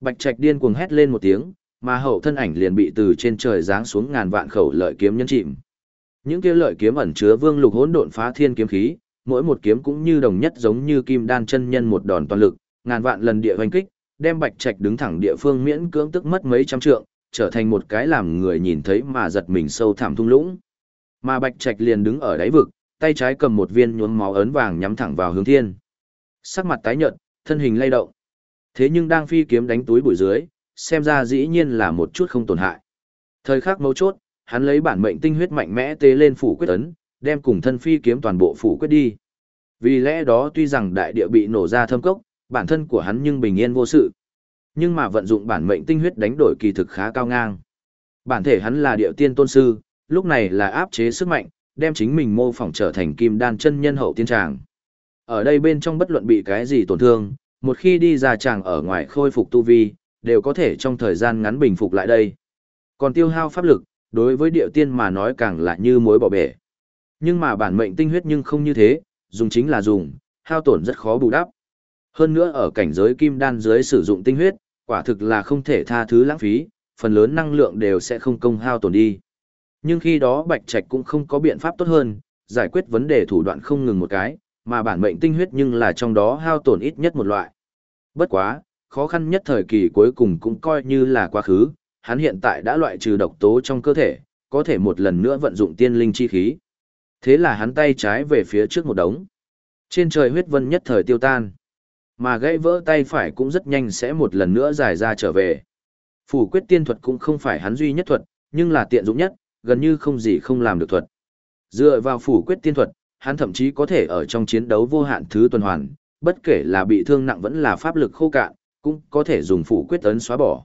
Bạch Trạch điên cuồng hét lên một tiếng, mà hậu thân ảnh liền bị từ trên trời giáng xuống ngàn vạn khẩu lợi kiếm nhân chìm. Những kia lợi kiếm ẩn chứa vương lục hỗn độn phá thiên kiếm khí, mỗi một kiếm cũng như đồng nhất giống như kim đan chân nhân một đòn toàn lực, ngàn vạn lần địa hoành kích, đem Bạch Trạch đứng thẳng địa phương miễn cưỡng tức mất mấy trăm trượng, trở thành một cái làm người nhìn thấy mà giật mình sâu thẳm thung lũng. Mà Bạch Trạch liền đứng ở đáy vực, tay trái cầm một viên nhuốm máu ấn vàng nhắm thẳng vào hướng thiên. Sắc mặt tái nhợt, thân hình lay động. Thế nhưng đang phi kiếm đánh túi bụi dưới, xem ra dĩ nhiên là một chút không tổn hại. Thời khắc mấu chốt, hắn lấy bản mệnh tinh huyết mạnh mẽ tế lên phủ quyết ấn, đem cùng thân phi kiếm toàn bộ phủ quyết đi. Vì lẽ đó tuy rằng đại địa bị nổ ra thâm cốc, bản thân của hắn nhưng bình yên vô sự. Nhưng mà vận dụng bản mệnh tinh huyết đánh đổi kỳ thực khá cao ngang. Bản thể hắn là địa tiên tôn sư, lúc này là áp chế sức mạnh, đem chính mình mô phỏng trở thành kim đan chân nhân hậu tiên tràng. Ở đây bên trong bất luận bị cái gì tổn thương, một khi đi ra chàng ở ngoài khôi phục tu vi, đều có thể trong thời gian ngắn bình phục lại đây. Còn tiêu hao pháp lực, đối với địa tiên mà nói càng là như mối bỏ bể. Nhưng mà bản mệnh tinh huyết nhưng không như thế, dùng chính là dùng, hao tổn rất khó bù đắp. Hơn nữa ở cảnh giới kim đan dưới sử dụng tinh huyết, quả thực là không thể tha thứ lãng phí, phần lớn năng lượng đều sẽ không công hao tổn đi. Nhưng khi đó Bạch Trạch cũng không có biện pháp tốt hơn, giải quyết vấn đề thủ đoạn không ngừng một cái, mà bản mệnh tinh huyết nhưng là trong đó hao tổn ít nhất một loại. Bất quá, khó khăn nhất thời kỳ cuối cùng cũng coi như là quá khứ, hắn hiện tại đã loại trừ độc tố trong cơ thể, có thể một lần nữa vận dụng tiên linh chi khí. Thế là hắn tay trái về phía trước một đống. Trên trời huyết vân nhất thời tiêu tan. Mà gãy vỡ tay phải cũng rất nhanh sẽ một lần nữa giải ra trở về. Phủ quyết tiên thuật cũng không phải hắn duy nhất thuật, nhưng là tiện dụng nhất, gần như không gì không làm được thuật. Dựa vào phủ quyết tiên thuật, hắn thậm chí có thể ở trong chiến đấu vô hạn thứ tuần hoàn, bất kể là bị thương nặng vẫn là pháp lực khô cạn, cũng có thể dùng phủ quyết ấn xóa bỏ.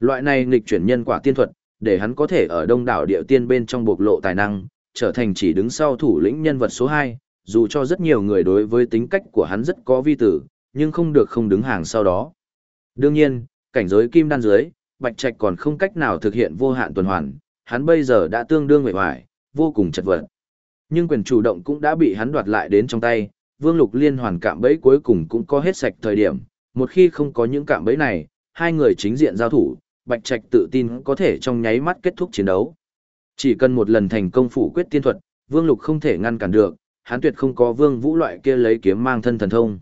Loại này nghịch chuyển nhân quả tiên thuật, để hắn có thể ở đông đảo địa tiên bên trong bộc lộ tài năng, trở thành chỉ đứng sau thủ lĩnh nhân vật số 2, dù cho rất nhiều người đối với tính cách của hắn rất có vi tử, nhưng không được không đứng hàng sau đó. Đương nhiên, cảnh giới kim đan dưới, Bạch Trạch còn không cách nào thực hiện vô hạn tuần hoàn, hắn bây giờ đã tương đương mệt mỏi, vô cùng chật vật. Nhưng quyền chủ động cũng đã bị hắn đoạt lại đến trong tay, Vương Lục Liên hoàn cạm bẫy cuối cùng cũng có hết sạch thời điểm, một khi không có những cạm bẫy này, hai người chính diện giao thủ, Bạch Trạch tự tin có thể trong nháy mắt kết thúc chiến đấu. Chỉ cần một lần thành công phủ quyết tiên thuật, Vương Lục không thể ngăn cản được, hắn tuyệt không có Vương Vũ loại kia lấy kiếm mang thân thần thông.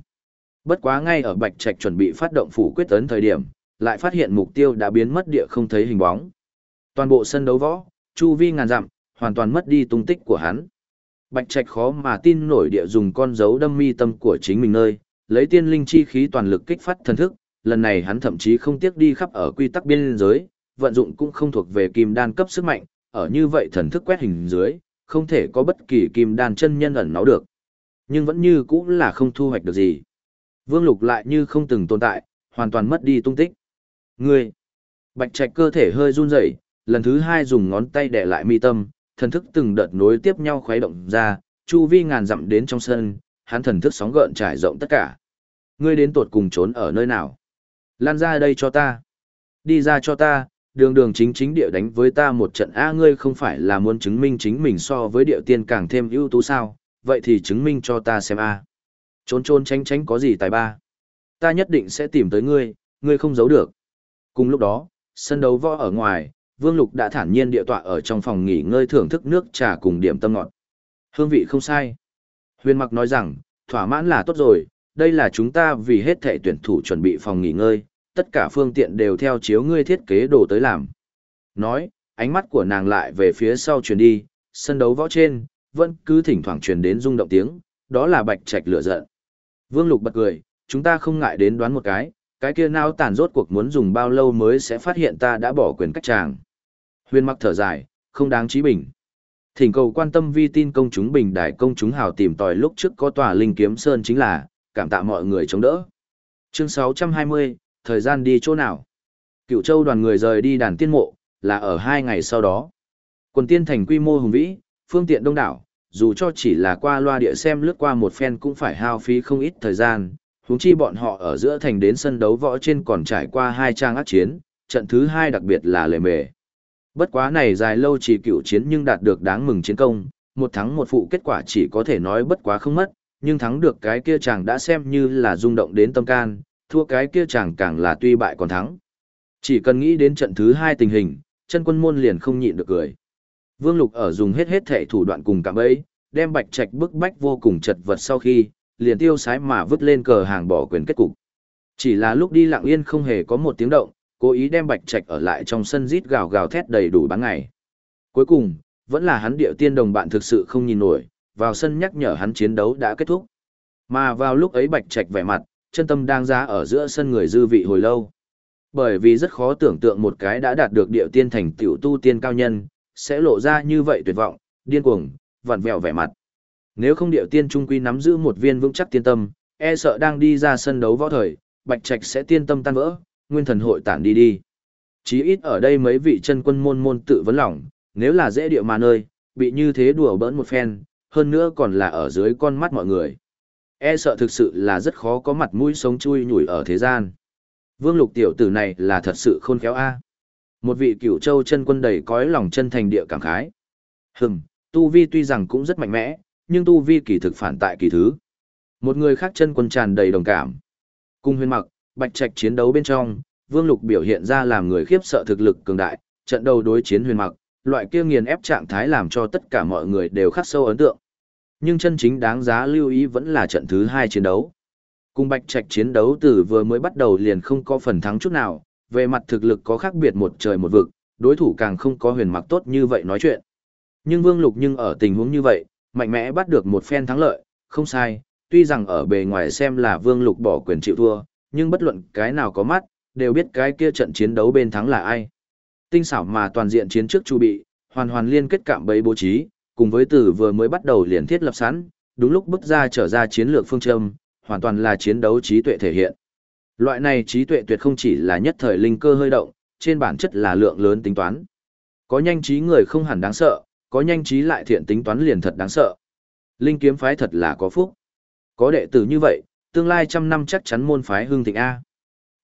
Bất quá ngay ở Bạch Trạch chuẩn bị phát động phủ quyết tấn thời điểm, lại phát hiện mục tiêu đã biến mất địa không thấy hình bóng. Toàn bộ sân đấu võ, chu vi ngàn dặm, hoàn toàn mất đi tung tích của hắn. Bạch Trạch khó mà tin nổi địa dùng con dấu đâm mi tâm của chính mình nơi, lấy tiên linh chi khí toàn lực kích phát thần thức, lần này hắn thậm chí không tiếc đi khắp ở quy tắc biên giới, vận dụng cũng không thuộc về kim đan cấp sức mạnh, ở như vậy thần thức quét hình dưới, không thể có bất kỳ kim đan chân nhân ẩn náu được. Nhưng vẫn như cũng là không thu hoạch được gì. Vương Lục lại như không từng tồn tại, hoàn toàn mất đi tung tích. Ngươi! Bạch Trạch cơ thể hơi run rẩy, lần thứ hai dùng ngón tay đè lại mi tâm, thần thức từng đợt nối tiếp nhau khuấy động ra, chu vi ngàn dặm đến trong sân, hắn thần thức sóng gợn trải rộng tất cả. Ngươi đến tột cùng trốn ở nơi nào? Lan ra đây cho ta. Đi ra cho ta, đường đường chính chính địa đánh với ta một trận A ngươi không phải là muốn chứng minh chính mình so với địa tiên càng thêm ưu tú sao, vậy thì chứng minh cho ta xem A. Trốn trốn tránh tránh có gì tài ba. Ta nhất định sẽ tìm tới ngươi, ngươi không giấu được. Cùng lúc đó, sân đấu võ ở ngoài, Vương Lục đã thản nhiên địa tọa ở trong phòng nghỉ ngơi thưởng thức nước trà cùng điểm tâm ngọt. Hương vị không sai. Huyền Mặc nói rằng, thỏa mãn là tốt rồi, đây là chúng ta vì hết thệ tuyển thủ chuẩn bị phòng nghỉ ngơi, tất cả phương tiện đều theo chiếu ngươi thiết kế đồ tới làm. Nói, ánh mắt của nàng lại về phía sau truyền đi, sân đấu võ trên, vẫn cứ thỉnh thoảng truyền đến rung động tiếng, đó là bạch trạch lửa giận. Vương Lục bật cười, chúng ta không ngại đến đoán một cái, cái kia nào tàn rốt cuộc muốn dùng bao lâu mới sẽ phát hiện ta đã bỏ quyền cách chàng. Huyền mặc thở dài, không đáng trí bình. Thỉnh cầu quan tâm vi tin công chúng bình đại công chúng hào tìm tòi lúc trước có tòa linh kiếm sơn chính là, cảm tạ mọi người chống đỡ. Chương 620, thời gian đi chỗ nào? Cựu châu đoàn người rời đi đàn tiên mộ, là ở hai ngày sau đó. Quần tiên thành quy mô hùng vĩ, phương tiện đông đảo, dù cho chỉ là qua loa địa xem lướt qua một phen cũng phải hao phí không ít thời gian. Huống chi bọn họ ở giữa thành đến sân đấu võ trên còn trải qua hai trang ác chiến, trận thứ hai đặc biệt là lề mề. Bất quá này dài lâu chỉ cựu chiến nhưng đạt được đáng mừng chiến công, một thắng một phụ kết quả chỉ có thể nói bất quá không mất, nhưng thắng được cái kia chàng đã xem như là rung động đến tâm can, thua cái kia chàng càng là tuy bại còn thắng. Chỉ cần nghĩ đến trận thứ hai tình hình, chân quân môn liền không nhịn được cười. Vương Lục ở dùng hết hết thể thủ đoạn cùng cảm ấy, đem bạch trạch bức bách vô cùng chật vật sau khi, liền tiêu sái mà vứt lên cờ hàng bỏ quyền kết cục. Chỉ là lúc đi lặng yên không hề có một tiếng động, cố ý đem bạch trạch ở lại trong sân rít gào gào thét đầy đủ bán ngày. Cuối cùng, vẫn là hắn điệu tiên đồng bạn thực sự không nhìn nổi, vào sân nhắc nhở hắn chiến đấu đã kết thúc. Mà vào lúc ấy bạch trạch vẻ mặt, chân tâm đang ra ở giữa sân người dư vị hồi lâu. Bởi vì rất khó tưởng tượng một cái đã đạt được điệu tiên thành tiểu tu tiên cao nhân, sẽ lộ ra như vậy tuyệt vọng, điên cuồng, vặn vẹo vẻ mặt. Nếu không điệu tiên trung quy nắm giữ một viên vững chắc tiên tâm, e sợ đang đi ra sân đấu võ thời, bạch trạch sẽ tiên tâm tan vỡ, nguyên thần hội tản đi đi. Chí ít ở đây mấy vị chân quân môn môn tự vấn lòng, nếu là dễ địa mà nơi, bị như thế đùa bỡn một phen, hơn nữa còn là ở dưới con mắt mọi người. E sợ thực sự là rất khó có mặt mũi sống chui nhủi ở thế gian. Vương lục tiểu tử này là thật sự khôn khéo a. Một vị cửu châu chân quân đầy cõi lòng chân thành địa cảm khái. Hừm, tu vi tuy rằng cũng rất mạnh mẽ, nhưng tu vi kỳ thực phản tại kỳ thứ. Một người khác chân quân tràn đầy đồng cảm. Cung huyền mặc, bạch trạch chiến đấu bên trong, vương lục biểu hiện ra làm người khiếp sợ thực lực cường đại, trận đầu đối chiến huyền mặc, loại kia nghiền ép trạng thái làm cho tất cả mọi người đều khắc sâu ấn tượng. Nhưng chân chính đáng giá lưu ý vẫn là trận thứ hai chiến đấu. Cùng Bạch Trạch chiến đấu từ vừa mới bắt đầu liền không có phần thắng chút nào, về mặt thực lực có khác biệt một trời một vực, đối thủ càng không có huyền mặc tốt như vậy nói chuyện. Nhưng Vương Lục nhưng ở tình huống như vậy, mạnh mẽ bắt được một phen thắng lợi, không sai, tuy rằng ở bề ngoài xem là Vương Lục bỏ quyền chịu thua, nhưng bất luận cái nào có mắt, đều biết cái kia trận chiến đấu bên thắng là ai. Tinh xảo mà toàn diện chiến trước chu bị, hoàn hoàn liên kết cạm bẫy bố trí, cùng với từ vừa mới bắt đầu liền thiết lập sẵn, đúng lúc bước ra trở ra chiến lược phương châm, hoàn toàn là chiến đấu trí tuệ thể hiện. Loại này trí tuệ tuyệt không chỉ là nhất thời linh cơ hơi động, trên bản chất là lượng lớn tính toán. Có nhanh trí người không hẳn đáng sợ, có nhanh trí lại thiện tính toán liền thật đáng sợ. Linh kiếm phái thật là có phúc. Có đệ tử như vậy, tương lai trăm năm chắc chắn môn phái hương thịnh A.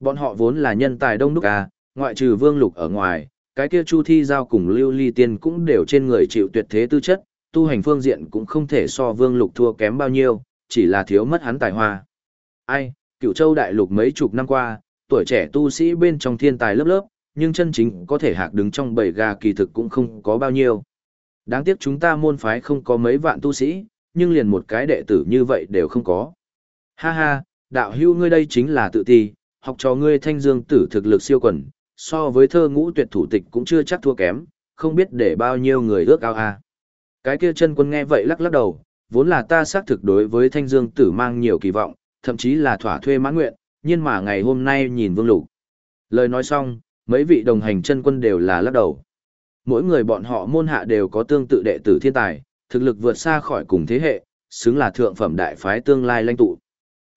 Bọn họ vốn là nhân tài đông đúc A, ngoại trừ vương lục ở ngoài, cái kia Chu Thi Giao cùng Lưu Ly Tiên cũng đều trên người chịu tuyệt thế tư chất, tu hành phương diện cũng không thể so Vương Lục thua kém bao nhiêu, chỉ là thiếu mất hắn tài hoa. Ai, cựu châu đại lục mấy chục năm qua, tuổi trẻ tu sĩ bên trong thiên tài lớp lớp, nhưng chân chính có thể hạc đứng trong bầy gà kỳ thực cũng không có bao nhiêu. Đáng tiếc chúng ta môn phái không có mấy vạn tu sĩ, nhưng liền một cái đệ tử như vậy đều không có. Ha ha, đạo hữu ngươi đây chính là tự ti, học trò ngươi thanh dương tử thực lực siêu quần, so với thơ ngũ tuyệt thủ tịch cũng chưa chắc thua kém, không biết để bao nhiêu người ước ao a. Cái kia chân quân nghe vậy lắc lắc đầu, vốn là ta xác thực đối với thanh dương tử mang nhiều kỳ vọng, thậm chí là thỏa thuê mãn nguyện, nhưng mà ngày hôm nay nhìn vương lục. Lời nói xong, mấy vị đồng hành chân quân đều là lắc đầu. Mỗi người bọn họ môn hạ đều có tương tự đệ tử thiên tài, thực lực vượt xa khỏi cùng thế hệ, xứng là thượng phẩm đại phái tương lai lãnh tụ.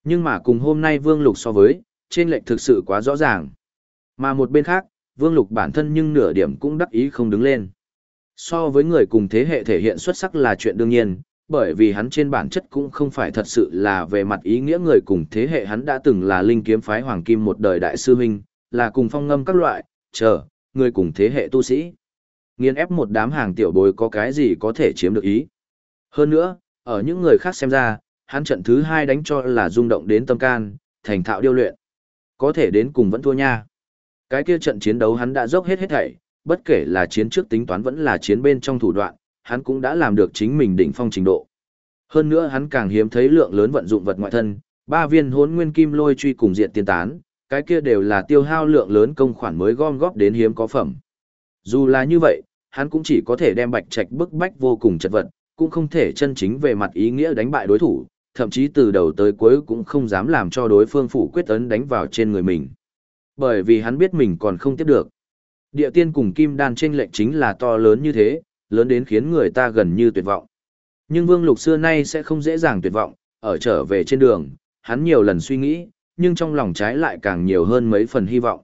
Nhưng mà cùng hôm nay vương lục so với, trên lệnh thực sự quá rõ ràng. Mà một bên khác, Vương Lục bản thân nhưng nửa điểm cũng đắc ý không đứng lên. So với người cùng thế hệ thể hiện xuất sắc là chuyện đương nhiên, bởi vì hắn trên bản chất cũng không phải thật sự là về mặt ý nghĩa người cùng thế hệ hắn đã từng là linh kiếm phái hoàng kim một đời đại sư huynh, là cùng phong ngâm các loại, chờ, người cùng thế hệ tu sĩ. Nghiên ép một đám hàng tiểu bối có cái gì có thể chiếm được ý. Hơn nữa, ở những người khác xem ra, hắn trận thứ hai đánh cho là rung động đến tâm can, thành thạo điêu luyện. Có thể đến cùng vẫn thua nha. Cái kia trận chiến đấu hắn đã dốc hết hết thảy, bất kể là chiến trước tính toán vẫn là chiến bên trong thủ đoạn, hắn cũng đã làm được chính mình đỉnh phong trình độ. Hơn nữa hắn càng hiếm thấy lượng lớn vận dụng vật ngoại thân, ba viên hốn nguyên kim lôi truy cùng diện tiên tán, cái kia đều là tiêu hao lượng lớn công khoản mới gom góp đến hiếm có phẩm. Dù là như vậy, hắn cũng chỉ có thể đem bạch trạch bức bách vô cùng chật vật, cũng không thể chân chính về mặt ý nghĩa đánh bại đối thủ, thậm chí từ đầu tới cuối cũng không dám làm cho đối phương phủ quyết ấn đánh vào trên người mình. Bởi vì hắn biết mình còn không tiếp được. Địa tiên cùng kim đan trên lệnh chính là to lớn như thế, lớn đến khiến người ta gần như tuyệt vọng. Nhưng Vương Lục xưa nay sẽ không dễ dàng tuyệt vọng, ở trở về trên đường, hắn nhiều lần suy nghĩ, nhưng trong lòng trái lại càng nhiều hơn mấy phần hy vọng.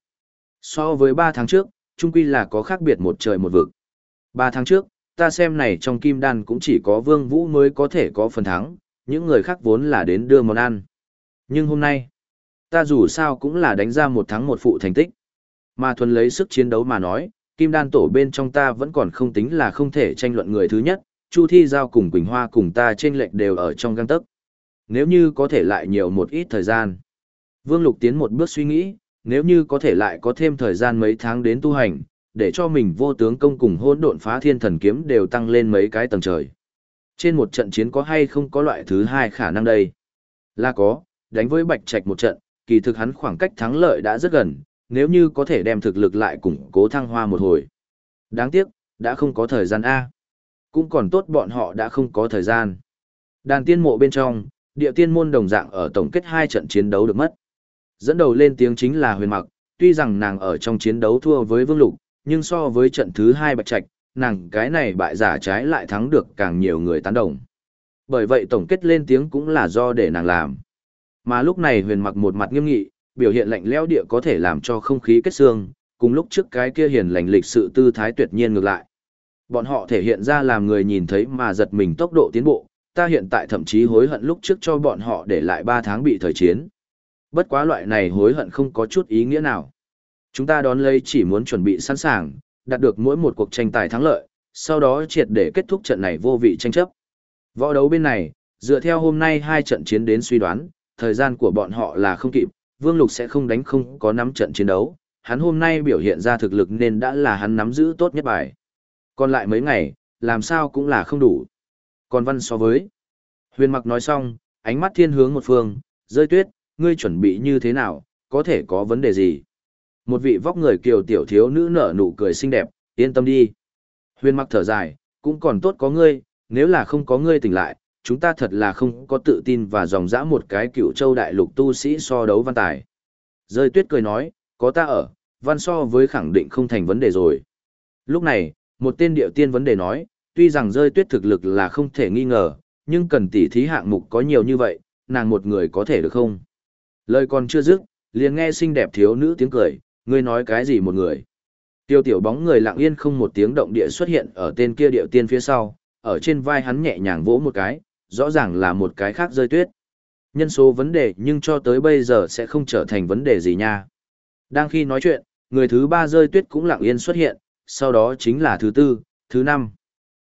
So với 3 tháng trước, chung quy là có khác biệt một trời một vực. 3 tháng trước, ta xem này trong kim đan cũng chỉ có Vương Vũ mới có thể có phần thắng, những người khác vốn là đến đưa món ăn. Nhưng hôm nay, ta dù sao cũng là đánh ra một thắng một phụ thành tích. Mà thuần lấy sức chiến đấu mà nói, kim đan tổ bên trong ta vẫn còn không tính là không thể tranh luận người thứ nhất, Chu Thi Giao cùng Quỳnh Hoa cùng ta trên lệnh đều ở trong găng tấc. Nếu như có thể lại nhiều một ít thời gian. Vương Lục tiến một bước suy nghĩ, nếu như có thể lại có thêm thời gian mấy tháng đến tu hành, để cho mình vô tướng công cùng hôn độn phá thiên thần kiếm đều tăng lên mấy cái tầng trời. Trên một trận chiến có hay không có loại thứ hai khả năng đây? Là có, đánh với Bạch Trạch một trận, kỳ thực hắn khoảng cách thắng lợi đã rất gần, nếu như có thể đem thực lực lại củng cố thăng hoa một hồi. Đáng tiếc, đã không có thời gian A. Cũng còn tốt bọn họ đã không có thời gian. Đàn tiên mộ bên trong, địa tiên môn đồng dạng ở tổng kết hai trận chiến đấu được mất. Dẫn đầu lên tiếng chính là huyền mặc, tuy rằng nàng ở trong chiến đấu thua với vương lục, nhưng so với trận thứ hai bạch trạch, nàng cái này bại giả trái lại thắng được càng nhiều người tán đồng. Bởi vậy tổng kết lên tiếng cũng là do để nàng làm. Mà lúc này huyền mặc một mặt nghiêm nghị, biểu hiện lạnh lẽo địa có thể làm cho không khí kết xương, cùng lúc trước cái kia hiền lành lịch sự tư thái tuyệt nhiên ngược lại. Bọn họ thể hiện ra làm người nhìn thấy mà giật mình tốc độ tiến bộ, ta hiện tại thậm chí hối hận lúc trước cho bọn họ để lại 3 tháng bị thời chiến. Bất quá loại này hối hận không có chút ý nghĩa nào. Chúng ta đón lấy chỉ muốn chuẩn bị sẵn sàng, đạt được mỗi một cuộc tranh tài thắng lợi, sau đó triệt để kết thúc trận này vô vị tranh chấp. Võ đấu bên này, dựa theo hôm nay hai trận chiến đến suy đoán, thời gian của bọn họ là không kịp, Vương Lục sẽ không đánh không có nắm trận chiến đấu, hắn hôm nay biểu hiện ra thực lực nên đã là hắn nắm giữ tốt nhất bài. Còn lại mấy ngày, làm sao cũng là không đủ. Còn văn so với. Huyền mặc nói xong, ánh mắt thiên hướng một phương, rơi tuyết, ngươi chuẩn bị như thế nào, có thể có vấn đề gì. Một vị vóc người kiều tiểu thiếu nữ nở nụ cười xinh đẹp, yên tâm đi. Huyền mặc thở dài, cũng còn tốt có ngươi, nếu là không có ngươi tỉnh lại, chúng ta thật là không có tự tin và dòng dã một cái cựu châu đại lục tu sĩ so đấu văn tài. Rơi tuyết cười nói, có ta ở, văn so với khẳng định không thành vấn đề rồi. Lúc này, một tên điệu tiên vấn đề nói, tuy rằng rơi tuyết thực lực là không thể nghi ngờ, nhưng cần tỉ thí hạng mục có nhiều như vậy, nàng một người có thể được không? Lời còn chưa dứt, liền nghe xinh đẹp thiếu nữ tiếng cười, ngươi nói cái gì một người? Tiêu tiểu bóng người lặng yên không một tiếng động địa xuất hiện ở tên kia điệu tiên phía sau, ở trên vai hắn nhẹ nhàng vỗ một cái, rõ ràng là một cái khác rơi tuyết. Nhân số vấn đề nhưng cho tới bây giờ sẽ không trở thành vấn đề gì nha. Đang khi nói chuyện, người thứ ba rơi tuyết cũng lặng yên xuất hiện, sau đó chính là thứ tư, thứ năm.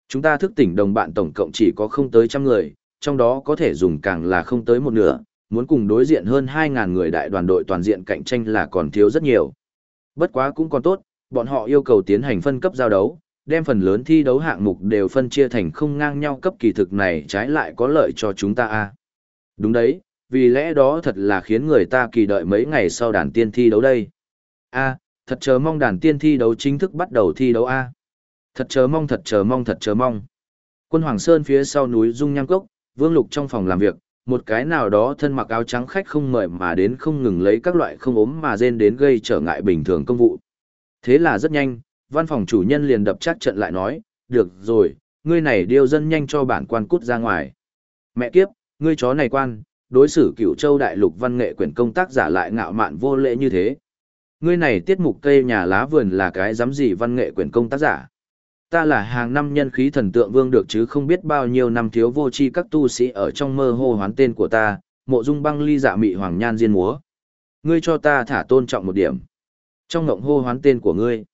Chúng ta thức tỉnh đồng bạn tổng cộng chỉ có không tới trăm người, trong đó có thể dùng càng là không tới một nửa, muốn cùng đối diện hơn 2.000 người đại đoàn đội toàn diện cạnh tranh là còn thiếu rất nhiều. Bất quá cũng còn tốt, bọn họ yêu cầu tiến hành phân cấp giao đấu, đem phần lớn thi đấu hạng mục đều phân chia thành không ngang nhau cấp kỳ thực này trái lại có lợi cho chúng ta a. Đúng đấy, vì lẽ đó thật là khiến người ta kỳ đợi mấy ngày sau đàn tiên thi đấu đây. A, thật chờ mong đàn tiên thi đấu chính thức bắt đầu thi đấu a. Thật chờ mong thật chờ mong thật chờ mong. Quân Hoàng Sơn phía sau núi Dung Nham Cốc, Vương Lục trong phòng làm việc, một cái nào đó thân mặc áo trắng khách không mời mà đến không ngừng lấy các loại không ốm mà rên đến gây trở ngại bình thường công vụ. Thế là rất nhanh, văn phòng chủ nhân liền đập chắc trận lại nói, được rồi, ngươi này điêu dân nhanh cho bản quan cút ra ngoài. Mẹ kiếp, ngươi chó này quan, đối xử cửu châu đại lục văn nghệ quyển công tác giả lại ngạo mạn vô lễ như thế. Ngươi này tiết mục cây nhà lá vườn là cái dám gì văn nghệ quyển công tác giả. Ta là hàng năm nhân khí thần tượng vương được chứ không biết bao nhiêu năm thiếu vô chi các tu sĩ ở trong mơ hô hoán tên của ta, mộ dung băng ly dạ mị hoàng nhan diên múa. Ngươi cho ta thả tôn trọng một điểm. Trong ngộng hô hoán tên của ngươi.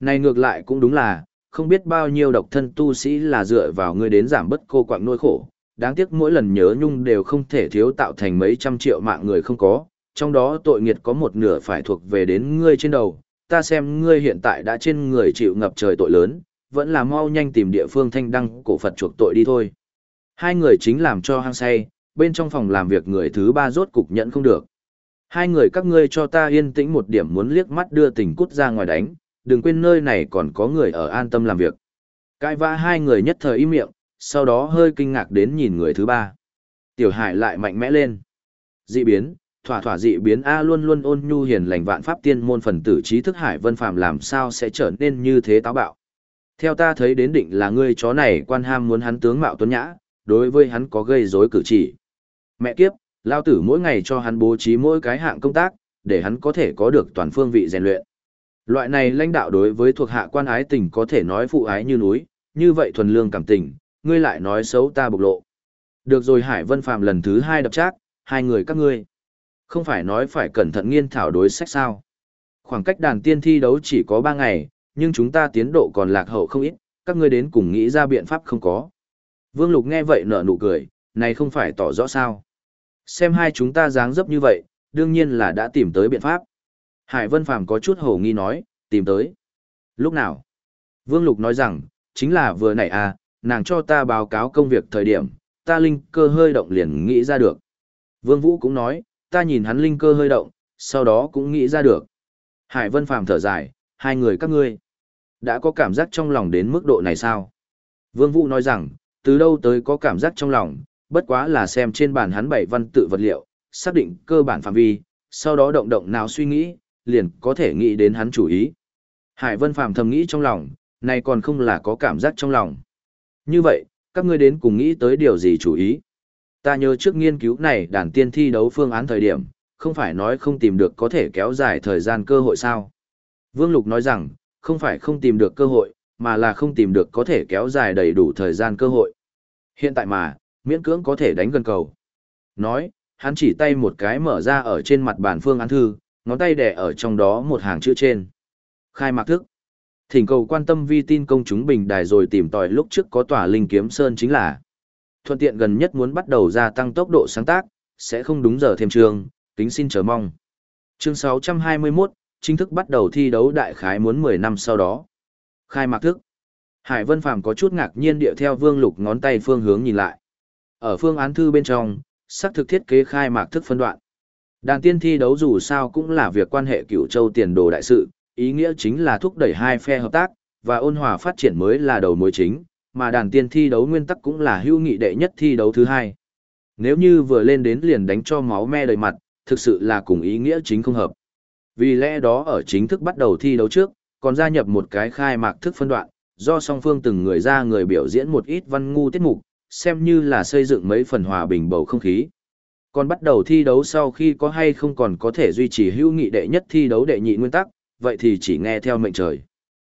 Này ngược lại cũng đúng là, không biết bao nhiêu độc thân tu sĩ là dựa vào ngươi đến giảm bất cô quạng nỗi khổ. Đáng tiếc mỗi lần nhớ nhung đều không thể thiếu tạo thành mấy trăm triệu mạng người không có, trong đó tội nghiệt có một nửa phải thuộc về đến ngươi trên đầu. Ta xem ngươi hiện tại đã trên người chịu ngập trời tội lớn, vẫn là mau nhanh tìm địa phương thanh đăng cổ Phật chuộc tội đi thôi. Hai người chính làm cho hang say, bên trong phòng làm việc người thứ ba rốt cục nhận không được. Hai người các ngươi cho ta yên tĩnh một điểm muốn liếc mắt đưa tình cút ra ngoài đánh, đừng quên nơi này còn có người ở an tâm làm việc. Cãi vã hai người nhất thời im miệng, sau đó hơi kinh ngạc đến nhìn người thứ ba. Tiểu hải lại mạnh mẽ lên. Dị biến, thỏa thỏa dị biến A luôn luôn ôn nhu hiền lành vạn pháp tiên môn phần tử trí thức hải vân phàm làm sao sẽ trở nên như thế táo bạo. Theo ta thấy đến định là ngươi chó này quan ham muốn hắn tướng mạo tuấn nhã, đối với hắn có gây rối cử chỉ. Mẹ kiếp, lao tử mỗi ngày cho hắn bố trí mỗi cái hạng công tác, để hắn có thể có được toàn phương vị rèn luyện. Loại này lãnh đạo đối với thuộc hạ quan ái tình có thể nói phụ ái như núi, như vậy thuần lương cảm tình, ngươi lại nói xấu ta bộc lộ. Được rồi Hải Vân Phạm lần thứ hai đập trác, hai người các ngươi. Không phải nói phải cẩn thận nghiên thảo đối sách sao. Khoảng cách đàn tiên thi đấu chỉ có ba ngày, nhưng chúng ta tiến độ còn lạc hậu không ít, các ngươi đến cùng nghĩ ra biện pháp không có. Vương Lục nghe vậy nở nụ cười, này không phải tỏ rõ sao. Xem hai chúng ta dáng dấp như vậy, đương nhiên là đã tìm tới biện pháp. Hải Vân Phàm có chút hồ nghi nói, tìm tới. Lúc nào? Vương Lục nói rằng, chính là vừa nãy à, nàng cho ta báo cáo công việc thời điểm, ta linh cơ hơi động liền nghĩ ra được. Vương Vũ cũng nói, ta nhìn hắn linh cơ hơi động, sau đó cũng nghĩ ra được. Hải Vân Phàm thở dài, hai người các ngươi, đã có cảm giác trong lòng đến mức độ này sao? Vương Vũ nói rằng, từ đâu tới có cảm giác trong lòng, bất quá là xem trên bàn hắn bảy văn tự vật liệu, xác định cơ bản phạm vi, sau đó động động nào suy nghĩ, liền có thể nghĩ đến hắn chủ ý. Hải Vân Phàm thầm nghĩ trong lòng, này còn không là có cảm giác trong lòng. Như vậy, các ngươi đến cùng nghĩ tới điều gì chủ ý? Ta nhớ trước nghiên cứu này đàn tiên thi đấu phương án thời điểm, không phải nói không tìm được có thể kéo dài thời gian cơ hội sao? Vương Lục nói rằng, không phải không tìm được cơ hội, mà là không tìm được có thể kéo dài đầy đủ thời gian cơ hội. Hiện tại mà, miễn cưỡng có thể đánh gần cầu. Nói, hắn chỉ tay một cái mở ra ở trên mặt bàn phương án thư, ngón tay đẻ ở trong đó một hàng chữ trên. Khai mạc thức. Thỉnh cầu quan tâm vi tin công chúng bình đài rồi tìm tòi lúc trước có tòa linh kiếm sơn chính là thuận tiện gần nhất muốn bắt đầu gia tăng tốc độ sáng tác, sẽ không đúng giờ thêm trường, kính xin chờ mong. Chương 621, chính thức bắt đầu thi đấu đại khái muốn 10 năm sau đó. Khai mạc thức. Hải Vân Phàm có chút ngạc nhiên điệu theo Vương Lục ngón tay phương hướng nhìn lại. Ở phương án thư bên trong, xác thực thiết kế khai mạc thức phân đoạn. Đàn tiên thi đấu dù sao cũng là việc quan hệ cửu châu tiền đồ đại sự, ý nghĩa chính là thúc đẩy hai phe hợp tác, và ôn hòa phát triển mới là đầu mối chính, mà đàn tiên thi đấu nguyên tắc cũng là hữu nghị đệ nhất thi đấu thứ hai. Nếu như vừa lên đến liền đánh cho máu me đầy mặt, thực sự là cùng ý nghĩa chính không hợp. Vì lẽ đó ở chính thức bắt đầu thi đấu trước, còn gia nhập một cái khai mạc thức phân đoạn, do song phương từng người ra người biểu diễn một ít văn ngu tiết mục, xem như là xây dựng mấy phần hòa bình bầu không khí. Còn bắt đầu thi đấu sau khi có hay không còn có thể duy trì hữu nghị đệ nhất thi đấu đệ nhị nguyên tắc, vậy thì chỉ nghe theo mệnh trời.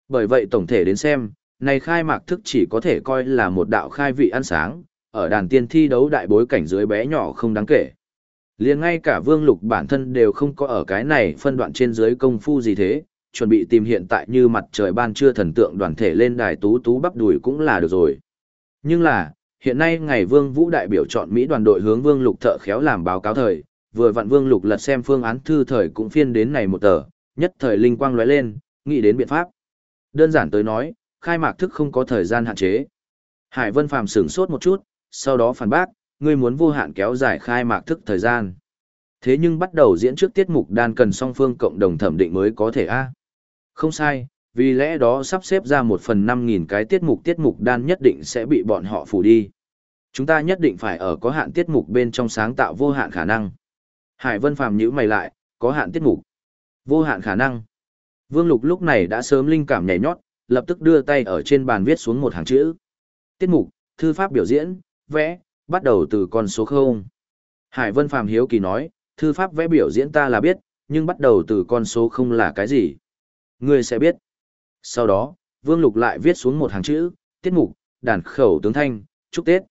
Bởi vậy tổng thể đến xem, này khai mạc thức chỉ có thể coi là một đạo khai vị ăn sáng, ở đàn tiên thi đấu đại bối cảnh dưới bé nhỏ không đáng kể liền ngay cả vương lục bản thân đều không có ở cái này phân đoạn trên dưới công phu gì thế, chuẩn bị tìm hiện tại như mặt trời ban trưa thần tượng đoàn thể lên đài tú tú bắp đùi cũng là được rồi. Nhưng là, hiện nay ngày vương vũ đại biểu chọn Mỹ đoàn đội hướng vương lục thợ khéo làm báo cáo thời, vừa vặn vương lục lật xem phương án thư thời cũng phiên đến này một tờ, nhất thời linh quang lóe lên, nghĩ đến biện pháp. Đơn giản tới nói, khai mạc thức không có thời gian hạn chế. Hải Vân Phàm sửng sốt một chút, sau đó phản bác, ngươi muốn vô hạn kéo dài khai mạc thức thời gian. Thế nhưng bắt đầu diễn trước tiết mục đan cần song phương cộng đồng thẩm định mới có thể a. Không sai, vì lẽ đó sắp xếp ra một phần năm nghìn cái tiết mục tiết mục đan nhất định sẽ bị bọn họ phủ đi. Chúng ta nhất định phải ở có hạn tiết mục bên trong sáng tạo vô hạn khả năng. Hải Vân Phàm nhíu mày lại, có hạn tiết mục. Vô hạn khả năng. Vương Lục lúc này đã sớm linh cảm nhảy nhót, lập tức đưa tay ở trên bàn viết xuống một hàng chữ. Tiết mục, thư pháp biểu diễn, vẽ, bắt đầu từ con số không, Hải Vân Phàm hiếu kỳ nói, thư pháp vẽ biểu diễn ta là biết, nhưng bắt đầu từ con số không là cái gì? Ngươi sẽ biết. Sau đó, Vương Lục lại viết xuống một hàng chữ, tiết mục, đàn khẩu tướng thanh, chúc Tết.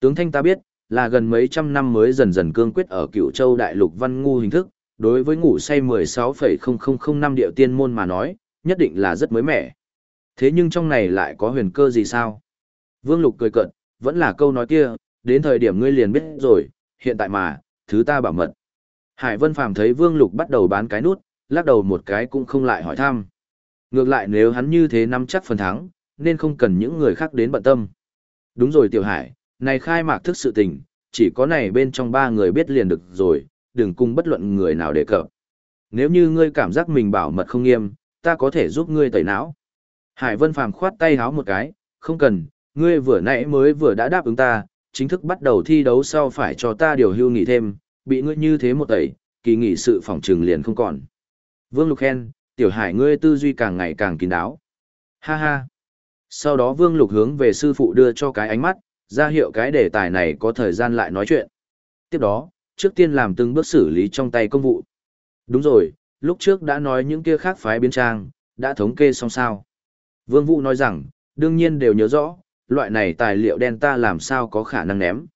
Tướng thanh ta biết, là gần mấy trăm năm mới dần dần cương quyết ở cựu châu đại lục văn ngu hình thức, đối với ngủ say 16,0005 điệu tiên môn mà nói, nhất định là rất mới mẻ. Thế nhưng trong này lại có huyền cơ gì sao? Vương Lục cười cận, vẫn là câu nói kia, đến thời điểm ngươi liền biết rồi, hiện tại mà, thứ ta bảo mật. Hải Vân Phàm thấy Vương Lục bắt đầu bán cái nút, lắc đầu một cái cũng không lại hỏi thăm. Ngược lại nếu hắn như thế nắm chắc phần thắng, nên không cần những người khác đến bận tâm. Đúng rồi Tiểu Hải, này khai mạc thức sự tình, chỉ có này bên trong ba người biết liền được rồi, đừng cùng bất luận người nào đề cập. Nếu như ngươi cảm giác mình bảo mật không nghiêm, ta có thể giúp ngươi tẩy não. Hải Vân Phàm khoát tay háo một cái, không cần, ngươi vừa nãy mới vừa đã đáp ứng ta, chính thức bắt đầu thi đấu sau phải cho ta điều hưu nghỉ thêm, bị ngươi như thế một tẩy, kỳ nghỉ sự phòng trừng liền không còn. Vương Lục khen, tiểu hải ngươi tư duy càng ngày càng kín đáo. Ha ha. Sau đó Vương Lục hướng về sư phụ đưa cho cái ánh mắt, ra hiệu cái đề tài này có thời gian lại nói chuyện. Tiếp đó, trước tiên làm từng bước xử lý trong tay công vụ. Đúng rồi, lúc trước đã nói những kia khác phái biến trang, đã thống kê xong sao. Vương Vũ nói rằng, đương nhiên đều nhớ rõ, loại này tài liệu đen ta làm sao có khả năng ném.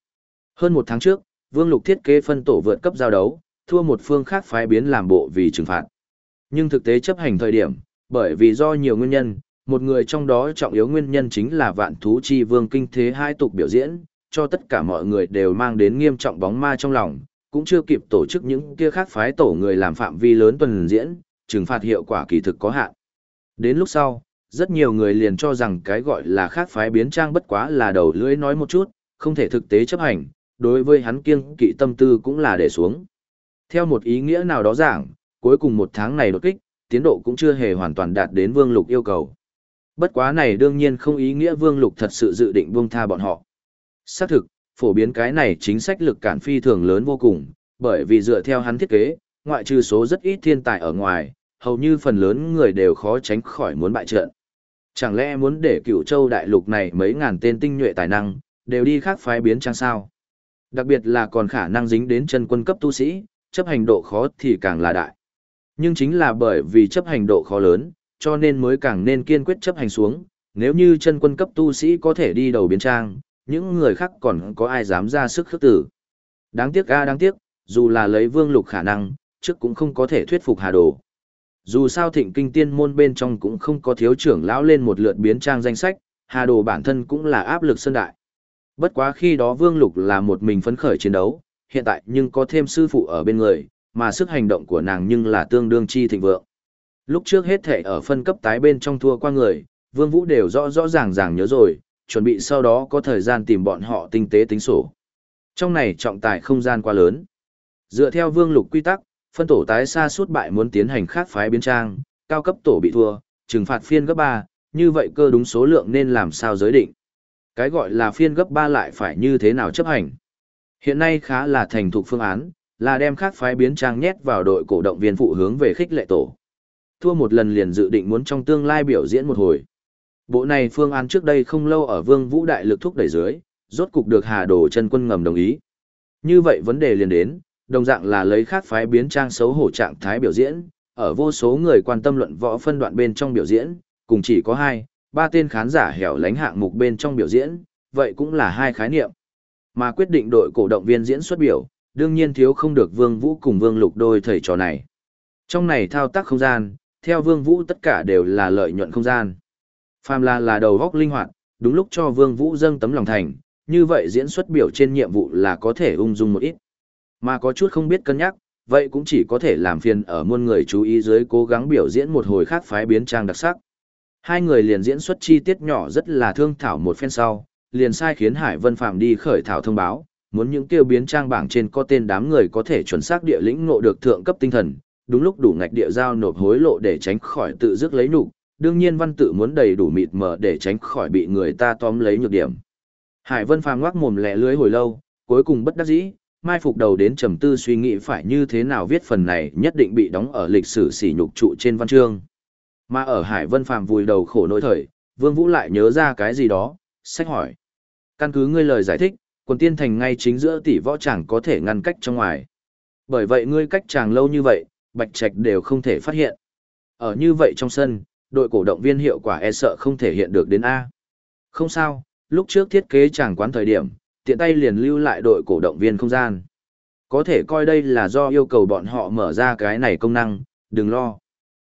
Hơn một tháng trước, Vương Lục thiết kế phân tổ vượt cấp giao đấu, thua một phương khác phái biến làm bộ vì trừng phạt. Nhưng thực tế chấp hành thời điểm, bởi vì do nhiều nguyên nhân, một người trong đó trọng yếu nguyên nhân chính là vạn thú chi vương kinh thế hai tục biểu diễn, cho tất cả mọi người đều mang đến nghiêm trọng bóng ma trong lòng, cũng chưa kịp tổ chức những kia khác phái tổ người làm phạm vi lớn tuần diễn, trừng phạt hiệu quả kỳ thực có hạn. Đến lúc sau, rất nhiều người liền cho rằng cái gọi là khác phái biến trang bất quá là đầu lưỡi nói một chút, không thể thực tế chấp hành, đối với hắn kiêng kỵ tâm tư cũng là để xuống. Theo một ý nghĩa nào đó giảng, cuối cùng một tháng này đột kích, tiến độ cũng chưa hề hoàn toàn đạt đến Vương Lục yêu cầu. Bất quá này đương nhiên không ý nghĩa Vương Lục thật sự dự định buông tha bọn họ. Xác thực, phổ biến cái này chính sách lực cản phi thường lớn vô cùng, bởi vì dựa theo hắn thiết kế, ngoại trừ số rất ít thiên tài ở ngoài, hầu như phần lớn người đều khó tránh khỏi muốn bại trận. Chẳng lẽ muốn để cựu châu đại lục này mấy ngàn tên tinh nhuệ tài năng, đều đi khác phái biến trang sao? Đặc biệt là còn khả năng dính đến chân quân cấp tu sĩ, chấp hành độ khó thì càng là đại. Nhưng chính là bởi vì chấp hành độ khó lớn, cho nên mới càng nên kiên quyết chấp hành xuống, nếu như chân quân cấp tu sĩ có thể đi đầu biến trang, những người khác còn có ai dám ra sức khước tử. Đáng tiếc a đáng tiếc, dù là lấy vương lục khả năng, trước cũng không có thể thuyết phục hà đồ. Dù sao thịnh kinh tiên môn bên trong cũng không có thiếu trưởng lão lên một lượt biến trang danh sách, hà đồ bản thân cũng là áp lực sân đại. Bất quá khi đó vương lục là một mình phấn khởi chiến đấu, hiện tại nhưng có thêm sư phụ ở bên người, mà sức hành động của nàng nhưng là tương đương chi thịnh vượng. Lúc trước hết thể ở phân cấp tái bên trong thua qua người, Vương Vũ đều rõ rõ ràng ràng nhớ rồi, chuẩn bị sau đó có thời gian tìm bọn họ tinh tế tính sổ. Trong này trọng tài không gian quá lớn. Dựa theo Vương Lục quy tắc, phân tổ tái xa suốt bại muốn tiến hành khác phái biến trang, cao cấp tổ bị thua, trừng phạt phiên gấp 3, như vậy cơ đúng số lượng nên làm sao giới định. Cái gọi là phiên gấp 3 lại phải như thế nào chấp hành. Hiện nay khá là thành thục phương án, là đem khác phái biến trang nhét vào đội cổ động viên phụ hướng về khích lệ tổ. Thua một lần liền dự định muốn trong tương lai biểu diễn một hồi. Bộ này phương án trước đây không lâu ở Vương Vũ Đại lực thúc đẩy dưới, rốt cục được Hà Đồ chân quân ngầm đồng ý. Như vậy vấn đề liền đến, đồng dạng là lấy khác phái biến trang xấu hổ trạng thái biểu diễn, ở vô số người quan tâm luận võ phân đoạn bên trong biểu diễn, cùng chỉ có hai, ba tên khán giả hẻo lánh hạng mục bên trong biểu diễn, vậy cũng là hai khái niệm. Mà quyết định đội cổ động viên diễn xuất biểu, đương nhiên thiếu không được Vương Vũ cùng Vương Lục đôi thầy trò này. Trong này thao tác không gian, theo Vương Vũ tất cả đều là lợi nhuận không gian. Phàm là là đầu góc linh hoạt, đúng lúc cho Vương Vũ dâng tấm lòng thành, như vậy diễn xuất biểu trên nhiệm vụ là có thể ung dung một ít. Mà có chút không biết cân nhắc, vậy cũng chỉ có thể làm phiền ở muôn người chú ý dưới cố gắng biểu diễn một hồi khác phái biến trang đặc sắc. Hai người liền diễn xuất chi tiết nhỏ rất là thương thảo một phen sau, liền sai khiến Hải Vân Phạm đi khởi thảo thông báo, muốn những tiêu biến trang bảng trên có tên đám người có thể chuẩn xác địa lĩnh ngộ được thượng cấp tinh thần, đúng lúc đủ ngạch địa giao nộp hối lộ để tránh khỏi tự dứt lấy nhục, đương nhiên văn tự muốn đầy đủ mịt mờ để tránh khỏi bị người ta tóm lấy nhược điểm. Hải Vân Phàm ngoác mồm lẹ lưới hồi lâu, cuối cùng bất đắc dĩ, mai phục đầu đến trầm tư suy nghĩ phải như thế nào viết phần này nhất định bị đóng ở lịch sử sỉ nhục trụ trên văn chương. Mà ở Hải Vân Phàm vùi đầu khổ nỗi thời, Vương Vũ lại nhớ ra cái gì đó, sách hỏi. Căn cứ ngươi lời giải thích, quần tiên thành ngay chính giữa tỷ võ chẳng có thể ngăn cách trong ngoài. Bởi vậy ngươi cách chàng lâu như vậy, bạch trạch đều không thể phát hiện. Ở như vậy trong sân, đội cổ động viên hiệu quả e sợ không thể hiện được đến A. Không sao, lúc trước thiết kế chàng quán thời điểm, tiện tay liền lưu lại đội cổ động viên không gian. Có thể coi đây là do yêu cầu bọn họ mở ra cái này công năng, đừng lo.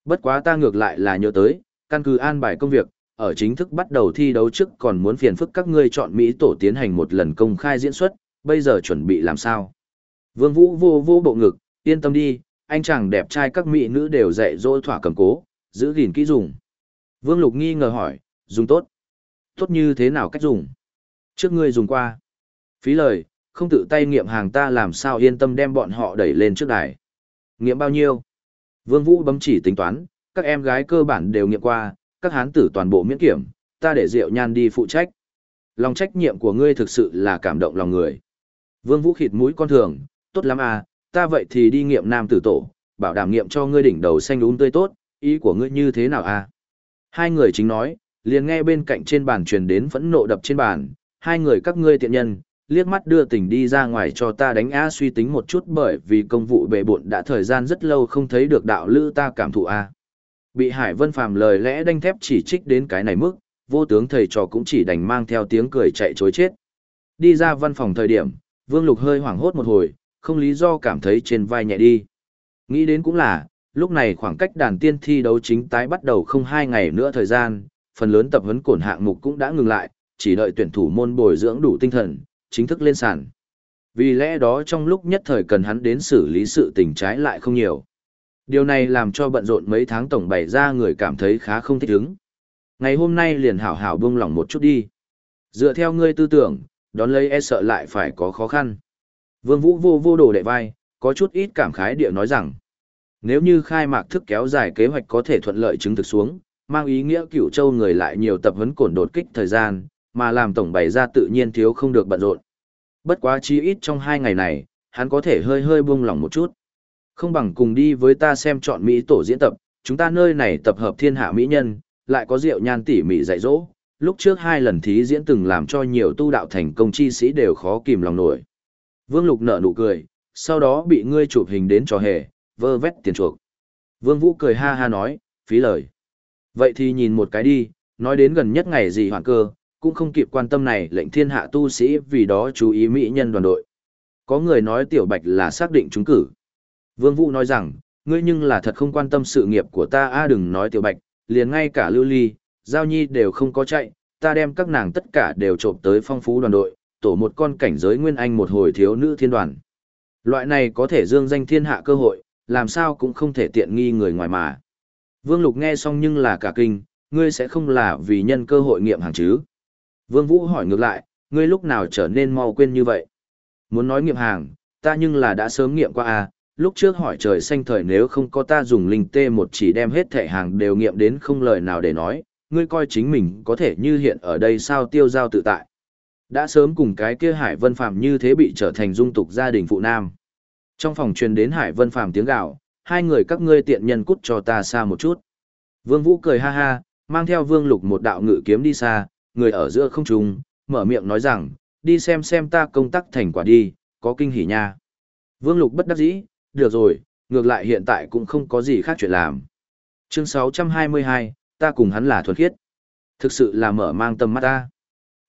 Bất quá ta ngược lại là nhớ tới, căn cứ an bài công việc, ở chính thức bắt đầu thi đấu trước còn muốn phiền phức các ngươi chọn Mỹ tổ tiến hành một lần công khai diễn xuất, bây giờ chuẩn bị làm sao? Vương Vũ vô vô bộ ngực, yên tâm đi, anh chàng đẹp trai các mỹ nữ đều dạy dỗ thỏa cầm cố, giữ gìn kỹ dùng. Vương Lục nghi ngờ hỏi, dùng tốt. Tốt như thế nào cách dùng? Trước ngươi dùng qua. Phí lời, không tự tay nghiệm hàng ta làm sao yên tâm đem bọn họ đẩy lên trước đài. Nghiệm bao nhiêu? Vương Vũ bấm chỉ tính toán, các em gái cơ bản đều nghiệm qua, các hán tử toàn bộ miễn kiểm, ta để Diệu Nhan đi phụ trách. Lòng trách nhiệm của ngươi thực sự là cảm động lòng người. Vương Vũ khịt mũi con thường, tốt lắm à, ta vậy thì đi nghiệm nam tử tổ, bảo đảm nghiệm cho ngươi đỉnh đầu xanh đúng tươi tốt, ý của ngươi như thế nào à? Hai người chính nói, liền nghe bên cạnh trên bàn truyền đến phẫn nộ đập trên bàn, hai người các ngươi tiện nhân, liếc mắt đưa tình đi ra ngoài cho ta đánh a suy tính một chút bởi vì công vụ bề bộn đã thời gian rất lâu không thấy được đạo lữ ta cảm thụ a. Bị Hải Vân Phàm lời lẽ đanh thép chỉ trích đến cái này mức, vô tướng thầy trò cũng chỉ đành mang theo tiếng cười chạy chối chết. Đi ra văn phòng thời điểm, Vương Lục hơi hoảng hốt một hồi, không lý do cảm thấy trên vai nhẹ đi. Nghĩ đến cũng là, lúc này khoảng cách đàn tiên thi đấu chính tái bắt đầu không hai ngày nữa thời gian, phần lớn tập huấn cổn hạng mục cũng đã ngừng lại, chỉ đợi tuyển thủ môn bồi dưỡng đủ tinh thần, chính thức lên sàn. Vì lẽ đó trong lúc nhất thời cần hắn đến xử lý sự tình trái lại không nhiều. Điều này làm cho bận rộn mấy tháng tổng bày ra người cảm thấy khá không thích ứng. Ngày hôm nay liền hảo hảo buông lỏng một chút đi. Dựa theo ngươi tư tưởng, đón lấy e sợ lại phải có khó khăn. Vương Vũ vô vô đồ đệ vai, có chút ít cảm khái địa nói rằng, nếu như khai mạc thức kéo dài kế hoạch có thể thuận lợi chứng thực xuống, mang ý nghĩa cửu châu người lại nhiều tập huấn cổn đột kích thời gian, mà làm tổng bày ra tự nhiên thiếu không được bận rộn. Bất quá chi ít trong hai ngày này, hắn có thể hơi hơi buông lỏng một chút. Không bằng cùng đi với ta xem chọn Mỹ tổ diễn tập, chúng ta nơi này tập hợp thiên hạ Mỹ nhân, lại có rượu nhan tỉ mỉ dạy dỗ. Lúc trước hai lần thí diễn từng làm cho nhiều tu đạo thành công chi sĩ đều khó kìm lòng nổi. Vương Lục nở nụ cười, sau đó bị ngươi chụp hình đến trò hề, vơ vét tiền chuộc. Vương Vũ cười ha ha nói, phí lời. Vậy thì nhìn một cái đi, nói đến gần nhất ngày gì hoàn cơ, cũng không kịp quan tâm này lệnh thiên hạ tu sĩ vì đó chú ý mỹ nhân đoàn đội. Có người nói Tiểu Bạch là xác định trúng cử. Vương Vũ nói rằng, ngươi nhưng là thật không quan tâm sự nghiệp của ta a đừng nói Tiểu Bạch, liền ngay cả Lưu Ly, Giao Nhi đều không có chạy, ta đem các nàng tất cả đều trộm tới phong phú đoàn đội, tổ một con cảnh giới nguyên anh một hồi thiếu nữ thiên đoàn. Loại này có thể dương danh thiên hạ cơ hội, làm sao cũng không thể tiện nghi người ngoài mà. Vương Lục nghe xong nhưng là cả kinh, ngươi sẽ không là vì nhân cơ hội nghiệm hàng chứ. Vương Vũ hỏi ngược lại, ngươi lúc nào trở nên mau quên như vậy? Muốn nói nghiệm hàng, ta nhưng là đã sớm nghiệm qua à, lúc trước hỏi trời xanh thời nếu không có ta dùng linh tê một chỉ đem hết thẻ hàng đều nghiệm đến không lời nào để nói, ngươi coi chính mình có thể như hiện ở đây sao tiêu giao tự tại. Đã sớm cùng cái kia Hải Vân Phạm như thế bị trở thành dung tục gia đình phụ nam. Trong phòng truyền đến Hải Vân Phạm tiếng gạo, hai người các ngươi tiện nhân cút cho ta xa một chút. Vương Vũ cười ha ha, mang theo Vương Lục một đạo ngự kiếm đi xa, người ở giữa không trung, mở miệng nói rằng, đi xem xem ta công tác thành quả đi, có kinh hỉ nha. Vương Lục bất đắc dĩ, được rồi, ngược lại hiện tại cũng không có gì khác chuyện làm. Chương 622, ta cùng hắn là thuần khiết. Thực sự là mở mang tâm mắt ta.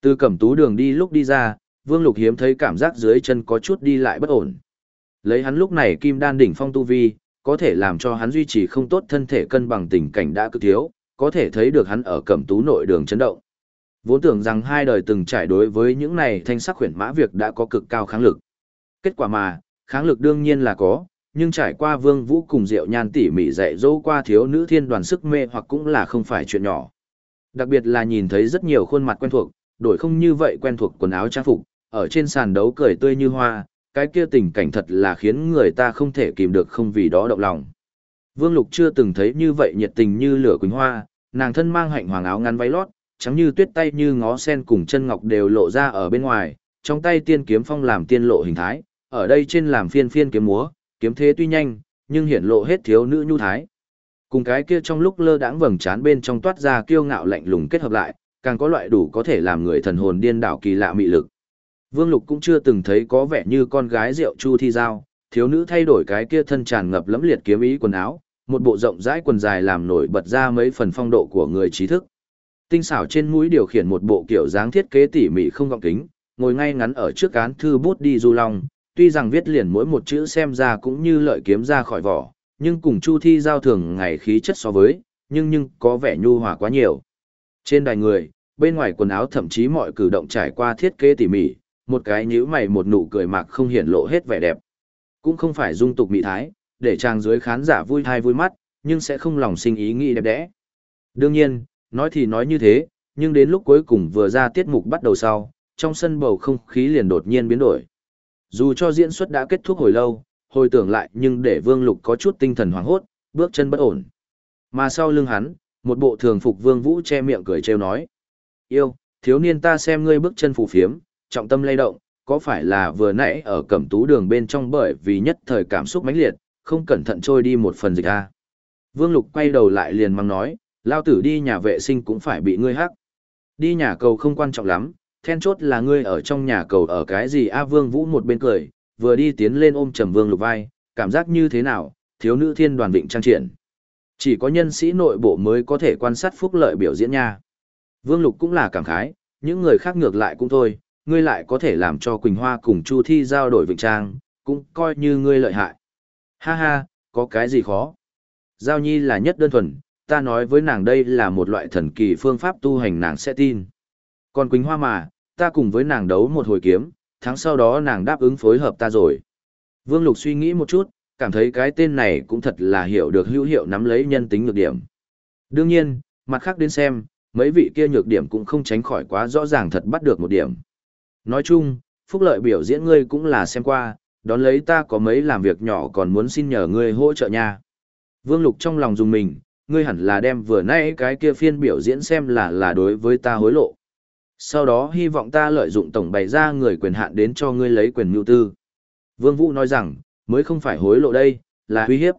Từ cẩm tú đường đi lúc đi ra, Vương Lục hiếm thấy cảm giác dưới chân có chút đi lại bất ổn. Lấy hắn lúc này kim đan đỉnh phong tu vi, có thể làm cho hắn duy trì không tốt thân thể cân bằng tình cảnh đã cực thiếu, có thể thấy được hắn ở cẩm tú nội đường chấn động. Vốn tưởng rằng hai đời từng trải đối với những này thanh sắc khuyển mã việc đã có cực cao kháng lực. Kết quả mà, kháng lực đương nhiên là có, nhưng trải qua vương vũ cùng diệu nhan tỉ mỉ dạy dỗ qua thiếu nữ thiên đoàn sức mê hoặc cũng là không phải chuyện nhỏ. Đặc biệt là nhìn thấy rất nhiều khuôn mặt quen thuộc, đổi không như vậy quen thuộc quần áo trang phục, ở trên sàn đấu cười tươi như hoa, cái kia tình cảnh thật là khiến người ta không thể kìm được không vì đó động lòng. Vương Lục chưa từng thấy như vậy nhiệt tình như lửa quỳnh hoa, nàng thân mang hạnh hoàng áo ngắn váy lót, trắng như tuyết tay như ngó sen cùng chân ngọc đều lộ ra ở bên ngoài, trong tay tiên kiếm phong làm tiên lộ hình thái, ở đây trên làm phiên phiên kiếm múa, kiếm thế tuy nhanh, nhưng hiển lộ hết thiếu nữ nhu thái. Cùng cái kia trong lúc lơ đãng vầng trán bên trong toát ra kiêu ngạo lạnh lùng kết hợp lại, càng có loại đủ có thể làm người thần hồn điên đảo kỳ lạ mị lực. Vương Lục cũng chưa từng thấy có vẻ như con gái rượu chu thi giao, thiếu nữ thay đổi cái kia thân tràn ngập lẫm liệt kiếm ý quần áo, một bộ rộng rãi quần dài làm nổi bật ra mấy phần phong độ của người trí thức. Tinh xảo trên mũi điều khiển một bộ kiểu dáng thiết kế tỉ mỉ không gọng kính, ngồi ngay ngắn ở trước án thư bút đi du long, tuy rằng viết liền mỗi một chữ xem ra cũng như lợi kiếm ra khỏi vỏ, nhưng cùng Chu Thi giao thường ngày khí chất so với, nhưng nhưng có vẻ nhu hòa quá nhiều. Trên đài người, bên ngoài quần áo thậm chí mọi cử động trải qua thiết kế tỉ mỉ, một cái nhíu mày một nụ cười mạc không hiển lộ hết vẻ đẹp. Cũng không phải dung tục mỹ thái, để chàng dưới khán giả vui thai vui mắt, nhưng sẽ không lòng sinh ý nghĩ đẹp đẽ. Đương nhiên, nói thì nói như thế, nhưng đến lúc cuối cùng vừa ra tiết mục bắt đầu sau, trong sân bầu không khí liền đột nhiên biến đổi. Dù cho diễn xuất đã kết thúc hồi lâu, hồi tưởng lại nhưng để Vương Lục có chút tinh thần hoảng hốt, bước chân bất ổn. Mà sau lưng hắn, một bộ thường phục Vương Vũ che miệng cười trêu nói. Yêu, thiếu niên ta xem ngươi bước chân phù phiếm, trọng tâm lay động, có phải là vừa nãy ở cẩm tú đường bên trong bởi vì nhất thời cảm xúc mãnh liệt, không cẩn thận trôi đi một phần dịch a. Vương Lục quay đầu lại liền mang nói, lao tử đi nhà vệ sinh cũng phải bị ngươi hắc. Đi nhà cầu không quan trọng lắm, then chốt là ngươi ở trong nhà cầu ở cái gì a Vương Vũ một bên cười, vừa đi tiến lên ôm trầm Vương Lục vai, cảm giác như thế nào, thiếu nữ thiên đoàn vịnh trang triển. Chỉ có nhân sĩ nội bộ mới có thể quan sát phúc lợi biểu diễn nha. Vương Lục cũng là cảm khái, những người khác ngược lại cũng thôi, ngươi lại có thể làm cho Quỳnh Hoa cùng Chu Thi giao đổi vịnh trang, cũng coi như ngươi lợi hại. Ha ha, có cái gì khó? Giao Nhi là nhất đơn thuần, ta nói với nàng đây là một loại thần kỳ phương pháp tu hành nàng sẽ tin. Còn Quỳnh Hoa mà, ta cùng với nàng đấu một hồi kiếm, tháng sau đó nàng đáp ứng phối hợp ta rồi. Vương Lục suy nghĩ một chút, cảm thấy cái tên này cũng thật là hiểu được hữu hiệu nắm lấy nhân tính nhược điểm. Đương nhiên, mặt khác đến xem, mấy vị kia nhược điểm cũng không tránh khỏi quá rõ ràng thật bắt được một điểm. Nói chung, phúc lợi biểu diễn ngươi cũng là xem qua, đón lấy ta có mấy làm việc nhỏ còn muốn xin nhờ ngươi hỗ trợ nha. Vương Lục trong lòng dùng mình, ngươi hẳn là đem vừa nãy cái kia phiên biểu diễn xem là là đối với ta hối lộ. Sau đó hy vọng ta lợi dụng tổng bày ra người quyền hạn đến cho ngươi lấy quyền mưu tư. Vương Vũ nói rằng, mới không phải hối lộ đây, là uy hiếp.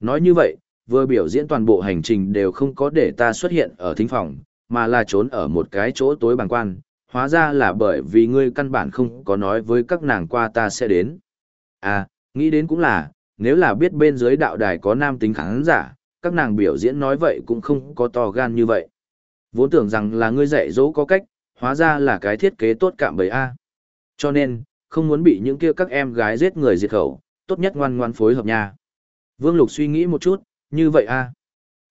Nói như vậy, vừa biểu diễn toàn bộ hành trình đều không có để ta xuất hiện ở thính phòng, mà là trốn ở một cái chỗ tối bằng quan, hóa ra là bởi vì ngươi căn bản không có nói với các nàng qua ta sẽ đến. À, nghĩ đến cũng là, nếu là biết bên dưới đạo đài có nam tính khán giả, các nàng biểu diễn nói vậy cũng không có to gan như vậy. Vốn tưởng rằng là ngươi dạy dỗ có cách, hóa ra là cái thiết kế tốt cạm bấy A. Cho nên, không muốn bị những kia các em gái giết người diệt khẩu, tốt nhất ngoan ngoan phối hợp nha. Vương Lục suy nghĩ một chút, như vậy a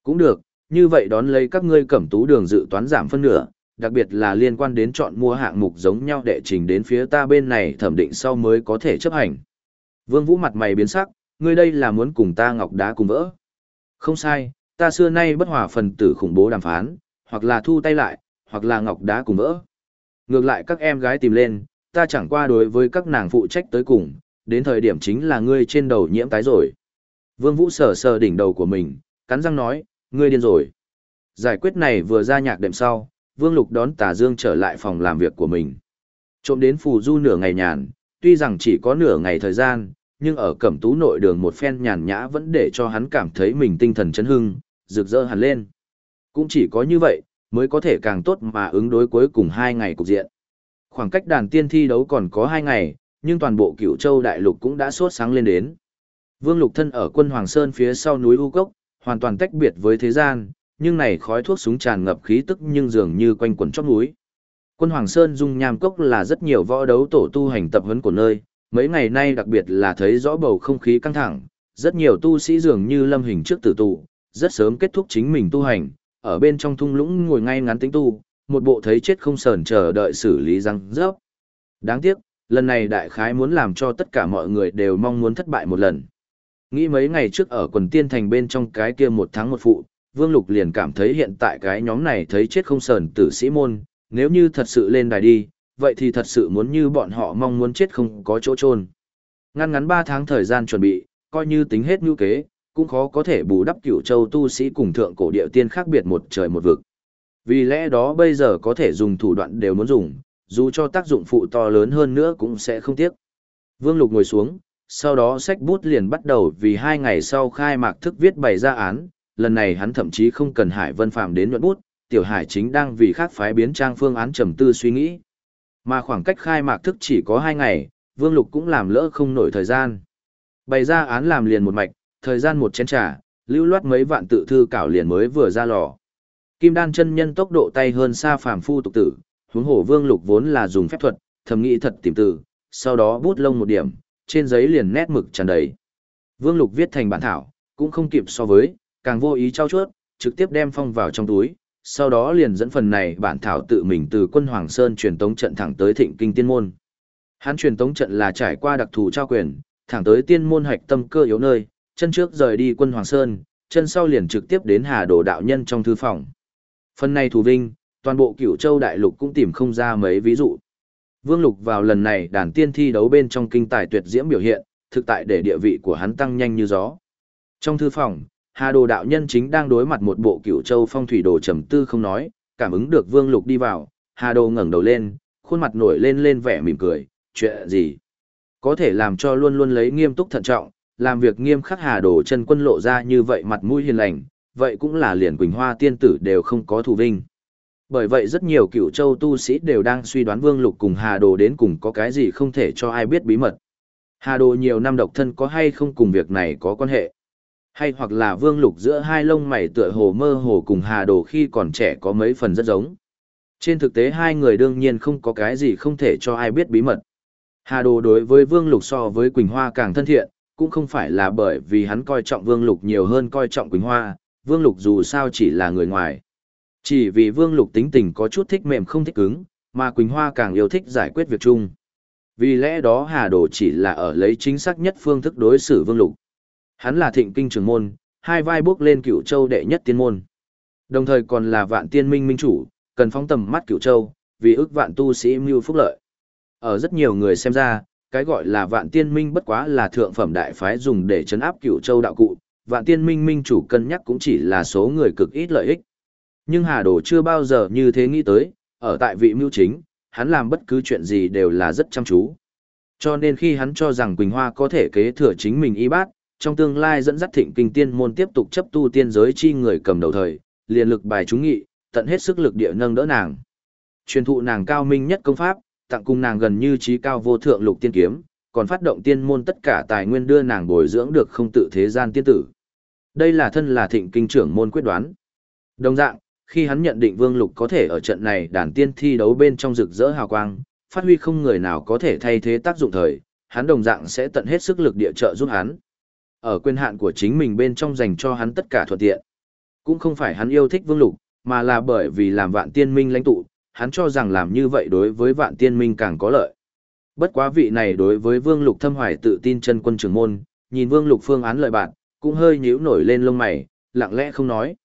Cũng được, như vậy đón lấy các ngươi cẩm tú đường dự toán giảm phân nửa, đặc biệt là liên quan đến chọn mua hạng mục giống nhau đệ trình đến phía ta bên này thẩm định sau mới có thể chấp hành. Vương Vũ mặt mày biến sắc, ngươi đây là muốn cùng ta ngọc đá cùng vỡ. Không sai, ta xưa nay bất hòa phần tử khủng bố đàm phán, hoặc là thu tay lại, hoặc là ngọc đá cùng vỡ. Ngược lại các em gái tìm lên, ta chẳng qua đối với các nàng phụ trách tới cùng, đến thời điểm chính là ngươi trên đầu nhiễm tái rồi. Vương Vũ sờ sờ đỉnh đầu của mình, cắn răng nói, ngươi điên rồi. Giải quyết này vừa ra nhạc đệm sau, Vương Lục đón Tả Dương trở lại phòng làm việc của mình. Trộm đến phù du nửa ngày nhàn, tuy rằng chỉ có nửa ngày thời gian, nhưng ở cẩm tú nội đường một phen nhàn nhã vẫn để cho hắn cảm thấy mình tinh thần chấn hưng, rực rỡ hẳn lên. Cũng chỉ có như vậy, mới có thể càng tốt mà ứng đối cuối cùng hai ngày cục diện. Khoảng cách đàn tiên thi đấu còn có hai ngày, nhưng toàn bộ cửu châu đại lục cũng đã sốt sáng lên đến. Vương Lục thân ở quân Hoàng Sơn phía sau núi U Cốc, hoàn toàn tách biệt với thế gian, nhưng này khói thuốc súng tràn ngập khí tức nhưng dường như quanh quẩn chóp núi. Quân Hoàng Sơn dung nham cốc là rất nhiều võ đấu tổ tu hành tập huấn của nơi, mấy ngày nay đặc biệt là thấy rõ bầu không khí căng thẳng, rất nhiều tu sĩ dường như lâm hình trước tử tụ, rất sớm kết thúc chính mình tu hành, ở bên trong thung lũng ngồi ngay ngắn tính tu, một bộ thấy chết không sờn chờ đợi xử lý răng rớp. Đáng tiếc, lần này đại khái muốn làm cho tất cả mọi người đều mong muốn thất bại một lần. Nghĩ mấy ngày trước ở quần tiên thành bên trong cái kia một tháng một phụ, Vương Lục liền cảm thấy hiện tại cái nhóm này thấy chết không sờn tử sĩ môn, nếu như thật sự lên đài đi, vậy thì thật sự muốn như bọn họ mong muốn chết không có chỗ chôn Ngăn ngắn 3 tháng thời gian chuẩn bị, coi như tính hết nhu kế, cũng khó có thể bù đắp cửu châu tu sĩ cùng thượng cổ địa tiên khác biệt một trời một vực. Vì lẽ đó bây giờ có thể dùng thủ đoạn đều muốn dùng, dù cho tác dụng phụ to lớn hơn nữa cũng sẽ không tiếc. Vương Lục ngồi xuống, sau đó sách bút liền bắt đầu vì hai ngày sau khai mạc thức viết bày ra án, lần này hắn thậm chí không cần Hải Vân phàm đến nhuận bút, Tiểu Hải chính đang vì khác phái biến trang phương án trầm tư suy nghĩ. Mà khoảng cách khai mạc thức chỉ có hai ngày, Vương Lục cũng làm lỡ không nổi thời gian. Bày ra án làm liền một mạch, thời gian một chén trà, lưu loát mấy vạn tự thư cảo liền mới vừa ra lò. Kim đan chân nhân tốc độ tay hơn xa phàm phu tục tử, huống hổ Vương Lục vốn là dùng phép thuật, thầm nghĩ thật tìm từ, sau đó bút lông một điểm, trên giấy liền nét mực tràn đầy. Vương Lục viết thành bản thảo, cũng không kịp so với, càng vô ý trao chuốt, trực tiếp đem phong vào trong túi, sau đó liền dẫn phần này bản thảo tự mình từ quân Hoàng Sơn truyền tống trận thẳng tới Thịnh Kinh Tiên Môn. Hắn truyền tống trận là trải qua đặc thù trao quyền, thẳng tới Tiên Môn hạch tâm cơ yếu nơi, chân trước rời đi quân Hoàng Sơn, chân sau liền trực tiếp đến Hà Đồ đạo nhân trong thư phòng. Phần này thủ vinh, toàn bộ Cửu Châu đại lục cũng tìm không ra mấy ví dụ. Vương Lục vào lần này đàn tiên thi đấu bên trong kinh tài tuyệt diễm biểu hiện, thực tại để địa vị của hắn tăng nhanh như gió. Trong thư phòng, Hà Đồ đạo nhân chính đang đối mặt một bộ Cửu Châu phong thủy đồ trầm tư không nói, cảm ứng được Vương Lục đi vào, Hà Đồ ngẩng đầu lên, khuôn mặt nổi lên lên vẻ mỉm cười, chuyện gì? Có thể làm cho luôn luôn lấy nghiêm túc thận trọng, làm việc nghiêm khắc Hà Đồ chân quân lộ ra như vậy mặt mũi hiền lành, vậy cũng là liền Quỳnh Hoa tiên tử đều không có thù vinh. Bởi vậy rất nhiều cửu châu tu sĩ đều đang suy đoán Vương Lục cùng Hà Đồ đến cùng có cái gì không thể cho ai biết bí mật. Hà Đồ nhiều năm độc thân có hay không cùng việc này có quan hệ. Hay hoặc là Vương Lục giữa hai lông mày tựa hồ mơ hồ cùng Hà Đồ khi còn trẻ có mấy phần rất giống. Trên thực tế hai người đương nhiên không có cái gì không thể cho ai biết bí mật. Hà Đồ đối với Vương Lục so với Quỳnh Hoa càng thân thiện, cũng không phải là bởi vì hắn coi trọng Vương Lục nhiều hơn coi trọng Quỳnh Hoa, Vương Lục dù sao chỉ là người ngoài. Chỉ vì Vương Lục tính tình có chút thích mềm không thích cứng, mà Quỳnh Hoa càng yêu thích giải quyết việc chung. Vì lẽ đó Hà Đồ chỉ là ở lấy chính xác nhất phương thức đối xử Vương Lục. Hắn là thịnh kinh trường môn, hai vai bước lên cửu châu đệ nhất tiên môn. Đồng thời còn là vạn tiên minh minh chủ, cần phóng tầm mắt cửu châu, vì ước vạn tu sĩ mưu phúc lợi. Ở rất nhiều người xem ra, cái gọi là vạn tiên minh bất quá là thượng phẩm đại phái dùng để chấn áp cửu châu đạo cụ, vạn tiên minh minh chủ cân nhắc cũng chỉ là số người cực ít lợi ích. Nhưng Hà Đồ chưa bao giờ như thế nghĩ tới, ở tại vị mưu chính, hắn làm bất cứ chuyện gì đều là rất chăm chú. Cho nên khi hắn cho rằng Quỳnh Hoa có thể kế thừa chính mình y bát, trong tương lai dẫn dắt thịnh kinh tiên môn tiếp tục chấp tu tiên giới chi người cầm đầu thời, liền lực bài chúng nghị, tận hết sức lực địa nâng đỡ nàng. Truyền thụ nàng cao minh nhất công pháp, tặng cùng nàng gần như trí cao vô thượng lục tiên kiếm, còn phát động tiên môn tất cả tài nguyên đưa nàng bồi dưỡng được không tự thế gian tiên tử. Đây là thân là thịnh kinh trưởng môn quyết đoán. Đồng dạng, khi hắn nhận định Vương Lục có thể ở trận này đàn tiên thi đấu bên trong rực rỡ hào quang, phát huy không người nào có thể thay thế tác dụng thời, hắn đồng dạng sẽ tận hết sức lực địa trợ giúp hắn. Ở quyền hạn của chính mình bên trong dành cho hắn tất cả thuận tiện. Cũng không phải hắn yêu thích Vương Lục, mà là bởi vì làm vạn tiên minh lãnh tụ, hắn cho rằng làm như vậy đối với vạn tiên minh càng có lợi. Bất quá vị này đối với Vương Lục thâm hoài tự tin chân quân trưởng môn, nhìn Vương Lục phương án lợi bạn, cũng hơi nhíu nổi lên lông mày, lặng lẽ không nói.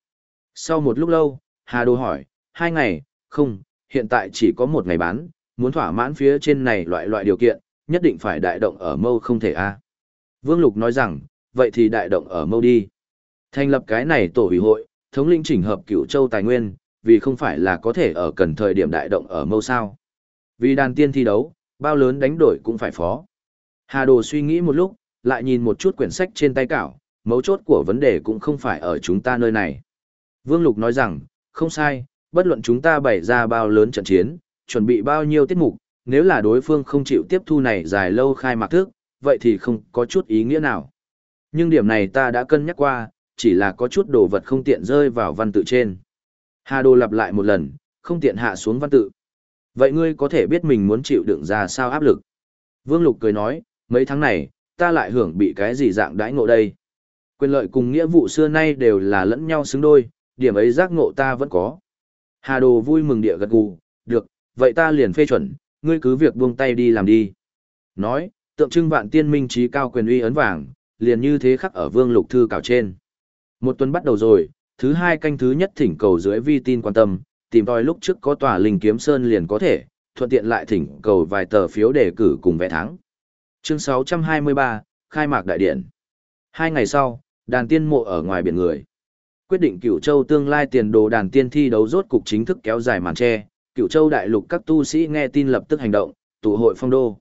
Sau một lúc lâu, Hà Đô hỏi, hai ngày, không, hiện tại chỉ có một ngày bán, muốn thỏa mãn phía trên này loại loại điều kiện, nhất định phải đại động ở mâu không thể a. Vương Lục nói rằng, vậy thì đại động ở mâu đi. Thành lập cái này tổ ủy hội, thống lĩnh chỉnh hợp cửu châu tài nguyên, vì không phải là có thể ở cần thời điểm đại động ở mâu sao. Vì đàn tiên thi đấu, bao lớn đánh đổi cũng phải phó. Hà Đồ suy nghĩ một lúc, lại nhìn một chút quyển sách trên tay cảo, mấu chốt của vấn đề cũng không phải ở chúng ta nơi này. Vương Lục nói rằng, không sai, bất luận chúng ta bày ra bao lớn trận chiến, chuẩn bị bao nhiêu tiết mục, nếu là đối phương không chịu tiếp thu này dài lâu khai mạc thức, vậy thì không có chút ý nghĩa nào. Nhưng điểm này ta đã cân nhắc qua, chỉ là có chút đồ vật không tiện rơi vào văn tự trên. Hà Đồ lặp lại một lần, không tiện hạ xuống văn tự. Vậy ngươi có thể biết mình muốn chịu đựng ra sao áp lực. Vương Lục cười nói, mấy tháng này, ta lại hưởng bị cái gì dạng đãi ngộ đây. Quyền lợi cùng nghĩa vụ xưa nay đều là lẫn nhau xứng đôi, điểm ấy giác ngộ ta vẫn có. Hà Đồ vui mừng địa gật gù, được, vậy ta liền phê chuẩn, ngươi cứ việc buông tay đi làm đi. Nói, tượng trưng vạn tiên minh trí cao quyền uy ấn vàng, liền như thế khắc ở vương lục thư cảo trên. Một tuần bắt đầu rồi, thứ hai canh thứ nhất thỉnh cầu dưới vi tin quan tâm, tìm tòi lúc trước có tòa linh kiếm sơn liền có thể, thuận tiện lại thỉnh cầu vài tờ phiếu đề cử cùng vẽ thắng. Chương 623, khai mạc đại điện. Hai ngày sau, đàn tiên mộ ở ngoài biển người. Quyết định cửu châu tương lai tiền đồ đàn tiên thi đấu rốt cục chính thức kéo dài màn tre, cửu châu đại lục các tu sĩ nghe tin lập tức hành động, tụ hội phong đô.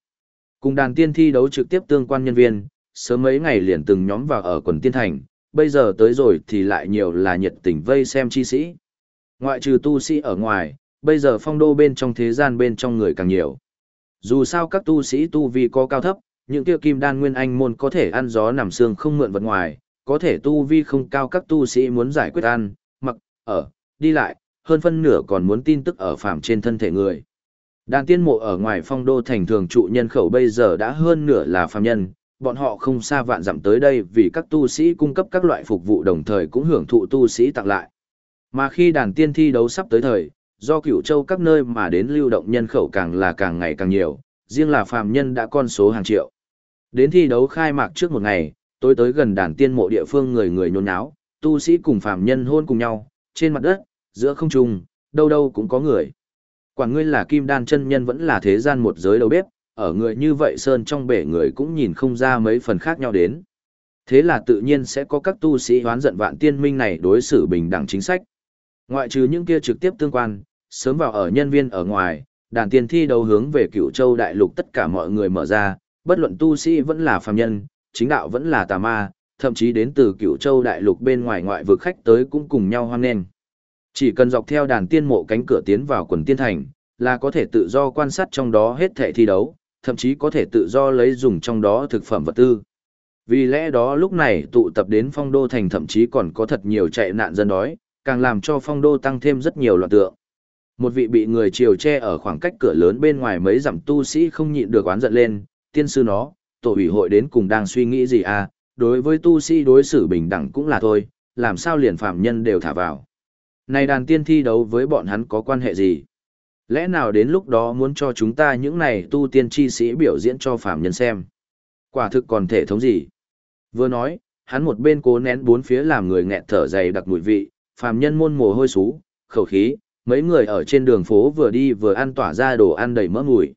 Cùng đàn tiên thi đấu trực tiếp tương quan nhân viên, sớm mấy ngày liền từng nhóm vào ở quần tiên thành, bây giờ tới rồi thì lại nhiều là nhiệt tình vây xem chi sĩ. Ngoại trừ tu sĩ ở ngoài, bây giờ phong đô bên trong thế gian bên trong người càng nhiều. Dù sao các tu sĩ tu vi có cao thấp, những kia kim đan nguyên anh môn có thể ăn gió nằm xương không mượn vật ngoài, có thể tu vi không cao các tu sĩ muốn giải quyết ăn, mặc, ở, đi lại, hơn phân nửa còn muốn tin tức ở phạm trên thân thể người. Đàn tiên mộ ở ngoài phong đô thành thường trụ nhân khẩu bây giờ đã hơn nửa là phàm nhân, bọn họ không xa vạn dặm tới đây vì các tu sĩ cung cấp các loại phục vụ đồng thời cũng hưởng thụ tu sĩ tặng lại. Mà khi đàn tiên thi đấu sắp tới thời, do cửu châu các nơi mà đến lưu động nhân khẩu càng là càng ngày càng nhiều, riêng là phàm nhân đã con số hàng triệu. Đến thi đấu khai mạc trước một ngày, tối tới gần đàn tiên mộ địa phương người người nhốn nháo, tu sĩ cùng phàm nhân hôn cùng nhau, trên mặt đất, giữa không trung, đâu đâu cũng có người. Quản ngươi là kim đan chân nhân vẫn là thế gian một giới đầu bếp, ở người như vậy sơn trong bể người cũng nhìn không ra mấy phần khác nhau đến. Thế là tự nhiên sẽ có các tu sĩ hoán giận vạn tiên minh này đối xử bình đẳng chính sách. Ngoại trừ những kia trực tiếp tương quan, sớm vào ở nhân viên ở ngoài, đàn tiên thi đấu hướng về cựu châu đại lục tất cả mọi người mở ra, bất luận tu sĩ vẫn là phàm nhân, chính đạo vẫn là tà ma, thậm chí đến từ cựu châu đại lục bên ngoài ngoại vực khách tới cũng cùng nhau hoan nghênh. Chỉ cần dọc theo đàn tiên mộ cánh cửa tiến vào quần tiên thành, là có thể tự do quan sát trong đó hết thể thi đấu, thậm chí có thể tự do lấy dùng trong đó thực phẩm vật tư. Vì lẽ đó lúc này tụ tập đến phong đô thành thậm chí còn có thật nhiều chạy nạn dân đói, càng làm cho phong đô tăng thêm rất nhiều loạn tượng. Một vị bị người chiều che ở khoảng cách cửa lớn bên ngoài mấy dặm tu sĩ không nhịn được oán giận lên, tiên sư nó, tổ ủy hội đến cùng đang suy nghĩ gì à, đối với tu sĩ đối xử bình đẳng cũng là thôi, làm sao liền phạm nhân đều thả vào. Này đàn tiên thi đấu với bọn hắn có quan hệ gì? Lẽ nào đến lúc đó muốn cho chúng ta những này tu tiên chi sĩ biểu diễn cho phạm nhân xem? Quả thực còn thể thống gì? Vừa nói, hắn một bên cố nén bốn phía làm người nghẹn thở dày đặc mùi vị, phàm nhân môn mồ hôi xú, khẩu khí, mấy người ở trên đường phố vừa đi vừa ăn tỏa ra đồ ăn đầy mỡ mùi.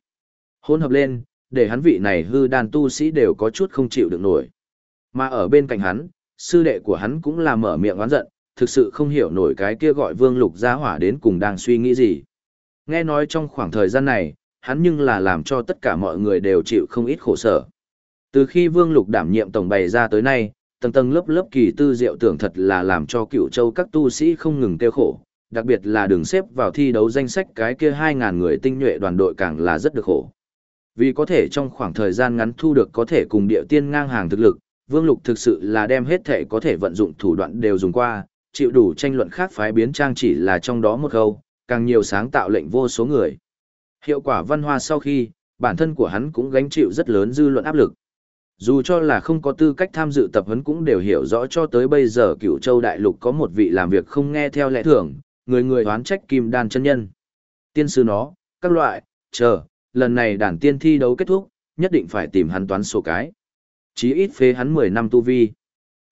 Hôn hợp lên, để hắn vị này hư đàn tu sĩ đều có chút không chịu được nổi. Mà ở bên cạnh hắn, sư đệ của hắn cũng là mở miệng oán giận, thực sự không hiểu nổi cái kia gọi vương lục gia hỏa đến cùng đang suy nghĩ gì. Nghe nói trong khoảng thời gian này, hắn nhưng là làm cho tất cả mọi người đều chịu không ít khổ sở. Từ khi vương lục đảm nhiệm tổng bày ra tới nay, tầng tầng lớp lớp kỳ tư diệu tưởng thật là làm cho cựu châu các tu sĩ không ngừng tiêu khổ, đặc biệt là đường xếp vào thi đấu danh sách cái kia 2.000 người tinh nhuệ đoàn đội càng là rất được khổ. Vì có thể trong khoảng thời gian ngắn thu được có thể cùng địa tiên ngang hàng thực lực, Vương Lục thực sự là đem hết thể có thể vận dụng thủ đoạn đều dùng qua, chịu đủ tranh luận khác phái biến trang chỉ là trong đó một câu, càng nhiều sáng tạo lệnh vô số người. Hiệu quả văn hoa sau khi, bản thân của hắn cũng gánh chịu rất lớn dư luận áp lực. Dù cho là không có tư cách tham dự tập huấn cũng đều hiểu rõ cho tới bây giờ cửu châu đại lục có một vị làm việc không nghe theo lẽ thường, người người đoán trách kim đan chân nhân. Tiên sư nó, các loại, chờ, lần này đàn tiên thi đấu kết thúc, nhất định phải tìm hắn toán số cái. Chí ít phế hắn 10 năm tu vi.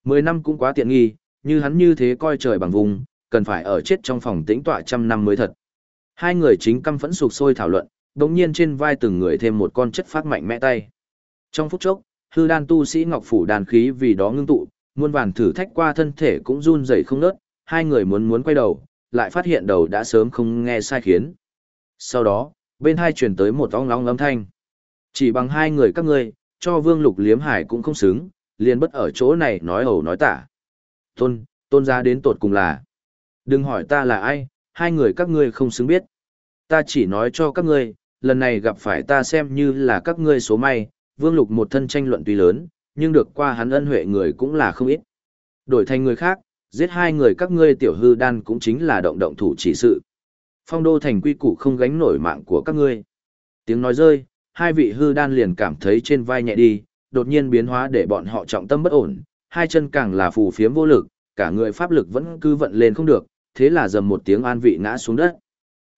10 năm cũng quá tiện nghi, như hắn như thế coi trời bằng vùng, cần phải ở chết trong phòng tĩnh tọa trăm năm mới thật. Hai người chính căm phẫn sục sôi thảo luận, đồng nhiên trên vai từng người thêm một con chất phát mạnh mẽ tay. Trong phút chốc, hư đan tu sĩ ngọc phủ đàn khí vì đó ngưng tụ, muôn vàn thử thách qua thân thể cũng run rẩy không nớt, hai người muốn muốn quay đầu, lại phát hiện đầu đã sớm không nghe sai khiến. Sau đó, bên hai truyền tới một ong long âm thanh. Chỉ bằng hai người các ngươi, cho vương lục liếm hải cũng không xứng, liền bất ở chỗ này nói ẩu nói tả. Tôn, tôn ra đến tột cùng là. Đừng hỏi ta là ai, hai người các ngươi không xứng biết. Ta chỉ nói cho các ngươi, lần này gặp phải ta xem như là các ngươi số may, vương lục một thân tranh luận tuy lớn, nhưng được qua hắn ân huệ người cũng là không ít. Đổi thành người khác, giết hai người các ngươi tiểu hư đan cũng chính là động động thủ chỉ sự. Phong đô thành quy củ không gánh nổi mạng của các ngươi. Tiếng nói rơi, hai vị hư đan liền cảm thấy trên vai nhẹ đi, đột nhiên biến hóa để bọn họ trọng tâm bất ổn, hai chân càng là phù phiếm vô lực, cả người pháp lực vẫn cứ vận lên không được, thế là dầm một tiếng an vị ngã xuống đất.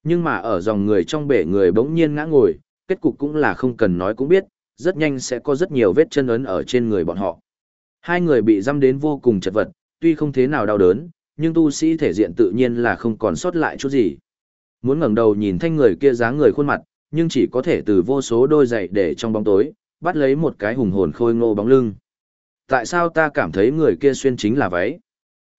Nhưng mà ở dòng người trong bể người bỗng nhiên ngã ngồi, kết cục cũng là không cần nói cũng biết, rất nhanh sẽ có rất nhiều vết chân ấn ở trên người bọn họ. Hai người bị dăm đến vô cùng chật vật, tuy không thế nào đau đớn, nhưng tu sĩ thể diện tự nhiên là không còn sót lại chút gì. Muốn ngẩng đầu nhìn thanh người kia dáng người khuôn mặt, nhưng chỉ có thể từ vô số đôi giày để trong bóng tối, bắt lấy một cái hùng hồn khôi ngô bóng lưng. Tại sao ta cảm thấy người kia xuyên chính là váy?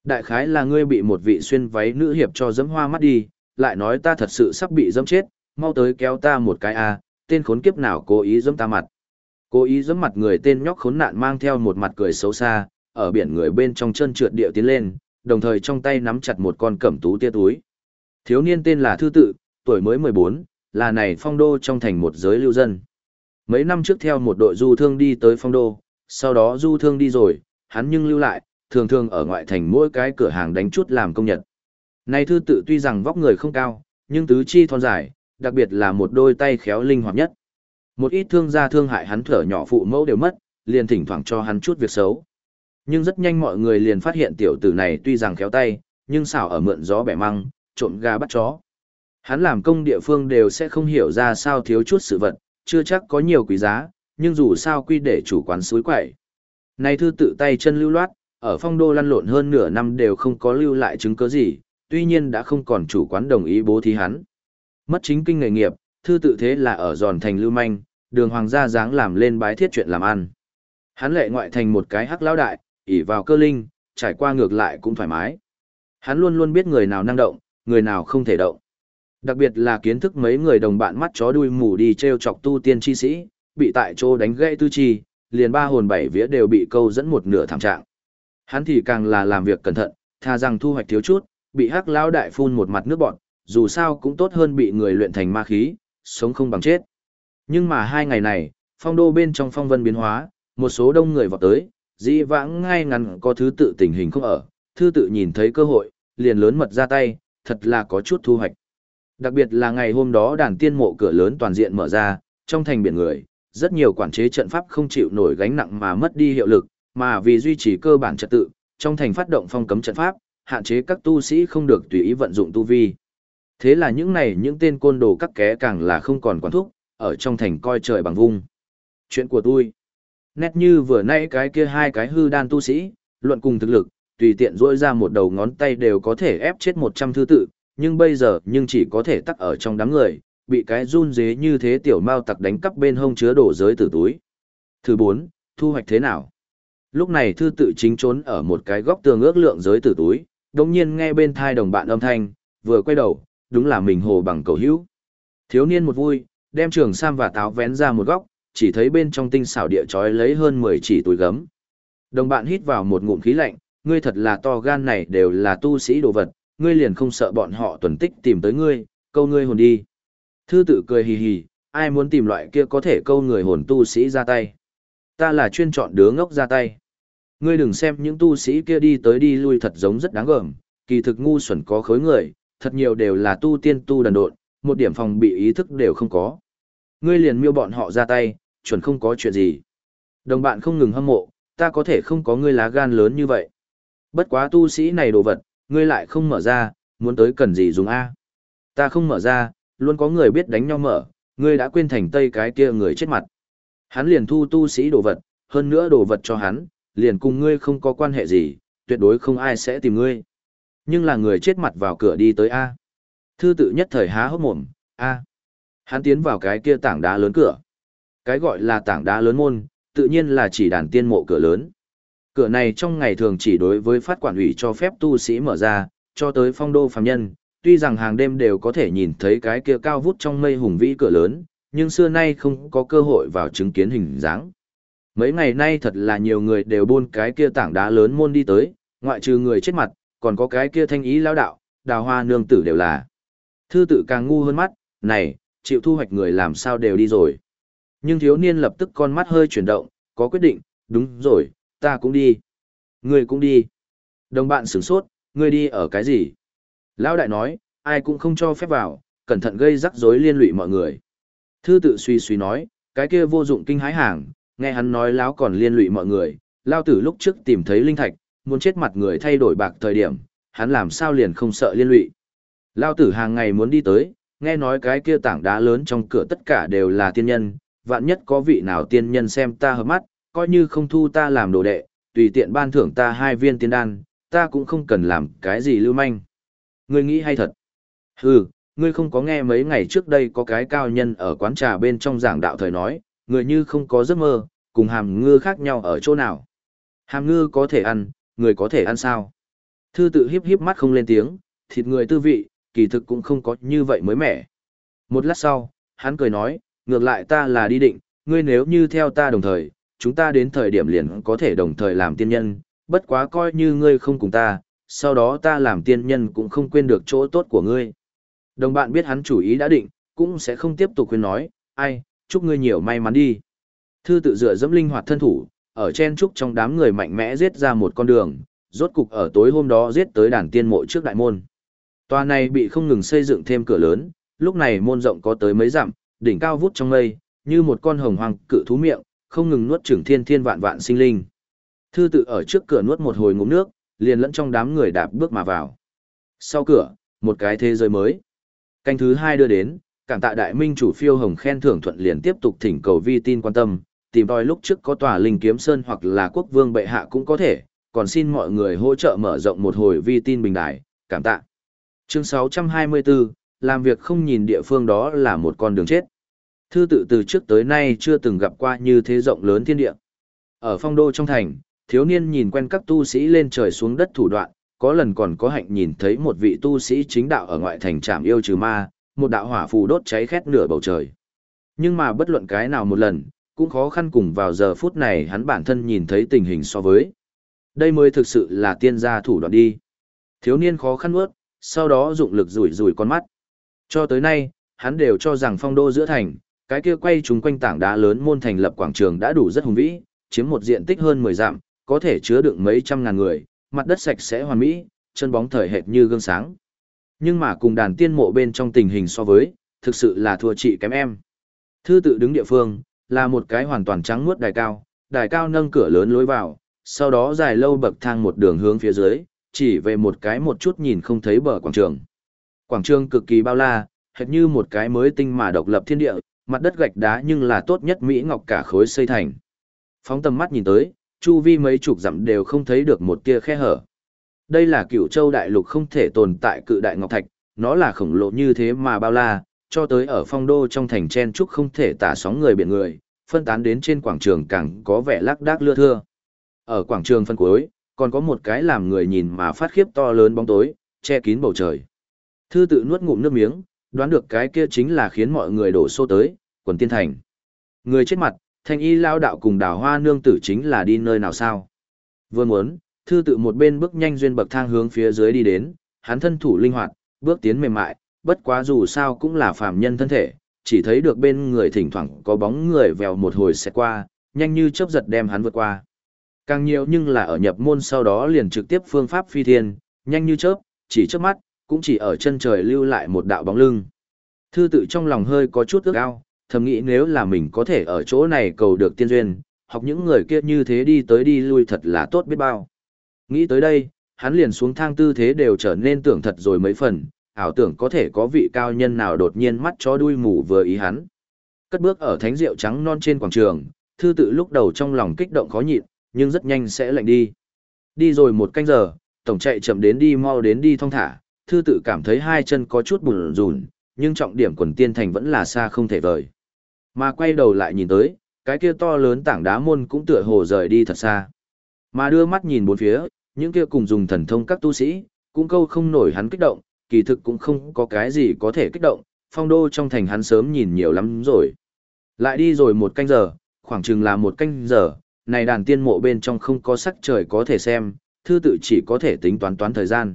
Đại khái là ngươi bị một vị xuyên váy nữ hiệp cho dẫm hoa mắt đi, lại nói ta thật sự sắp bị dẫm chết, mau tới kéo ta một cái a, tên khốn kiếp nào cố ý dẫm ta mặt. Cố ý dẫm mặt người tên nhóc khốn nạn mang theo một mặt cười xấu xa, ở biển người bên trong chân trượt điệu tiến lên, đồng thời trong tay nắm chặt một con cẩm tú tia túi. Thiếu niên tên là Thư Tự, tuổi mới 14, là này phong đô trong thành một giới lưu dân. Mấy năm trước theo một đội du thương đi tới phong đô, sau đó du thương đi rồi, hắn nhưng lưu lại, thường thường ở ngoại thành mỗi cái cửa hàng đánh chút làm công nhật. Này Thư Tự tuy rằng vóc người không cao, nhưng tứ chi thon dài, đặc biệt là một đôi tay khéo linh hoạt nhất. Một ít thương gia thương hại hắn thở nhỏ phụ mẫu đều mất, liền thỉnh thoảng cho hắn chút việc xấu. Nhưng rất nhanh mọi người liền phát hiện tiểu tử này tuy rằng khéo tay, nhưng xảo ở mượn gió bẻ măng, trộm gà bắt chó. Hắn làm công địa phương đều sẽ không hiểu ra sao thiếu chút sự vật, chưa chắc có nhiều quý giá, nhưng dù sao quy để chủ quán suối quẩy. Này thư tự tay chân lưu loát, ở phong đô lăn lộn hơn nửa năm đều không có lưu lại chứng cứ gì, tuy nhiên đã không còn chủ quán đồng ý bố thí hắn. Mất chính kinh nghề nghiệp, thư tự thế là ở giòn thành lưu manh, đường hoàng gia dáng làm lên bái thiết chuyện làm ăn. Hắn lệ ngoại thành một cái hắc lão đại, ỉ vào cơ linh, trải qua ngược lại cũng thoải mái. Hắn luôn luôn biết người nào năng động, người nào không thể động. Đặc biệt là kiến thức mấy người đồng bạn mắt chó đuôi mù đi treo chọc tu tiên chi sĩ, bị tại chỗ đánh gãy tư chi, liền ba hồn bảy vía đều bị câu dẫn một nửa thảm trạng. Hắn thì càng là làm việc cẩn thận, tha rằng thu hoạch thiếu chút, bị hắc lão đại phun một mặt nước bọn, dù sao cũng tốt hơn bị người luyện thành ma khí, sống không bằng chết. Nhưng mà hai ngày này, phong đô bên trong phong vân biến hóa, một số đông người vào tới, dĩ vãng ngay ngắn có thứ tự tình hình không ở, thư tự nhìn thấy cơ hội, liền lớn mật ra tay, thật là có chút thu hoạch. Đặc biệt là ngày hôm đó đàn tiên mộ cửa lớn toàn diện mở ra, trong thành biển người, rất nhiều quản chế trận pháp không chịu nổi gánh nặng mà mất đi hiệu lực, mà vì duy trì cơ bản trật tự, trong thành phát động phong cấm trận pháp, hạn chế các tu sĩ không được tùy ý vận dụng tu vi. Thế là những này những tên côn đồ các ké càng là không còn quản thúc, ở trong thành coi trời bằng vung. Chuyện của tôi. Nét như vừa nãy cái kia hai cái hư đan tu sĩ, luận cùng thực lực, tùy tiện rỗi ra một đầu ngón tay đều có thể ép chết một trăm thư tự, nhưng bây giờ nhưng chỉ có thể tắc ở trong đám người, bị cái run dế như thế tiểu mao tặc đánh cắp bên hông chứa đổ giới tử túi. Thứ bốn, thu hoạch thế nào? Lúc này thư tự chính trốn ở một cái góc tường ước lượng giới tử túi, đồng nhiên nghe bên thai đồng bạn âm thanh, vừa quay đầu, đúng là mình hồ bằng cầu hữu. Thiếu niên một vui, đem trường sam và táo vén ra một góc, chỉ thấy bên trong tinh xảo địa trói lấy hơn 10 chỉ túi gấm. Đồng bạn hít vào một ngụm khí lạnh, ngươi thật là to gan này đều là tu sĩ đồ vật, ngươi liền không sợ bọn họ tuần tích tìm tới ngươi, câu ngươi hồn đi. Thư tự cười hì hì, ai muốn tìm loại kia có thể câu người hồn tu sĩ ra tay. Ta là chuyên chọn đứa ngốc ra tay. Ngươi đừng xem những tu sĩ kia đi tới đi lui thật giống rất đáng gờm, kỳ thực ngu xuẩn có khối người, thật nhiều đều là tu tiên tu đần độn, một điểm phòng bị ý thức đều không có. Ngươi liền miêu bọn họ ra tay, chuẩn không có chuyện gì. Đồng bạn không ngừng hâm mộ, ta có thể không có ngươi lá gan lớn như vậy. Bất quá tu sĩ này đồ vật, ngươi lại không mở ra, muốn tới cần gì dùng A. Ta không mở ra, luôn có người biết đánh nhau mở, ngươi đã quên thành tây cái kia người chết mặt. Hắn liền thu tu sĩ đồ vật, hơn nữa đồ vật cho hắn, liền cùng ngươi không có quan hệ gì, tuyệt đối không ai sẽ tìm ngươi. Nhưng là người chết mặt vào cửa đi tới A. Thư tự nhất thời há hốc mồm, A. Hắn tiến vào cái kia tảng đá lớn cửa. Cái gọi là tảng đá lớn môn, tự nhiên là chỉ đàn tiên mộ cửa lớn. Cửa này trong ngày thường chỉ đối với phát quản ủy cho phép tu sĩ mở ra, cho tới phong đô phàm nhân, tuy rằng hàng đêm đều có thể nhìn thấy cái kia cao vút trong mây hùng vĩ cửa lớn, nhưng xưa nay không có cơ hội vào chứng kiến hình dáng. Mấy ngày nay thật là nhiều người đều buôn cái kia tảng đá lớn môn đi tới, ngoại trừ người chết mặt, còn có cái kia thanh ý lão đạo, đào hoa nương tử đều là. Thư tự càng ngu hơn mắt, này, chịu thu hoạch người làm sao đều đi rồi. Nhưng thiếu niên lập tức con mắt hơi chuyển động, có quyết định, đúng rồi, ta cũng đi. Ngươi cũng đi. Đồng bạn sửng sốt, ngươi đi ở cái gì? Lão đại nói, ai cũng không cho phép vào, cẩn thận gây rắc rối liên lụy mọi người. Thư tự suy suy nói, cái kia vô dụng kinh hái hàng, nghe hắn nói láo còn liên lụy mọi người, lao tử lúc trước tìm thấy linh thạch, muốn chết mặt người thay đổi bạc thời điểm, hắn làm sao liền không sợ liên lụy. Lao tử hàng ngày muốn đi tới, nghe nói cái kia tảng đá lớn trong cửa tất cả đều là tiên nhân, vạn nhất có vị nào tiên nhân xem ta hợp mắt, coi như không thu ta làm đồ đệ, tùy tiện ban thưởng ta hai viên tiên đan, ta cũng không cần làm cái gì lưu manh. Ngươi nghĩ hay thật? Hừ, ngươi không có nghe mấy ngày trước đây có cái cao nhân ở quán trà bên trong giảng đạo thời nói, người như không có giấc mơ, cùng hàm ngư khác nhau ở chỗ nào. Hàm ngư có thể ăn, người có thể ăn sao? Thư tự hiếp hiếp mắt không lên tiếng, thịt người tư vị, kỳ thực cũng không có như vậy mới mẻ. Một lát sau, hắn cười nói, ngược lại ta là đi định, ngươi nếu như theo ta đồng thời, chúng ta đến thời điểm liền có thể đồng thời làm tiên nhân, bất quá coi như ngươi không cùng ta, sau đó ta làm tiên nhân cũng không quên được chỗ tốt của ngươi. Đồng bạn biết hắn chủ ý đã định, cũng sẽ không tiếp tục khuyên nói, ai, chúc ngươi nhiều may mắn đi. Thư tự dựa dẫm linh hoạt thân thủ, ở chen trúc trong đám người mạnh mẽ giết ra một con đường, rốt cục ở tối hôm đó giết tới đàn tiên mộ trước đại môn. Tòa này bị không ngừng xây dựng thêm cửa lớn, lúc này môn rộng có tới mấy dặm, đỉnh cao vút trong mây, như một con hồng hoàng cự thú miệng, không ngừng nuốt chửng thiên thiên vạn vạn sinh linh. Thư tự ở trước cửa nuốt một hồi ngụm nước, liền lẫn trong đám người đạp bước mà vào. Sau cửa, một cái thế giới mới. Canh thứ hai đưa đến, cảm tạ đại minh chủ phiêu hồng khen thưởng thuận liền tiếp tục thỉnh cầu vi tin quan tâm, tìm tòi lúc trước có tòa linh kiếm sơn hoặc là quốc vương bệ hạ cũng có thể, còn xin mọi người hỗ trợ mở rộng một hồi vi tin bình đại, cảm tạ. Chương 624, làm việc không nhìn địa phương đó là một con đường chết. Thư tự từ trước tới nay chưa từng gặp qua như thế rộng lớn thiên địa. Ở phong đô trong thành, thiếu niên nhìn quen các tu sĩ lên trời xuống đất thủ đoạn, có lần còn có hạnh nhìn thấy một vị tu sĩ chính đạo ở ngoại thành trạm yêu trừ ma, một đạo hỏa phù đốt cháy khét nửa bầu trời. Nhưng mà bất luận cái nào một lần, cũng khó khăn cùng vào giờ phút này hắn bản thân nhìn thấy tình hình so với. Đây mới thực sự là tiên gia thủ đoạn đi. Thiếu niên khó khăn ướt, sau đó dụng lực rủi rủi con mắt. Cho tới nay, hắn đều cho rằng phong đô giữa thành, cái kia quay chúng quanh tảng đá lớn môn thành lập quảng trường đã đủ rất hùng vĩ, chiếm một diện tích hơn 10 dặm, có thể chứa đựng mấy trăm ngàn người, mặt đất sạch sẽ hoàn mỹ, chân bóng thời hệt như gương sáng. Nhưng mà cùng đàn tiên mộ bên trong tình hình so với, thực sự là thua chị kém em. Thư tự đứng địa phương, là một cái hoàn toàn trắng muốt đài cao, đài cao nâng cửa lớn lối vào, sau đó dài lâu bậc thang một đường hướng phía dưới, chỉ về một cái một chút nhìn không thấy bờ quảng trường. Quảng trường cực kỳ bao la, hệt như một cái mới tinh mà độc lập thiên địa, mặt đất gạch đá nhưng là tốt nhất Mỹ Ngọc cả khối xây thành. Phóng tầm mắt nhìn tới, chu vi mấy chục dặm đều không thấy được một tia khe hở. Đây là cựu châu đại lục không thể tồn tại cự đại ngọc thạch, nó là khổng lồ như thế mà bao la, cho tới ở phong đô trong thành chen trúc không thể tả sóng người biển người, phân tán đến trên quảng trường càng có vẻ lác đác lưa thưa. Ở quảng trường phân cuối, còn có một cái làm người nhìn mà phát khiếp to lớn bóng tối, che kín bầu trời. Thư tự nuốt ngụm nước miếng, đoán được cái kia chính là khiến mọi người đổ xô tới, quần tiên thành. Người chết mặt, thanh y lao đạo cùng đào hoa nương tử chính là đi nơi nào sao? Vừa muốn, thư tự một bên bước nhanh duyên bậc thang hướng phía dưới đi đến, hắn thân thủ linh hoạt, bước tiến mềm mại, bất quá dù sao cũng là phàm nhân thân thể, chỉ thấy được bên người thỉnh thoảng có bóng người vèo một hồi sẽ qua, nhanh như chớp giật đem hắn vượt qua. Càng nhiều nhưng là ở nhập môn sau đó liền trực tiếp phương pháp phi thiên, nhanh như chớp, chỉ trước mắt, cũng chỉ ở chân trời lưu lại một đạo bóng lưng. Thư tự trong lòng hơi có chút ước ao, thầm nghĩ nếu là mình có thể ở chỗ này cầu được tiên duyên, học những người kia như thế đi tới đi lui thật là tốt biết bao. Nghĩ tới đây, hắn liền xuống thang tư thế đều trở nên tưởng thật rồi mấy phần, ảo tưởng có thể có vị cao nhân nào đột nhiên mắt chó đuôi mù vừa ý hắn. Cất bước ở thánh rượu trắng non trên quảng trường, thư tự lúc đầu trong lòng kích động khó nhịn, nhưng rất nhanh sẽ lạnh đi. Đi rồi một canh giờ, tổng chạy chậm đến đi mau đến đi thong thả, thư tự cảm thấy hai chân có chút bùn rùn, nhưng trọng điểm quần tiên thành vẫn là xa không thể vời. Mà quay đầu lại nhìn tới, cái kia to lớn tảng đá môn cũng tựa hồ rời đi thật xa. Mà đưa mắt nhìn bốn phía, những kia cùng dùng thần thông các tu sĩ, cũng câu không nổi hắn kích động, kỳ thực cũng không có cái gì có thể kích động, phong đô trong thành hắn sớm nhìn nhiều lắm rồi. Lại đi rồi một canh giờ, khoảng chừng là một canh giờ, này đàn tiên mộ bên trong không có sắc trời có thể xem, thư tự chỉ có thể tính toán toán thời gian.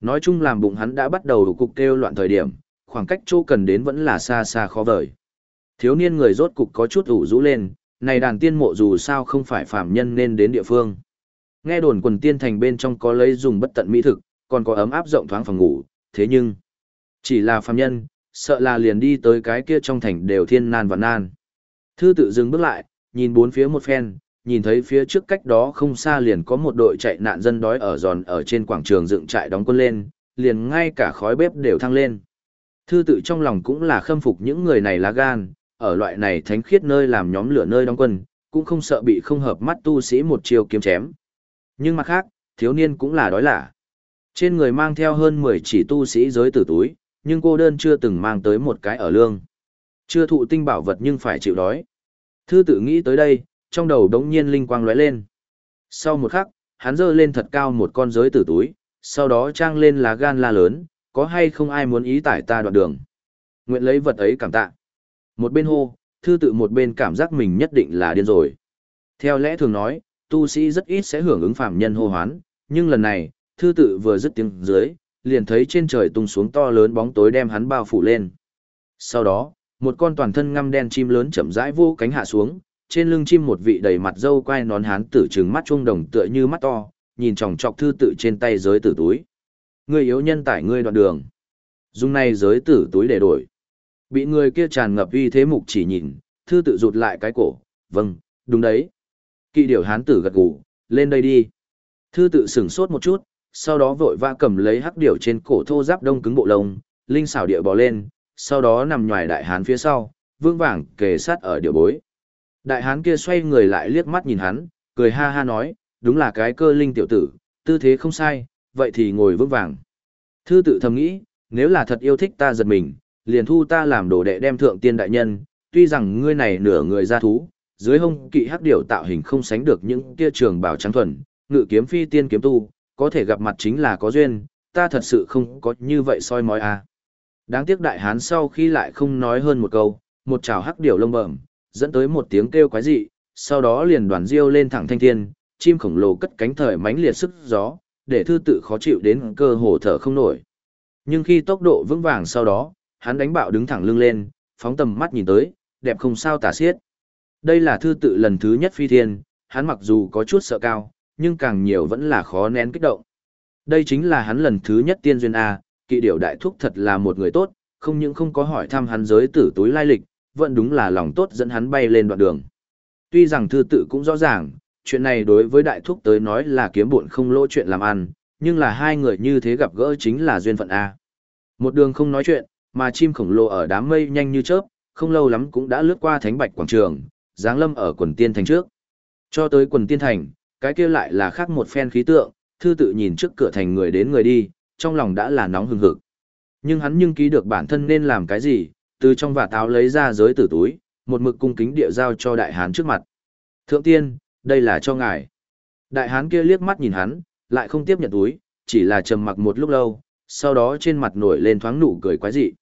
Nói chung làm bụng hắn đã bắt đầu cục kêu loạn thời điểm, khoảng cách chỗ cần đến vẫn là xa xa khó vời. Thiếu niên người rốt cục có chút ủ rũ lên, này đàn tiên mộ dù sao không phải phàm nhân nên đến địa phương. Nghe đồn quần tiên thành bên trong có lấy dùng bất tận mỹ thực, còn có ấm áp rộng thoáng phòng ngủ, thế nhưng, chỉ là phàm nhân, sợ là liền đi tới cái kia trong thành đều thiên nan và nan. Thư tự dừng bước lại, nhìn bốn phía một phen, nhìn thấy phía trước cách đó không xa liền có một đội chạy nạn dân đói ở giòn ở trên quảng trường dựng trại đóng quân lên, liền ngay cả khói bếp đều thăng lên. Thư tự trong lòng cũng là khâm phục những người này lá gan, ở loại này thánh khiết nơi làm nhóm lửa nơi đóng quân, cũng không sợ bị không hợp mắt tu sĩ một chiều kiếm chém. Nhưng mặt khác, thiếu niên cũng là đói lạ. Trên người mang theo hơn 10 chỉ tu sĩ giới tử túi, nhưng cô đơn chưa từng mang tới một cái ở lương. Chưa thụ tinh bảo vật nhưng phải chịu đói. Thư tự nghĩ tới đây, trong đầu đống nhiên linh quang lóe lên. Sau một khắc, hắn giơ lên thật cao một con giới tử túi, sau đó trang lên lá gan la lớn, có hay không ai muốn ý tải ta đoạn đường. Nguyện lấy vật ấy cảm tạ. Một bên hô, thư tự một bên cảm giác mình nhất định là điên rồi. Theo lẽ thường nói, tu sĩ rất ít sẽ hưởng ứng phạm nhân hô hoán, nhưng lần này, thư tự vừa dứt tiếng dưới, liền thấy trên trời tung xuống to lớn bóng tối đem hắn bao phủ lên. Sau đó, một con toàn thân ngăm đen chim lớn chậm rãi vô cánh hạ xuống, trên lưng chim một vị đầy mặt dâu quai nón hán tử trừng mắt trung đồng tựa như mắt to, nhìn chòng chọc thư tự trên tay giới tử túi. Người yếu nhân tải ngươi đoạn đường. Dùng này giới tử túi để đổi. Bị người kia tràn ngập uy thế mục chỉ nhìn, thư tự rụt lại cái cổ, vâng, đúng đấy. Kỵ điểu hán tử gật gù, lên đây đi. Thư tự sửng sốt một chút, sau đó vội vã cầm lấy hắc điểu trên cổ thô giáp đông cứng bộ lông, linh xảo địa bò lên, sau đó nằm nhòi đại hán phía sau, vương vàng kề sát ở điểu bối. Đại hán kia xoay người lại liếc mắt nhìn hắn, cười ha ha nói, đúng là cái cơ linh tiểu tử, tư thế không sai, vậy thì ngồi vững vàng. Thư tự thầm nghĩ, nếu là thật yêu thích ta giật mình, liền thu ta làm đồ đệ đem thượng tiên đại nhân, tuy rằng ngươi này nửa người ra thú, dưới hông kỵ hắc điểu tạo hình không sánh được những kia trường bảo trắng thuần, ngự kiếm phi tiên kiếm tu, có thể gặp mặt chính là có duyên, ta thật sự không có như vậy soi mói à. Đáng tiếc đại hán sau khi lại không nói hơn một câu, một chảo hắc điểu lông bẩm, dẫn tới một tiếng kêu quái dị, sau đó liền đoàn diêu lên thẳng thanh thiên, chim khổng lồ cất cánh thời mãnh liệt sức gió, để thư tự khó chịu đến cơ hồ thở không nổi. Nhưng khi tốc độ vững vàng sau đó, hắn đánh bạo đứng thẳng lưng lên, phóng tầm mắt nhìn tới, đẹp không sao tả xiết. Đây là thư tự lần thứ nhất phi thiên, hắn mặc dù có chút sợ cao, nhưng càng nhiều vẫn là khó nén kích động. Đây chính là hắn lần thứ nhất tiên duyên A, kỵ điểu đại thúc thật là một người tốt, không những không có hỏi thăm hắn giới tử túi lai lịch, vẫn đúng là lòng tốt dẫn hắn bay lên đoạn đường. Tuy rằng thư tự cũng rõ ràng, chuyện này đối với đại thúc tới nói là kiếm buồn không lỗ chuyện làm ăn, nhưng là hai người như thế gặp gỡ chính là duyên phận A. Một đường không nói chuyện, mà chim khổng lồ ở đám mây nhanh như chớp, không lâu lắm cũng đã lướt qua thánh bạch quảng trường, giáng lâm ở quần tiên thành trước. Cho tới quần tiên thành, cái kia lại là khác một phen khí tượng, thư tự nhìn trước cửa thành người đến người đi, trong lòng đã là nóng hừng hực. Nhưng hắn nhưng ký được bản thân nên làm cái gì, từ trong vả táo lấy ra giới tử túi, một mực cung kính địa giao cho đại hán trước mặt. Thượng tiên, đây là cho ngài. Đại hán kia liếc mắt nhìn hắn, lại không tiếp nhận túi, chỉ là trầm mặc một lúc lâu, sau đó trên mặt nổi lên thoáng nụ cười quái dị.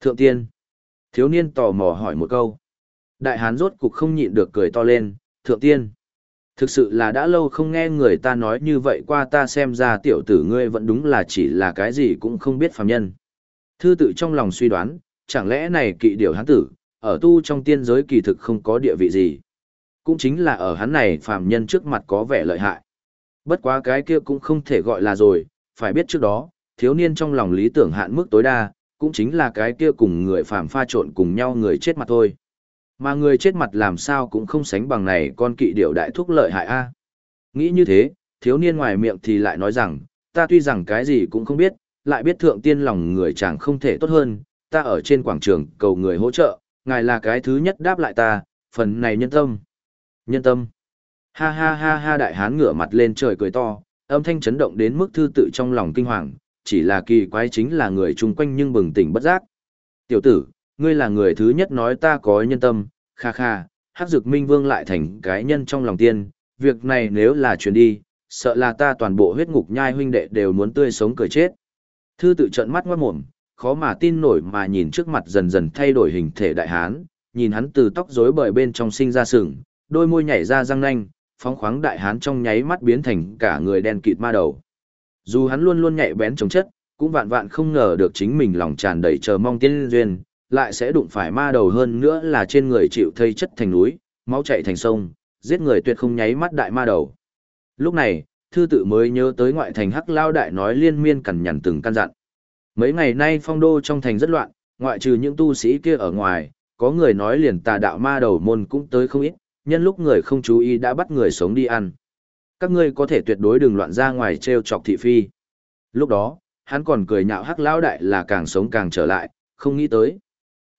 Thượng tiên. Thiếu niên tò mò hỏi một câu. Đại hán rốt cục không nhịn được cười to lên, thượng tiên. Thực sự là đã lâu không nghe người ta nói như vậy qua ta xem ra tiểu tử ngươi vẫn đúng là chỉ là cái gì cũng không biết phàm nhân. Thư tự trong lòng suy đoán, chẳng lẽ này kỵ điều hán tử, ở tu trong tiên giới kỳ thực không có địa vị gì. Cũng chính là ở hắn này phàm nhân trước mặt có vẻ lợi hại. Bất quá cái kia cũng không thể gọi là rồi, phải biết trước đó, thiếu niên trong lòng lý tưởng hạn mức tối đa, cũng chính là cái kia cùng người phàm pha trộn cùng nhau người chết mặt thôi. Mà người chết mặt làm sao cũng không sánh bằng này con kỵ điệu đại thúc lợi hại a. Nghĩ như thế, thiếu niên ngoài miệng thì lại nói rằng, ta tuy rằng cái gì cũng không biết, lại biết thượng tiên lòng người chẳng không thể tốt hơn, ta ở trên quảng trường cầu người hỗ trợ, ngài là cái thứ nhất đáp lại ta, phần này nhân tâm. Nhân tâm. Ha ha ha ha đại hán ngửa mặt lên trời cười to, âm thanh chấn động đến mức thư tự trong lòng kinh hoàng, chỉ là kỳ quái chính là người chung quanh nhưng bừng tỉnh bất giác. Tiểu tử, ngươi là người thứ nhất nói ta có nhân tâm, kha kha, hắc dực minh vương lại thành cái nhân trong lòng tiên, việc này nếu là chuyển đi, sợ là ta toàn bộ huyết ngục nhai huynh đệ đều muốn tươi sống cười chết. Thư tự trận mắt ngoát mồm, khó mà tin nổi mà nhìn trước mặt dần dần thay đổi hình thể đại hán, nhìn hắn từ tóc rối bời bên trong sinh ra sừng, đôi môi nhảy ra răng nanh, phóng khoáng đại hán trong nháy mắt biến thành cả người đen kịt ma đầu. Dù hắn luôn luôn nhạy bén chống chất, cũng vạn vạn không ngờ được chính mình lòng tràn đầy chờ mong tiên duyên, lại sẽ đụng phải ma đầu hơn nữa là trên người chịu thây chất thành núi, máu chảy thành sông, giết người tuyệt không nháy mắt đại ma đầu. Lúc này, thư tự mới nhớ tới ngoại thành hắc lao đại nói liên miên cằn nhằn từng căn dặn. Mấy ngày nay phong đô trong thành rất loạn, ngoại trừ những tu sĩ kia ở ngoài, có người nói liền tà đạo ma đầu môn cũng tới không ít, nhân lúc người không chú ý đã bắt người sống đi ăn. Các ngươi có thể tuyệt đối đừng loạn ra ngoài treo chọc thị phi. Lúc đó, hắn còn cười nhạo hắc lão đại là càng sống càng trở lại, không nghĩ tới.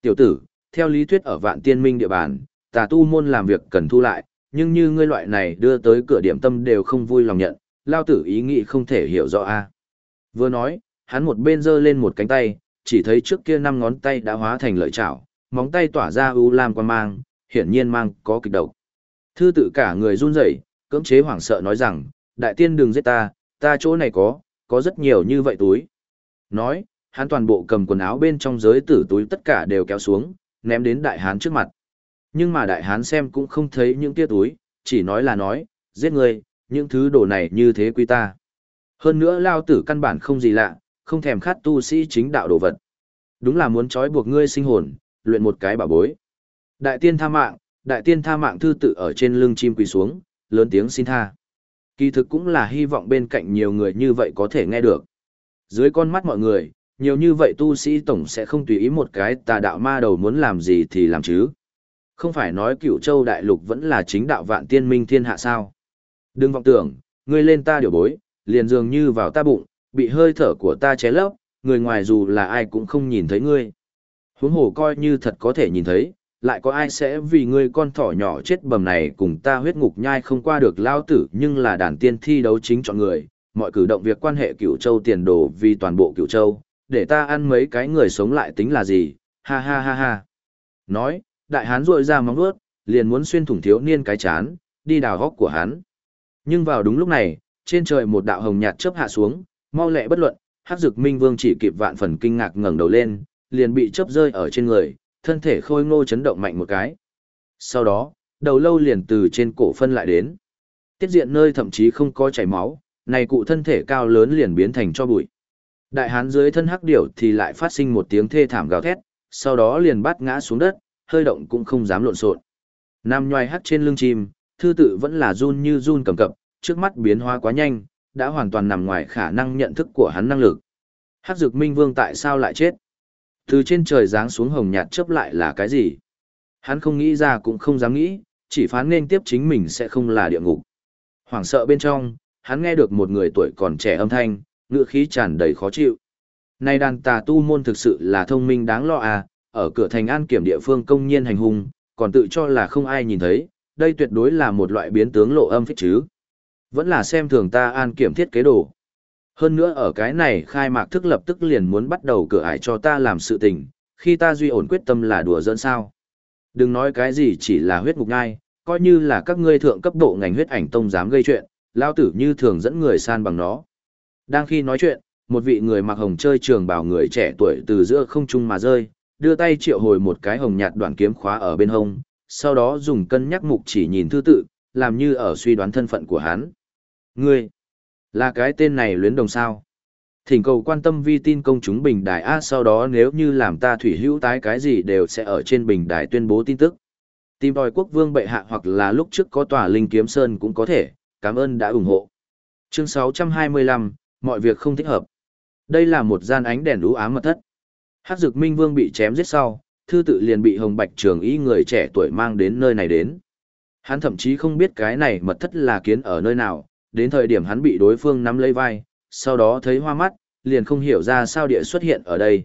Tiểu tử, theo lý thuyết ở vạn tiên minh địa bàn, tà tu môn làm việc cần thu lại, nhưng như ngươi loại này đưa tới cửa điểm tâm đều không vui lòng nhận, lao tử ý nghĩ không thể hiểu rõ a. À. Vừa nói, hắn một bên giơ lên một cánh tay, chỉ thấy trước kia năm ngón tay đã hóa thành lợi chảo, móng tay tỏa ra u lam quan mang, hiển nhiên mang có kịch độc. Thư tự cả người run rẩy, cưỡng chế hoảng sợ nói rằng, đại tiên đừng giết ta, ta chỗ này có, có rất nhiều như vậy túi. Nói, hắn toàn bộ cầm quần áo bên trong giới tử túi tất cả đều kéo xuống, ném đến đại hán trước mặt. Nhưng mà đại hán xem cũng không thấy những tia túi, chỉ nói là nói, giết người, những thứ đồ này như thế quy ta. Hơn nữa lao tử căn bản không gì lạ, không thèm khát tu sĩ chính đạo đồ vật. Đúng là muốn trói buộc ngươi sinh hồn, luyện một cái bảo bối. Đại tiên tha mạng, đại tiên tha mạng thư tự ở trên lưng chim quỳ xuống, lớn tiếng xin tha. Kỳ thực cũng là hy vọng bên cạnh nhiều người như vậy có thể nghe được. Dưới con mắt mọi người, nhiều như vậy tu sĩ tổng sẽ không tùy ý một cái tà đạo ma đầu muốn làm gì thì làm chứ. Không phải nói cửu châu đại lục vẫn là chính đạo vạn tiên minh thiên hạ sao. Đừng vọng tưởng, ngươi lên ta điều bối, liền dường như vào ta bụng, bị hơi thở của ta ché lấp, người ngoài dù là ai cũng không nhìn thấy ngươi. Huống hồ coi như thật có thể nhìn thấy, lại có ai sẽ vì ngươi con thỏ nhỏ chết bầm này cùng ta huyết ngục nhai không qua được lao tử nhưng là đàn tiên thi đấu chính chọn người, mọi cử động việc quan hệ cửu châu tiền đồ vì toàn bộ cửu châu, để ta ăn mấy cái người sống lại tính là gì, ha ha ha ha. Nói, đại hán rội ra móng vuốt, liền muốn xuyên thủng thiếu niên cái chán, đi đào góc của hắn. Nhưng vào đúng lúc này, trên trời một đạo hồng nhạt chớp hạ xuống, mau lẹ bất luận, Hắc Dực Minh Vương chỉ kịp vạn phần kinh ngạc ngẩng đầu lên, liền bị chớp rơi ở trên người, thân thể khôi ngô chấn động mạnh một cái. Sau đó, đầu lâu liền từ trên cổ phân lại đến. Tiết diện nơi thậm chí không có chảy máu, này cụ thân thể cao lớn liền biến thành cho bụi. Đại hán dưới thân hắc điểu thì lại phát sinh một tiếng thê thảm gào thét, sau đó liền bắt ngã xuống đất, hơi động cũng không dám lộn xộn. Nam nhoài hắc trên lưng chim, thư tự vẫn là run như run cầm cập, trước mắt biến hóa quá nhanh, đã hoàn toàn nằm ngoài khả năng nhận thức của hắn năng lực. Hắc Dực Minh Vương tại sao lại chết? Từ trên trời giáng xuống hồng nhạt chớp lại là cái gì? Hắn không nghĩ ra cũng không dám nghĩ, chỉ phán nên tiếp chính mình sẽ không là địa ngục. Hoảng sợ bên trong, hắn nghe được một người tuổi còn trẻ âm thanh, ngựa khí tràn đầy khó chịu. Này đàn tà tu môn thực sự là thông minh đáng lo à, ở cửa thành an kiểm địa phương công nhiên hành hung, còn tự cho là không ai nhìn thấy, đây tuyệt đối là một loại biến tướng lộ âm phích chứ. Vẫn là xem thường ta an kiểm thiết kế đồ. Hơn nữa ở cái này khai mạc thức lập tức liền muốn bắt đầu cửa ải cho ta làm sự tình, khi ta duy ổn quyết tâm là đùa dẫn sao. Đừng nói cái gì chỉ là huyết ngục ngai, coi như là các ngươi thượng cấp độ ngành huyết ảnh tông dám gây chuyện, lao tử như thường dẫn người san bằng nó. Đang khi nói chuyện, một vị người mặc hồng chơi trường bảo người trẻ tuổi từ giữa không trung mà rơi, đưa tay triệu hồi một cái hồng nhạt đoạn kiếm khóa ở bên hông, sau đó dùng cân nhắc mục chỉ nhìn thư tự, làm như ở suy đoán thân phận của hắn. Ngươi, là cái tên này luyến đồng sao? Thỉnh cầu quan tâm vi tin công chúng bình đài A sau đó nếu như làm ta thủy hữu tái cái gì đều sẽ ở trên bình đài tuyên bố tin tức. Tìm đòi quốc vương bệ hạ hoặc là lúc trước có tòa linh kiếm sơn cũng có thể, cảm ơn đã ủng hộ. Chương 625, mọi việc không thích hợp. Đây là một gian ánh đèn đú ám mật thất. Hắc Dực Minh Vương bị chém giết sau, thư tự liền bị Hồng Bạch Trường Y người trẻ tuổi mang đến nơi này đến. Hắn thậm chí không biết cái này mật thất là kiến ở nơi nào, đến thời điểm hắn bị đối phương nắm lấy vai, sau đó thấy hoa mắt, liền không hiểu ra sao địa xuất hiện ở đây.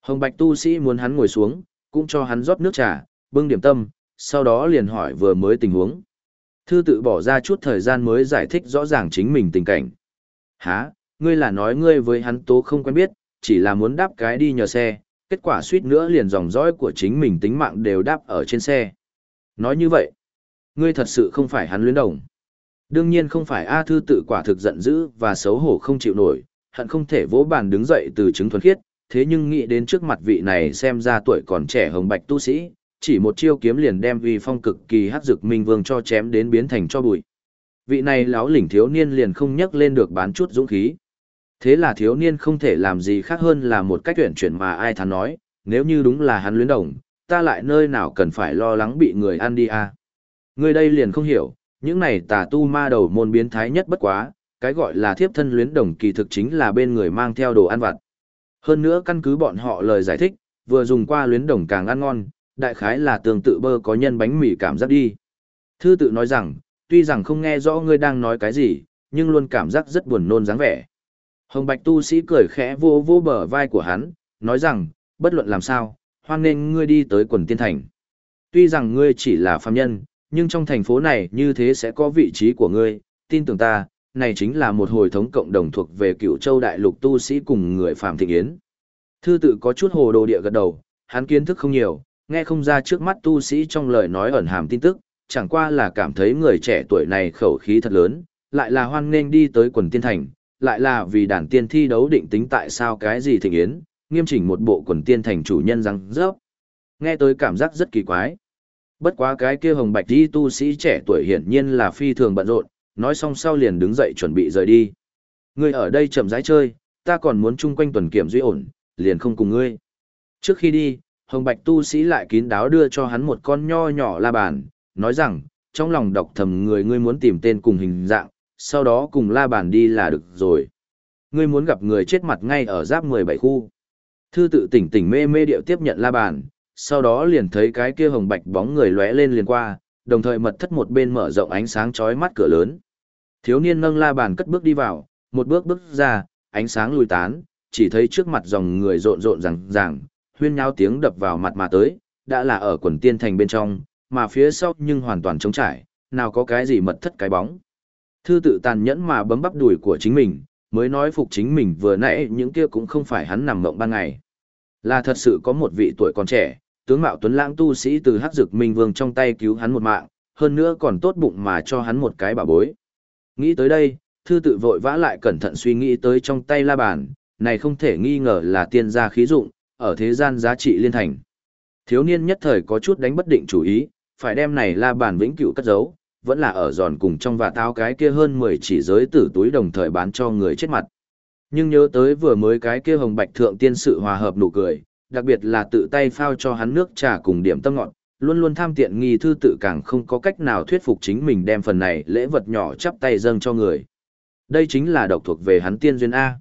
Hồng Bạch tu sĩ muốn hắn ngồi xuống, cũng cho hắn rót nước trà, bưng điểm tâm, sau đó liền hỏi vừa mới tình huống. Thư tự bỏ ra chút thời gian mới giải thích rõ ràng chính mình tình cảnh. Hả, ngươi là nói ngươi với hắn tố không quen biết, chỉ là muốn đáp cái đi nhờ xe, kết quả suýt nữa liền dòng dõi của chính mình tính mạng đều đáp ở trên xe. Nói như vậy, ngươi thật sự không phải hắn luyến đồng. Đương nhiên không phải A Thư tự quả thực giận dữ và xấu hổ không chịu nổi, hận không thể vỗ bàn đứng dậy từ chứng thuần khiết, thế nhưng nghĩ đến trước mặt vị này xem ra tuổi còn trẻ hồng bạch tu sĩ, chỉ một chiêu kiếm liền đem vì phong cực kỳ hắc dực minh vương cho chém đến biến thành cho bụi. Vị này lão lỉnh thiếu niên liền không nhắc lên được bán chút dũng khí. Thế là thiếu niên không thể làm gì khác hơn là một cách tuyển chuyển mà ai thắn nói, nếu như đúng là hắn luyến đồng, ta lại nơi nào cần phải lo lắng bị người ăn đi à. Người đây liền không hiểu, những này tà tu ma đầu môn biến thái nhất bất quá, cái gọi là thiếp thân luyến đồng kỳ thực chính là bên người mang theo đồ ăn vặt. Hơn nữa căn cứ bọn họ lời giải thích, vừa dùng qua luyến đồng càng ăn ngon, đại khái là tương tự bơ có nhân bánh mì cảm giác đi. Thư tự nói rằng, tuy rằng không nghe rõ ngươi đang nói cái gì, nhưng luôn cảm giác rất buồn nôn dáng vẻ. Hồng Bạch tu sĩ cười khẽ vô vô bờ vai của hắn, nói rằng, bất luận làm sao, hoan nên ngươi đi tới quần tiên thành. Tuy rằng ngươi chỉ là phàm nhân, nhưng trong thành phố này như thế sẽ có vị trí của ngươi, tin tưởng ta, này chính là một hồi thống cộng đồng thuộc về cựu châu đại lục tu sĩ cùng người phàm thịnh yến. Thư tự có chút hồ đồ địa gật đầu, hắn kiến thức không nhiều, nghe không ra trước mắt tu sĩ trong lời nói ẩn hàm tin tức, chẳng qua là cảm thấy người trẻ tuổi này khẩu khí thật lớn, lại là hoan nên đi tới quần tiên thành, lại là vì đàn tiên thi đấu định tính tại sao cái gì thịnh yến, nghiêm chỉnh một bộ quần tiên thành chủ nhân răng rớp. Nghe tới cảm giác rất kỳ quái. Bất quá cái kia hồng bạch đi tu sĩ trẻ tuổi hiển nhiên là phi thường bận rộn, nói xong sau liền đứng dậy chuẩn bị rời đi. Ngươi ở đây chậm rãi chơi, ta còn muốn chung quanh tuần kiểm duy ổn, liền không cùng ngươi. Trước khi đi, hồng bạch tu sĩ lại kín đáo đưa cho hắn một con nho nhỏ la bàn, nói rằng, trong lòng đọc thầm người ngươi muốn tìm tên cùng hình dạng, sau đó cùng la bàn đi là được rồi. Ngươi muốn gặp người chết mặt ngay ở giáp 17 khu. Thư tự tỉnh tỉnh mê mê điệu tiếp nhận la bàn, sau đó liền thấy cái kia hồng bạch bóng người lóe lên liền qua, đồng thời mật thất một bên mở rộng ánh sáng chói mắt cửa lớn. Thiếu niên nâng la bàn cất bước đi vào, một bước bước ra, ánh sáng lùi tán, chỉ thấy trước mặt dòng người rộn rộn ràng ràng, huyên nháo tiếng đập vào mặt mà tới, đã là ở quần tiên thành bên trong, mà phía sau nhưng hoàn toàn trống trải, nào có cái gì mật thất cái bóng. Thư tự tàn nhẫn mà bấm bắp đùi của chính mình, mới nói phục chính mình vừa nãy những kia cũng không phải hắn nằm mộng ban ngày. Là thật sự có một vị tuổi còn trẻ, tướng mạo tuấn lãng tu sĩ từ hắc dực minh vương trong tay cứu hắn một mạng, hơn nữa còn tốt bụng mà cho hắn một cái bảo bối. Nghĩ tới đây, thư tự vội vã lại cẩn thận suy nghĩ tới trong tay la bàn, này không thể nghi ngờ là tiên gia khí dụng, ở thế gian giá trị liên thành. Thiếu niên nhất thời có chút đánh bất định chủ ý, phải đem này la bàn vĩnh cửu cất giấu, vẫn là ở giòn cùng trong và tao cái kia hơn 10 chỉ giới tử túi đồng thời bán cho người chết mặt. Nhưng nhớ tới vừa mới cái kia hồng bạch thượng tiên sự hòa hợp nụ cười, đặc biệt là tự tay phao cho hắn nước trà cùng điểm tâm ngọt, luôn luôn tham tiện nghi thư tự càng không có cách nào thuyết phục chính mình đem phần này lễ vật nhỏ chắp tay dâng cho người. Đây chính là độc thuộc về hắn tiên duyên A.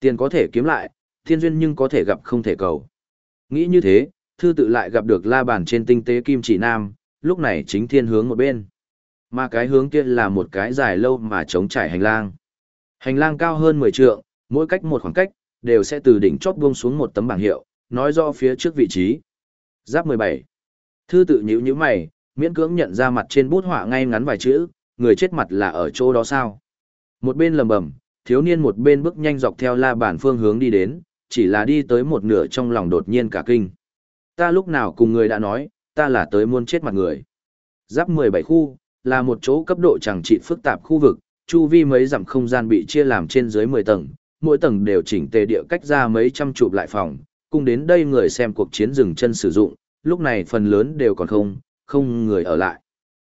Tiền có thể kiếm lại, tiên duyên nhưng có thể gặp không thể cầu. Nghĩ như thế, thư tự lại gặp được la bàn trên tinh tế kim chỉ nam, lúc này chính thiên hướng một bên. Mà cái hướng kia là một cái dài lâu mà chống trải hành lang. Hành lang cao hơn 10 trượng, mỗi cách một khoảng cách, đều sẽ từ đỉnh chót buông xuống một tấm bảng hiệu, nói rõ phía trước vị trí. Giáp 17. Thư tự nhíu nhíu mày, miễn cưỡng nhận ra mặt trên bút họa ngay ngắn vài chữ, người chết mặt là ở chỗ đó sao? Một bên lầm bầm, thiếu niên một bên bước nhanh dọc theo la bản phương hướng đi đến, chỉ là đi tới một nửa trong lòng đột nhiên cả kinh. Ta lúc nào cùng người đã nói, ta là tới muôn chết mặt người. Giáp 17 khu, là một chỗ cấp độ chẳng trị phức tạp khu vực, chu vi mấy dặm không gian bị chia làm trên dưới 10 tầng, mỗi tầng đều chỉnh tề địa cách ra mấy trăm chụp lại phòng, cùng đến đây người xem cuộc chiến dừng chân sử dụng, lúc này phần lớn đều còn không, không người ở lại.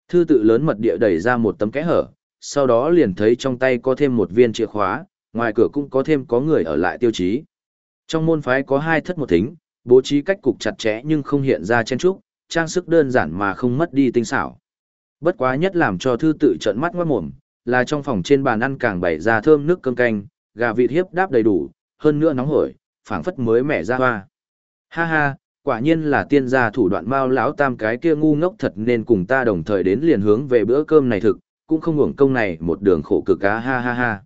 Thư tự lớn mật địa đẩy ra một tấm kẽ hở, sau đó liền thấy trong tay có thêm một viên chìa khóa, ngoài cửa cũng có thêm có người ở lại tiêu chí. Trong môn phái có hai thất một thính, bố trí cách cục chặt chẽ nhưng không hiện ra chen trúc, trang sức đơn giản mà không mất đi tinh xảo. Bất quá nhất làm cho thư tự trợn mắt ngoát mồm, là trong phòng trên bàn ăn càng bày ra thơm nước cơm canh, gà vịt hiếp đáp đầy đủ, hơn nữa nóng hổi, phảng phất mới mẻ ra hoa. Ha ha, quả nhiên là tiên gia thủ đoạn mao lão tam cái kia ngu ngốc thật nên cùng ta đồng thời đến liền hướng về bữa cơm này thực, cũng không hưởng công này một đường khổ cực cá ha ha ha.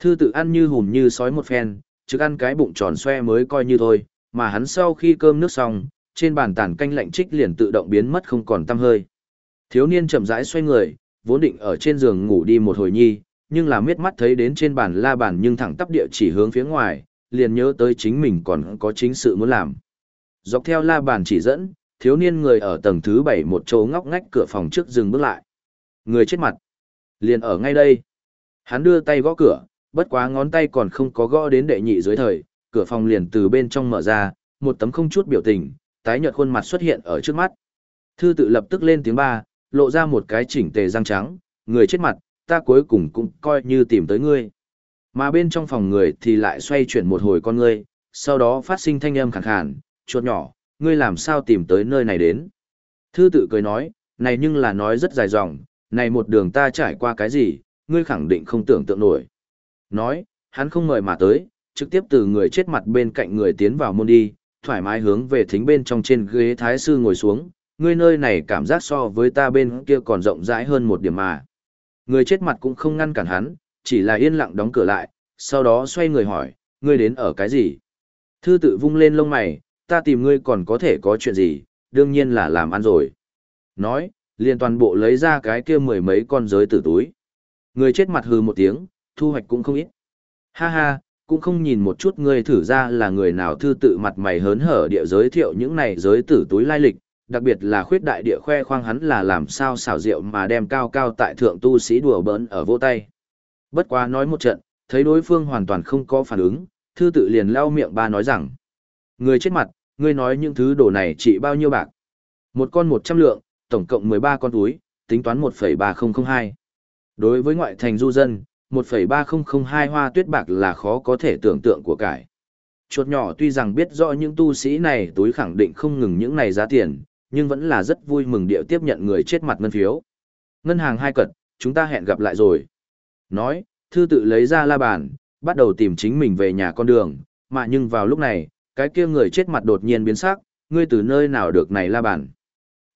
Thư tự ăn như hùm như sói một phen, chứ ăn cái bụng tròn xoe mới coi như thôi, mà hắn sau khi cơm nước xong, trên bàn tàn canh lạnh trích liền tự động biến mất không còn tăm hơi. Thiếu niên chậm rãi xoay người, vốn định ở trên giường ngủ đi một hồi nhi, nhưng là miết mắt thấy đến trên bàn la bàn nhưng thẳng tắp địa chỉ hướng phía ngoài, liền nhớ tới chính mình còn có chính sự muốn làm. Dọc theo la bàn chỉ dẫn, thiếu niên người ở tầng thứ bảy một chỗ ngóc ngách cửa phòng trước dừng bước lại. Người chết mặt. Liền ở ngay đây. Hắn đưa tay gõ cửa, bất quá ngón tay còn không có gõ đến đệ nhị dưới thời, cửa phòng liền từ bên trong mở ra, một tấm không chút biểu tình, tái nhợt khuôn mặt xuất hiện ở trước mắt. Thư tự lập tức lên tiếng ba, lộ ra một cái chỉnh tề răng trắng, người chết mặt, ta cuối cùng cũng coi như tìm tới ngươi. Mà bên trong phòng người thì lại xoay chuyển một hồi con ngươi, sau đó phát sinh thanh âm khàn khàn, chuột nhỏ, ngươi làm sao tìm tới nơi này đến. Thư tự cười nói, này nhưng là nói rất dài dòng, này một đường ta trải qua cái gì, ngươi khẳng định không tưởng tượng nổi. Nói, hắn không mời mà tới, trực tiếp từ người chết mặt bên cạnh người tiến vào môn đi, thoải mái hướng về thính bên trong trên ghế thái sư ngồi xuống, ngươi nơi này cảm giác so với ta bên kia còn rộng rãi hơn một điểm mà. Người chết mặt cũng không ngăn cản hắn, chỉ là yên lặng đóng cửa lại, sau đó xoay người hỏi, ngươi đến ở cái gì? Thư tự vung lên lông mày, ta tìm ngươi còn có thể có chuyện gì, đương nhiên là làm ăn rồi. Nói, liền toàn bộ lấy ra cái kia mười mấy con giới tử túi. Người chết mặt hừ một tiếng, thu hoạch cũng không ít. Ha ha, cũng không nhìn một chút ngươi thử ra là người nào thư tự mặt mày hớn hở địa giới thiệu những này giới tử túi lai lịch, đặc biệt là khuyết đại địa khoe khoang hắn là làm sao xảo diệu mà đem cao cao tại thượng tu sĩ đùa bỡn ở vô tay. Bất quá nói một trận, thấy đối phương hoàn toàn không có phản ứng, thư tự liền lau miệng ba nói rằng. Người chết mặt, ngươi nói những thứ đồ này trị bao nhiêu bạc? Một con một trăm lượng, tổng cộng mười ba con túi, tính toán một phẩy ba không không hai. Đối với ngoại thành du dân, một phẩy ba không không hai hoa tuyết bạc là khó có thể tưởng tượng của cải. Chuột nhỏ tuy rằng biết rõ những tu sĩ này túi khẳng định không ngừng những này giá tiền, nhưng vẫn là rất vui mừng điệu tiếp nhận người chết mặt ngân phiếu. Ngân hàng hai cật, chúng ta hẹn gặp lại rồi. Nói, thư tự lấy ra la bàn, bắt đầu tìm chính mình về nhà con đường, mà nhưng vào lúc này, cái kia người chết mặt đột nhiên biến sắc, ngươi từ nơi nào được này la bàn.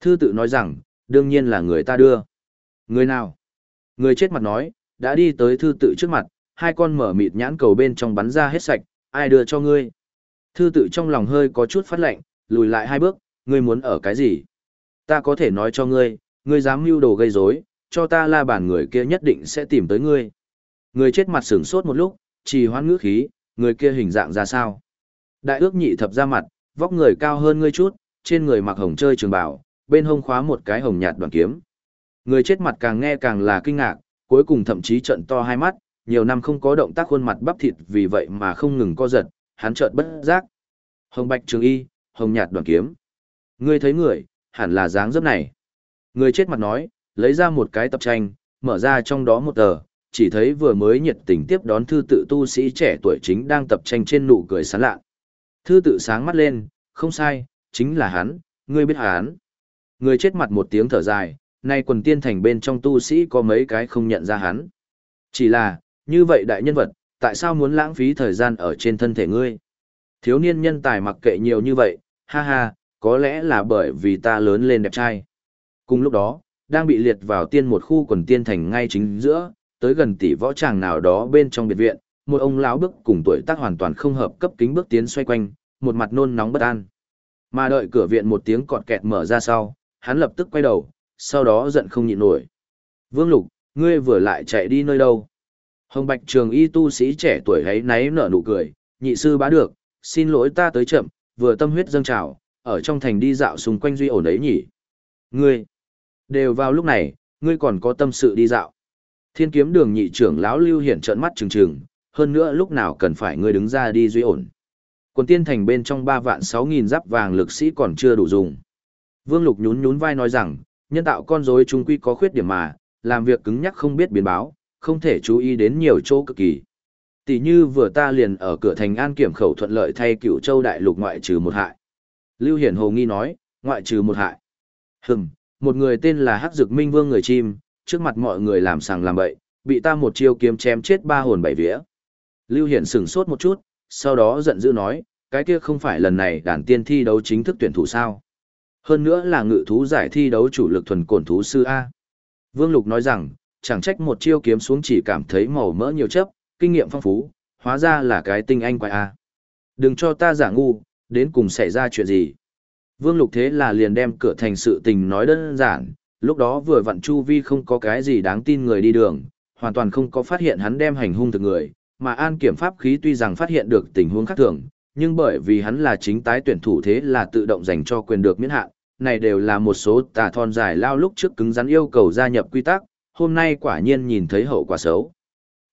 Thư tự nói rằng, đương nhiên là người ta đưa. Người nào? Người chết mặt nói, đã đi tới thư tự trước mặt, hai con mở mịt nhãn cầu bên trong bắn ra hết sạch, ai đưa cho ngươi? Thư tự trong lòng hơi có chút phát lạnh, lùi lại hai bước, ngươi muốn ở cái gì? Ta có thể nói cho ngươi, ngươi dám mưu đồ gây rối, cho ta la bàn người kia nhất định sẽ tìm tới ngươi. Người chết mặt sửng sốt một lúc, trì hoãn ngữ khí, người kia hình dạng ra sao? Đại ước nhị thập ra mặt, vóc người cao hơn ngươi chút, trên người mặc hồng chơi trường bảo, bên hông khóa một cái hồng nhạt đoàn kiếm. Người chết mặt càng nghe càng là kinh ngạc, cuối cùng thậm chí trận to hai mắt, nhiều năm không có động tác khuôn mặt bắp thịt vì vậy mà không ngừng co giật, hắn chợt bất giác. Hồng bạch trường y, hồng nhạt đoàn kiếm. Ngươi thấy người, hẳn là dáng dấp này. Người chết mặt nói, lấy ra một cái tập tranh, mở ra trong đó một tờ, chỉ thấy vừa mới nhiệt tình tiếp đón thư tự tu sĩ trẻ tuổi chính đang tập tranh trên nụ cười sán lạ. Thư tự sáng mắt lên, không sai, chính là hắn, ngươi biết hắn. Người chết mặt một tiếng thở dài, nay quần tiên thành bên trong tu sĩ có mấy cái không nhận ra hắn. Chỉ là, như vậy đại nhân vật, tại sao muốn lãng phí thời gian ở trên thân thể ngươi? Thiếu niên nhân tài mặc kệ nhiều như vậy, ha ha, có lẽ là bởi vì ta lớn lên đẹp trai. Cùng lúc đó, đang bị liệt vào tiên một khu quần tiên thành ngay chính giữa, tới gần tỷ võ tràng nào đó bên trong biệt viện, một ông lão bước cùng tuổi tác hoàn toàn không hợp cấp kính bước tiến xoay quanh, một mặt nôn nóng bất an. Mà đợi cửa viện một tiếng cọt kẹt mở ra sau, hắn lập tức quay đầu, sau đó giận không nhịn nổi. Vương Lục, ngươi vừa lại chạy đi nơi đâu? Hồng Bạch Trường y tu sĩ trẻ tuổi ấy náy nở nụ cười, nhị sư bá được, xin lỗi ta tới chậm, vừa tâm huyết dâng trào, ở trong thành đi dạo xung quanh duy ổn ấy nhỉ. Ngươi, đều vào lúc này, ngươi còn có tâm sự đi dạo. Thiên kiếm đường nhị trưởng lão lưu hiển trợn mắt trừng trừng, hơn nữa lúc nào cần phải ngươi đứng ra đi duy ổn. Quần tiên thành bên trong ba vạn sáu nghìn giáp vàng lực sĩ còn chưa đủ dùng. Vương Lục nhún nhún vai nói rằng, nhân tạo con rối trung quy có khuyết điểm mà, làm việc cứng nhắc không biết biến báo, không thể chú ý đến nhiều chỗ cực kỳ. Tỷ như vừa ta liền ở cửa thành an kiểm khẩu thuận lợi thay cựu châu đại lục ngoại trừ một hại. Lưu Hiển Hồ nghi nói, ngoại trừ một hại. Hừm, một người tên là Hắc Dực Minh Vương người chim, trước mặt mọi người làm sàng làm bậy, bị ta một chiêu kiếm chém chết ba hồn bảy vía. Lưu Hiển sửng sốt một chút, sau đó giận dữ nói, cái kia không phải lần này đàn tiên thi đấu chính thức tuyển thủ sao. Hơn nữa là ngự thú giải thi đấu chủ lực thuần cổn thú sư A. Vương Lục nói rằng, chẳng trách một chiêu kiếm xuống chỉ cảm thấy màu mỡ nhiều chấp, kinh nghiệm phong phú, hóa ra là cái tinh anh quái A. Đừng cho ta giả ngu, đến cùng xảy ra chuyện gì. Vương Lục thế là liền đem cửa thành sự tình nói đơn giản, lúc đó vừa vặn Chu Vi không có cái gì đáng tin người đi đường, hoàn toàn không có phát hiện hắn đem hành hung thực người, mà an kiểm pháp khí tuy rằng phát hiện được tình huống khác thường, nhưng bởi vì hắn là chính tái tuyển thủ thế là tự động dành cho quyền được miễn hạn, này đều là một số tà thon dài lao lúc trước cứng rắn yêu cầu gia nhập quy tắc, hôm nay quả nhiên nhìn thấy hậu quả xấu.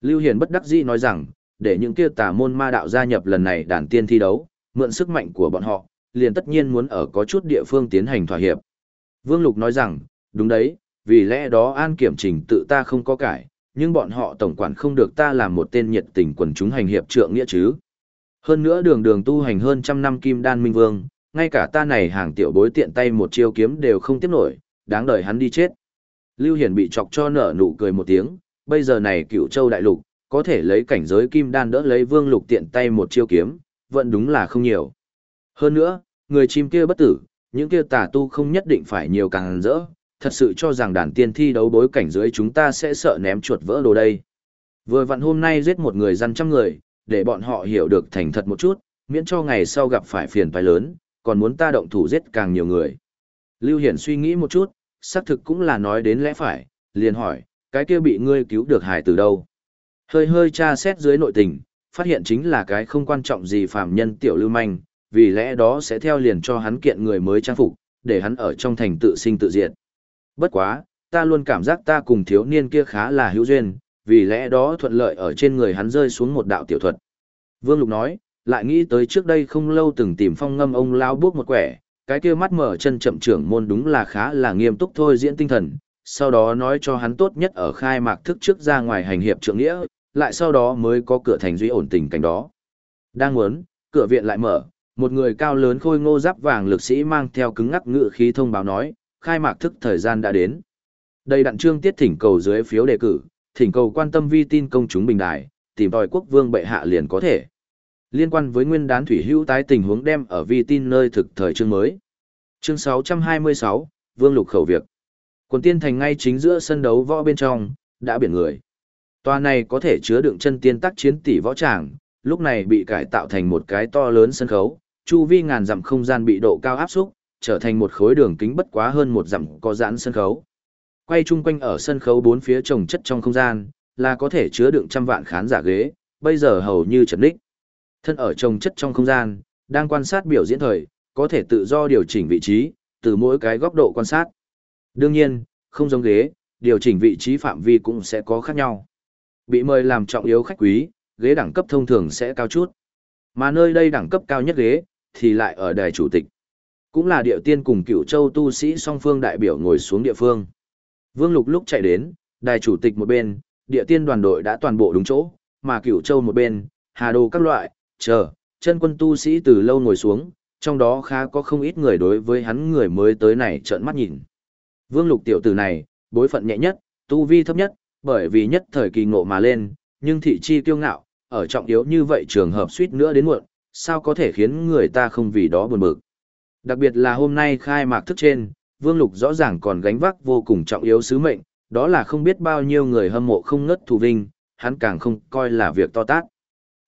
Lưu Hiền bất đắc dĩ nói rằng, để những kia tà môn ma đạo gia nhập lần này đàn tiên thi đấu, mượn sức mạnh của bọn họ, liền tất nhiên muốn ở có chút địa phương tiến hành thỏa hiệp. Vương Lục nói rằng, đúng đấy, vì lẽ đó an kiểm trình tự ta không có cải, nhưng bọn họ tổng quản không được ta làm một tên nhiệt tình quần chúng hành hiệp trượng nghĩa chứ. Hơn nữa đường đường tu hành hơn trăm năm kim đan minh vương, ngay cả ta này hàng tiểu bối tiện tay một chiêu kiếm đều không tiếp nổi, đáng đời hắn đi chết. Lưu Hiển bị chọc cho nở nụ cười một tiếng, bây giờ này cựu châu đại lục, có thể lấy cảnh giới kim đan đỡ lấy vương lục tiện tay một chiêu kiếm, vẫn đúng là không nhiều. Hơn nữa, người chim kia bất tử, những kia tà tu không nhất định phải nhiều càng rỡ, thật sự cho rằng đàn tiên thi đấu bối cảnh dưới chúng ta sẽ sợ ném chuột vỡ đồ đây. Vừa vặn hôm nay giết một người dân trăm người, để bọn họ hiểu được thành thật một chút, miễn cho ngày sau gặp phải phiền phải lớn, còn muốn ta động thủ giết càng nhiều người. Lưu Hiển suy nghĩ một chút, xác thực cũng là nói đến lẽ phải, liền hỏi, cái kia bị ngươi cứu được hài từ đâu? Hơi hơi tra xét dưới nội tình, phát hiện chính là cái không quan trọng gì phàm nhân tiểu lưu manh, vì lẽ đó sẽ theo liền cho hắn kiện người mới trang phục, để hắn ở trong thành tự sinh tự diệt. Bất quá, ta luôn cảm giác ta cùng thiếu niên kia khá là hữu duyên, vì lẽ đó thuận lợi ở trên người hắn rơi xuống một đạo tiểu thuật. Vương Lục nói, lại nghĩ tới trước đây không lâu từng tìm phong ngâm ông lao bước một quẻ, cái kia mắt mở chân chậm trưởng môn đúng là khá là nghiêm túc thôi diễn tinh thần, sau đó nói cho hắn tốt nhất ở khai mạc thức trước ra ngoài hành hiệp trưởng nghĩa, lại sau đó mới có cửa thành duy ổn tình cảnh đó. Đang muốn, cửa viện lại mở, một người cao lớn khôi ngô giáp vàng lực sĩ mang theo cứng ngắc ngự khí thông báo nói, khai mạc thức thời gian đã đến. Đây đặn trương tiết thỉnh cầu dưới phiếu đề cử, thỉnh cầu quan tâm vi tin công chúng bình đài, tìm tòi quốc vương bệ hạ liền có thể. Liên quan với nguyên đán thủy hữu tái tình huống đem ở vi tin nơi thực thời chương mới. Chương 626, Vương Lục khẩu việc. Quần tiên thành ngay chính giữa sân đấu võ bên trong, đã biển người. Tòa này có thể chứa đựng chân tiên tác chiến tỷ võ tràng, lúc này bị cải tạo thành một cái to lớn sân khấu, chu vi ngàn dặm không gian bị độ cao áp xúc, trở thành một khối đường kính bất quá hơn một dặm có giãn sân khấu. Quay chung quanh ở sân khấu bốn phía trồng chất trong không gian, là có thể chứa đựng trăm vạn khán giả ghế, bây giờ hầu như chật ních. Thân ở trồng chất trong không gian, đang quan sát biểu diễn thời, có thể tự do điều chỉnh vị trí, từ mỗi cái góc độ quan sát. Đương nhiên, không giống ghế, điều chỉnh vị trí phạm vi cũng sẽ có khác nhau. Bị mời làm trọng yếu khách quý, ghế đẳng cấp thông thường sẽ cao chút. Mà nơi đây đẳng cấp cao nhất ghế, thì lại ở đài chủ tịch. Cũng là địa tiên cùng cựu châu tu sĩ song phương đại biểu ngồi xuống địa phương. Vương Lục lúc chạy đến, đài chủ tịch một bên, địa tiên đoàn đội đã toàn bộ đúng chỗ, mà cửu châu một bên, hà đồ các loại, chờ, chân quân tu sĩ từ lâu ngồi xuống, trong đó khá có không ít người đối với hắn người mới tới này trợn mắt nhìn. Vương Lục tiểu tử này, bối phận nhẹ nhất, tu vi thấp nhất, bởi vì nhất thời kỳ ngộ mà lên, nhưng thị chi kiêu ngạo, ở trọng yếu như vậy trường hợp suýt nữa đến muộn, sao có thể khiến người ta không vì đó buồn bực. Đặc biệt là hôm nay khai mạc thức trên, Vương Lục rõ ràng còn gánh vác vô cùng trọng yếu sứ mệnh, đó là không biết bao nhiêu người hâm mộ không ngất thù vinh, hắn càng không coi là việc to tát.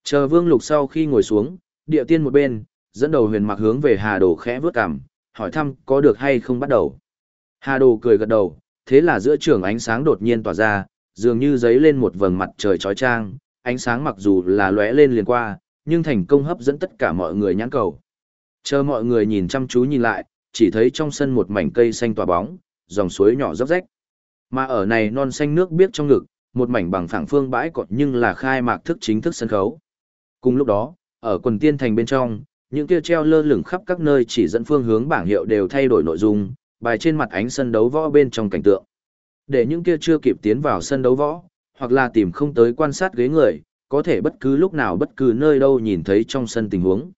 Chờ Vương Lục sau khi ngồi xuống, địa tiên một bên, dẫn đầu huyền mặc hướng về Hà Đồ khẽ vướt cằm, hỏi thăm có được hay không bắt đầu. Hà Đồ cười gật đầu, thế là giữa trường ánh sáng đột nhiên tỏa ra, dường như giấy lên một vầng mặt trời chói trang, ánh sáng mặc dù là lóe lên liền qua, nhưng thành công hấp dẫn tất cả mọi người nhãn cầu. Chờ mọi người nhìn chăm chú nhìn lại, chỉ thấy trong sân một mảnh cây xanh tỏa bóng, dòng suối nhỏ róc rách. Mà ở này non xanh nước biếc trong ngực, một mảnh bằng phẳng phương bãi cọt nhưng là khai mạc thức chính thức sân khấu. Cùng lúc đó, ở quần tiên thành bên trong, những kia treo lơ lửng khắp các nơi chỉ dẫn phương hướng bảng hiệu đều thay đổi nội dung, bài trên mặt ánh sân đấu võ bên trong cảnh tượng. Để những kia chưa kịp tiến vào sân đấu võ, hoặc là tìm không tới quan sát ghế người, có thể bất cứ lúc nào bất cứ nơi đâu nhìn thấy trong sân tình huống.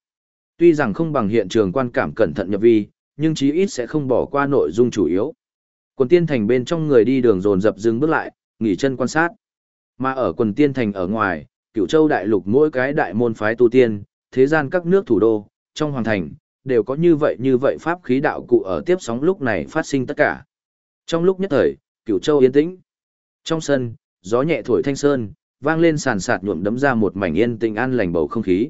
Tuy rằng không bằng hiện trường quan cảm cẩn thận nhập vi, nhưng chí ít sẽ không bỏ qua nội dung chủ yếu. Quần tiên thành bên trong người đi đường dồn dập dừng bước lại, nghỉ chân quan sát. Mà ở quần tiên thành ở ngoài, Cửu châu đại lục mỗi cái đại môn phái tu tiên, thế gian các nước thủ đô, trong hoàng thành, đều có như vậy như vậy pháp khí đạo cụ ở tiếp sóng lúc này phát sinh tất cả. Trong lúc nhất thời, Cửu châu yên tĩnh. Trong sân, gió nhẹ thổi thanh sơn, vang lên sàn sạt nhuộm đấm ra một mảnh yên tĩnh an lành bầu không khí.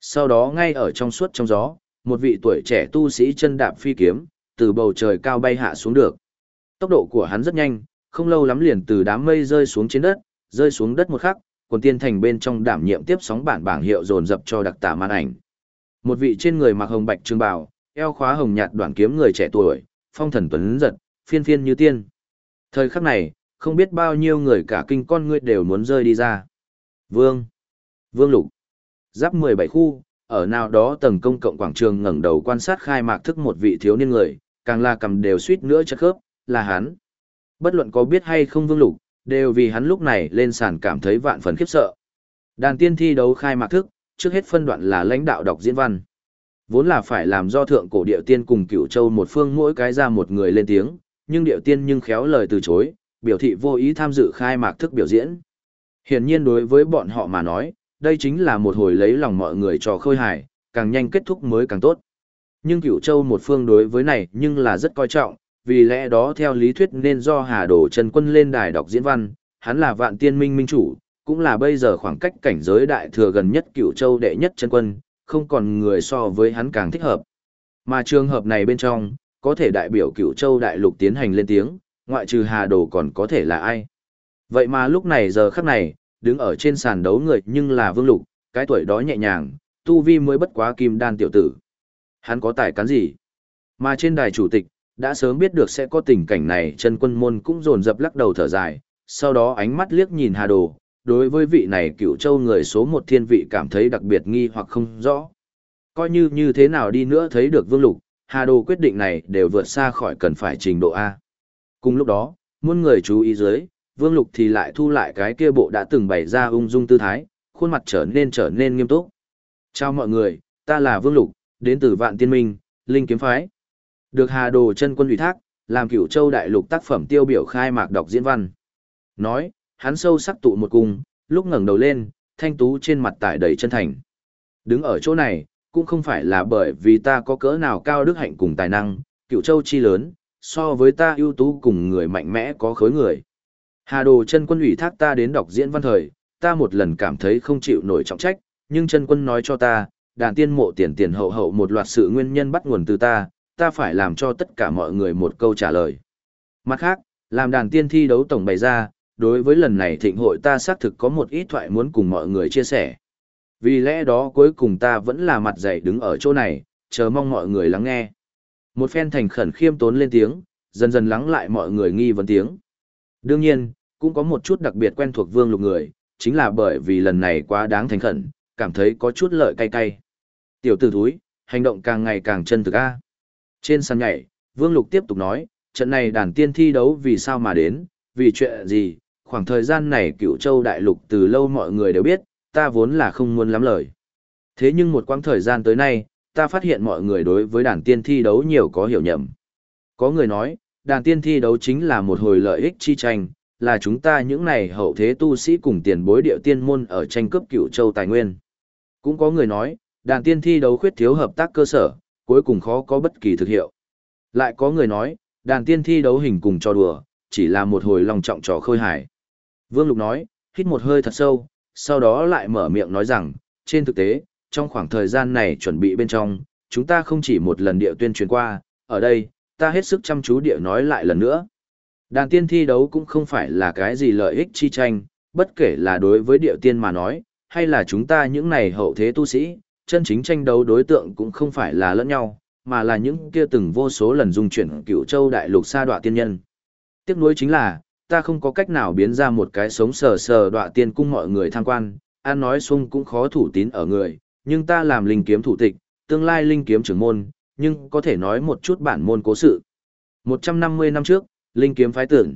Sau đó ngay ở trong suốt trong gió, một vị tuổi trẻ tu sĩ chân đạp phi kiếm, từ bầu trời cao bay hạ xuống được. Tốc độ của hắn rất nhanh, không lâu lắm liền từ đám mây rơi xuống trên đất, rơi xuống đất một khắc, quần tiên thành bên trong đảm nhiệm tiếp sóng bản bảng hiệu dồn dập cho đặc tả màn ảnh. Một vị trên người mặc hồng bạch trường bào, eo khóa hồng nhạt đoạn kiếm người trẻ tuổi, phong thần tuấn giật, phiên phiên như tiên. Thời khắc này, không biết bao nhiêu người cả kinh con ngươi đều muốn rơi đi ra. Vương, Vương Lục, giáp 17 khu, ở nào đó tầng công cộng quảng trường ngẩng đầu quan sát khai mạc thức một vị thiếu niên người, càng là cầm đều suýt nữa chất khớp, là hắn. Bất luận có biết hay không Vương Lục, đều vì hắn lúc này lên sàn cảm thấy vạn phần khiếp sợ. Đàn tiên thi đấu khai mạc thức, trước hết phân đoạn là lãnh đạo đọc diễn văn. Vốn là phải làm do thượng cổ địa tiên cùng cửu châu một phương mỗi cái ra một người lên tiếng, nhưng điệu tiên nhưng khéo lời từ chối, biểu thị vô ý tham dự khai mạc thức biểu diễn. Hiển nhiên đối với bọn họ mà nói, đây chính là một hồi lấy lòng mọi người trò khơi hài, càng nhanh kết thúc mới càng tốt. Nhưng cửu châu một phương đối với này nhưng là rất coi trọng, vì lẽ đó theo lý thuyết nên do Hà Đồ Trần Quân lên đài đọc diễn văn, hắn là vạn tiên minh minh chủ, cũng là bây giờ khoảng cách cảnh giới đại thừa gần nhất cửu châu đệ nhất chân quân, không còn người so với hắn càng thích hợp. Mà trường hợp này bên trong, có thể đại biểu cửu châu đại lục tiến hành lên tiếng, ngoại trừ Hà Đồ còn có thể là ai. Vậy mà lúc này giờ khắc này, đứng ở trên sàn đấu người nhưng là Vương Lục, cái tuổi đó nhẹ nhàng, tu vi mới bất quá kim đan tiểu tử. Hắn có tài cán gì? Mà trên đài chủ tịch, đã sớm biết được sẽ có tình cảnh này chân quân môn cũng dồn dập lắc đầu thở dài, sau đó ánh mắt liếc nhìn Hà Đồ, đối với vị này cựu châu người số một thiên vị cảm thấy đặc biệt nghi hoặc không rõ. Coi như như thế nào đi nữa thấy được Vương Lục, Hà Đồ quyết định này đều vượt xa khỏi cần phải trình độ A. Cùng lúc đó, muôn người chú ý dưới, Vương Lục thì lại thu lại cái kia bộ đã từng bày ra ung dung tư thái, khuôn mặt trở nên trở nên nghiêm túc. Chào mọi người, ta là Vương Lục, đến từ Vạn Tiên Minh, Linh Kiếm Phái. Được Hà Đồ chân quân ủy thác, làm cửu châu đại lục tác phẩm tiêu biểu khai mạc đọc diễn văn. Nói, hắn sâu sắc tụ một cung, lúc ngẩng đầu lên, thanh tú trên mặt tải đầy chân thành. Đứng ở chỗ này, cũng không phải là bởi vì ta có cỡ nào cao đức hạnh cùng tài năng, cựu châu chi lớn, so với ta ưu tú cùng người mạnh mẽ có khối người. Hà đồ chân quân ủy thác ta đến đọc diễn văn thời, ta một lần cảm thấy không chịu nổi trọng trách, nhưng chân quân nói cho ta, đàn tiên mộ tiền tiền hậu hậu một loạt sự nguyên nhân bắt nguồn từ ta, ta phải làm cho tất cả mọi người một câu trả lời. Mặt khác, làm đàn tiên thi đấu tổng bày ra, đối với lần này thịnh hội ta xác thực có một ít thoại muốn cùng mọi người chia sẻ. Vì lẽ đó cuối cùng ta vẫn là mặt dày đứng ở chỗ này, chờ mong mọi người lắng nghe. Một phen thành khẩn khiêm tốn lên tiếng, dần dần lắng lại mọi người nghi vấn tiếng. Đương nhiên, cũng có một chút đặc biệt quen thuộc vương lục người, chính là bởi vì lần này quá đáng thành khẩn, cảm thấy có chút lợi cay cay. Tiểu tử thúi, hành động càng ngày càng chân thực a. Trên sàn nhảy, Vương Lục tiếp tục nói, trận này đàn tiên thi đấu vì sao mà đến, vì chuyện gì, khoảng thời gian này cựu châu đại lục từ lâu mọi người đều biết, ta vốn là không muốn lắm lời. Thế nhưng một quãng thời gian tới nay, ta phát hiện mọi người đối với đàn tiên thi đấu nhiều có hiểu nhầm. Có người nói, đàn tiên thi đấu chính là một hồi lợi ích chi tranh, là chúng ta những này hậu thế tu sĩ cùng tiền bối điệu tiên môn ở tranh cướp cựu châu tài nguyên. Cũng có người nói, đàn tiên thi đấu khuyết thiếu hợp tác cơ sở, cuối cùng khó có bất kỳ thực hiệu. Lại có người nói, đàn tiên thi đấu hình cùng cho đùa, chỉ là một hồi lòng trọng trò khơi hải. Vương Lục nói, hít một hơi thật sâu, sau đó lại mở miệng nói rằng, trên thực tế, trong khoảng thời gian này chuẩn bị bên trong, chúng ta không chỉ một lần địa tuyên truyền qua, ở đây, ta hết sức chăm chú địa nói lại lần nữa. Đàn tiên thi đấu cũng không phải là cái gì lợi ích chi tranh, bất kể là đối với địa tiên mà nói, hay là chúng ta những này hậu thế tu sĩ, chân chính tranh đấu đối tượng cũng không phải là lẫn nhau, mà là những kia từng vô số lần dung chuyển cựu châu đại lục sa đoạ tiên nhân. Tiếc nuối chính là, ta không có cách nào biến ra một cái sống sờ sờ đọa tiên cung mọi người tham quan, an nói xung cũng khó thủ tín ở người, nhưng ta làm linh kiếm thủ tịch, tương lai linh kiếm trưởng môn, nhưng có thể nói một chút bản môn cố sự. 150 năm trước, linh kiếm phái tưởng.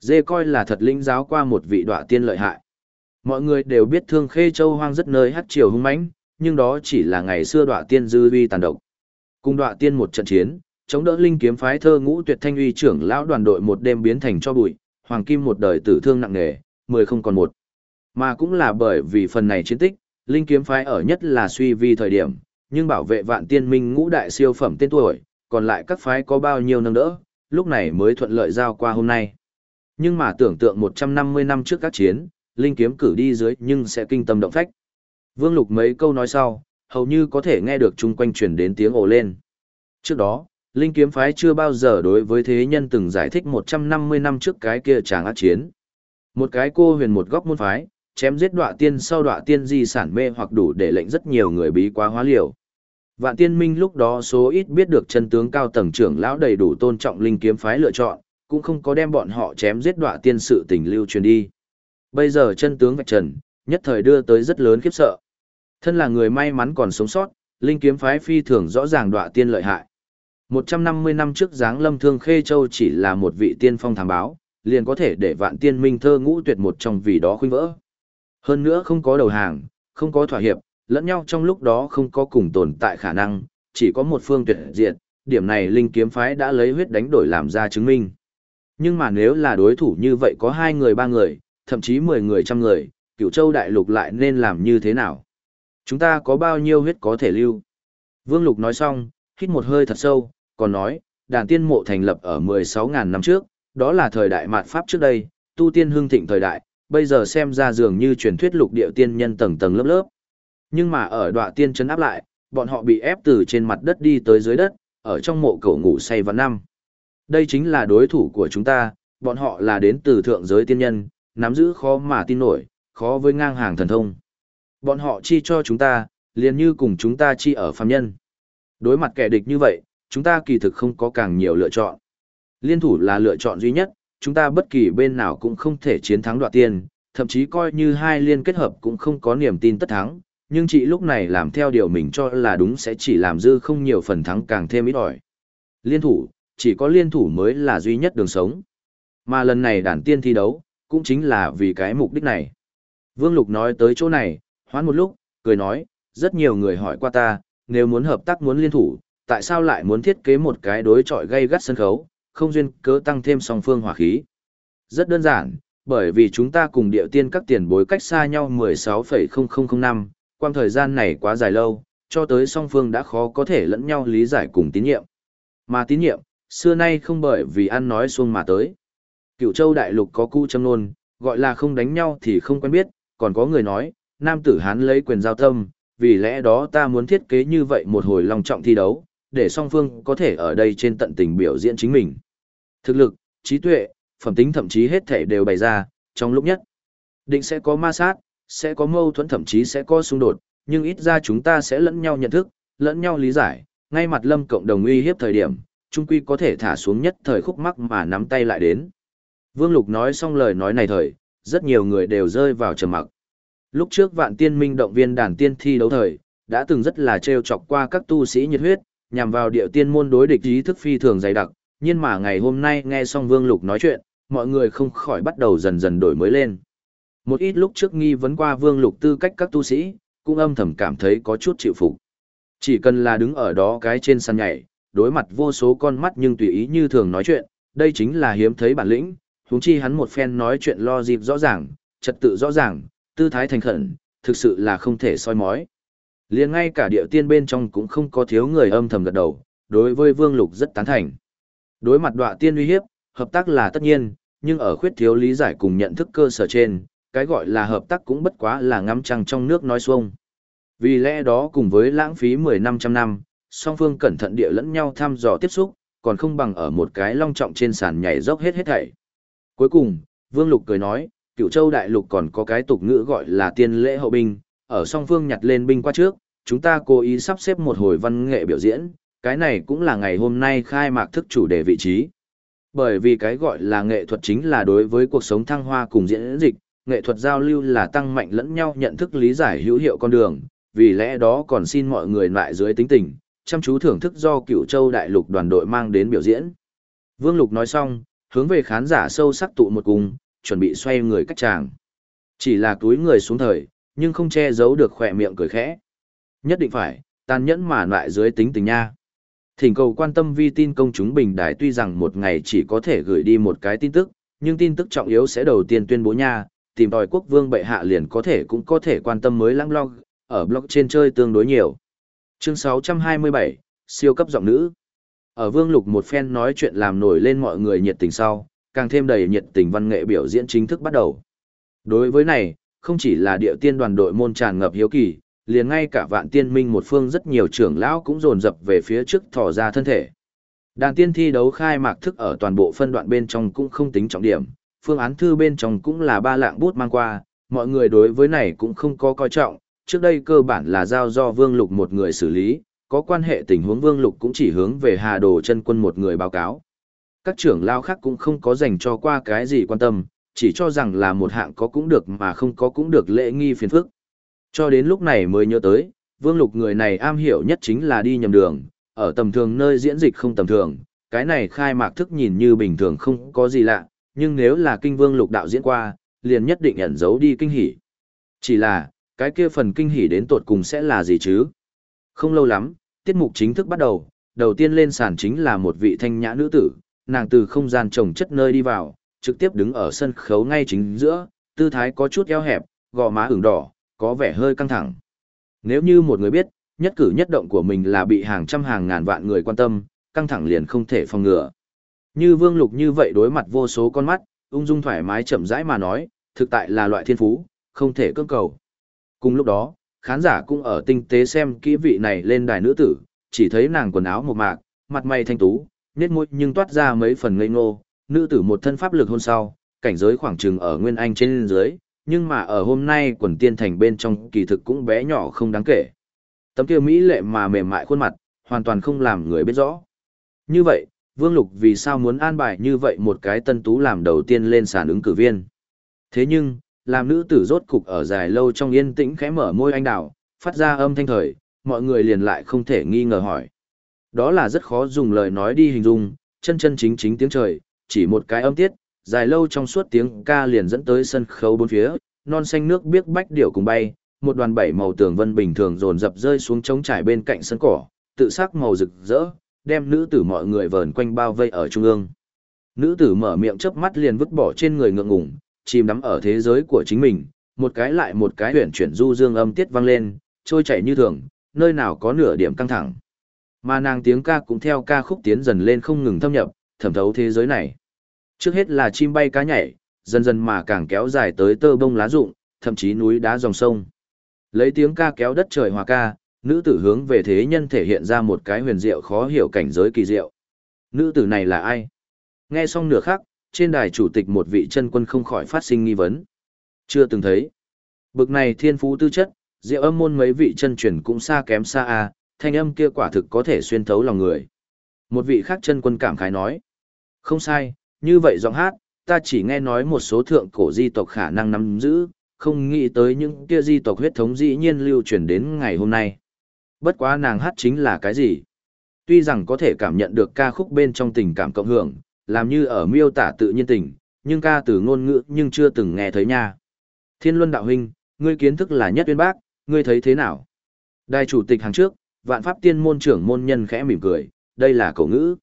Dê coi là thật linh giáo qua một vị đọa tiên lợi hại. Mọi người đều biết thương khê châu hoang rất nơi hát triều hung mãnh, nhưng đó chỉ là ngày xưa đọa tiên dư uy tàn độc. Cùng đọa tiên một trận chiến, chống đỡ linh kiếm phái thơ ngũ tuyệt thanh uy trưởng lão đoàn đội một đêm biến thành cho bụi, hoàng kim một đời tử thương nặng nề, mười không còn một. Mà cũng là bởi vì phần này chiến tích, linh kiếm phái ở nhất là suy vi thời điểm, nhưng bảo vệ vạn tiên minh ngũ đại siêu phẩm tên tuổi, còn lại các phái có bao nhiêu nâng đỡ, lúc này mới thuận lợi giao qua hôm nay. Nhưng mà tưởng tượng 150 năm trước các chiến, linh kiếm cử đi dưới nhưng sẽ kinh tâm động phách. Vương Lục mấy câu nói sau, hầu như có thể nghe được chung quanh truyền đến tiếng ồ lên. Trước đó, linh kiếm phái chưa bao giờ đối với thế nhân từng giải thích 150 năm trước cái kia chàng ác chiến. Một cái cô huyền một góc môn phái, chém giết đọa tiên sau đọa tiên di sản mê hoặc đủ để lệnh rất nhiều người bí quá hóa liều. Vạn tiên minh lúc đó số ít biết được chân tướng cao tầng trưởng lão đầy đủ tôn trọng linh kiếm phái lựa chọn, cũng không có đem bọn họ chém giết đọa tiên sự tình lưu truyền đi. Bây giờ chân tướng vạch trần, nhất thời đưa tới rất lớn khiếp sợ. Thân là người may mắn còn sống sót, linh kiếm phái phi thường rõ ràng đọa tiên lợi hại. 150 năm trước giáng lâm thương khê châu chỉ là một vị tiên phong thám báo, liền có thể để vạn tiên minh thơ ngũ tuyệt một trong vì đó khuynh vỡ. Hơn nữa không có đầu hàng, không có thỏa hiệp, lẫn nhau trong lúc đó không có cùng tồn tại khả năng, chỉ có một phương tuyệt diệt, điểm này linh kiếm phái đã lấy huyết đánh đổi làm ra chứng minh. Nhưng mà nếu là đối thủ như vậy có hai người ba người, thậm chí mười người trăm người, cửu châu đại lục lại nên làm như thế nào? Chúng ta có bao nhiêu huyết có thể lưu? Vương Lục nói xong, hít một hơi thật sâu, còn nói, đàn tiên mộ thành lập ở 16.000 năm trước, đó là thời đại mạt Pháp trước đây, tu tiên hương thịnh thời đại, bây giờ xem ra dường như truyền thuyết lục địa tiên nhân tầng tầng lớp lớp. Nhưng mà ở đoạn tiên chấn áp lại, bọn họ bị ép từ trên mặt đất đi tới dưới đất, ở trong mộ cổ ngủ say vào năm. Đây chính là đối thủ của chúng ta, bọn họ là đến từ thượng giới tiên nhân, nắm giữ khó mà tin nổi, khó với ngang hàng thần thông. Bọn họ chi cho chúng ta, liền như cùng chúng ta chi ở phàm nhân. Đối mặt kẻ địch như vậy, chúng ta kỳ thực không có càng nhiều lựa chọn. Liên thủ là lựa chọn duy nhất, chúng ta bất kỳ bên nào cũng không thể chiến thắng đoạt tiền, thậm chí coi như hai liên kết hợp cũng không có niềm tin tất thắng, nhưng chị lúc này làm theo điều mình cho là đúng sẽ chỉ làm dư không nhiều phần thắng càng thêm ít ỏi. Liên thủ, chỉ có liên thủ mới là duy nhất đường sống. Mà lần này đàn tiên thi đấu, cũng chính là vì cái mục đích này. Vương Lục nói tới chỗ này, hoán một lúc, cười nói, rất nhiều người hỏi qua ta, nếu muốn hợp tác muốn liên thủ, tại sao lại muốn thiết kế một cái đối trọi gây gắt sân khấu, không duyên cớ tăng thêm song phương hỏa khí. Rất đơn giản, bởi vì chúng ta cùng địa tiên các tiền bối cách xa nhau 16,0005, quang thời gian này quá dài lâu, cho tới song phương đã khó có thể lẫn nhau lý giải cùng tín nhiệm. Mà tín nhiệm, xưa nay không bởi vì ăn nói xuông mà tới. Cựu châu đại lục có cu châm nôn, gọi là không đánh nhau thì không quen biết, còn có người nói, nam tử hán lấy quyền giao tâm, vì lẽ đó ta muốn thiết kế như vậy một hồi long trọng thi đấu, để song phương có thể ở đây trên tận tình biểu diễn chính mình. Thực lực, trí tuệ, phẩm tính thậm chí hết thể đều bày ra, trong lúc nhất. Định sẽ có ma sát, sẽ có mâu thuẫn thậm chí sẽ có xung đột, nhưng ít ra chúng ta sẽ lẫn nhau nhận thức, lẫn nhau lý giải, ngay mặt lâm cộng đồng uy hiếp thời điểm, Chung quy có thể thả xuống nhất thời khúc mắc mà nắm tay lại đến. Vương Lục nói xong lời nói này thời, rất nhiều người đều rơi vào trầm mặc. Lúc trước vạn tiên minh động viên đàn tiên thi đấu thời, đã từng rất là trêu chọc qua các tu sĩ nhiệt huyết, nhằm vào địa tiên môn đối địch ý thức phi thường dày đặc, nhưng mà ngày hôm nay nghe xong Vương Lục nói chuyện, mọi người không khỏi bắt đầu dần dần đổi mới lên. Một ít lúc trước nghi vấn qua Vương Lục tư cách các tu sĩ, cũng âm thầm cảm thấy có chút chịu phục. Chỉ cần là đứng ở đó cái trên sàn nhảy, đối mặt vô số con mắt nhưng tùy ý như thường nói chuyện, đây chính là hiếm thấy bản lĩnh, huống chi hắn một phen nói chuyện lo dịp rõ ràng, trật tự rõ ràng, tư thái thành khẩn, thực sự là không thể soi mói liền ngay cả địa tiên bên trong cũng không có thiếu người âm thầm gật đầu, đối với Vương Lục rất tán thành. Đối mặt đọa tiên uy hiếp, hợp tác là tất nhiên, nhưng ở khuyết thiếu lý giải cùng nhận thức cơ sở trên, cái gọi là hợp tác cũng bất quá là ngắm trăng trong nước nói xuông. Vì lẽ đó cùng với lãng phí 10 năm trăm năm, song phương cẩn thận địa lẫn nhau thăm dò tiếp xúc, còn không bằng ở một cái long trọng trên sàn nhảy dốc hết hết thảy. Cuối cùng, Vương Lục cười nói, cựu châu đại lục còn có cái tục ngữ gọi là tiên lễ hậu binh, ở song phương nhặt lên binh qua trước, chúng ta cố ý sắp xếp một hồi văn nghệ biểu diễn, cái này cũng là ngày hôm nay khai mạc thức chủ đề vị trí. Bởi vì cái gọi là nghệ thuật chính là đối với cuộc sống thăng hoa cùng diễn dịch, nghệ thuật giao lưu là tăng mạnh lẫn nhau nhận thức lý giải hữu hiệu con đường, vì lẽ đó còn xin mọi người lại dưới tính tình, chăm chú thưởng thức do cựu châu đại lục đoàn đội mang đến biểu diễn. Vương Lục nói xong, hướng về khán giả sâu sắc tụ một cùng, chuẩn bị xoay người cách chàng, Chỉ là túi người xuống thời, nhưng không che giấu được khỏe miệng cười khẽ. Nhất định phải, tàn nhẫn mà lại dưới tính tình nha. Thỉnh cầu quan tâm vi tin công chúng bình đài tuy rằng một ngày chỉ có thể gửi đi một cái tin tức, nhưng tin tức trọng yếu sẽ đầu tiên tuyên bố nha, tìm tòi quốc vương bệ hạ liền có thể cũng có thể quan tâm mới lãng blog, ở blog trên chơi tương đối nhiều. Chương 627, siêu cấp giọng nữ. Ở Vương Lục một phen nói chuyện làm nổi lên mọi người nhiệt tình sau, càng thêm đầy nhiệt tình văn nghệ biểu diễn chính thức bắt đầu. Đối với này, không chỉ là địa tiên đoàn đội môn tràn ngập hiếu kỳ, liền ngay cả vạn tiên minh một phương rất nhiều trưởng lão cũng dồn dập về phía trước thò ra thân thể. Đàn tiên thi đấu khai mạc thức ở toàn bộ phân đoạn bên trong cũng không tính trọng điểm, phương án thư bên trong cũng là ba lạng bút mang qua, mọi người đối với này cũng không có coi trọng, trước đây cơ bản là giao do Vương Lục một người xử lý, có quan hệ tình huống Vương Lục cũng chỉ hướng về Hà Đồ chân quân một người báo cáo. Các trưởng lao khác cũng không có dành cho qua cái gì quan tâm, chỉ cho rằng là một hạng có cũng được mà không có cũng được lễ nghi phiền phức. Cho đến lúc này mới nhớ tới, Vương Lục người này am hiểu nhất chính là đi nhầm đường, ở tầm thường nơi diễn dịch không tầm thường, cái này khai mạc thức nhìn như bình thường không có gì lạ, nhưng nếu là kinh Vương Lục đạo diễn qua, liền nhất định ẩn giấu đi kinh hỉ. Chỉ là, cái kia phần kinh hỉ đến tột cùng sẽ là gì chứ? Không lâu lắm, tiết mục chính thức bắt đầu, đầu tiên lên sàn chính là một vị thanh nhã nữ tử, nàng từ không gian trồng chất nơi đi vào, trực tiếp đứng ở sân khấu ngay chính giữa, tư thái có chút eo hẹp, gò má ửng đỏ, có vẻ hơi căng thẳng. Nếu như một người biết, nhất cử nhất động của mình là bị hàng trăm hàng ngàn vạn người quan tâm, căng thẳng liền không thể phòng ngừa. Như Vương Lục như vậy đối mặt vô số con mắt, ung dung thoải mái chậm rãi mà nói, thực tại là loại thiên phú, không thể cưỡng cầu. Cùng lúc đó, khán giả cũng ở tinh tế xem kỹ vị này lên đài nữ tử, chỉ thấy nàng quần áo một mạc, mặt mày thanh tú, nét môi nhưng toát ra mấy phần ngây ngô, nữ tử một thân pháp lực hôn sau, cảnh giới khoảng chừng ở nguyên anh trên dưới, nhưng mà ở hôm nay quần tiên thành bên trong kỳ thực cũng bé nhỏ không đáng kể. Tấm kia mỹ lệ mà mềm mại khuôn mặt, hoàn toàn không làm người biết rõ. Như vậy, Vương Lục vì sao muốn an bài như vậy một cái tân tú làm đầu tiên lên sàn ứng cử viên. Thế nhưng, làm nữ tử rốt cục ở dài lâu trong yên tĩnh khẽ mở môi anh đào, phát ra âm thanh thời, mọi người liền lại không thể nghi ngờ hỏi. Đó là rất khó dùng lời nói đi hình dung, chân chân chính chính tiếng trời, chỉ một cái âm tiết, dài lâu trong suốt tiếng ca liền dẫn tới sân khấu bốn phía, non xanh nước biếc bách điểu cùng bay, một đoàn bảy màu tường vân bình thường dồn dập rơi xuống trống trải bên cạnh sân cỏ, tự sắc màu rực rỡ, đem nữ tử mọi người vờn quanh bao vây ở trung ương. Nữ tử mở miệng chớp mắt liền vứt bỏ trên người ngượng ngùng, chìm đắm ở thế giới của chính mình, một cái lại một cái huyền chuyển du dương âm tiết vang lên, trôi chảy như thường, nơi nào có nửa điểm căng thẳng. Mà nàng tiếng ca cũng theo ca khúc tiến dần lên không ngừng thâm nhập, thẩm thấu thế giới này. Trước hết là chim bay cá nhảy, dần dần mà càng kéo dài tới tơ bông lá rụng, thậm chí núi đá dòng sông. Lấy tiếng ca kéo đất trời hòa ca, nữ tử hướng về thế nhân thể hiện ra một cái huyền diệu khó hiểu cảnh giới kỳ diệu. Nữ tử này là ai? Nghe xong nửa khắc, trên đài chủ tịch một vị chân quân không khỏi phát sinh nghi vấn. Chưa từng thấy. Bực này thiên phú tư chất, diệu âm môn mấy vị chân truyền cũng xa kém xa a, thanh âm kia quả thực có thể xuyên thấu lòng người. Một vị khác chân quân cảm khái nói. Không sai, như vậy giọng hát, ta chỉ nghe nói một số thượng cổ di tộc khả năng nắm giữ, không nghĩ tới những kia di tộc huyết thống dĩ nhiên lưu truyền đến ngày hôm nay. Bất quá nàng hát chính là cái gì? Tuy rằng có thể cảm nhận được ca khúc bên trong tình cảm cộng hưởng, làm như ở miêu tả tự nhiên tình, nhưng ca từ ngôn ngữ nhưng chưa từng nghe thấy nha. Thiên Luân Đạo Huynh, ngươi kiến thức là nhất uyên bác, ngươi thấy thế nào? Đại chủ tịch hàng trước, vạn pháp tiên môn trưởng môn nhân khẽ mỉm cười, đây là cổ ngữ.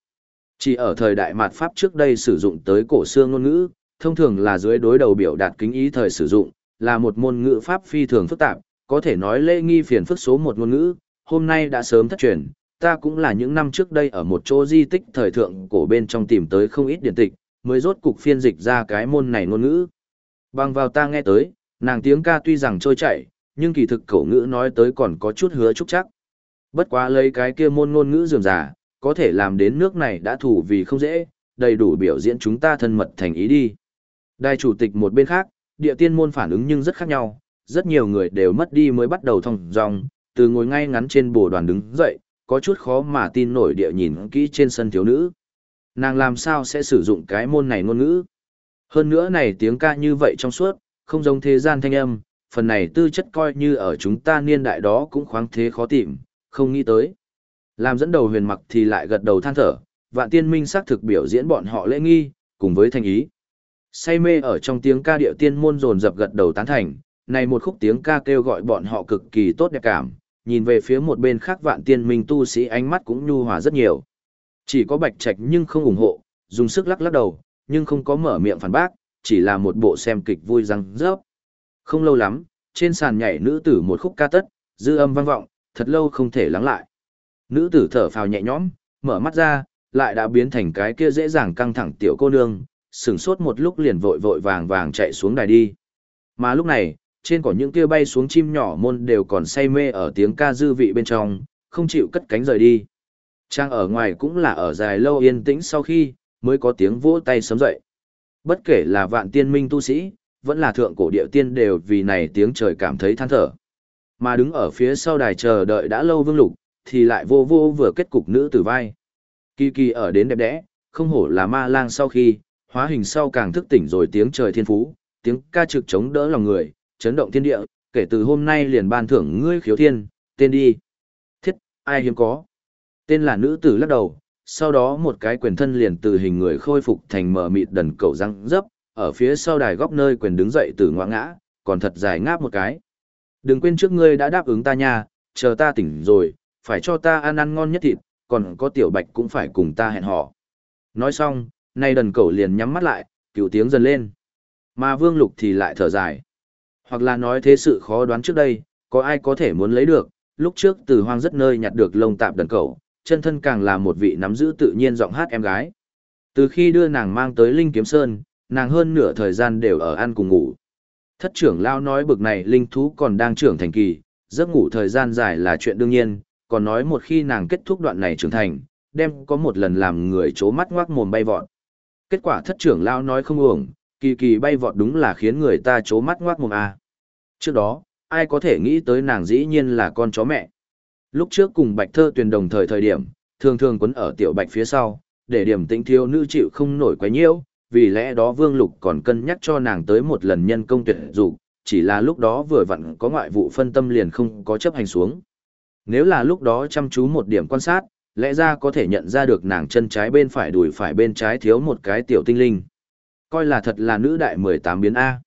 Chỉ ở thời đại mạt pháp trước đây sử dụng tới cổ xương ngôn ngữ, thông thường là dưới đối đầu biểu đạt kính ý thời sử dụng, là một môn ngữ pháp phi thường phức tạp, có thể nói lễ nghi phiền phức số một ngôn ngữ, hôm nay đã sớm thất truyền, ta cũng là những năm trước đây ở một chỗ di tích thời thượng cổ bên trong tìm tới không ít điển tịch, mới rốt cục phiên dịch ra cái môn này ngôn ngữ. Bằng vào ta nghe tới, nàng tiếng ca tuy rằng trôi chảy, Nhưng kỳ thực cổ ngữ nói tới còn có chút hứa chúc chắc. Bất quá lấy cái kia môn ngôn ngữ dường giả, có thể làm đến nước này đã thủ vì không dễ, đầy đủ biểu diễn chúng ta thân mật thành ý đi. Đại chủ tịch một bên khác, địa tiên môn phản ứng nhưng rất khác nhau, rất nhiều người đều mất đi mới bắt đầu thông dòng, từ ngồi ngay ngắn trên bồ đoàn đứng dậy, có chút khó mà tin nổi địa nhìn kỹ trên sân thiếu nữ. Nàng làm sao sẽ sử dụng cái môn này ngôn ngữ? Hơn nữa này tiếng ca như vậy trong suốt, không giống thế gian thanh âm, phần này tư chất coi như ở chúng ta niên đại đó cũng khoáng thế khó tìm, không nghĩ tới. Làm dẫn đầu huyền mặc thì lại gật đầu than thở, vạn tiên minh xác thực biểu diễn bọn họ lễ nghi, cùng với thanh ý. Say mê ở trong tiếng ca điệu tiên môn rồn dập gật đầu tán thành, này một khúc tiếng ca kêu gọi bọn họ cực kỳ tốt đẹp cảm, nhìn về phía một bên khác vạn tiên minh tu sĩ ánh mắt cũng nhu hòa rất nhiều. Chỉ có bạch trạch nhưng không ủng hộ, dùng sức lắc lắc đầu, nhưng không có mở miệng phản bác, chỉ là một bộ xem kịch vui răng rớp. Không lâu lắm, trên sàn nhảy nữ tử một khúc ca tất, dư âm vang vọng, thật lâu không thể lắng lại. Nữ tử thở phào nhẹ nhõm, mở mắt ra, lại đã biến thành cái kia dễ dàng căng thẳng tiểu cô nương, sửng sốt một lúc liền vội vội vàng vàng chạy xuống đài đi. Mà lúc này, trên cỏ những kia bay xuống chim nhỏ môn đều còn say mê ở tiếng ca dư vị bên trong, không chịu cất cánh rời đi. Trang ở ngoài cũng là ở dài lâu yên tĩnh sau khi, mới có tiếng vỗ tay sớm dậy. Bất kể là vạn tiên minh tu sĩ, vẫn là thượng cổ địa tiên đều vì này tiếng trời cảm thấy than thở. Mà đứng ở phía sau đài chờ đợi đã lâu vương lục, thì lại vô vô vừa kết cục nữ tử vai. Kỳ kỳ ở đến đẹp đẽ, không hổ là ma lang sau khi, hóa hình sau càng thức tỉnh rồi tiếng trời thiên phú, tiếng ca trực chống đỡ lòng người, chấn động thiên địa, kể từ hôm nay liền ban thưởng ngươi khiếu thiên, tên đi. Thiết, ai hiếm có. Tên là nữ tử lắc đầu, sau đó một cái quyền thân liền từ hình người khôi phục thành mở mịt đần cầu răng dấp, ở phía sau đài góc nơi quyền đứng dậy từ ngoã ngã, còn thật dài ngáp một cái. Đừng quên trước ngươi đã đáp ứng ta nha, chờ ta tỉnh rồi, phải cho ta ăn ăn ngon nhất thịt, còn có tiểu bạch cũng phải cùng ta hẹn hò. Nói xong, nay đần cẩu liền nhắm mắt lại, cựu tiếng dần lên. Mà vương lục thì lại thở dài. Hoặc là nói thế sự khó đoán trước đây, có ai có thể muốn lấy được, lúc trước từ hoang rất nơi nhặt được lông tạp đần cẩu, chân thân càng là một vị nắm giữ tự nhiên giọng hát em gái. Từ khi đưa nàng mang tới Linh Kiếm Sơn, nàng hơn nửa thời gian đều ở ăn cùng ngủ. Thất trưởng lao nói bực này linh thú còn đang trưởng thành kỳ, giấc ngủ thời gian dài là chuyện đương nhiên, còn nói một khi nàng kết thúc đoạn này trưởng thành, đem có một lần làm người chố mắt ngoác mồm bay vọt. Kết quả thất trưởng lao nói không uổng, kỳ kỳ bay vọt đúng là khiến người ta chố mắt ngoác mồm à. Trước đó, ai có thể nghĩ tới nàng dĩ nhiên là con chó mẹ. Lúc trước cùng bạch thơ tuyển đồng thời thời điểm, thường thường quấn ở tiểu bạch phía sau, để điểm tĩnh thiếu nữ chịu không nổi quá nhiễu, vì lẽ đó vương lục còn cân nhắc cho nàng tới một lần nhân công tuyệt dục chỉ là lúc đó vừa vặn có ngoại vụ phân tâm liền không có chấp hành xuống. Nếu là lúc đó chăm chú một điểm quan sát, lẽ ra có thể nhận ra được nàng chân trái bên phải đùi phải bên trái thiếu một cái tiểu tinh linh. Coi là thật là nữ đại 18 biến A.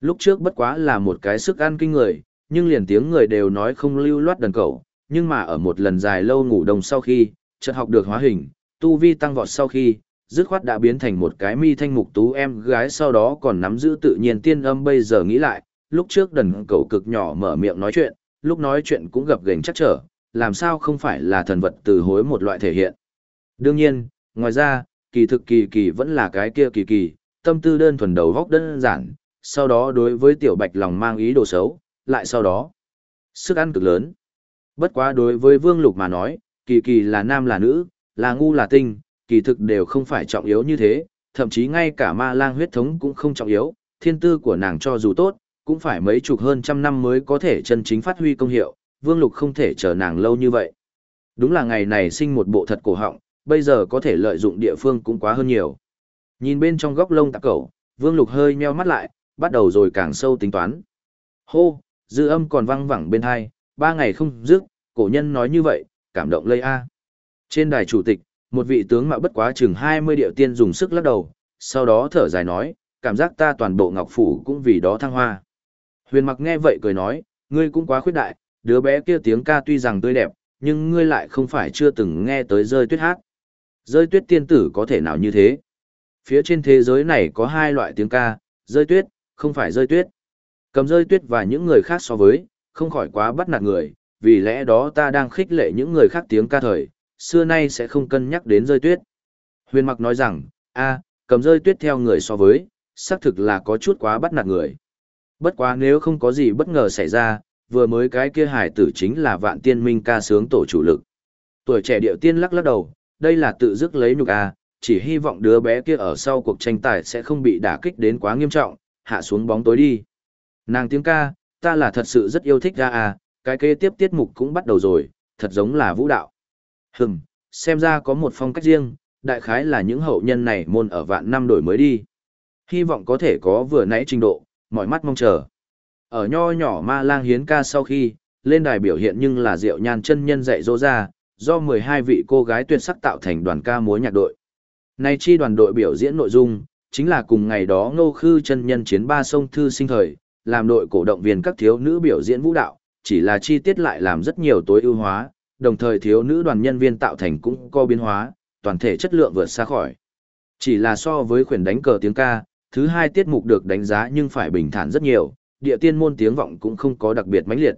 Lúc trước bất quá là một cái sức ăn kinh người, nhưng liền tiếng người đều nói không lưu loát đần cầu, nhưng mà ở một lần dài lâu ngủ đông sau khi, chợt học được hóa hình, tu vi tăng vọt sau khi, dứt khoát đã biến thành một cái mi thanh mục tú em gái sau đó còn nắm giữ tự nhiên tiên âm bây giờ nghĩ lại, lúc trước đần cầu cực nhỏ mở miệng nói chuyện, lúc nói chuyện cũng gập ghềnh chắc trở, làm sao không phải là thần vật từ hối một loại thể hiện. Đương nhiên, ngoài ra, kỳ thực kỳ kỳ vẫn là cái kia kỳ kỳ, tâm tư đơn thuần đầu góc đơn giản, sau đó đối với tiểu bạch lòng mang ý đồ xấu, lại sau đó, sức ăn cực lớn. Bất quá đối với vương lục mà nói, kỳ kỳ là nam là nữ, là ngu là tinh, kỳ thực đều không phải trọng yếu như thế, thậm chí ngay cả ma lang huyết thống cũng không trọng yếu, thiên tư của nàng cho dù tốt, cũng phải mấy chục hơn trăm năm mới có thể chân chính phát huy công hiệu, Vương Lục không thể chờ nàng lâu như vậy. Đúng là ngày này sinh một bộ thật cổ họng, bây giờ có thể lợi dụng địa phương cũng quá hơn nhiều. Nhìn bên trong góc lông tạc cẩu, Vương Lục hơi nheo mắt lại, bắt đầu rồi càng sâu tính toán. Hô, dư âm còn văng vẳng bên hai, ba ngày không dứt, cổ nhân nói như vậy, cảm động lây a. Trên đài chủ tịch, một vị tướng mạo bất quá chừng 20 điệu tiên dùng sức lắc đầu, sau đó thở dài nói, cảm giác ta toàn bộ ngọc phủ cũng vì đó thăng hoa. Huyền mặc nghe vậy cười nói, ngươi cũng quá khuyết đại, đứa bé kia tiếng ca tuy rằng tươi đẹp, nhưng ngươi lại không phải chưa từng nghe tới rơi tuyết hát. Rơi tuyết tiên tử có thể nào như thế? Phía trên thế giới này có hai loại tiếng ca, rơi tuyết, không phải rơi tuyết. Cầm rơi tuyết và những người khác so với, không khỏi quá bắt nạt người, vì lẽ đó ta đang khích lệ những người khác tiếng ca thời, xưa nay sẽ không cân nhắc đến rơi tuyết. Huyền mặc nói rằng, a, cầm rơi tuyết theo người so với, xác thực là có chút quá bắt nạt người. Bất quá nếu không có gì bất ngờ xảy ra, vừa mới cái kia hải tử chính là vạn tiên minh ca sướng tổ chủ lực. Tuổi trẻ điệu tiên lắc lắc đầu, đây là tự dứt lấy nhục à, chỉ hy vọng đứa bé kia ở sau cuộc tranh tài sẽ không bị đả kích đến quá nghiêm trọng, hạ xuống bóng tối đi. Nàng tiếng ca, ta là thật sự rất yêu thích ra à, cái kế tiếp tiết mục cũng bắt đầu rồi, thật giống là vũ đạo. Hừm, xem ra có một phong cách riêng, đại khái là những hậu nhân này môn ở vạn năm đổi mới đi. Hy vọng có thể có vừa nãy trình độ, mọi mắt mong chờ. Ở nho nhỏ ma lang hiến ca sau khi, lên đài biểu hiện nhưng là diệu nhan chân nhân dạy dỗ ra, do 12 vị cô gái tuyệt sắc tạo thành đoàn ca múa nhạc đội. Này chi đoàn đội biểu diễn nội dung, chính là cùng ngày đó ngô khư chân nhân chiến ba sông thư sinh thời, làm đội cổ động viên các thiếu nữ biểu diễn vũ đạo, chỉ là chi tiết lại làm rất nhiều tối ưu hóa, đồng thời thiếu nữ đoàn nhân viên tạo thành cũng có biến hóa, toàn thể chất lượng vượt xa khỏi. Chỉ là so với khuyển đánh cờ tiếng ca, thứ hai tiết mục được đánh giá nhưng phải bình thản rất nhiều, địa tiên môn tiếng vọng cũng không có đặc biệt mãnh liệt.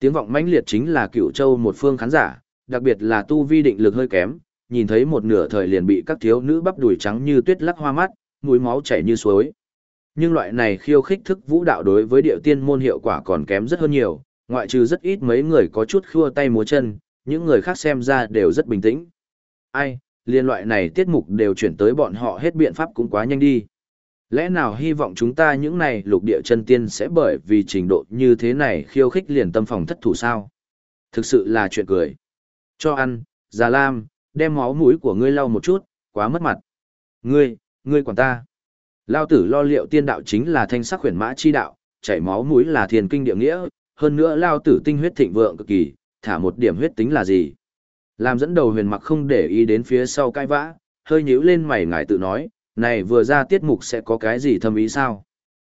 Tiếng vọng mãnh liệt chính là cựu châu một phương khán giả, đặc biệt là tu vi định lực hơi kém, nhìn thấy một nửa thời liền bị các thiếu nữ bắp đùi trắng như tuyết lắc hoa mắt, mũi máu chảy như suối. Nhưng loại này khiêu khích thức vũ đạo đối với địa tiên môn hiệu quả còn kém rất hơn nhiều, ngoại trừ rất ít mấy người có chút khua tay múa chân, những người khác xem ra đều rất bình tĩnh. Ai, liên loại này tiết mục đều chuyển tới bọn họ hết biện pháp cũng quá nhanh đi. Lẽ nào hy vọng chúng ta những này lục địa chân tiên sẽ bởi vì trình độ như thế này khiêu khích liền tâm phòng thất thủ sao? Thực sự là chuyện cười. Cho ăn, Già Lam, đem máu mũi của ngươi lau một chút, quá mất mặt. Ngươi, ngươi quản ta. Lao tử lo liệu tiên đạo chính là thanh sắc huyền mã chi đạo, chảy máu mũi là thiền kinh địa nghĩa, hơn nữa lao tử tinh huyết thịnh vượng cực kỳ, thả một điểm huyết tính là gì. Làm dẫn đầu huyền mặc không để ý đến phía sau cai vã, hơi nhíu lên mày ngài tự nói, này vừa ra tiết mục sẽ có cái gì thâm ý sao?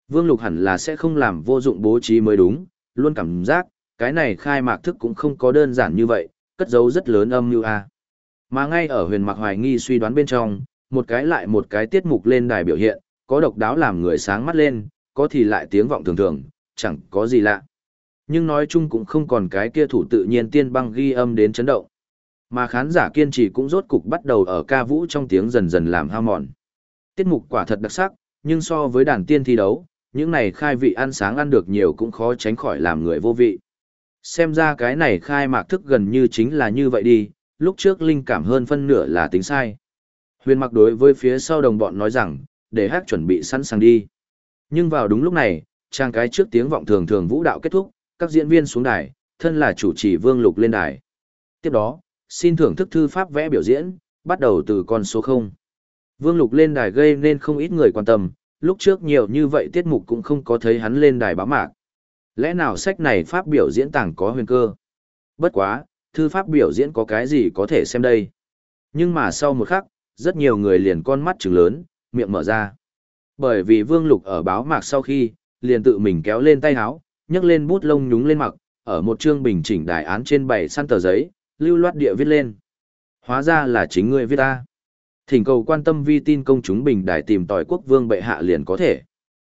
Vương Lục hẳn là sẽ không làm vô dụng bố trí mới đúng, luôn cảm giác, cái này khai mạc thức cũng không có đơn giản như vậy, cất dấu rất lớn âm như a. Mà ngay ở huyền mặc hoài nghi suy đoán bên trong, một cái lại một cái tiết mục lên đài biểu hiện, có độc đáo làm người sáng mắt lên, có thì lại tiếng vọng thường thường, chẳng có gì lạ. Nhưng nói chung cũng không còn cái kia thủ tự nhiên tiên băng ghi âm đến chấn động. Mà khán giả kiên trì cũng rốt cục bắt đầu ở ca vũ trong tiếng dần dần làm hao mòn. Tiết mục quả thật đặc sắc, nhưng so với đàn tiên thi đấu, những này khai vị ăn sáng ăn được nhiều cũng khó tránh khỏi làm người vô vị. Xem ra cái này khai mạc thức gần như chính là như vậy đi, lúc trước linh cảm hơn phân nửa là tính sai. Huyền mặc đối với phía sau đồng bọn nói rằng, để hát chuẩn bị sẵn sàng đi. Nhưng vào đúng lúc này, trang cái trước tiếng vọng thường thường vũ đạo kết thúc, các diễn viên xuống đài, thân là chủ trì Vương Lục lên đài. Tiếp đó, xin thưởng thức thư pháp vẽ biểu diễn, bắt đầu từ con số 0. Vương Lục lên đài gây nên không ít người quan tâm, lúc trước nhiều như vậy tiết mục cũng không có thấy hắn lên đài báo mạc. Lẽ nào sách này pháp biểu diễn tảng có huyền cơ? Bất quá, thư pháp biểu diễn có cái gì có thể xem đây? Nhưng mà sau một khắc, rất nhiều người liền con mắt trừng lớn, miệng mở ra. Bởi vì Vương Lục ở báo mạc sau khi, liền tự mình kéo lên tay áo, nhấc lên bút lông nhúng lên mặc, ở một chương bình chỉnh đài án trên bảy săn tờ giấy, lưu loát địa viết lên. Hóa ra là chính ngươi viết ta. Thỉnh cầu quan tâm vi tin công chúng bình đại tìm tòi quốc vương bệ hạ liền có thể.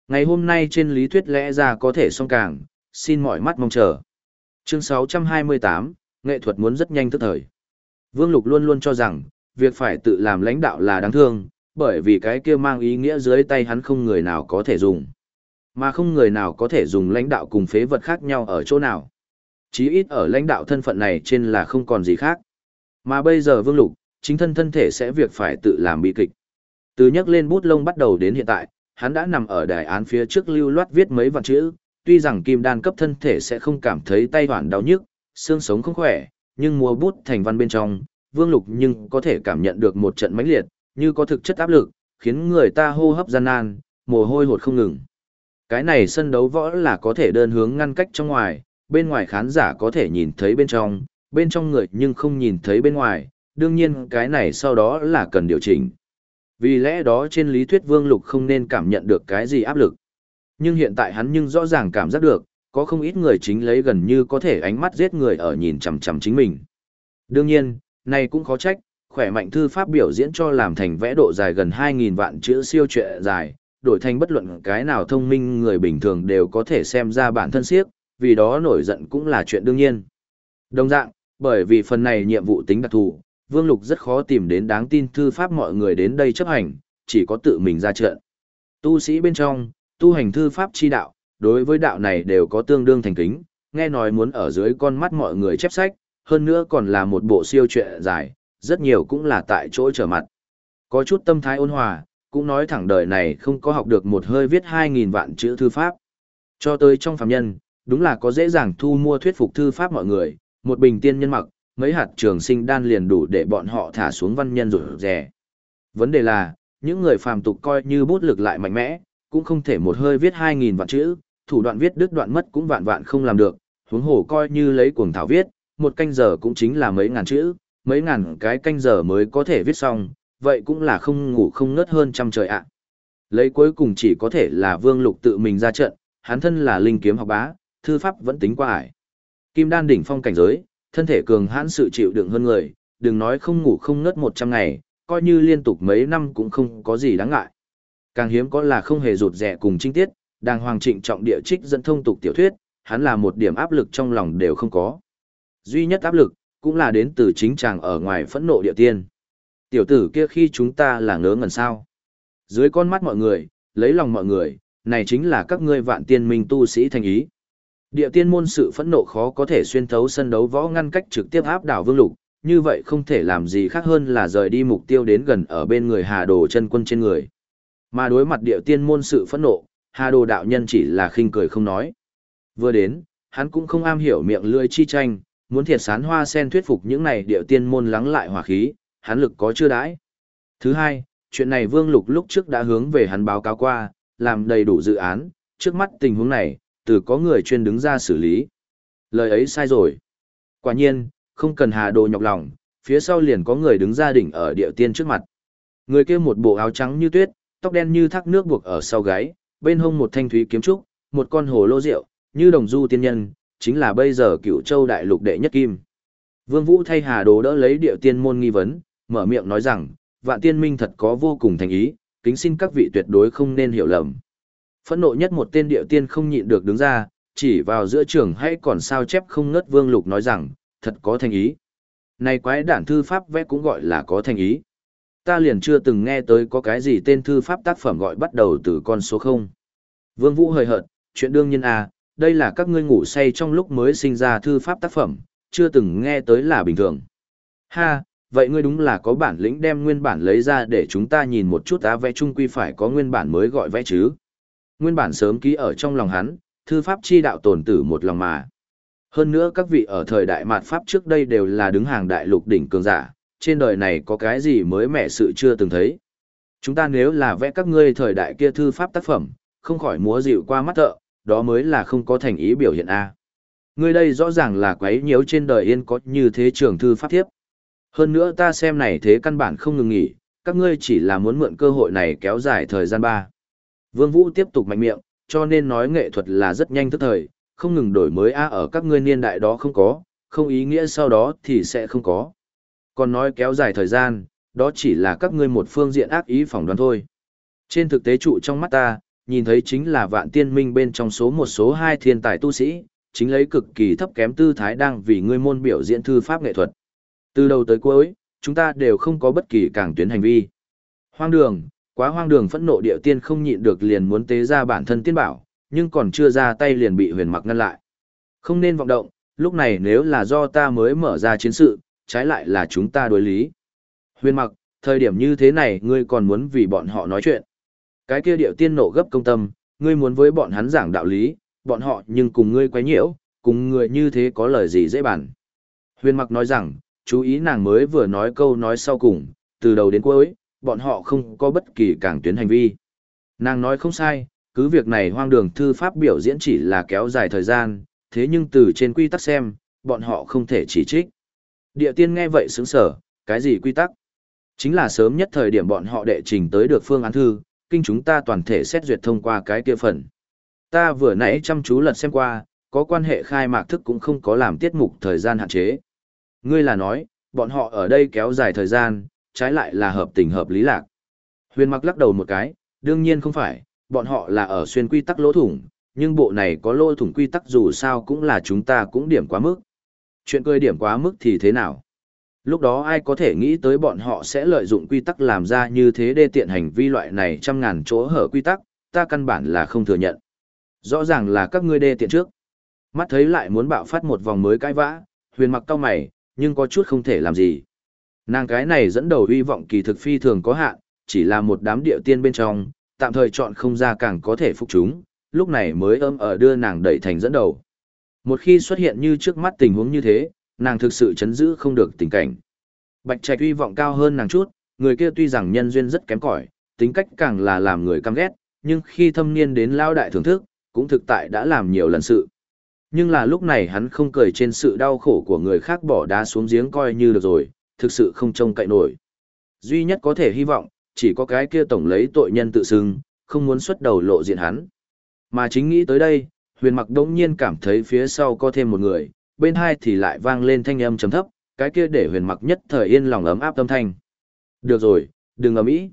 Ngày hôm nay trên lý thuyết lẽ ra có thể xong càng, xin mọi mắt mong chờ. Chương 628, nghệ thuật muốn rất nhanh tức thời. Vương Lục luôn luôn cho rằng, việc phải tự làm lãnh đạo là đáng thương, bởi vì cái kia mang ý nghĩa dưới tay hắn không người nào có thể dùng. Mà không người nào có thể dùng lãnh đạo cùng phế vật khác nhau ở chỗ nào. Chí ít ở lãnh đạo thân phận này trên là không còn gì khác. Mà bây giờ Vương Lục, chính thân thân thể sẽ việc phải tự làm bi kịch. Từ nhắc lên bút lông bắt đầu đến hiện tại, hắn đã nằm ở đài án phía trước lưu loát viết mấy vạn chữ, tuy rằng kim đan cấp thân thể sẽ không cảm thấy tay hoàn đau nhức, xương sống không khỏe, nhưng mua bút thành văn bên trong, Vương Lục nhưng có thể cảm nhận được một trận mãnh liệt, như có thực chất áp lực, khiến người ta hô hấp gian nan, mồ hôi hột không ngừng. Cái này sân đấu võ là có thể đơn hướng ngăn cách trong ngoài, bên ngoài khán giả có thể nhìn thấy bên trong, bên trong người nhưng không nhìn thấy bên ngoài, đương nhiên cái này sau đó là cần điều chỉnh. Vì lẽ đó trên lý thuyết Vương Lục không nên cảm nhận được cái gì áp lực. Nhưng hiện tại hắn nhưng rõ ràng cảm giác được, có không ít người chính lấy gần như có thể ánh mắt giết người ở nhìn chằm chằm chính mình. Đương nhiên, này cũng khó trách, khỏe mạnh thư pháp biểu diễn cho làm thành vẽ độ dài gần 2.000 vạn chữ siêu truyện dài, đổi thành bất luận cái nào thông minh người bình thường đều có thể xem ra bản thân siếc, vì đó nổi giận cũng là chuyện đương nhiên. Đồng dạng, bởi vì phần này nhiệm vụ tính đặc thù, Vương Lục rất khó tìm đến đáng tin thư pháp mọi người đến đây chấp hành, chỉ có tự mình ra trận. Tu sĩ bên trong, tu hành thư pháp chi đạo, đối với đạo này đều có tương đương thành kính, nghe nói muốn ở dưới con mắt mọi người chép sách, hơn nữa còn là một bộ siêu truyện dài, rất nhiều cũng là tại chỗ trở mặt. Có chút tâm thái ôn hòa, cũng nói thẳng đời này không có học được một hơi viết 2.000 vạn chữ thư pháp. Cho tới trong phàm nhân, đúng là có dễ dàng thu mua thuyết phục thư pháp mọi người, một bình tiên nhân mặc, mấy hạt trường sinh đan liền đủ để bọn họ thả xuống văn nhân rủi rẻ. Vấn đề là, những người phàm tục coi như bút lực lại mạnh mẽ, cũng không thể một hơi viết 2.000 vạn chữ, thủ đoạn viết đứt đoạn mất cũng vạn vạn không làm được, huống hồ coi như lấy cuồng thảo viết, một canh giờ cũng chính là mấy ngàn chữ, mấy ngàn cái canh giờ mới có thể viết xong, vậy cũng là không ngủ không ngớt hơn trăm trời ạ. Lấy cuối cùng chỉ có thể là Vương Lục tự mình ra trận, hắn thân là linh kiếm học bá, thư pháp vẫn tính qua ải. Kim đan đỉnh phong cảnh giới, thân thể cường hãn sự chịu đựng hơn người, đừng nói không ngủ không ngớt 100 ngày, coi như liên tục mấy năm cũng không có gì đáng ngại. Càng hiếm có là không hề rụt rẻ cùng trinh tiết, đang hoàng trịnh trọng địa trích dẫn thông tục tiểu thuyết, hắn là một điểm áp lực trong lòng đều không có. Duy nhất áp lực, cũng là đến từ chính chàng ở ngoài phẫn nộ địa tiên. Tiểu tử kia khi chúng ta là ngớ ngẩn sao. Dưới con mắt mọi người, lấy lòng mọi người, này chính là các ngươi vạn tiên minh tu sĩ thành ý. Địa tiên môn sự phẫn nộ khó có thể xuyên thấu sân đấu võ ngăn cách trực tiếp áp đảo vương lục, như vậy không thể làm gì khác hơn là rời đi mục tiêu đến gần ở bên người Hà Đồ chân quân trên người. Mà đối mặt địa tiên môn sự phẫn nộ, Hà Đồ đạo nhân chỉ là khinh cười không nói. Vừa đến, hắn cũng không am hiểu miệng lưỡi chi tranh, muốn thiệt sán hoa sen thuyết phục những này địa tiên môn lắng lại hỏa khí, hắn lực có chưa đãi. Thứ hai, chuyện này Vương Lục lúc trước đã hướng về hắn báo cáo qua, làm đầy đủ dự án, trước mắt tình huống này, từ có người chuyên đứng ra xử lý. Lời ấy sai rồi. Quả nhiên, không cần hà đồ nhọc lòng, phía sau liền có người đứng ra đỉnh ở địa tiên trước mặt. Người kia một bộ áo trắng như tuyết, tóc đen như thác nước buộc ở sau gáy, bên hông một thanh thúy kiếm trúc, một con hồ lô rượu, như đồng du tiên nhân, chính là bây giờ cựu châu đại lục đệ nhất kim. Vương Vũ thay Hà Đồ đỡ lấy địa tiên môn nghi vấn, mở miệng nói rằng, vạn tiên minh thật có vô cùng thành ý, kính xin các vị tuyệt đối không nên hiểu lầm. Phẫn nộ nhất một tên địa tiên không nhịn được đứng ra, chỉ vào giữa trường hay còn sao chép không ngất vương lục nói rằng, thật có thành ý. Này quái đản thư pháp vẽ cũng gọi là có thành ý. Ta liền chưa từng nghe tới có cái gì tên thư pháp tác phẩm gọi bắt đầu từ con số 0. Vương Vũ hơi hợt, chuyện đương nhiên à, đây là các ngươi ngủ say trong lúc mới sinh ra thư pháp tác phẩm, chưa từng nghe tới là bình thường. Ha, vậy ngươi đúng là có bản lĩnh đem nguyên bản lấy ra để chúng ta nhìn một chút á vẽ chung quy phải có nguyên bản mới gọi vẽ chứ. Nguyên bản sớm ký ở trong lòng hắn, thư pháp chi đạo tồn tử một lòng mà. Hơn nữa các vị ở thời đại mạt pháp trước đây đều là đứng hàng đại lục đỉnh cường giả, trên đời này có cái gì mới mẻ sự chưa từng thấy. Chúng ta nếu là vẽ các ngươi thời đại kia thư pháp tác phẩm, không khỏi múa dịu qua mắt thợ, đó mới là không có thành ý biểu hiện A. Ngươi đây rõ ràng là quấy nhiễu trên đời yên có như thế trường thư pháp thiếp. Hơn nữa ta xem này thế căn bản không ngừng nghỉ, các ngươi chỉ là muốn mượn cơ hội này kéo dài thời gian ba. Vương Vũ tiếp tục mạnh miệng, cho nên nói nghệ thuật là rất nhanh tức thời, không ngừng đổi mới a ở các ngươi niên đại đó không có, không ý nghĩa sau đó thì sẽ không có. Còn nói kéo dài thời gian, đó chỉ là các ngươi một phương diện ác ý phỏng đoán thôi. Trên thực tế trụ trong mắt ta, nhìn thấy chính là vạn tiên minh bên trong số một số hai thiên tài tu sĩ, chính lấy cực kỳ thấp kém tư thái đang vì ngươi môn biểu diễn thư pháp nghệ thuật. Từ đầu tới cuối, chúng ta đều không có bất kỳ càng tuyến hành vi. Hoang đường, quá hoang đường phẫn nộ địa tiên không nhịn được liền muốn tế ra bản thân tiên bảo, nhưng còn chưa ra tay liền bị huyền mặc ngăn lại. Không nên vọng động, lúc này nếu là do ta mới mở ra chiến sự, trái lại là chúng ta đối lý. Huyền mặc, thời điểm như thế này ngươi còn muốn vì bọn họ nói chuyện. Cái kia điệu tiên nộ gấp công tâm, ngươi muốn với bọn hắn giảng đạo lý, bọn họ nhưng cùng ngươi quấy nhiễu, cùng người như thế có lời gì dễ bàn. Huyền mặc nói rằng, chú ý nàng mới vừa nói câu nói sau cùng, từ đầu đến cuối, bọn họ không có bất kỳ càng tuyến hành vi. Nàng nói không sai, cứ việc này hoang đường thư pháp biểu diễn chỉ là kéo dài thời gian, thế nhưng từ trên quy tắc xem, bọn họ không thể chỉ trích. Địa tiên nghe vậy sướng sở, cái gì quy tắc? Chính là sớm nhất thời điểm bọn họ đệ trình tới được phương án thư, kinh chúng ta toàn thể xét duyệt thông qua cái kia phần. Ta vừa nãy chăm chú lật xem qua, có quan hệ khai mạc thức cũng không có làm tiết mục thời gian hạn chế. Ngươi là nói, bọn họ ở đây kéo dài thời gian, trái lại là hợp tình hợp lý lạc. Huyền mặc lắc đầu một cái, đương nhiên không phải, bọn họ là ở xuyên quy tắc lỗ thủng, nhưng bộ này có lỗ thủng quy tắc dù sao cũng là chúng ta cũng điểm quá mức. Chuyện cười điểm quá mức thì thế nào? Lúc đó ai có thể nghĩ tới bọn họ sẽ lợi dụng quy tắc làm ra như thế để tiện hành vi loại này trăm ngàn chỗ hở quy tắc, ta căn bản là không thừa nhận. Rõ ràng là các ngươi đê tiện trước. Mắt thấy lại muốn bạo phát một vòng mới cãi vã, huyền mặc cao mày, nhưng có chút không thể làm gì. Nàng cái này dẫn đầu uy vọng kỳ thực phi thường có hạn, chỉ là một đám địa tiên bên trong, tạm thời chọn không ra càng có thể phục chúng, lúc này mới ấm ở đưa nàng đẩy thành dẫn đầu. Một khi xuất hiện như trước mắt tình huống như thế, nàng thực sự chấn giữ không được tình cảnh. Bạch Trạch uy vọng cao hơn nàng chút, người kia tuy rằng nhân duyên rất kém cỏi, tính cách càng là làm người căm ghét, nhưng khi thâm niên đến lao đại thưởng thức, cũng thực tại đã làm nhiều lần sự. Nhưng là lúc này hắn không cười trên sự đau khổ của người khác bỏ đá xuống giếng coi như được rồi, thực sự không trông cậy nổi. Duy nhất có thể hy vọng, chỉ có cái kia tổng lấy tội nhân tự xưng, không muốn xuất đầu lộ diện hắn. Mà chính nghĩ tới đây, huyền mặc đống nhiên cảm thấy phía sau có thêm một người, bên hai thì lại vang lên thanh âm trầm thấp, cái kia để huyền mặc nhất thời yên lòng ấm áp tâm thanh. Được rồi, đừng ầm ĩ.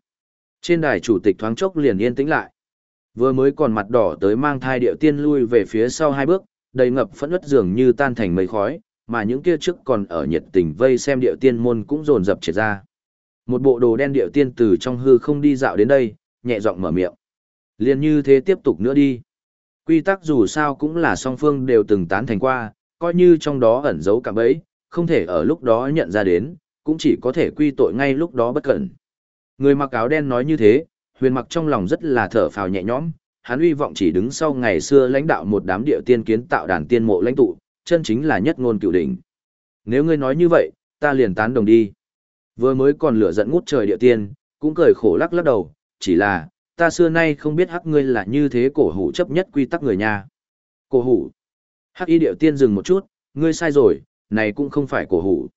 Trên đài chủ tịch thoáng chốc liền yên tĩnh lại. Vừa mới còn mặt đỏ tới mang thai điệu tiên lui về phía sau hai bước, đầy ngập phẫn uất dường như tan thành mây khói, mà những kia trước còn ở nhiệt tình vây xem điệu tiên môn cũng dồn dập triệt ra. Một bộ đồ đen điệu tiên từ trong hư không đi dạo đến đây, nhẹ giọng mở miệng. Liên như thế tiếp tục nữa đi. Quy tắc dù sao cũng là song phương đều từng tán thành qua, coi như trong đó ẩn giấu cả bấy, không thể ở lúc đó nhận ra đến, cũng chỉ có thể quy tội ngay lúc đó bất cẩn. Người mặc áo đen nói như thế, huyền mặc trong lòng rất là thở phào nhẹ nhõm, hắn uy vọng chỉ đứng sau ngày xưa lãnh đạo một đám địa tiên kiến tạo đàn tiên mộ lãnh tụ, chân chính là nhất ngôn cựu đỉnh. Nếu ngươi nói như vậy, ta liền tán đồng đi. Vừa mới còn lửa giận ngút trời địa tiên, cũng cười khổ lắc lắc đầu, chỉ là, ta xưa nay không biết hắc ngươi là như thế cổ hủ chấp nhất quy tắc người nhà. Cổ hủ. Hắc y điệu tiên dừng một chút, ngươi sai rồi, này cũng không phải cổ hủ.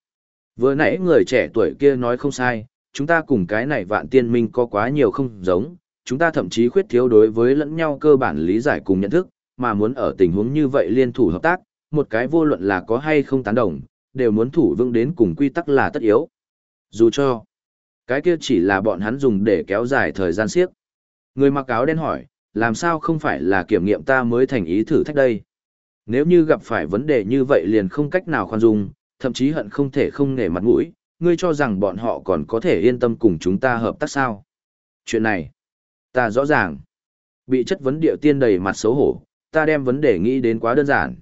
Vừa nãy người trẻ tuổi kia nói không sai, chúng ta cùng cái này vạn tiên minh có quá nhiều không giống, chúng ta thậm chí khuyết thiếu đối với lẫn nhau cơ bản lý giải cùng nhận thức, mà muốn ở tình huống như vậy liên thủ hợp tác, một cái vô luận là có hay không tán đồng, đều muốn thủ vững đến cùng quy tắc là tất yếu. Dù cho, cái kia chỉ là bọn hắn dùng để kéo dài thời gian siếc. Người mặc áo đen hỏi, làm sao không phải là kiểm nghiệm ta mới thành ý thử thách đây? Nếu như gặp phải vấn đề như vậy liền không cách nào khoan dung, thậm chí hận không thể không nể mặt mũi, ngươi cho rằng bọn họ còn có thể yên tâm cùng chúng ta hợp tác sao? Chuyện này, ta rõ ràng. Bị chất vấn điệu tiên đầy mặt xấu hổ, ta đem vấn đề nghĩ đến quá đơn giản.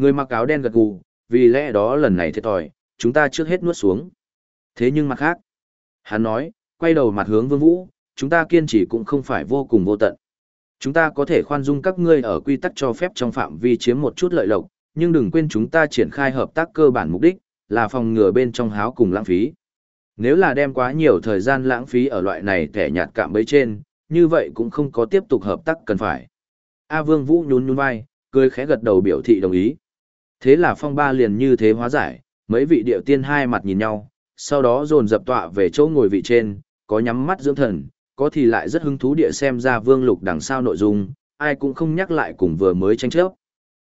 Người mặc áo đen gật gù, vì lẽ đó lần này thiệt thòi, chúng ta trước hết nuốt xuống. Thế nhưng mặt khác, hắn nói, quay đầu mặt hướng vương vũ, chúng ta kiên trì cũng không phải vô cùng vô tận. Chúng ta có thể khoan dung các ngươi ở quy tắc cho phép trong phạm vi chiếm một chút lợi lộc, nhưng đừng quên chúng ta triển khai hợp tác cơ bản mục đích, là phòng ngừa bên trong háo cùng lãng phí. Nếu là đem quá nhiều thời gian lãng phí ở loại này thẻ nhạt cạm bấy trên, như vậy cũng không có tiếp tục hợp tác cần phải. A Vương Vũ nhún nhún vai, cười khẽ gật đầu biểu thị đồng ý. Thế là phong ba liền như thế hóa giải, mấy vị điệu tiên hai mặt nhìn nhau, sau đó dồn dập tọa về chỗ ngồi vị trên, có nhắm mắt dưỡng thần, có thì lại rất hứng thú địa xem ra vương lục đằng sau nội dung, ai cũng không nhắc lại cùng vừa mới tranh chấp.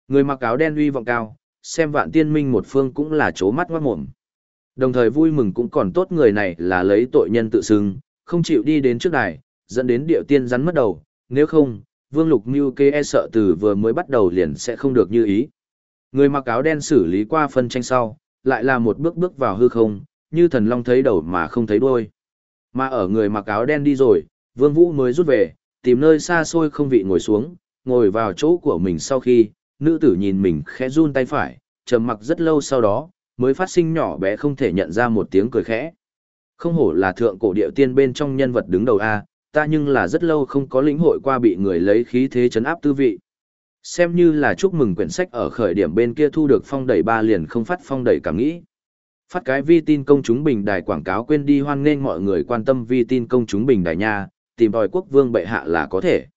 Người mặc áo đen uy vọng cao, xem vạn tiên minh một phương cũng là chố mắt ngoát mộm. Đồng thời vui mừng cũng còn tốt người này là lấy tội nhân tự xưng, không chịu đi đến trước đài, dẫn đến điệu tiên rắn mất đầu, nếu không, vương lục mưu kê e sợ từ vừa mới bắt đầu liền sẽ không được như ý. Người mặc áo đen xử lý qua phân tranh sau, lại là một bước bước vào hư không, như thần long thấy đầu mà không thấy đuôi. Mà ở người mặc áo đen đi rồi, Vương Vũ mới rút về, tìm nơi xa xôi không vị ngồi xuống, ngồi vào chỗ của mình sau khi, nữ tử nhìn mình khẽ run tay phải, trầm mặc rất lâu sau đó, mới phát sinh nhỏ bé không thể nhận ra một tiếng cười khẽ. Không hổ là thượng cổ điệu tiên bên trong nhân vật đứng đầu A, ta nhưng là rất lâu không có lĩnh hội qua bị người lấy khí thế chấn áp tư vị. Xem như là chúc mừng quyển sách ở khởi điểm bên kia thu được phong đẩy ba liền không phát phong đẩy cảm nghĩ. Phát cái vi tin công chúng bình đài quảng cáo quên đi hoan nghênh mọi người quan tâm vi tin công chúng bình đài nha, tìm đòi quốc vương bệ hạ là có thể.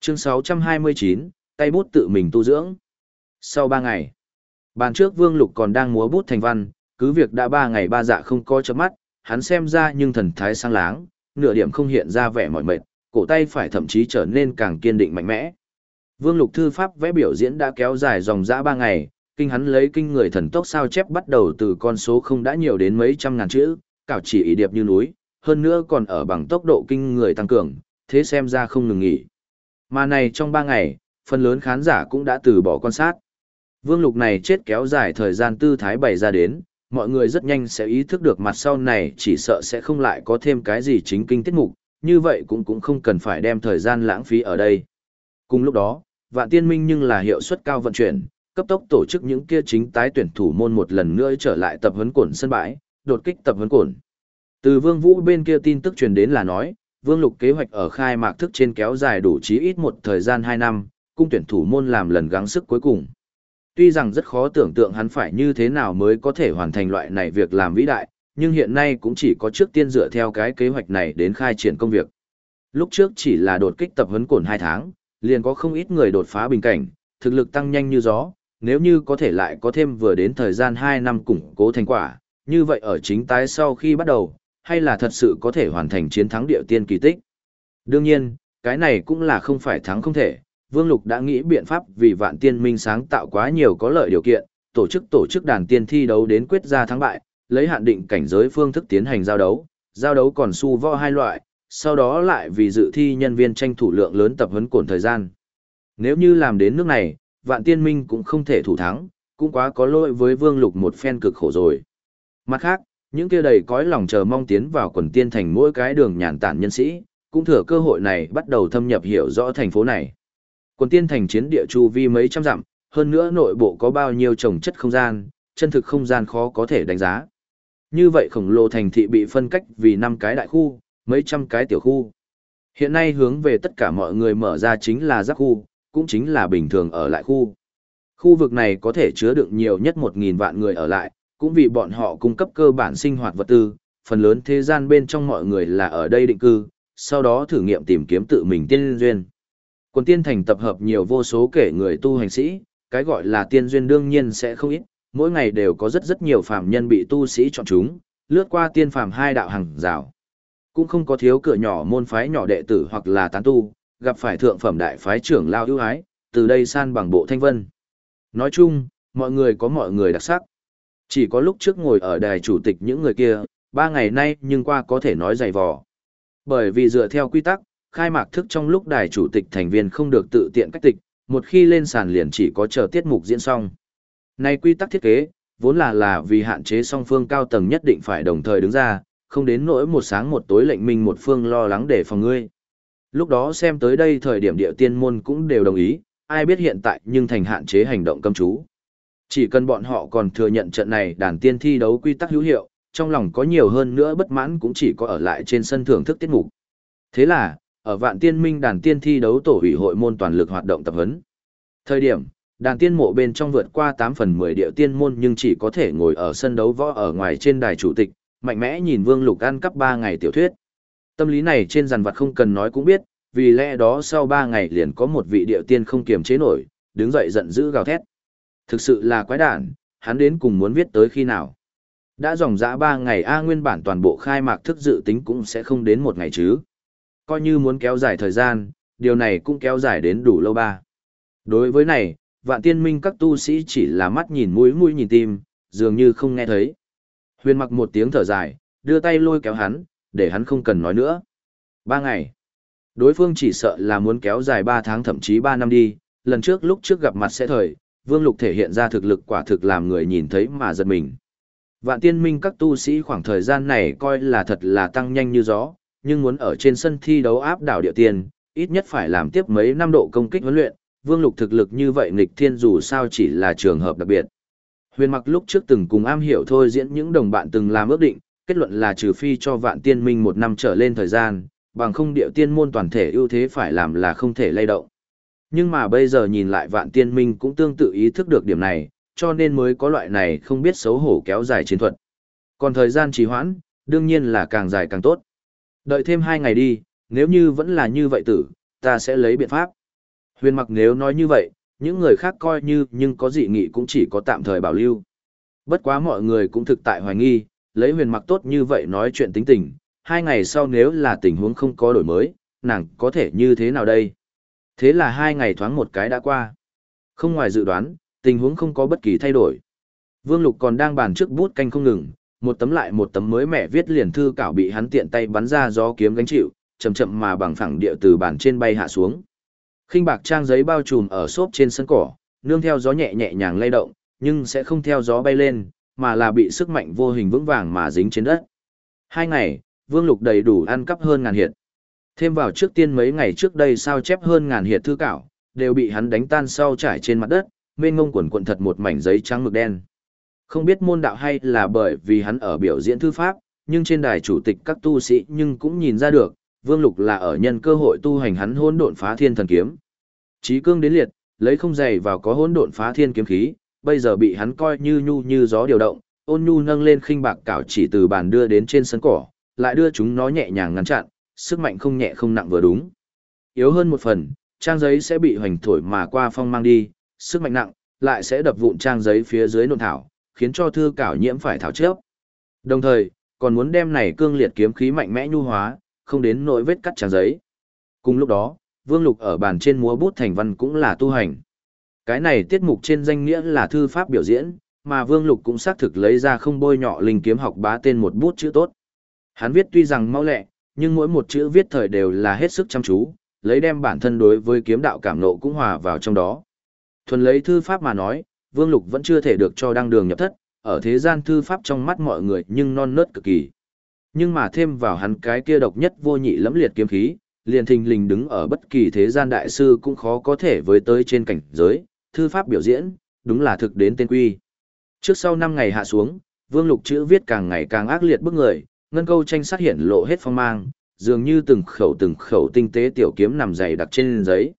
Chương 629, tay bút tự mình tu dưỡng. Sau 3 ngày, bàn trước vương lục còn đang múa bút thành văn, cứ việc đã 3 ngày ba dạ không có chớp mắt, hắn xem ra nhưng thần thái sang láng, nửa điểm không hiện ra vẻ mỏi mệt, cổ tay phải thậm chí trở nên càng kiên định mạnh mẽ. Vương Lục thư pháp vẽ biểu diễn đã kéo dài dòng dã 3 ngày, kinh hắn lấy kinh người thần tốc sao chép bắt đầu từ con số không đã nhiều đến mấy trăm ngàn chữ, cảo chỉ ý điệp như núi, hơn nữa còn ở bằng tốc độ kinh người tăng cường, thế xem ra không ngừng nghỉ. Mà này trong 3 ngày, phần lớn khán giả cũng đã từ bỏ quan sát. Vương Lục này chết kéo dài thời gian tư thái bày ra đến, mọi người rất nhanh sẽ ý thức được mặt sau này chỉ sợ sẽ không lại có thêm cái gì chính kinh tiết mục, như vậy cũng cũng không cần phải đem thời gian lãng phí ở đây. Cùng lúc đó, vạn tiên minh nhưng là hiệu suất cao vận chuyển, cấp tốc tổ chức những kia chính tái tuyển thủ môn một lần nữa trở lại tập huấn cổn sân bãi, đột kích tập huấn cổn. Từ Vương Vũ bên kia tin tức truyền đến là nói, Vương Lục kế hoạch ở khai mạc thức trên kéo dài đủ chí ít một thời gian 2 năm, cung tuyển thủ môn làm lần gắng sức cuối cùng. Tuy rằng rất khó tưởng tượng hắn phải như thế nào mới có thể hoàn thành loại này việc làm vĩ đại, nhưng hiện nay cũng chỉ có trước tiên dựa theo cái kế hoạch này đến khai triển công việc. Lúc trước chỉ là đột kích tập huấn cổn 2 tháng, liền có không ít người đột phá bình cảnh, thực lực tăng nhanh như gió, nếu như có thể lại có thêm vừa đến thời gian 2 năm củng cố thành quả, như vậy ở chính tái sau khi bắt đầu, hay là thật sự có thể hoàn thành chiến thắng địa tiên kỳ tích. Đương nhiên, cái này cũng là không phải thắng không thể, Vương Lục đã nghĩ biện pháp vì vạn tiên minh sáng tạo quá nhiều có lợi điều kiện, tổ chức tổ chức đàn tiên thi đấu đến quyết ra thắng bại, lấy hạn định cảnh giới phương thức tiến hành giao đấu, giao đấu còn su võ hai loại, sau đó lại vì dự thi nhân viên tranh thủ lượng lớn tập huấn cổn thời gian. Nếu như làm đến nước này, vạn tiên minh cũng không thể thủ thắng, cũng quá có lỗi với Vương Lục một phen cực khổ rồi. Mặt khác, những kia đầy cõi lòng chờ mong tiến vào quần tiên thành mỗi cái đường nhàn tản nhân sĩ, cũng thừa cơ hội này bắt đầu thâm nhập hiểu rõ thành phố này. Quần tiên thành chiến địa chu vi mấy trăm dặm, hơn nữa nội bộ có bao nhiêu trồng chất không gian, chân thực không gian khó có thể đánh giá. Như vậy khổng lồ thành thị bị phân cách vì năm cái đại khu, mấy trăm cái tiểu khu. Hiện nay hướng về tất cả mọi người mở ra chính là giáp khu, cũng chính là bình thường ở lại khu. Khu vực này có thể chứa đựng nhiều nhất 1.000 vạn người ở lại, cũng vì bọn họ cung cấp cơ bản sinh hoạt vật tư, phần lớn thế gian bên trong mọi người là ở đây định cư, sau đó thử nghiệm tìm kiếm tự mình tiên duyên. Quân tiên thành tập hợp nhiều vô số kể người tu hành sĩ, cái gọi là tiên duyên đương nhiên sẽ không ít, mỗi ngày đều có rất rất nhiều phàm nhân bị tu sĩ chọn chúng, lướt qua tiên phàm hai đạo hàng rào. Cũng không có thiếu cửa nhỏ môn phái nhỏ đệ tử hoặc là tán tu, gặp phải thượng phẩm đại phái trưởng lao ưu ái, từ đây san bằng bộ thanh vân. Nói chung, mọi người có mọi người đặc sắc. Chỉ có lúc trước ngồi ở đài chủ tịch những người kia, ba ngày nay nhưng qua có thể nói dày vò. Bởi vì dựa theo quy tắc, khai mạc thức trong lúc đài chủ tịch thành viên không được tự tiện cách tịch, một khi lên sàn liền chỉ có chờ tiết mục diễn xong. Này quy tắc thiết kế, vốn là là vì hạn chế song phương cao tầng nhất định phải đồng thời đứng ra, không đến nỗi một sáng một tối lệnh minh một phương lo lắng để phòng ngươi. Lúc đó xem tới đây thời điểm địa tiên môn cũng đều đồng ý, ai biết hiện tại nhưng thành hạn chế hành động cấm chú. Chỉ cần bọn họ còn thừa nhận trận này đàn tiên thi đấu quy tắc hữu hiệu, trong lòng có nhiều hơn nữa bất mãn cũng chỉ có ở lại trên sân thưởng thức tiết mục. Thế là, ở vạn tiên minh đàn tiên thi đấu tổ ủy hội môn toàn lực hoạt động tập huấn. Thời điểm, đàn tiên mộ bên trong vượt qua 8 phần 10 địa tiên môn nhưng chỉ có thể ngồi ở sân đấu võ ở ngoài trên đài chủ tịch, mạnh mẽ nhìn Vương Lục ăn cắp 3 ngày tiểu thuyết. Tâm lý này trên dàn vật không cần nói cũng biết, vì lẽ đó sau 3 ngày liền có một vị địa tiên không kiềm chế nổi, đứng dậy giận dữ gào thét. Thực sự là quái đản, hắn đến cùng muốn viết tới khi nào. Đã dòng dã 3 ngày A nguyên bản toàn bộ khai mạc thức dự tính cũng sẽ không đến một ngày chứ. Coi như muốn kéo dài thời gian, điều này cũng kéo dài đến đủ lâu ba. Đối với này, vạn tiên minh các tu sĩ chỉ là mắt nhìn mũi mũi nhìn tim, dường như không nghe thấy. Huyền mặc một tiếng thở dài, đưa tay lôi kéo hắn, để hắn không cần nói nữa. Ba ngày. Đối phương chỉ sợ là muốn kéo dài ba tháng thậm chí ba năm đi, lần trước lúc trước gặp mặt sẽ thời, Vương Lục thể hiện ra thực lực quả thực làm người nhìn thấy mà giật mình. Vạn tiên minh các tu sĩ khoảng thời gian này coi là thật là tăng nhanh như gió, nhưng muốn ở trên sân thi đấu áp đảo địa tiên, ít nhất phải làm tiếp mấy năm độ công kích huấn luyện, Vương Lục thực lực như vậy nghịch thiên dù sao chỉ là trường hợp đặc biệt. Huyền mặc lúc trước từng cùng am hiểu thôi diễn những đồng bạn từng làm ước định, kết luận là trừ phi cho vạn tiên minh một năm trở lên thời gian, bằng không địa tiên môn toàn thể ưu thế phải làm là không thể lay động. Nhưng mà bây giờ nhìn lại vạn tiên minh cũng tương tự ý thức được điểm này, cho nên mới có loại này không biết xấu hổ kéo dài chiến thuật. Còn thời gian trì hoãn, đương nhiên là càng dài càng tốt. Đợi thêm hai ngày đi, nếu như vẫn là như vậy tử, ta sẽ lấy biện pháp. Huyền mặc nếu nói như vậy, những người khác coi như nhưng có dị nghị cũng chỉ có tạm thời bảo lưu. Bất quá mọi người cũng thực tại hoài nghi, lấy huyền mặc tốt như vậy nói chuyện tính tình, hai ngày sau nếu là tình huống không có đổi mới, nàng có thể như thế nào đây? Thế là hai ngày thoáng một cái đã qua. Không ngoài dự đoán, tình huống không có bất kỳ thay đổi. Vương Lục còn đang bàn trước bút canh không ngừng, một tấm lại một tấm mới mẹ viết liền thư cảo bị hắn tiện tay bắn ra gió kiếm gánh chịu, chậm chậm mà bằng phẳng địa từ bàn trên bay hạ xuống. Khinh bạc trang giấy bao trùm ở xốp trên sân cỏ, nương theo gió nhẹ nhẹ nhàng lay động, nhưng sẽ không theo gió bay lên, mà là bị sức mạnh vô hình vững vàng mà dính trên đất. Hai ngày, Vương Lục đầy đủ ăn cắp hơn ngàn hiệt. Thêm vào trước tiên mấy ngày trước đây sao chép hơn ngàn hiệt thư cảo, đều bị hắn đánh tan sau trải trên mặt đất, mênh ngông quần quần thật một mảnh giấy trắng mực đen. Không biết môn đạo hay là bởi vì hắn ở biểu diễn thư pháp, nhưng trên đài chủ tịch các tu sĩ nhưng cũng nhìn ra được, Vương Lục là ở nhân cơ hội tu hành hắn hỗn độn phá thiên thần kiếm. Chí cương đến liệt, lấy không dày vào có hỗn độn phá thiên kiếm khí, bây giờ bị hắn coi như nhu như gió điều động, ôn nhu nâng lên khinh bạc cảo chỉ từ bàn đưa đến trên sân cỏ, lại đưa chúng nó nhẹ nhàng ngăn chặn, sức mạnh không nhẹ không nặng vừa đúng. Yếu hơn một phần, trang giấy sẽ bị hoành thổi mà qua phong mang đi, sức mạnh nặng, lại sẽ đập vụn trang giấy phía dưới nộn thảo, khiến cho thư cảo nhiễm phải thảo trước. Đồng thời, còn muốn đem này cương liệt kiếm khí mạnh mẽ nhu hóa, không đến nỗi vết cắt trang giấy. Cùng lúc đó, Vương Lục ở bàn trên múa bút thành văn cũng là tu hành. Cái này tiết mục trên danh nghĩa là thư pháp biểu diễn, mà Vương Lục cũng xác thực lấy ra không bôi nhọ linh kiếm học bá tên một bút chữ tốt. Hắn viết tuy rằng mau lẹ, nhưng mỗi một chữ viết thời đều là hết sức chăm chú, lấy đem bản thân đối với kiếm đạo cảm nộ cũng hòa vào trong đó. Thuần lấy thư pháp mà nói, Vương Lục vẫn chưa thể được cho đăng đường nhập thất, ở thế gian thư pháp trong mắt mọi người nhưng non nớt cực kỳ. Nhưng mà thêm vào hắn cái kia độc nhất vô nhị lẫm liệt kiếm khí, liền thình lình đứng ở bất kỳ thế gian đại sư cũng khó có thể với tới trên cảnh giới, thư pháp biểu diễn, đúng là thực đến tên quy. Trước sau 5 ngày hạ xuống, Vương Lục chữ viết càng ngày càng ác liệt bức người, ngân câu tranh sát hiện lộ hết phong mang, dường như từng khẩu từng khẩu tinh tế tiểu kiếm nằm dày đặc trên giấy.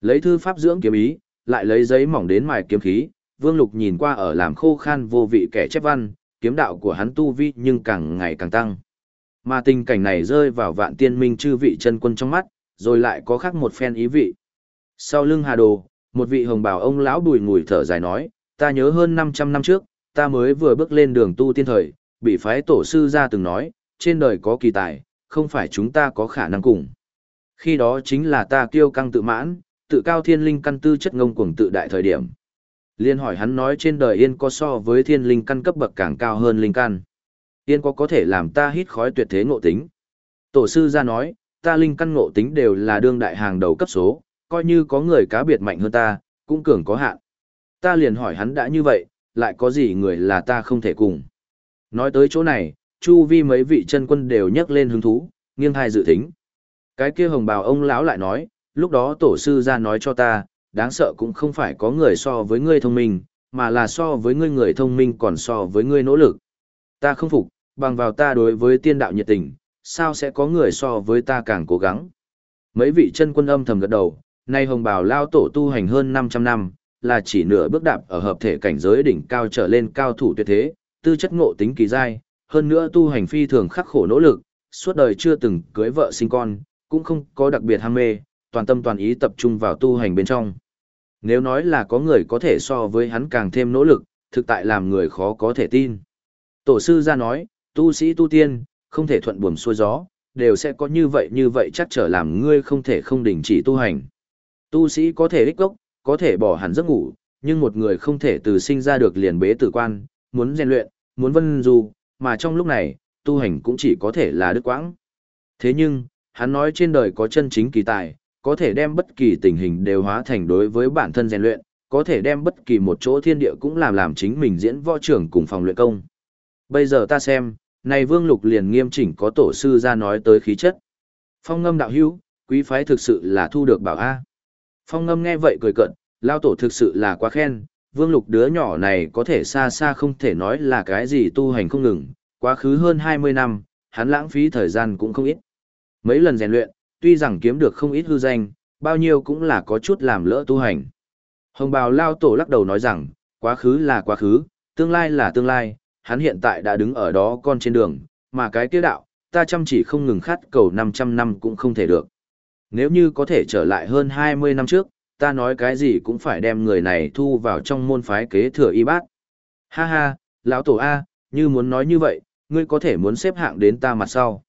Lấy thư pháp dưỡng kiếm ý, lại lấy giấy mỏng đến mài kiếm khí, Vương Lục nhìn qua ở làm khô khan vô vị kẻ chép văn, kiếm đạo của hắn tu vi nhưng càng ngày càng tăng. Mà tình cảnh này rơi vào vạn tiên minh chư vị chân quân trong mắt, rồi lại có khác một phen ý vị. Sau lưng Hà Đồ, một vị hồng bào ông lão bùi ngùi thở dài nói, ta nhớ hơn 500 năm trước, ta mới vừa bước lên đường tu tiên thời, bị phái tổ sư ra từng nói, trên đời có kỳ tài, không phải chúng ta có khả năng cùng. Khi đó chính là ta kiêu căng tự mãn, tự cao thiên linh căn tư chất ngông cuồng tự đại thời điểm. Liên hỏi hắn nói trên đời yên có so với thiên linh căn cấp bậc càng cao hơn linh căn. Yên có có thể làm ta hít khói tuyệt thế ngộ tính. Tổ sư ra nói, ta linh căn ngộ tính đều là đương đại hàng đầu cấp số, coi như có người cá biệt mạnh hơn ta, cũng cường có hạn. Ta liền hỏi hắn đã như vậy, lại có gì người là ta không thể cùng. Nói tới chỗ này, chu vi mấy vị chân quân đều nhấc lên hứng thú, nghiêng hai dự tính Cái kia hồng bào ông lão lại nói, lúc đó tổ sư ra nói cho ta, đáng sợ cũng không phải có người so với ngươi thông minh, mà là so với ngươi người thông minh còn so với ngươi nỗ lực. Ta không phục, bằng vào ta đối với tiên đạo nhiệt tình, sao sẽ có người so với ta càng cố gắng. Mấy vị chân quân âm thầm gật đầu, nay hồng bào lao tổ tu hành hơn 500 năm, là chỉ nửa bước đạp ở hợp thể cảnh giới đỉnh cao trở lên cao thủ tuyệt thế, tư chất ngộ tính kỳ dai, hơn nữa tu hành phi thường khắc khổ nỗ lực, suốt đời chưa từng cưới vợ sinh con, cũng không có đặc biệt ham mê, toàn tâm toàn ý tập trung vào tu hành bên trong. Nếu nói là có người có thể so với hắn càng thêm nỗ lực, thực tại làm người khó có thể tin. Tổ sư ra nói, tu sĩ tu tiên, không thể thuận buồm xuôi gió, đều sẽ có như vậy như vậy chắc trở làm ngươi không thể không đình chỉ tu hành. Tu sĩ có thể ích gốc, có thể bỏ hẳn giấc ngủ, nhưng một người không thể từ sinh ra được liền bế tử quan, muốn rèn luyện, muốn vân du, mà trong lúc này, tu hành cũng chỉ có thể là đức quãng. Thế nhưng, hắn nói trên đời có chân chính kỳ tài, có thể đem bất kỳ tình hình đều hóa thành đối với bản thân rèn luyện, có thể đem bất kỳ một chỗ thiên địa cũng làm làm chính mình diễn võ trưởng cùng phòng luyện công. Bây giờ ta xem, này Vương Lục liền nghiêm chỉnh có tổ sư ra nói tới khí chất. Phong ngâm đạo hữu, quý phái thực sự là thu được bảo A. Phong ngâm nghe vậy cười cận, lao tổ thực sự là quá khen, Vương Lục đứa nhỏ này có thể xa xa không thể nói là cái gì tu hành không ngừng, quá khứ hơn 20 năm, hắn lãng phí thời gian cũng không ít. Mấy lần rèn luyện, tuy rằng kiếm được không ít hư danh, bao nhiêu cũng là có chút làm lỡ tu hành. Hồng bào lao tổ lắc đầu nói rằng, quá khứ là quá khứ, tương lai là tương lai, hắn hiện tại đã đứng ở đó con trên đường, mà cái kia đạo, ta chăm chỉ không ngừng khát cầu 500 năm cũng không thể được. Nếu như có thể trở lại hơn 20 năm trước, ta nói cái gì cũng phải đem người này thu vào trong môn phái kế thừa y bát. Ha ha, lão tổ A, như muốn nói như vậy, ngươi có thể muốn xếp hạng đến ta mặt sau.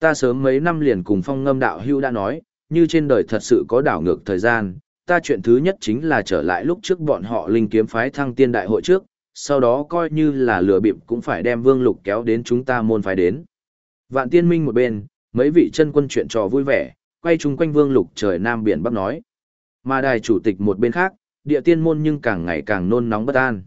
Ta sớm mấy năm liền cùng phong ngâm đạo hưu đã nói, như trên đời thật sự có đảo ngược thời gian, ta chuyện thứ nhất chính là trở lại lúc trước bọn họ linh kiếm phái thăng tiên đại hội trước, sau đó coi như là lừa bịp cũng phải đem vương lục kéo đến chúng ta môn phái đến. Vạn tiên minh một bên, mấy vị chân quân chuyện trò vui vẻ, quay chung quanh vương lục trời nam biển bắc nói. Mà đài chủ tịch một bên khác, địa tiên môn nhưng càng ngày càng nôn nóng bất an.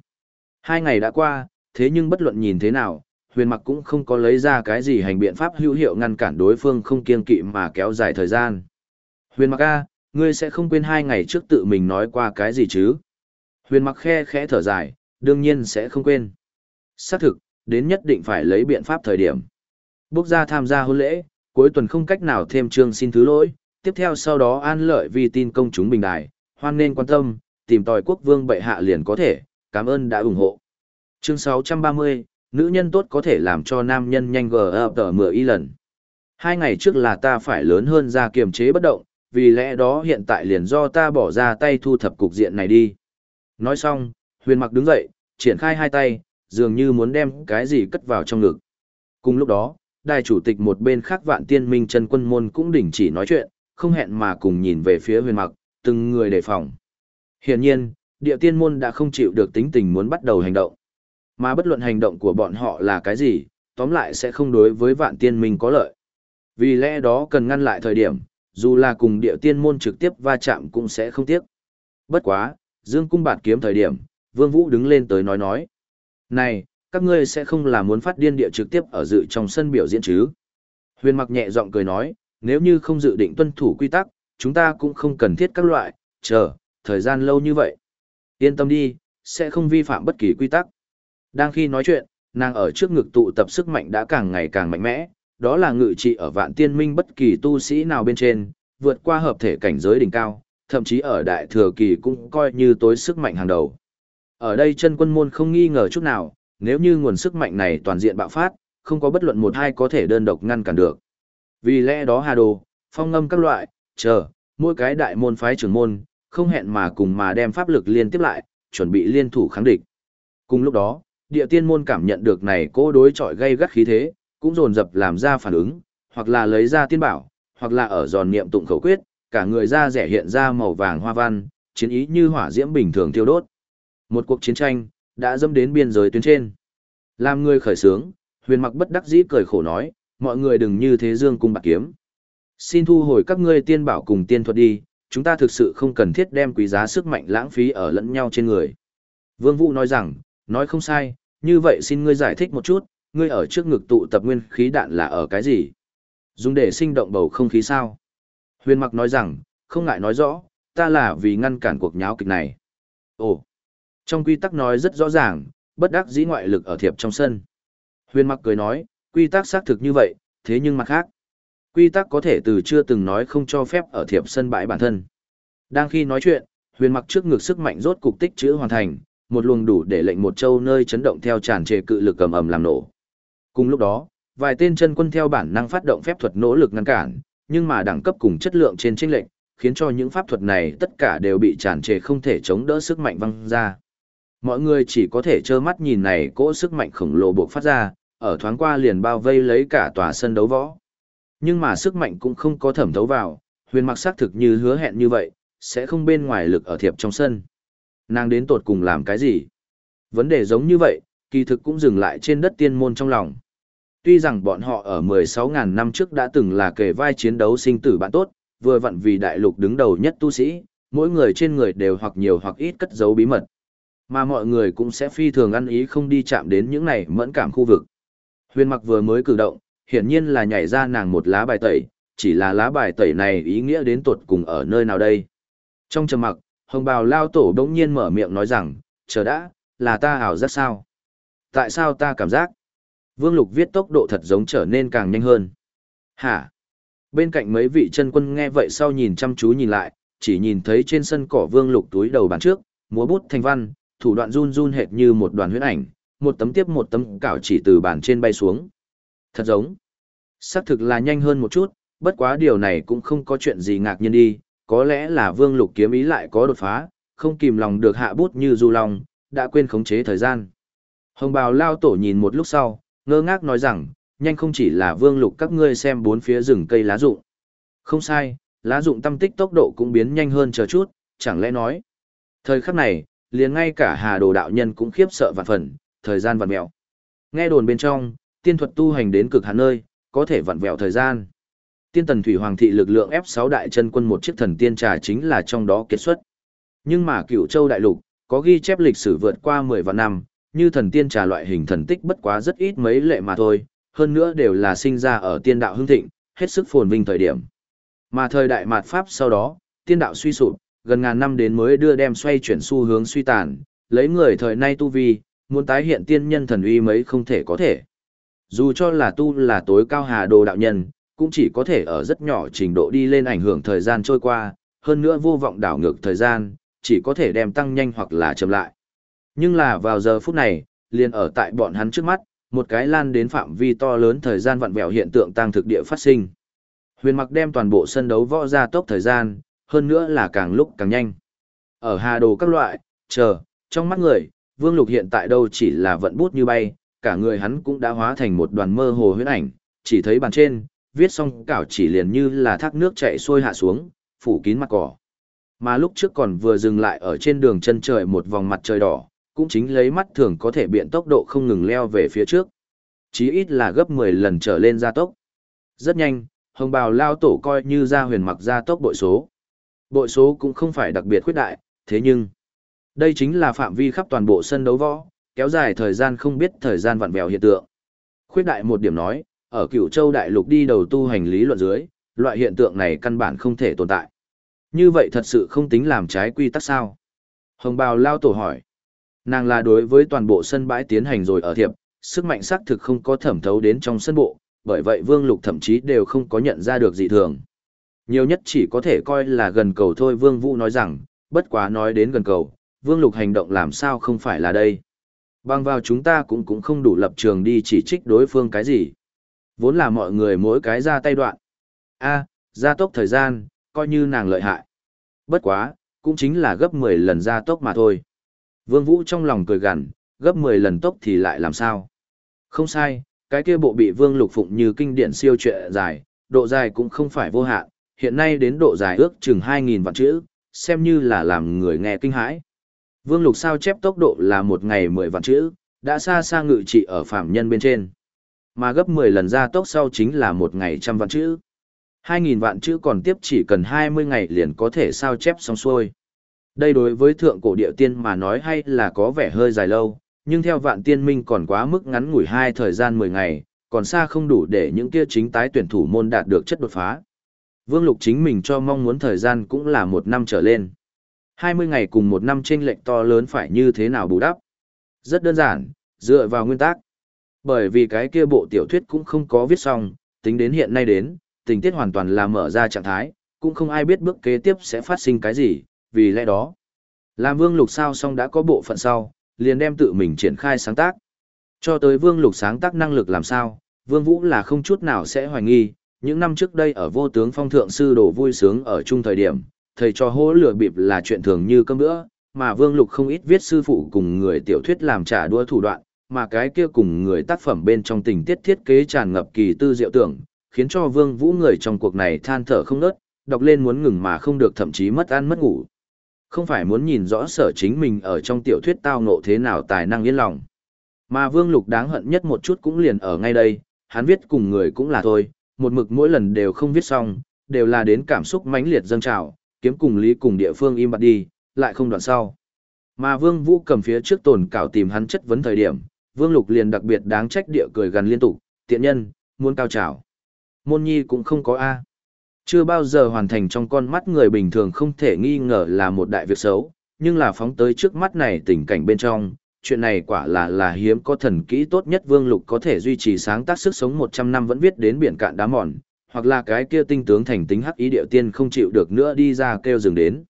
Hai ngày đã qua, thế nhưng bất luận nhìn thế nào, huyền mặc cũng không có lấy ra cái gì hành biện pháp hữu hiệu ngăn cản đối phương không kiên kỵ mà kéo dài thời gian. Huyền mặc A, ngươi sẽ không quên hai ngày trước tự mình nói qua cái gì chứ? Huyền mặc khe khẽ thở dài, đương nhiên sẽ không quên. Xác thực, đến nhất định phải lấy biện pháp thời điểm. Bốc ra tham gia hôn lễ, cuối tuần không cách nào thêm chương xin thứ lỗi, tiếp theo sau đó an lợi vì tin công chúng bình đài, hoan nên quan tâm, tìm tòi quốc vương bệ hạ liền có thể, cảm ơn đã ủng hộ. Chương 630, nữ nhân tốt có thể làm cho nam nhân nhanh gờ ập tờ mửa y lần. Hai ngày trước là ta phải lớn hơn ra kiềm chế bất động, vì lẽ đó hiện tại liền do ta bỏ ra tay thu thập cục diện này đi. Nói xong, huyền mặc đứng dậy, triển khai hai tay, dường như muốn đem cái gì cất vào trong ngực. Cùng lúc đó, đài chủ tịch một bên khác vạn tiên minh chân quân môn cũng đình chỉ nói chuyện, không hẹn mà cùng nhìn về phía huyền mặc, từng người đề phòng. Hiển nhiên, địa tiên môn đã không chịu được tính tình muốn bắt đầu hành động. Mà bất luận hành động của bọn họ là cái gì, tóm lại sẽ không đối với vạn tiên minh có lợi. Vì lẽ đó cần ngăn lại thời điểm, dù là cùng địa tiên môn trực tiếp va chạm cũng sẽ không tiếc. Bất quá, dương cung bạt kiếm thời điểm, vương vũ đứng lên tới nói nói. Này, các ngươi sẽ không là muốn phát điên địa trực tiếp ở dự trong sân biểu diễn chứ. Huyền mặc nhẹ giọng cười nói, nếu như không dự định tuân thủ quy tắc, chúng ta cũng không cần thiết các loại, chờ, thời gian lâu như vậy. Yên tâm đi, sẽ không vi phạm bất kỳ quy tắc. Đang khi nói chuyện, nàng ở trước ngực tụ tập sức mạnh đã càng ngày càng mạnh mẽ, đó là ngự trị ở vạn tiên minh bất kỳ tu sĩ nào bên trên, vượt qua hợp thể cảnh giới đỉnh cao, thậm chí ở đại thừa kỳ cũng coi như tối sức mạnh hàng đầu. Ở đây chân quân môn không nghi ngờ chút nào, nếu như nguồn sức mạnh này toàn diện bạo phát, không có bất luận một hai có thể đơn độc ngăn cản được. Vì lẽ đó Hà Đồ, phong ngâm các loại, chờ, mỗi cái đại môn phái trưởng môn, không hẹn mà cùng mà đem pháp lực liên tiếp lại, chuẩn bị liên thủ kháng địch. Cùng lúc đó, địa tiên môn cảm nhận được này cố đối chọi gây gắt khí thế, cũng dồn dập làm ra phản ứng, hoặc là lấy ra tiên bảo, hoặc là ở giòn niệm tụng khẩu quyết, cả người da rẻ hiện ra màu vàng hoa văn, chiến ý như hỏa diễm bình thường tiêu đốt. Một cuộc chiến tranh đã dâm đến biên giới tuyến trên. Làm người khởi sướng, huyền mặc bất đắc dĩ cười khổ nói, mọi người đừng như thế dương cung bạc kiếm. Xin thu hồi các ngươi tiên bảo cùng tiên thuật đi, chúng ta thực sự không cần thiết đem quý giá sức mạnh lãng phí ở lẫn nhau trên người. Vương Vũ nói rằng, nói không sai, như vậy xin ngươi giải thích một chút, ngươi ở trước ngực tụ tập nguyên khí đạn là ở cái gì? Dùng để sinh động bầu không khí sao? Huyền mặc nói rằng, không ngại nói rõ, ta là vì ngăn cản cuộc nháo kịch này. Ồ, trong quy tắc nói rất rõ ràng, bất đắc dĩ ngoại lực ở thiệp trong sân. Huyền mặc cười nói, quy tắc xác thực như vậy, thế nhưng mặt khác. Quy tắc có thể từ chưa từng nói không cho phép ở thiệp sân bãi bản thân. Đang khi nói chuyện, huyền mặc trước ngực sức mạnh rốt cục tích chữ hoàn thành, một luồng đủ để lệnh một châu nơi chấn động theo tràn trề cự lực cầm ầm làm nổ. Cùng lúc đó, vài tên chân quân theo bản năng phát động phép thuật nỗ lực ngăn cản, nhưng mà đẳng cấp cùng chất lượng trên chênh lệnh, khiến cho những pháp thuật này tất cả đều bị tràn trề không thể chống đỡ sức mạnh văng ra. Mọi người chỉ có thể trơ mắt nhìn này cỗ sức mạnh khổng lồ buộc phát ra, ở thoáng qua liền bao vây lấy cả tòa sân đấu võ. Nhưng mà sức mạnh cũng không có thẩm thấu vào, huyền mặc xác thực như hứa hẹn như vậy, sẽ không bên ngoài lực ở thiệp trong sân. Nàng đến tột cùng làm cái gì? Vấn đề giống như vậy, kỳ thực cũng dừng lại trên đất tiên môn trong lòng. Tuy rằng bọn họ ở 16.000 năm trước đã từng là kề vai chiến đấu sinh tử bạn tốt, vừa vặn vì đại lục đứng đầu nhất tu sĩ, mỗi người trên người đều hoặc nhiều hoặc ít cất giấu bí mật. Mà mọi người cũng sẽ phi thường ăn ý không đi chạm đến những này mẫn cảm khu vực. Huyền mặc vừa mới cử động, hiển nhiên là nhảy ra nàng một lá bài tẩy, chỉ là lá bài tẩy này ý nghĩa đến tuột cùng ở nơi nào đây. Trong trầm mặc, hồng bào lao tổ đống nhiên mở miệng nói rằng, chờ đã, là ta ảo giác sao? Tại sao ta cảm giác? Vương Lục viết tốc độ thật giống trở nên càng nhanh hơn. Hả? Bên cạnh mấy vị chân quân nghe vậy sau nhìn chăm chú nhìn lại, chỉ nhìn thấy trên sân cỏ Vương Lục túi đầu bàn trước, múa bút thành văn, thủ đoạn run run hệt như một đoàn huyết ảnh, một tấm tiếp một tấm cảo chỉ từ bàn trên bay xuống. Thật giống. Xác thực là nhanh hơn một chút, bất quá điều này cũng không có chuyện gì ngạc nhiên đi, có lẽ là Vương Lục kiếm ý lại có đột phá, không kìm lòng được hạ bút như du long, đã quên khống chế thời gian. Hồng bào lao tổ nhìn một lúc sau, ngơ ngác nói rằng, nhanh không chỉ là Vương Lục các ngươi xem bốn phía rừng cây lá rụng. Không sai, lá rụng tâm tích tốc độ cũng biến nhanh hơn chờ chút, chẳng lẽ nói. Thời khắc này, liền ngay cả Hà Đồ đạo nhân cũng khiếp sợ vạn phần, thời gian vặn mẹo. Nghe đồn bên trong, tiên thuật tu hành đến cực hạn nơi, có thể vặn vẹo thời gian. Tiên tần thủy hoàng thị lực lượng ép 6 đại chân quân một chiếc thần tiên trà chính là trong đó kết xuất. Nhưng mà Cửu Châu đại lục có ghi chép lịch sử vượt qua 10 vạn năm, như thần tiên trà loại hình thần tích bất quá rất ít mấy lệ mà thôi, hơn nữa đều là sinh ra ở tiên đạo hưng thịnh, hết sức phồn vinh thời điểm. Mà thời đại mạt pháp sau đó, tiên đạo suy sụp, gần ngàn năm đến mới đưa đem xoay chuyển xu hướng suy tàn, lấy người thời nay tu vi, muốn tái hiện tiên nhân thần uy mấy không thể có thể. Dù cho là tu là tối cao hà đồ đạo nhân, cũng chỉ có thể ở rất nhỏ trình độ đi lên ảnh hưởng thời gian trôi qua, hơn nữa vô vọng đảo ngược thời gian, chỉ có thể đem tăng nhanh hoặc là chậm lại. Nhưng là vào giờ phút này, liền ở tại bọn hắn trước mắt, một cái lan đến phạm vi to lớn thời gian vặn vẹo hiện tượng tăng thực địa phát sinh. Huyền Mặc đem toàn bộ sân đấu võ ra tốc thời gian, hơn nữa là càng lúc càng nhanh. Ở hà đồ các loại, chờ, trong mắt người, Vương Lục hiện tại đâu chỉ là vận bút như bay, cả người hắn cũng đã hóa thành một đoàn mơ hồ huyễn ảnh, chỉ thấy bàn trên, viết xong cảo chỉ liền như là thác nước chảy xuôi hạ xuống, phủ kín mặt cỏ. Mà lúc trước còn vừa dừng lại ở trên đường chân trời một vòng mặt trời đỏ, cũng chính lấy mắt thường có thể biện tốc độ không ngừng leo về phía trước. Chí ít là gấp 10 lần trở lên gia tốc. Rất nhanh, hồng bào lao tổ coi như ra huyền mặc gia tốc bội số. Bội số cũng không phải đặc biệt khuyết đại, thế nhưng, đây chính là phạm vi khắp toàn bộ sân đấu võ, kéo dài thời gian không biết thời gian vặn vẹo hiện tượng. Khuyết đại một điểm nói, ở cửu châu đại lục đi đầu tu hành lý luận dưới, loại hiện tượng này căn bản không thể tồn tại. Như vậy thật sự không tính làm trái quy tắc sao? Hồng bào lao tổ hỏi. Nàng là đối với toàn bộ sân bãi tiến hành rồi ở thiệp, sức mạnh xác thực không có thẩm thấu đến trong sân bộ, bởi vậy Vương Lục thậm chí đều không có nhận ra được dị thường. Nhiều nhất chỉ có thể coi là gần cầu thôi Vương Vũ nói rằng, bất quá nói đến gần cầu, Vương Lục hành động làm sao không phải là đây. Bằng vào chúng ta cũng cũng không đủ lập trường đi chỉ trích đối phương cái gì. Vốn là mọi người mỗi cái ra tay đoạn. A, gia tốc thời gian, coi như nàng lợi hại. Bất quá, cũng chính là gấp 10 lần gia tốc mà thôi. Vương Vũ trong lòng cười gằn, gấp 10 lần tốc thì lại làm sao? Không sai, cái kia bộ bị Vương Lục Phụng như kinh điển siêu truyện dài, độ dài cũng không phải vô hạn, hiện nay đến độ dài ước chừng 2.000 vạn chữ, xem như là làm người nghe kinh hãi. Vương Lục sao chép tốc độ là một ngày 10 vạn chữ, đã xa xa ngự trị ở phạm nhân bên trên. Mà gấp 10 lần ra tốc sau chính là một ngày trăm vạn chữ. 2.000 vạn chữ còn tiếp chỉ cần 20 ngày liền có thể sao chép xong xuôi. Đây đối với thượng cổ địa tiên mà nói hay là có vẻ hơi dài lâu, nhưng theo vạn tiên minh còn quá mức ngắn ngủi hai thời gian 10 ngày, còn xa không đủ để những kia chính tái tuyển thủ môn đạt được chất đột phá. Vương Lục chính mình cho mong muốn thời gian cũng là một năm trở lên. 20 ngày cùng một năm chênh lệch to lớn phải như thế nào bù đắp? Rất đơn giản, dựa vào nguyên tắc. Bởi vì cái kia bộ tiểu thuyết cũng không có viết xong, tính đến hiện nay đến, tình tiết hoàn toàn là mở ra trạng thái, cũng không ai biết bước kế tiếp sẽ phát sinh cái gì, vì lẽ đó. Làm Vương Lục sao xong đã có bộ phận sau, liền đem tự mình triển khai sáng tác. Cho tới Vương Lục sáng tác năng lực làm sao, Vương Vũ là không chút nào sẽ hoài nghi, những năm trước đây ở vô tướng phong thượng sư đổ vui sướng ở chung thời điểm, thầy cho hố lửa bịp là chuyện thường như cơm bữa, mà Vương Lục không ít viết sư phụ cùng người tiểu thuyết làm trả đua thủ đoạn, mà cái kia cùng người tác phẩm bên trong tình tiết thiết kế tràn ngập kỳ tư diệu tưởng, khiến cho Vương Vũ người trong cuộc này than thở không ngớt, đọc lên muốn ngừng mà không được thậm chí mất ăn mất ngủ. Không phải muốn nhìn rõ sở chính mình ở trong tiểu thuyết tao ngộ thế nào tài năng yên lòng. Mà Vương Lục đáng hận nhất một chút cũng liền ở ngay đây, hắn viết cùng người cũng là thôi, một mực mỗi lần đều không viết xong, đều là đến cảm xúc mãnh liệt dâng trào, kiếm cùng lý cùng địa phương im bặt đi, lại không đoạn sau. Mà Vương Vũ cầm phía trước tồn cảo tìm hắn chất vấn thời điểm, Vương Lục liền đặc biệt đáng trách địa cười gần liên tục, tiện nhân, muốn cao trào. Môn nhi cũng không có A. Chưa bao giờ hoàn thành trong con mắt người bình thường không thể nghi ngờ là một đại việc xấu, nhưng là phóng tới trước mắt này tình cảnh bên trong, chuyện này quả là là hiếm có thần kỹ tốt nhất Vương Lục có thể duy trì sáng tác sức sống 100 năm vẫn viết đến biển cạn đá mòn, hoặc là cái kia tinh tướng thành tính hắc ý điệu tiên không chịu được nữa đi ra kêu dừng đến.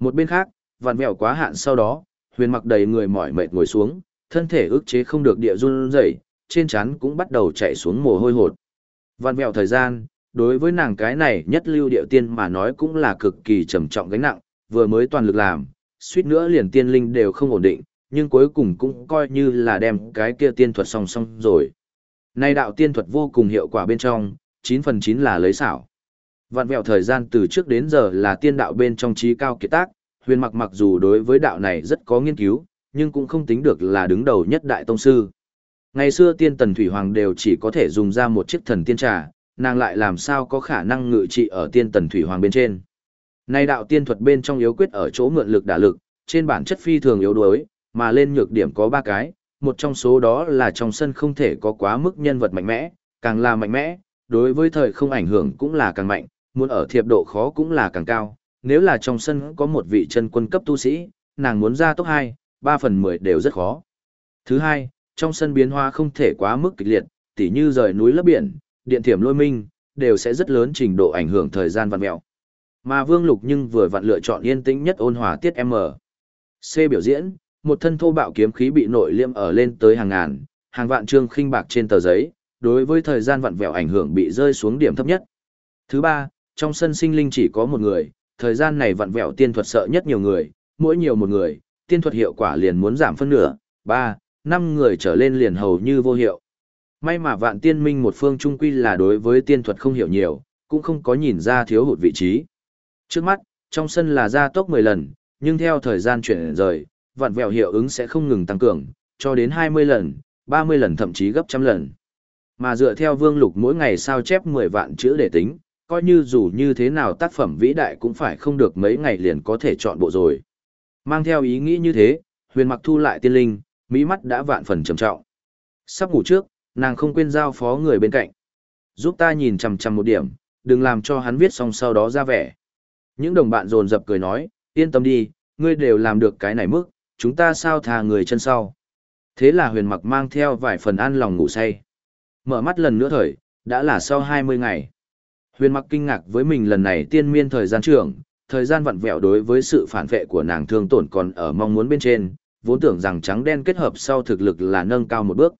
Một bên khác, vạn mèo quá hạn sau đó, huyền mặc đầy người mỏi mệt ngồi xuống, thân thể ức chế không được địa run rẩy, trên trán cũng bắt đầu chảy xuống mồ hôi hột. Vạn mèo thời gian, đối với nàng cái này nhất lưu điệu tiên mà nói cũng là cực kỳ trầm trọng gánh nặng, vừa mới toàn lực làm, suýt nữa liền tiên linh đều không ổn định, nhưng cuối cùng cũng coi như là đem cái kia tiên thuật song song rồi. Nay đạo tiên thuật vô cùng hiệu quả bên trong, 9 phần 9 là lấy xảo. Vạn vẹo thời gian từ trước đến giờ là tiên đạo bên trong trí cao kiệt tác, huyền mặc mặc dù đối với đạo này rất có nghiên cứu, nhưng cũng không tính được là đứng đầu nhất đại tông sư. Ngày xưa tiên tần thủy hoàng đều chỉ có thể dùng ra một chiếc thần tiên trà, nàng lại làm sao có khả năng ngự trị ở tiên tần thủy hoàng bên trên. Nay đạo tiên thuật bên trong yếu quyết ở chỗ mượn lực đả lực, trên bản chất phi thường yếu đuối, mà lên nhược điểm có ba cái, một trong số đó là trong sân không thể có quá mức nhân vật mạnh mẽ, càng là mạnh mẽ, đối với thời không ảnh hưởng cũng là càng mạnh, muốn ở thiệp độ khó cũng là càng cao, nếu là trong sân có một vị chân quân cấp tu sĩ, nàng muốn ra tốc 2, 3 phần 10 đều rất khó. Thứ hai, trong sân biến hóa không thể quá mức kịch liệt, tỉ như rời núi lấp biển, điện thiểm lôi minh, đều sẽ rất lớn trình độ ảnh hưởng thời gian vặn mẹo. Mà Vương Lục nhưng vừa vặn lựa chọn yên tĩnh nhất ôn hòa tiết M. C biểu diễn, một thân thô bạo kiếm khí bị nội liêm ở lên tới hàng ngàn, hàng vạn trương khinh bạc trên tờ giấy, đối với thời gian vặn vẹo ảnh hưởng bị rơi xuống điểm thấp nhất. Thứ ba, trong sân sinh linh chỉ có một người, thời gian này vặn vẹo tiên thuật sợ nhất nhiều người, mỗi nhiều một người, tiên thuật hiệu quả liền muốn giảm phân nửa, ba, năm người trở lên liền hầu như vô hiệu. May mà vạn tiên minh một phương trung quy là đối với tiên thuật không hiểu nhiều, cũng không có nhìn ra thiếu hụt vị trí. Trước mắt, trong sân là gia tốc 10 lần, nhưng theo thời gian chuyển rời, vạn vẹo hiệu ứng sẽ không ngừng tăng cường, cho đến 20 lần, 30 lần thậm chí gấp trăm lần. Mà dựa theo vương lục mỗi ngày sao chép 10 vạn chữ để tính, coi như dù như thế nào tác phẩm vĩ đại cũng phải không được mấy ngày liền có thể chọn bộ rồi. Mang theo ý nghĩ như thế, huyền mặc thu lại tiên linh, mỹ mắt đã vạn phần trầm trọng. Sắp ngủ trước, nàng không quên giao phó người bên cạnh. Giúp ta nhìn chằm chằm một điểm, đừng làm cho hắn viết xong sau đó ra vẻ. Những đồng bạn dồn dập cười nói, yên tâm đi, ngươi đều làm được cái này mức, chúng ta sao thà người chân sau. Thế là huyền mặc mang theo vài phần an lòng ngủ say. Mở mắt lần nữa thời, đã là sau 20 ngày. Huyền mặc kinh ngạc với mình lần này tiên miên thời gian trưởng, thời gian vặn vẹo đối với sự phản vệ của nàng thương tổn còn ở mong muốn bên trên, vốn tưởng rằng trắng đen kết hợp sau thực lực là nâng cao một bước.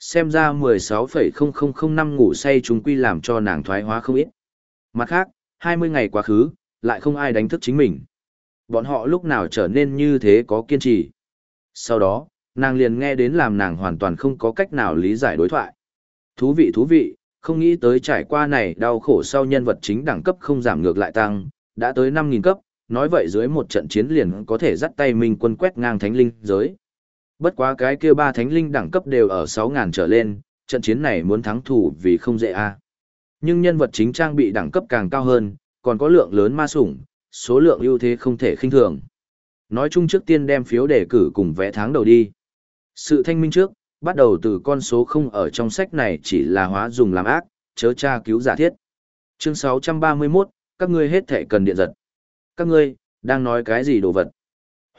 Xem ra 16,0005 ngủ say chúng quy làm cho nàng thoái hóa không ít. Mặt khác, 20 ngày quá khứ, lại không ai đánh thức chính mình. Bọn họ lúc nào trở nên như thế có kiên trì. Sau đó, nàng liền nghe đến làm nàng hoàn toàn không có cách nào lý giải đối thoại. Thú vị thú vị, không nghĩ tới trải qua này đau khổ sau nhân vật chính đẳng cấp không giảm ngược lại tăng, đã tới 5.000 cấp, nói vậy dưới một trận chiến liền có thể dắt tay mình quân quét ngang thánh linh giới. Bất quá cái kia ba thánh linh đẳng cấp đều ở 6.000 trở lên, trận chiến này muốn thắng thủ vì không dễ a. À. Nhưng nhân vật chính trang bị đẳng cấp càng cao hơn, còn có lượng lớn ma sủng, số lượng ưu thế không thể khinh thường. Nói chung trước tiên đem phiếu đề cử cùng vẽ tháng đầu đi. Sự thanh minh trước, bắt đầu từ con số không ở trong sách này chỉ là hóa dùng làm ác, chớ tra cứu giả thiết. Chương 631, các ngươi hết thể cần điện giật. Các ngươi, đang nói cái gì đồ vật?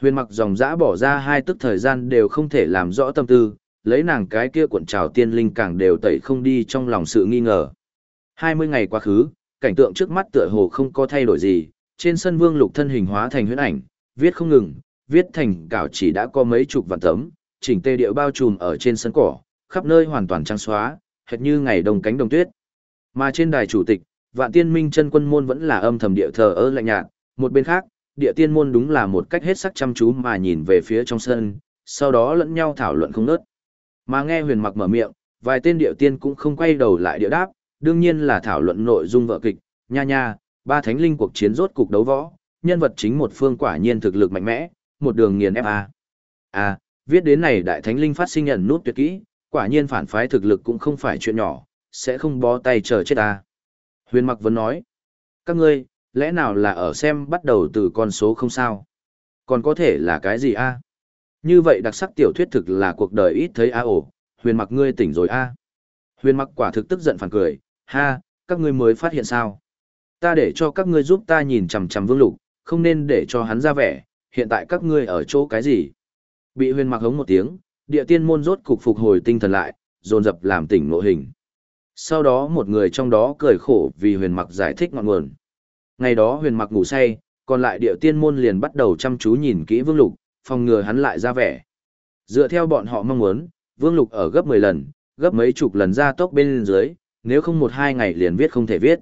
Huyền mặc dòng dã bỏ ra hai tức thời gian đều không thể làm rõ tâm tư, lấy nàng cái kia cuộn trào tiên linh càng đều tẩy không đi trong lòng sự nghi ngờ. 20 ngày quá khứ, cảnh tượng trước mắt tựa hồ không có thay đổi gì, trên sân vương lục thân hình hóa thành huyễn ảnh, viết không ngừng, viết thành cảo chỉ đã có mấy chục vạn tấm, chỉnh tê điệu bao trùm ở trên sân cỏ, khắp nơi hoàn toàn trang xóa, hệt như ngày đông cánh đồng tuyết. Mà trên đài chủ tịch, Vạn Tiên Minh chân quân môn vẫn là âm thầm địa thờ ơ lạnh nhạt, một bên khác, địa tiên môn đúng là một cách hết sắc chăm chú mà nhìn về phía trong sân, sau đó lẫn nhau thảo luận không nớt. Mà nghe huyền mặc mở miệng, vài tên địa tiên cũng không quay đầu lại địa đáp, đương nhiên là thảo luận nội dung vợ kịch, nha nha, ba thánh linh cuộc chiến rốt cục đấu võ, nhân vật chính một phương quả nhiên thực lực mạnh mẽ, một đường nghiền ép a. a viết đến này đại thánh linh phát sinh nhận nút tuyệt kỹ, quả nhiên phản phái thực lực cũng không phải chuyện nhỏ, sẽ không bó tay chờ chết ta. Huyền Mặc vẫn nói, các ngươi, lẽ nào là ở xem bắt đầu từ con số không sao? Còn có thể là cái gì a? Như vậy đặc sắc tiểu thuyết thực là cuộc đời ít thấy a ổ, Huyền Mặc ngươi tỉnh rồi a. Huyền Mặc quả thực tức giận phản cười, ha, các ngươi mới phát hiện sao? Ta để cho các ngươi giúp ta nhìn chằm chằm Vương Lục, không nên để cho hắn ra vẻ, hiện tại các ngươi ở chỗ cái gì? Bị huyền mặc hống một tiếng, địa tiên môn rốt cục phục hồi tinh thần lại, dồn dập làm tỉnh nội hình. Sau đó một người trong đó cười khổ vì huyền mặc giải thích ngọn nguồn. Ngày đó huyền mặc ngủ say, còn lại địa tiên môn liền bắt đầu chăm chú nhìn kỹ vương lục, phòng ngừa hắn lại ra vẻ. Dựa theo bọn họ mong muốn, vương lục ở gấp 10 lần, gấp mấy chục lần ra tốc bên dưới, nếu không một hai ngày liền viết không thể viết.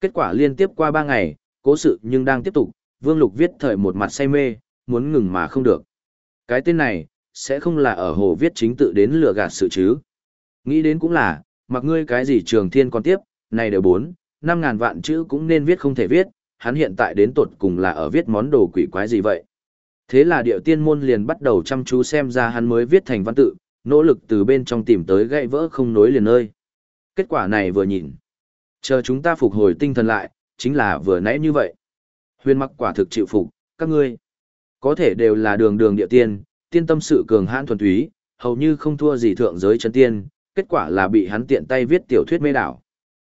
Kết quả liên tiếp qua ba ngày, cố sự nhưng đang tiếp tục, vương lục viết thời một mặt say mê, muốn ngừng mà không được. Cái tên này, sẽ không là ở hồ viết chính tự đến lừa gạt sự chứ. Nghĩ đến cũng là, mặc ngươi cái gì trường thiên còn tiếp, này đều bốn, năm ngàn vạn chữ cũng nên viết không thể viết, hắn hiện tại đến tột cùng là ở viết món đồ quỷ quái gì vậy. Thế là điệu tiên môn liền bắt đầu chăm chú xem ra hắn mới viết thành văn tự, nỗ lực từ bên trong tìm tới gãy vỡ không nối liền ơi. Kết quả này vừa nhìn. Chờ chúng ta phục hồi tinh thần lại, chính là vừa nãy như vậy. Huyền mặc quả thực chịu phục, các ngươi. Có thể đều là đường đường địa tiên, tiên tâm sự cường hãn thuần túy, hầu như không thua gì thượng giới chân tiên, kết quả là bị hắn tiện tay viết tiểu thuyết mê đảo.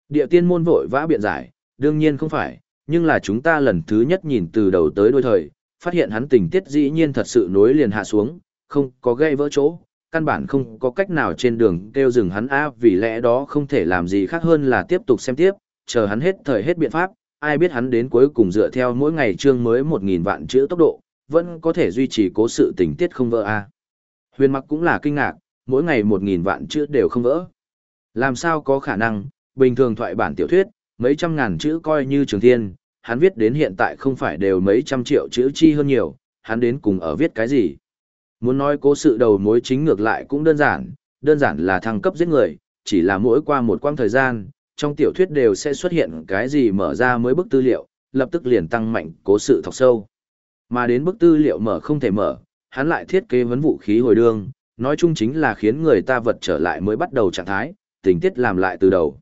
Địa tiên môn vội vã biện giải, đương nhiên không phải, nhưng là chúng ta lần thứ nhất nhìn từ đầu tới đuôi thời, phát hiện hắn tình tiết dĩ nhiên thật sự nối liền hạ xuống, không có gây vỡ chỗ, căn bản không có cách nào trên đường kêu dừng hắn a vì lẽ đó không thể làm gì khác hơn là tiếp tục xem tiếp, chờ hắn hết thời hết biện pháp, ai biết hắn đến cuối cùng dựa theo mỗi ngày chương mới 1.000 vạn chữ tốc độ, vẫn có thể duy trì cố sự tình tiết không vỡ a. Huyền mặc cũng là kinh ngạc, mỗi ngày 1.000 vạn chữ đều không vỡ. Làm sao có khả năng, bình thường thoại bản tiểu thuyết, mấy trăm ngàn chữ coi như trường thiên, hắn viết đến hiện tại không phải đều mấy trăm triệu chữ chi hơn nhiều, hắn đến cùng ở viết cái gì. Muốn nói cố sự đầu mối chính ngược lại cũng đơn giản, đơn giản là thăng cấp giết người, chỉ là mỗi qua một quãng thời gian, trong tiểu thuyết đều sẽ xuất hiện cái gì mở ra mới bức tư liệu, lập tức liền tăng mạnh cố sự thọc sâu. Mà đến bức tư liệu mở không thể mở, hắn lại thiết kế vấn vũ khí hồi đường nói chung chính là khiến người ta vật trở lại mới bắt đầu trạng thái, tình tiết làm lại từ đầu.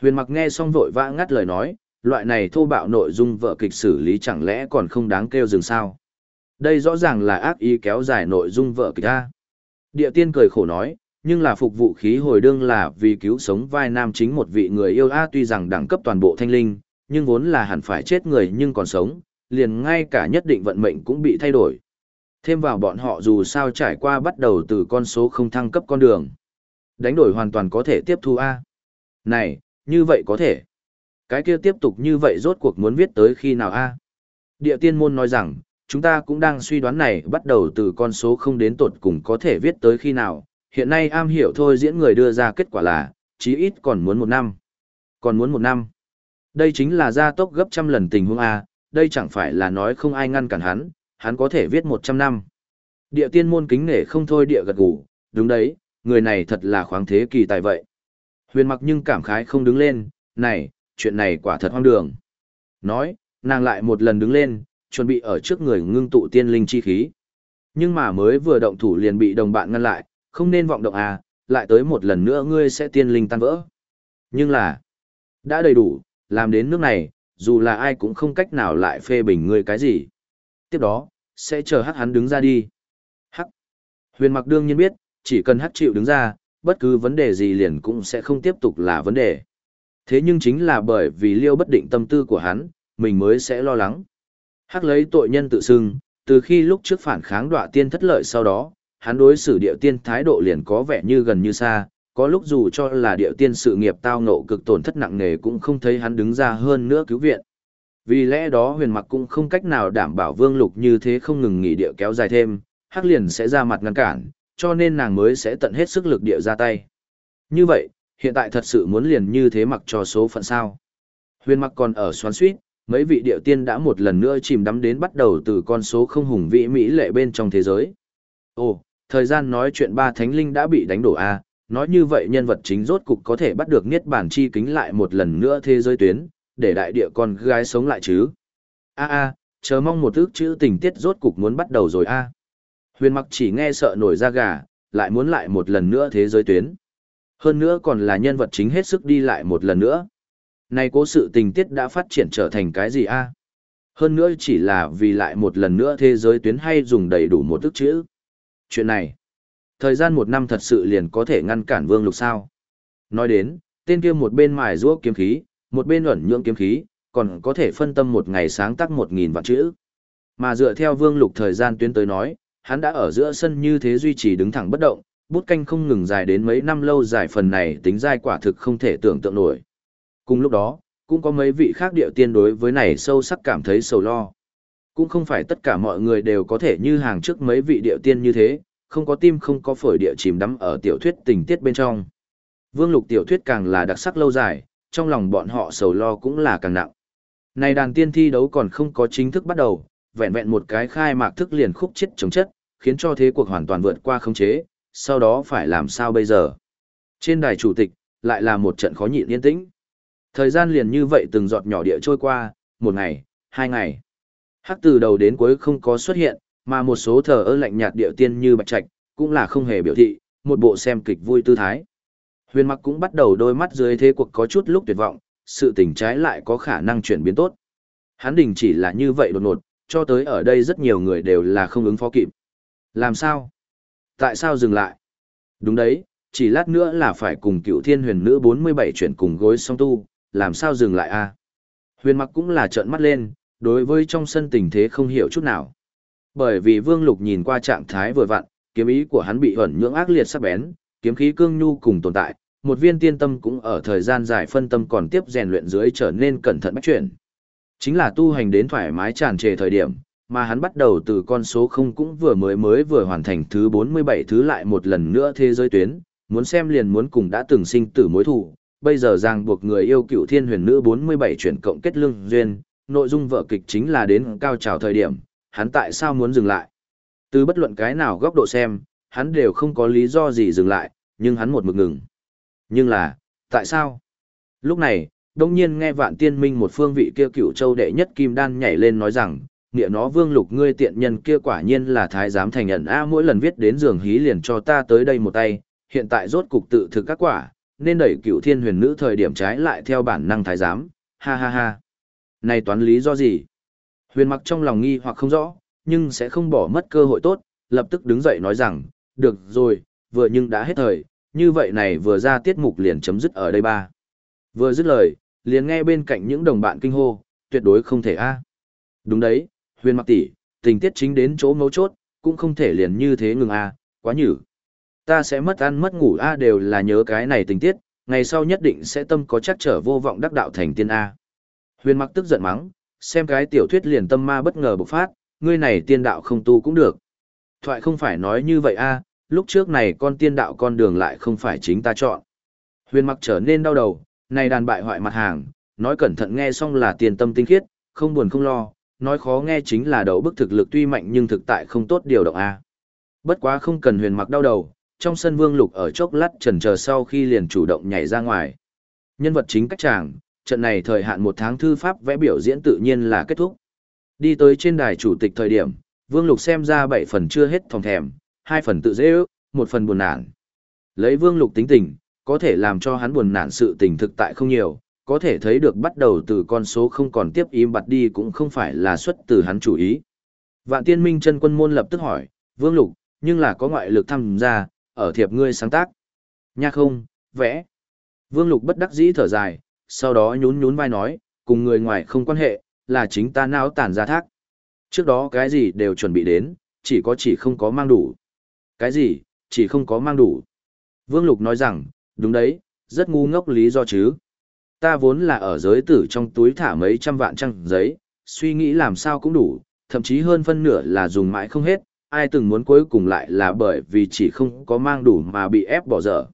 Huyền mặc nghe xong vội vã ngắt lời nói, loại này thô bạo nội dung vợ kịch xử lý chẳng lẽ còn không đáng kêu dừng sao. Đây rõ ràng là ác ý kéo dài nội dung vợ kịch ta. Địa tiên cười khổ nói, nhưng là phục vụ khí hồi đương là vì cứu sống vai nam chính một vị người yêu A tuy rằng đẳng cấp toàn bộ thanh linh, nhưng vốn là hẳn phải chết người nhưng còn sống, liền ngay cả nhất định vận mệnh cũng bị thay đổi. Thêm vào bọn họ dù sao trải qua bắt đầu từ con số không thăng cấp con đường. Đánh đổi hoàn toàn có thể tiếp thu A. Này, như vậy có thể. Cái kia tiếp tục như vậy rốt cuộc muốn viết tới khi nào A. Địa tiên môn nói rằng, chúng ta cũng đang suy đoán này bắt đầu từ con số không đến tột cùng có thể viết tới khi nào. Hiện nay am hiểu thôi diễn người đưa ra kết quả là, chí ít còn muốn một năm. Còn muốn một năm. Đây chính là gia tốc gấp trăm lần tình huống A, đây chẳng phải là nói không ai ngăn cản hắn, hắn có thể viết một trăm năm. Địa tiên môn kính nể không thôi địa gật gù, đúng đấy, người này thật là khoáng thế kỳ tài vậy. Huyền mặc nhưng cảm khái không đứng lên, này, chuyện này quả thật hoang đường. Nói, nàng lại một lần đứng lên, chuẩn bị ở trước người ngưng tụ tiên linh chi khí. Nhưng mà mới vừa động thủ liền bị đồng bạn ngăn lại, không nên vọng động à, lại tới một lần nữa ngươi sẽ tiên linh tan vỡ. Nhưng là, đã đầy đủ, làm đến nước này, dù là ai cũng không cách nào lại phê bình ngươi cái gì. Tiếp đó, sẽ chờ hắc hắn đứng ra đi. Hắc. Huyền mặc đương nhiên biết, chỉ cần hắc chịu đứng ra, bất cứ vấn đề gì liền cũng sẽ không tiếp tục là vấn đề. Thế nhưng chính là bởi vì liêu bất định tâm tư của hắn, mình mới sẽ lo lắng. Hắc lấy tội nhân tự xưng, từ khi lúc trước phản kháng đọa tiên thất lợi sau đó, hắn đối xử điệu tiên thái độ liền có vẻ như gần như xa, có lúc dù cho là điệu tiên sự nghiệp tao ngộ cực tổn thất nặng nề cũng không thấy hắn đứng ra hơn nữa cứu viện. Vì lẽ đó huyền mặc cũng không cách nào đảm bảo vương lục như thế không ngừng nghỉ địa kéo dài thêm, hắc liền sẽ ra mặt ngăn cản, cho nên nàng mới sẽ tận hết sức lực địa ra tay. Như vậy, hiện tại thật sự muốn liền như thế mặc cho số phận sao. Huyền mặc còn ở xoắn suýt, mấy vị điệu tiên đã một lần nữa chìm đắm đến bắt đầu từ con số không hùng vĩ mỹ lệ bên trong thế giới. Ồ, thời gian nói chuyện ba thánh linh đã bị đánh đổ a nói như vậy nhân vật chính rốt cục có thể bắt được niết bản chi kính lại một lần nữa thế giới tuyến, để đại địa con gái sống lại chứ. A a, chờ mong một ước chữ tình tiết rốt cục muốn bắt đầu rồi a. Huyền mặc chỉ nghe sợ nổi da gà, lại muốn lại một lần nữa thế giới tuyến. Hơn nữa còn là nhân vật chính hết sức đi lại một lần nữa. Này cố sự tình tiết đã phát triển trở thành cái gì a? Hơn nữa chỉ là vì lại một lần nữa thế giới tuyến hay dùng đầy đủ một ước chữ. Chuyện này, thời gian một năm thật sự liền có thể ngăn cản vương lục sao. Nói đến, tên kia một bên mài rũa kiếm khí, một bên ẩn nhưỡng kiếm khí, còn có thể phân tâm một ngày sáng tác một nghìn vạn chữ. Mà dựa theo vương lục thời gian tuyến tới nói, hắn đã ở giữa sân như thế duy trì đứng thẳng bất động, bút canh không ngừng dài đến mấy năm lâu dài phần này tính dài quả thực không thể tưởng tượng nổi. Cùng lúc đó, cũng có mấy vị khác điệu tiên đối với này sâu sắc cảm thấy sầu lo. Cũng không phải tất cả mọi người đều có thể như hàng trước mấy vị điệu tiên như thế, không có tim không có phổi địa chìm đắm ở tiểu thuyết tình tiết bên trong. Vương lục tiểu thuyết càng là đặc sắc lâu dài, trong lòng bọn họ sầu lo cũng là càng nặng. Này đàn tiên thi đấu còn không có chính thức bắt đầu, vẹn vẹn một cái khai mạc thức liền khúc chết chống chất, khiến cho thế cuộc hoàn toàn vượt qua khống chế, sau đó phải làm sao bây giờ. Trên đài chủ tịch, lại là một trận khó nhịn yên tĩnh. Thời gian liền như vậy từng giọt nhỏ địa trôi qua, một ngày, hai ngày. Hắc từ đầu đến cuối không có xuất hiện, mà một số thờ ơ lạnh nhạt địa tiên như bạch trạch, cũng là không hề biểu thị, một bộ xem kịch vui tư thái. Huyền mặc cũng bắt đầu đôi mắt dưới thế cuộc có chút lúc tuyệt vọng, sự tình trái lại có khả năng chuyển biến tốt. Hắn đình chỉ là như vậy đột ngột, cho tới ở đây rất nhiều người đều là không ứng phó kịp. Làm sao? Tại sao dừng lại? Đúng đấy, chỉ lát nữa là phải cùng cựu thiên huyền nữ 47 chuyển cùng gối song tu, làm sao dừng lại a? Huyền mặc cũng là trợn mắt lên, đối với trong sân tình thế không hiểu chút nào. Bởi vì Vương Lục nhìn qua trạng thái vừa vặn, kiếm ý của hắn bị ẩn nhưỡng ác liệt sắc bén, kiếm khí cương nhu cùng tồn tại, một viên tiên tâm cũng ở thời gian dài phân tâm còn tiếp rèn luyện dưới trở nên cẩn thận bách chuyển. Chính là tu hành đến thoải mái tràn trề thời điểm, mà hắn bắt đầu từ con số không cũng vừa mới mới vừa hoàn thành thứ 47 thứ lại một lần nữa thế giới tuyến, muốn xem liền muốn cùng đã từng sinh tử mối thù, bây giờ ràng buộc người yêu cựu thiên huyền nữ 47 chuyển cộng kết lương duyên, nội dung vở kịch chính là đến cao trào thời điểm, hắn tại sao muốn dừng lại. Từ bất luận cái nào góc độ xem, hắn đều không có lý do gì dừng lại, nhưng hắn một mực ngừng. Nhưng là, tại sao? Lúc này, đông nhiên nghe vạn tiên minh một phương vị kia cựu châu đệ nhất kim đan nhảy lên nói rằng, nghĩa nó vương lục ngươi tiện nhân kia quả nhiên là thái giám thành nhận a mỗi lần viết đến giường hí liền cho ta tới đây một tay, hiện tại rốt cục tự thực các quả, nên đẩy cựu thiên huyền nữ thời điểm trái lại theo bản năng thái giám, ha ha ha. Này toán lý do gì? Huyền mặc trong lòng nghi hoặc không rõ, nhưng sẽ không bỏ mất cơ hội tốt, lập tức đứng dậy nói rằng, được rồi, vừa nhưng đã hết thời, như vậy này vừa ra tiết mục liền chấm dứt ở đây ba. Vừa dứt lời, liền nghe bên cạnh những đồng bạn kinh hô, tuyệt đối không thể a. Đúng đấy, huyền mặc tỷ, tình tiết chính đến chỗ mấu chốt, cũng không thể liền như thế ngừng a, quá nhử. Ta sẽ mất ăn mất ngủ a đều là nhớ cái này tình tiết, ngày sau nhất định sẽ tâm có chắc trở vô vọng đắc đạo thành tiên a. Huyền mặc tức giận mắng, xem cái tiểu thuyết liền tâm ma bất ngờ bộc phát, ngươi này tiên đạo không tu cũng được. Thoại không phải nói như vậy a, lúc trước này con tiên đạo con đường lại không phải chính ta chọn. Huyền mặc trở nên đau đầu, này đàn bại hoại mặt hàng, nói cẩn thận nghe xong là tiền tâm tinh khiết, không buồn không lo, nói khó nghe chính là đầu bức thực lực tuy mạnh nhưng thực tại không tốt điều động a. Bất quá không cần huyền mặc đau đầu, trong sân vương lục ở chốc lát trần chờ sau khi liền chủ động nhảy ra ngoài. Nhân vật chính cách chàng, trận này thời hạn một tháng thư pháp vẽ biểu diễn tự nhiên là kết thúc. Đi tới trên đài chủ tịch thời điểm, Vương Lục xem ra bảy phần chưa hết thòng thèm, hai phần tự dễ ước, một phần buồn nản. Lấy Vương Lục tính tình, có thể làm cho hắn buồn nản sự tình thực tại không nhiều, có thể thấy được bắt đầu từ con số không còn tiếp im bặt đi cũng không phải là xuất từ hắn chủ ý. Vạn tiên minh chân quân môn lập tức hỏi, Vương Lục, nhưng là có ngoại lực tham gia, ở thiệp ngươi sáng tác. Nha không, vẽ. Vương Lục bất đắc dĩ thở dài, sau đó nhún nhún vai nói, cùng người ngoài không quan hệ, là chính ta não tản ra thác. Trước đó cái gì đều chuẩn bị đến, chỉ có chỉ không có mang đủ. Cái gì, chỉ không có mang đủ. Vương Lục nói rằng, đúng đấy, rất ngu ngốc lý do chứ. Ta vốn là ở giới tử trong túi thả mấy trăm vạn trang giấy, suy nghĩ làm sao cũng đủ, thậm chí hơn phân nửa là dùng mãi không hết, ai từng muốn cuối cùng lại là bởi vì chỉ không có mang đủ mà bị ép bỏ dở.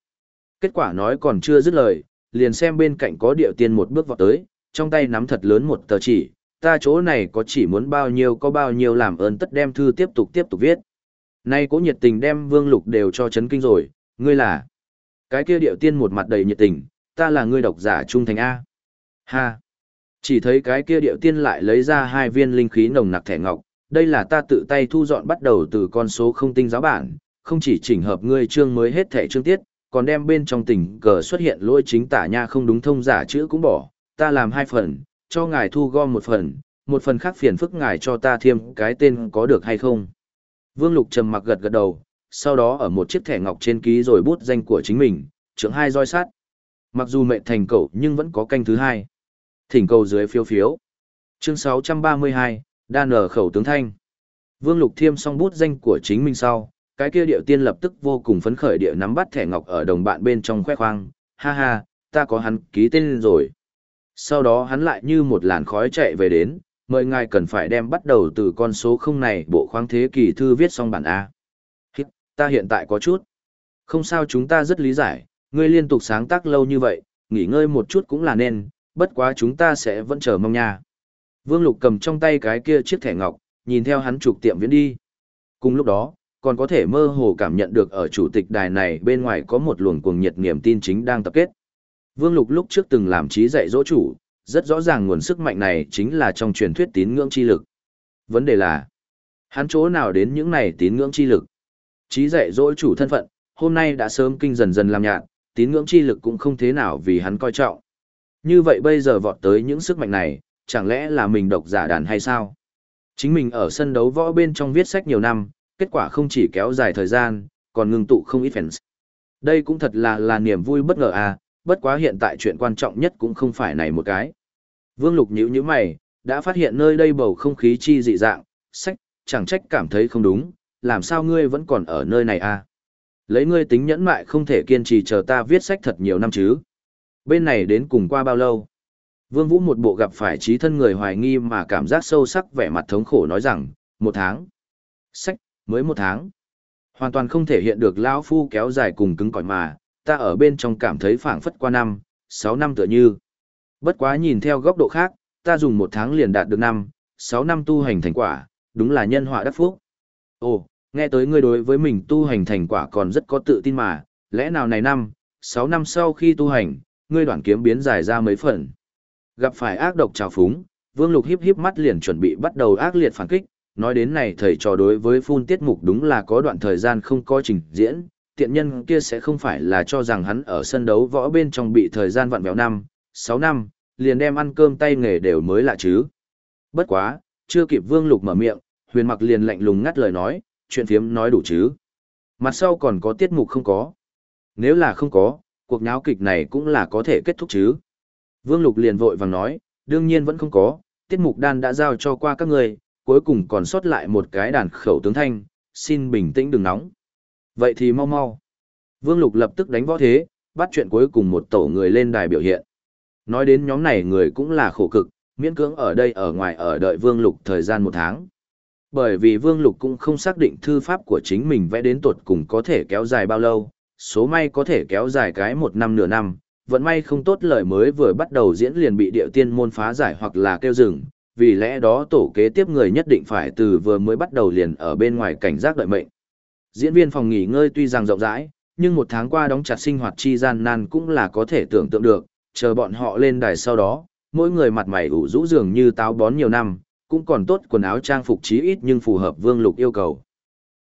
Kết quả nói còn chưa dứt lời, liền xem bên cạnh có điệu tiên một bước vào tới, trong tay nắm thật lớn một tờ chỉ, ta chỗ này có chỉ muốn bao nhiêu có bao nhiêu làm ơn tất đem thư tiếp tục tiếp tục viết. Nay cố nhiệt tình đem vương lục đều cho chấn kinh rồi, ngươi là. Cái kia điệu tiên một mặt đầy nhiệt tình, ta là ngươi độc giả trung thành A. Ha. Chỉ thấy cái kia điệu tiên lại lấy ra hai viên linh khí nồng nặc thẻ ngọc, đây là ta tự tay thu dọn bắt đầu từ con số không tinh giáo bản, không chỉ chỉnh hợp ngươi chương mới hết thẻ chương tiết, còn đem bên trong tình cờ xuất hiện lỗi chính tả nha không đúng thông giả chữ cũng bỏ, ta làm hai phần, cho ngài thu gom một phần, một phần khác phiền phức ngài cho ta thêm cái tên có được hay không. Vương Lục trầm mặc gật gật đầu, sau đó ở một chiếc thẻ ngọc trên ký rồi bút danh của chính mình, trưởng hai roi sát. Mặc dù mẹ thành cầu nhưng vẫn có canh thứ hai. Thỉnh cầu dưới phiếu phiếu. Chương 632, đa nở khẩu tướng thanh. Vương Lục thiêm xong bút danh của chính mình sau, cái kia điệu tiên lập tức vô cùng phấn khởi địa nắm bắt thẻ ngọc ở đồng bạn bên trong khoe khoang, ha ha, ta có hắn ký tên rồi. Sau đó hắn lại như một làn khói chạy về đến, mời ngài cần phải đem bắt đầu từ con số không này bộ khoáng thế kỷ thư viết xong bản A. Hít, ta hiện tại có chút. Không sao chúng ta rất lý giải, ngươi liên tục sáng tác lâu như vậy, nghỉ ngơi một chút cũng là nên, bất quá chúng ta sẽ vẫn chờ mong nha. Vương Lục cầm trong tay cái kia chiếc thẻ ngọc, nhìn theo hắn trục tiệm viễn đi. Cùng lúc đó, còn có thể mơ hồ cảm nhận được ở chủ tịch đài này bên ngoài có một luồng cuồng nhiệt niềm tin chính đang tập kết. Vương Lục lúc trước từng làm trí dạy dỗ chủ, rất rõ ràng nguồn sức mạnh này chính là trong truyền thuyết tín ngưỡng chi lực. Vấn đề là, hắn chỗ nào đến những này tín ngưỡng chi lực? Chí dạy dỗ chủ thân phận, hôm nay đã sớm kinh dần dần làm nhạt, tín ngưỡng chi lực cũng không thế nào vì hắn coi trọng. Như vậy bây giờ vọt tới những sức mạnh này, chẳng lẽ là mình độc giả đàn hay sao? Chính mình ở sân đấu võ bên trong viết sách nhiều năm, kết quả không chỉ kéo dài thời gian, còn ngừng tụ không ít fans. Đây cũng thật là là niềm vui bất ngờ à, bất quá hiện tại chuyện quan trọng nhất cũng không phải này một cái. Vương Lục nhíu nhíu mày, đã phát hiện nơi đây bầu không khí chi dị dạng, sách, chẳng trách cảm thấy không đúng, làm sao ngươi vẫn còn ở nơi này à? Lấy ngươi tính nhẫn mại không thể kiên trì chờ ta viết sách thật nhiều năm chứ. Bên này đến cùng qua bao lâu? Vương Vũ một bộ gặp phải trí thân người hoài nghi mà cảm giác sâu sắc vẻ mặt thống khổ nói rằng, một tháng. Sách, mới một tháng. Hoàn toàn không thể hiện được lão phu kéo dài cùng cứng cỏi mà, ta ở bên trong cảm thấy phảng phất qua năm, sáu năm tựa như. Bất quá nhìn theo góc độ khác, ta dùng một tháng liền đạt được năm, sáu năm tu hành thành quả, đúng là nhân họa đắc phúc. Ồ, nghe tới ngươi đối với mình tu hành thành quả còn rất có tự tin mà, lẽ nào này năm, sáu năm sau khi tu hành, ngươi đoạn kiếm biến dài ra mấy phần. Gặp phải ác độc trào phúng, Vương Lục híp híp mắt liền chuẩn bị bắt đầu ác liệt phản kích, nói đến này thầy trò đối với phun tiết mục đúng là có đoạn thời gian không có trình diễn, tiện nhân kia sẽ không phải là cho rằng hắn ở sân đấu võ bên trong bị thời gian vặn vẹo năm, sáu năm, liền đem ăn cơm tay nghề đều mới lạ chứ. Bất quá, chưa kịp Vương Lục mở miệng, huyền mặc liền lạnh lùng ngắt lời nói, chuyện phiếm nói đủ chứ. Mặt sau còn có tiết mục không có. Nếu là không có, cuộc nháo kịch này cũng là có thể kết thúc chứ. Vương Lục liền vội vàng nói, đương nhiên vẫn không có, tiết mục đan đã giao cho qua các người, cuối cùng còn sót lại một cái đàn khẩu tướng thanh, xin bình tĩnh đừng nóng. Vậy thì mau mau. Vương Lục lập tức đánh võ thế, bắt chuyện cuối cùng một tổ người lên đài biểu hiện. Nói đến nhóm này người cũng là khổ cực, miễn cưỡng ở đây ở ngoài ở đợi Vương Lục thời gian một tháng. Bởi vì Vương Lục cũng không xác định thư pháp của chính mình vẽ đến tuột cùng có thể kéo dài bao lâu, số may có thể kéo dài cái một năm nửa năm, vận may không tốt lời mới vừa bắt đầu diễn liền bị điệu tiên môn phá giải hoặc là kêu rừng, vì lẽ đó tổ kế tiếp người nhất định phải từ vừa mới bắt đầu liền ở bên ngoài cảnh giác đợi mệnh. Diễn viên phòng nghỉ ngơi tuy rằng rộng rãi, nhưng một tháng qua đóng chặt sinh hoạt chi gian nan cũng là có thể tưởng tượng được, chờ bọn họ lên đài sau đó, mỗi người mặt mày ủ rũ dường như táo bón nhiều năm, cũng còn tốt quần áo trang phục chí ít nhưng phù hợp vương lục yêu cầu.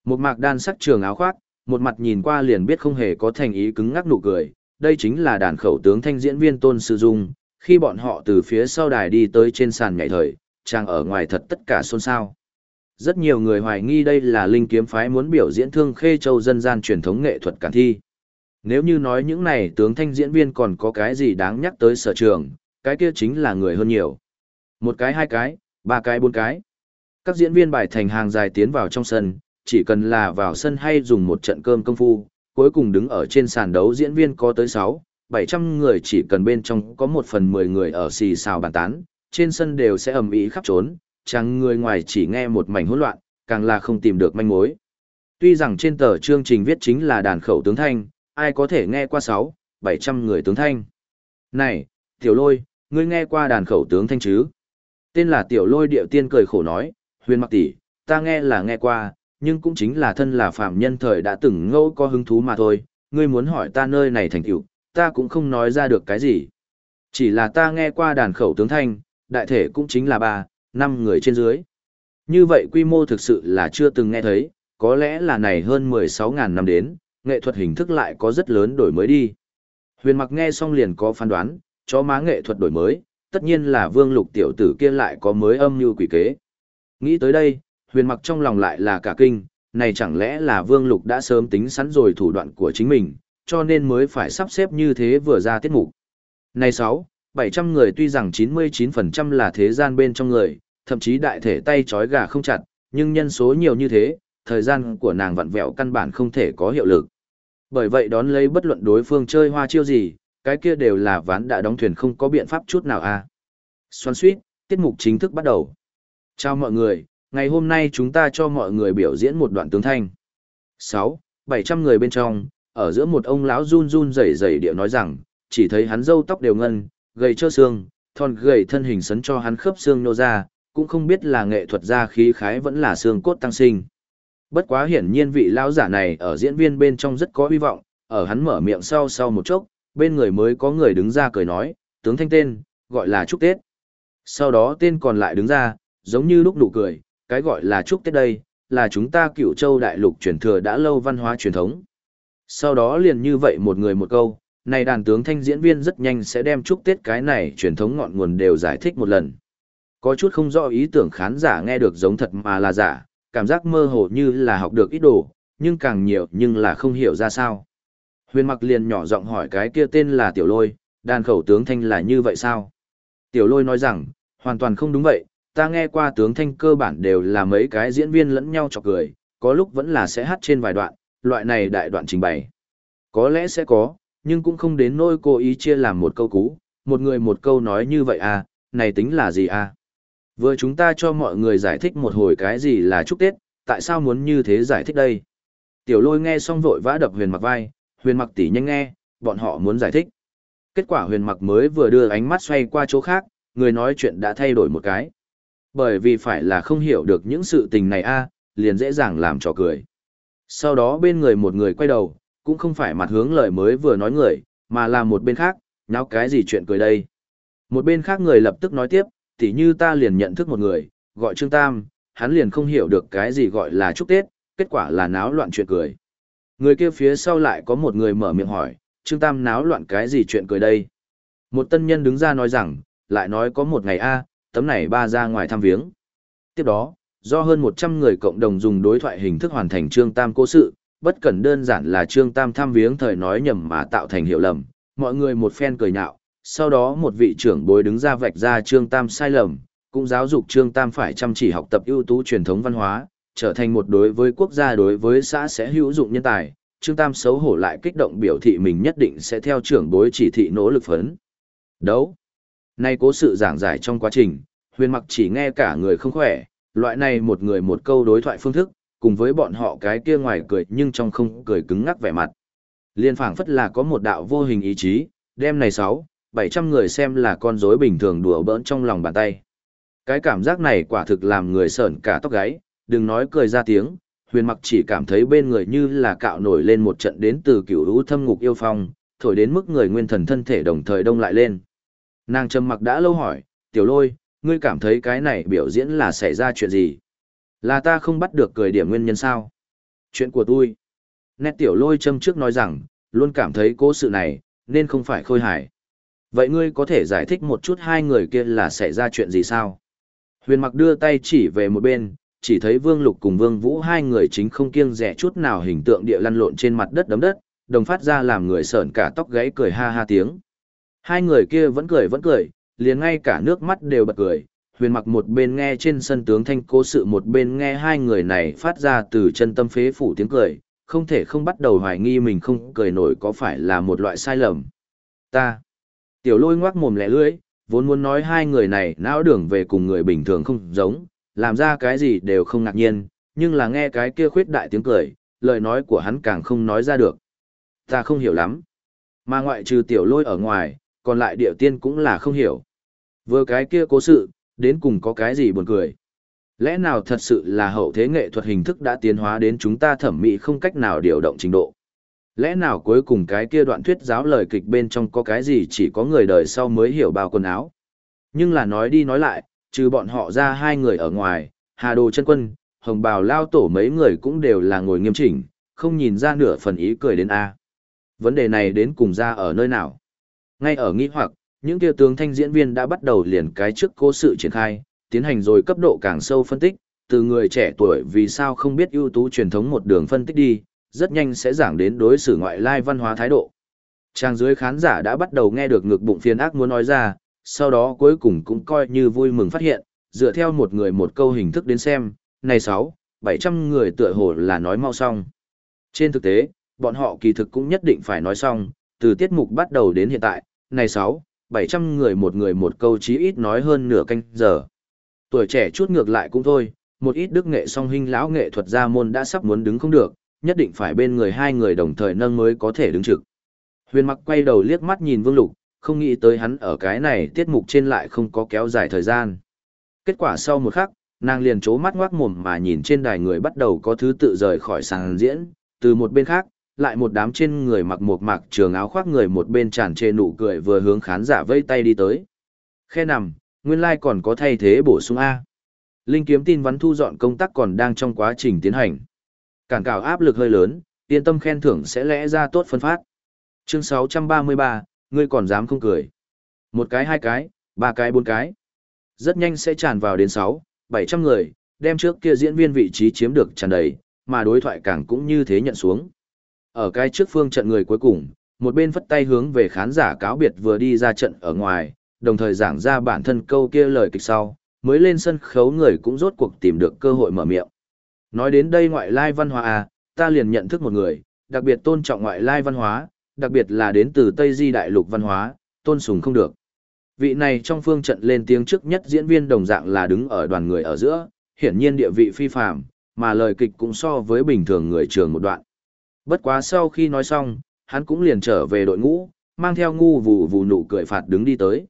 Một mạc đan sắc trường áo khoác, một mặt nhìn qua liền biết không hề có thành ý cứng ngắc nụ cười, đây chính là đàn khẩu tướng thanh diễn viên Tôn Sư Dung, khi bọn họ từ phía sau đài đi tới trên sàn nhảy thời, trang ở ngoài thật tất cả xôn xao. Rất nhiều người hoài nghi đây là linh kiếm phái muốn biểu diễn thương khê châu dân gian truyền thống nghệ thuật cản thi. Nếu như nói những này tướng thanh diễn viên còn có cái gì đáng nhắc tới sở trường, cái kia chính là người hơn nhiều. Một cái hai cái, ba cái bốn cái. Các diễn viên bài thành hàng dài tiến vào trong sân, chỉ cần là vào sân hay dùng một trận cơm công phu, cuối cùng đứng ở trên sàn đấu diễn viên có tới 6, 700 người chỉ cần bên trong có một phần 10 người ở xì xào bàn tán, trên sân đều sẽ ầm ĩ khắp trốn, chàng người ngoài chỉ nghe một mảnh hỗn loạn, càng là không tìm được manh mối. Tuy rằng trên tờ chương trình viết chính là đàn khẩu tướng thanh, ai có thể nghe qua 6, 700 người tướng thanh. Này, tiểu lôi, ngươi nghe qua đàn khẩu tướng thanh chứ? Tên là tiểu lôi điệu tiên cười khổ nói, huyền mặc tỷ, ta nghe là nghe qua, nhưng cũng chính là thân là phạm nhân thời đã từng ngẫu có hứng thú mà thôi, ngươi muốn hỏi ta nơi này thành tựu, ta cũng không nói ra được cái gì. Chỉ là ta nghe qua đàn khẩu tướng thanh, đại thể cũng chính là ba, năm người trên dưới. Như vậy quy mô thực sự là chưa từng nghe thấy, có lẽ là này hơn 16.000 năm đến, nghệ thuật hình thức lại có rất lớn đổi mới đi. Huyền mặc nghe xong liền có phán đoán, cho má nghệ thuật đổi mới, tất nhiên là vương lục tiểu tử kia lại có mới âm như quỷ kế. Nghĩ tới đây, huyền mặc trong lòng lại là cả kinh, này chẳng lẽ là vương lục đã sớm tính sẵn rồi thủ đoạn của chính mình, cho nên mới phải sắp xếp như thế vừa ra tiết mục. Này 6, 700 người tuy rằng 99% là thế gian bên trong người, thậm chí đại thể tay trói gà không chặt, nhưng nhân số nhiều như thế, thời gian của nàng vặn vẹo căn bản không thể có hiệu lực. Bởi vậy đón lấy bất luận đối phương chơi hoa chiêu gì, cái kia đều là ván đã đóng thuyền không có biện pháp chút nào a. À. Xoan suýt, tiết mục chính thức bắt đầu. Chào mọi người, ngày hôm nay chúng ta cho mọi người biểu diễn một đoạn tướng thanh. 6. 700 người bên trong, ở giữa một ông lão run run rẩy rẩy điệu nói rằng, chỉ thấy hắn râu tóc đều ngân, gầy trơ xương, thon gầy thân hình sấn cho hắn khớp xương nô ra, cũng không biết là nghệ thuật gia khí khái vẫn là xương cốt tăng sinh. Bất quá hiển nhiên vị lão giả này ở diễn viên bên trong rất có hy vọng, ở hắn mở miệng sau sau một chốc, bên người mới có người đứng ra cười nói, tướng thanh tên, gọi là chúc Tết. Sau đó tên còn lại đứng ra, giống như lúc nụ cười, cái gọi là chúc Tết đây, là chúng ta cựu châu đại lục truyền thừa đã lâu văn hóa truyền thống. Sau đó liền như vậy một người một câu, này đàn tướng thanh diễn viên rất nhanh sẽ đem chúc Tết cái này truyền thống ngọn nguồn đều giải thích một lần. Có chút không rõ ý tưởng khán giả nghe được giống thật mà là giả, cảm giác mơ hồ như là học được ít đồ, nhưng càng nhiều nhưng là không hiểu ra sao. Huyền mặc liền nhỏ giọng hỏi cái kia tên là tiểu lôi, đàn khẩu tướng thanh là như vậy sao? Tiểu lôi nói rằng, hoàn toàn không đúng vậy, ta nghe qua tướng thanh cơ bản đều là mấy cái diễn viên lẫn nhau chọc cười, có lúc vẫn là sẽ hát trên vài đoạn, loại này đại đoạn trình bày. Có lẽ sẽ có, nhưng cũng không đến nỗi cố ý chia làm một câu cú, một người một câu nói như vậy à, này tính là gì à? Vừa chúng ta cho mọi người giải thích một hồi cái gì là chúc Tết, tại sao muốn như thế giải thích đây? Tiểu lôi nghe xong vội vã đập huyền mặc vai, huyền mặc tỉ nhanh nghe, bọn họ muốn giải thích. Kết quả huyền mặc mới vừa đưa ánh mắt xoay qua chỗ khác, người nói chuyện đã thay đổi một cái. Bởi vì phải là không hiểu được những sự tình này a liền dễ dàng làm trò cười. Sau đó bên người một người quay đầu, cũng không phải mặt hướng lời mới vừa nói người, mà là một bên khác, nháo cái gì chuyện cười đây. Một bên khác người lập tức nói tiếp, tỉ như ta liền nhận thức một người, gọi Trương Tam, hắn liền không hiểu được cái gì gọi là chúc Tết, kết quả là náo loạn chuyện cười. Người kia phía sau lại có một người mở miệng hỏi, Trương Tam náo loạn cái gì chuyện cười đây? Một tân nhân đứng ra nói rằng, lại nói có một ngày a, tấm này ba ra ngoài thăm viếng. Tiếp đó, do hơn 100 người cộng đồng dùng đối thoại hình thức hoàn thành Trương Tam cố sự, bất cần đơn giản là Trương Tam thăm viếng thời nói nhầm mà tạo thành hiểu lầm, mọi người một phen cười nhạo, sau đó một vị trưởng bối đứng ra vạch ra Trương Tam sai lầm, cũng giáo dục Trương Tam phải chăm chỉ học tập ưu tú truyền thống văn hóa, trở thành một đối với quốc gia đối với xã sẽ hữu dụng nhân tài. Trương Tam xấu hổ lại kích động biểu thị mình nhất định sẽ theo trưởng bối chỉ thị nỗ lực phấn. Đấu. Nay cố sự giảng giải trong quá trình, huyền mặc chỉ nghe cả người không khỏe, loại này một người một câu đối thoại phương thức, cùng với bọn họ cái kia ngoài cười nhưng trong không cười cứng ngắc vẻ mặt. Liên phảng phất là có một đạo vô hình ý chí, đêm này sáu, bảy trăm người xem là con rối bình thường đùa bỡn trong lòng bàn tay. Cái cảm giác này quả thực làm người sởn cả tóc gáy, đừng nói cười ra tiếng, huyền mặc chỉ cảm thấy bên người như là cạo nổi lên một trận đến từ cửu lũ thâm ngục yêu phong, thổi đến mức người nguyên thần thân thể đồng thời đông lại lên. Nàng trầm mặc đã lâu hỏi, tiểu lôi, ngươi cảm thấy cái này biểu diễn là xảy ra chuyện gì? Là ta không bắt được cười điểm nguyên nhân sao? Chuyện của tôi. Nét tiểu lôi châm trước nói rằng, luôn cảm thấy cố sự này, nên không phải khôi hài. Vậy ngươi có thể giải thích một chút hai người kia là xảy ra chuyện gì sao? Huyền mặc đưa tay chỉ về một bên, chỉ thấy Vương Lục cùng Vương Vũ hai người chính không kiêng rẻ chút nào hình tượng địa lăn lộn trên mặt đất đấm đất, đồng phát ra làm người sợn cả tóc gáy cười ha ha tiếng. Hai người kia vẫn cười vẫn cười, liền ngay cả nước mắt đều bật cười. Huyền mặc một bên nghe trên sân tướng thanh cố sự một bên nghe hai người này phát ra từ chân tâm phế phủ tiếng cười, không thể không bắt đầu hoài nghi mình không cười nổi có phải là một loại sai lầm. Ta. Tiểu lôi ngoác mồm lẻ lưỡi, vốn muốn nói hai người này não đường về cùng người bình thường không giống, làm ra cái gì đều không ngạc nhiên, nhưng là nghe cái kia khuyết đại tiếng cười, lời nói của hắn càng không nói ra được. Ta không hiểu lắm. Mà ngoại trừ tiểu lôi ở ngoài, còn lại điệu tiên cũng là không hiểu. Vừa cái kia cố sự, đến cùng có cái gì buồn cười. Lẽ nào thật sự là hậu thế nghệ thuật hình thức đã tiến hóa đến chúng ta thẩm mỹ không cách nào điều động trình độ. Lẽ nào cuối cùng cái kia đoạn thuyết giáo lời kịch bên trong có cái gì chỉ có người đời sau mới hiểu bao quần áo. Nhưng là nói đi nói lại, trừ bọn họ ra hai người ở ngoài, Hà Đồ chân Quân, Hồng Bào Lao Tổ mấy người cũng đều là ngồi nghiêm chỉnh, không nhìn ra nửa phần ý cười đến A. Vấn đề này đến cùng ra ở nơi nào? Ngay ở nghi hoặc, những kia tướng thanh diễn viên đã bắt đầu liền cái trước cố sự triển khai, tiến hành rồi cấp độ càng sâu phân tích, từ người trẻ tuổi vì sao không biết ưu tú truyền thống một đường phân tích đi, rất nhanh sẽ giảng đến đối xử ngoại lai văn hóa thái độ. Trang dưới khán giả đã bắt đầu nghe được ngực bụng phiền ác muốn nói ra, sau đó cuối cùng cũng coi như vui mừng phát hiện, dựa theo một người một câu hình thức đến xem, này 6, 700 người tựa hồ là nói mau xong. Trên thực tế, bọn họ kỳ thực cũng nhất định phải nói xong, từ tiết mục bắt đầu đến hiện tại, này 6, 700 người một người một câu chí ít nói hơn nửa canh giờ. Tuổi trẻ chút ngược lại cũng thôi, một ít đức nghệ song hình lão nghệ thuật gia môn đã sắp muốn đứng không được, nhất định phải bên người hai người đồng thời nâng mới có thể đứng trực. Huyền mặc quay đầu liếc mắt nhìn Vương Lục, không nghĩ tới hắn ở cái này tiết mục trên lại không có kéo dài thời gian. Kết quả sau một khắc, nàng liền chố mắt ngoác mồm mà nhìn trên đài người bắt đầu có thứ tự rời khỏi sàn diễn, từ một bên khác, lại một đám trên người mặc một mặc trường áo khoác người một bên tràn trề nụ cười vừa hướng khán giả vây tay đi tới. Khe nằm, nguyên lai like còn có thay thế bổ sung A. Linh kiếm tin vắn thu dọn công tác còn đang trong quá trình tiến hành. Cản cào áp lực hơi lớn, yên tâm khen thưởng sẽ lẽ ra tốt phân phát. Chương 633, ngươi còn dám không cười. Một cái hai cái, ba cái bốn cái. Rất nhanh sẽ tràn vào đến 6, 700 người, đem trước kia diễn viên vị trí chiếm được tràn đầy, mà đối thoại càng cũng như thế nhận xuống. Ở cái trước phương trận người cuối cùng, một bên phất tay hướng về khán giả cáo biệt vừa đi ra trận ở ngoài, đồng thời giảng ra bản thân câu kia lời kịch sau, mới lên sân khấu người cũng rốt cuộc tìm được cơ hội mở miệng. Nói đến đây ngoại lai văn hóa à, ta liền nhận thức một người, đặc biệt tôn trọng ngoại lai văn hóa, đặc biệt là đến từ Tây Di Đại Lục văn hóa, tôn sùng không được. Vị này trong phương trận lên tiếng trước nhất diễn viên đồng dạng là đứng ở đoàn người ở giữa, hiển nhiên địa vị phi phàm, mà lời kịch cũng so với bình thường người trường một đoạn. Bất quá sau khi nói xong, hắn cũng liền trở về đội ngũ, mang theo ngu vù vù nụ cười phạt đứng đi tới.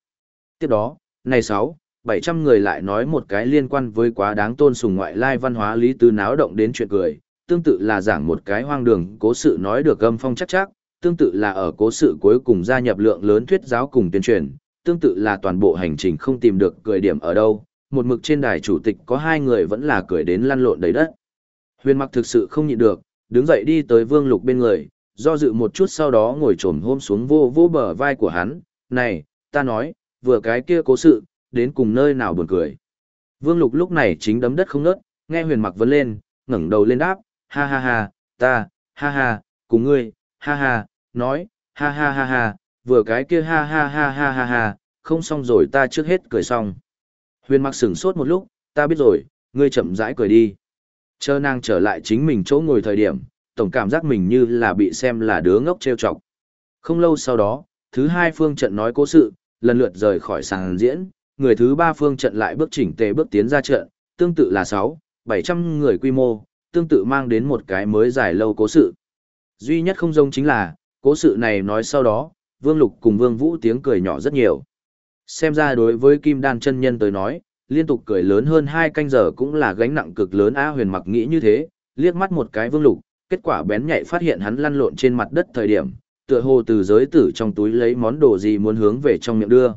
Tiếp đó, này sáu 700 người lại nói một cái liên quan với quá đáng tôn sùng ngoại lai văn hóa lý tứ náo động đến chuyện cười, tương tự là giảng một cái hoang đường cố sự nói được âm phong chắc chắc, tương tự là ở cố sự cuối cùng gia nhập lượng lớn thuyết giáo cùng tuyên truyền, tương tự là toàn bộ hành trình không tìm được cười điểm ở đâu, một mực trên đài chủ tịch có hai người vẫn là cười đến lăn lộn đầy đất. Huyền mặc thực sự không nhịn được, đứng dậy đi tới vương lục bên người, do dự một chút sau đó ngồi trồm hôm xuống vô vô bờ vai của hắn, này, ta nói, vừa cái kia cố sự, đến cùng nơi nào buồn cười. Vương lục lúc này chính đấm đất không ngớt, nghe huyền mặc vấn lên, ngẩng đầu lên đáp, ha ha ha, ta, ha ha, cùng ngươi, ha ha, nói, ha ha ha ha, vừa cái kia ha ha ha ha ha ha, không xong rồi ta trước hết cười xong. Huyền mặc sửng sốt một lúc, ta biết rồi, ngươi chậm rãi cười đi. Chờ nàng trở lại chính mình chỗ ngồi thời điểm, tổng cảm giác mình như là bị xem là đứa ngốc trêu chọc. Không lâu sau đó, thứ hai phương trận nói cố sự, lần lượt rời khỏi sàn diễn, người thứ ba phương trận lại bước chỉnh tề bước tiến ra trận, tương tự là 6, 700 người quy mô, tương tự mang đến một cái mới dài lâu cố sự. Duy nhất không giống chính là, cố sự này nói sau đó, Vương Lục cùng Vương Vũ tiếng cười nhỏ rất nhiều. Xem ra đối với Kim Đan chân nhân tới nói, liên tục cười lớn hơn hai canh giờ cũng là gánh nặng cực lớn A huyền mặc nghĩ như thế, liếc mắt một cái Vương Lục, kết quả bén nhạy phát hiện hắn lăn lộn trên mặt đất thời điểm, tựa hồ từ giới tử trong túi lấy món đồ gì muốn hướng về trong miệng đưa.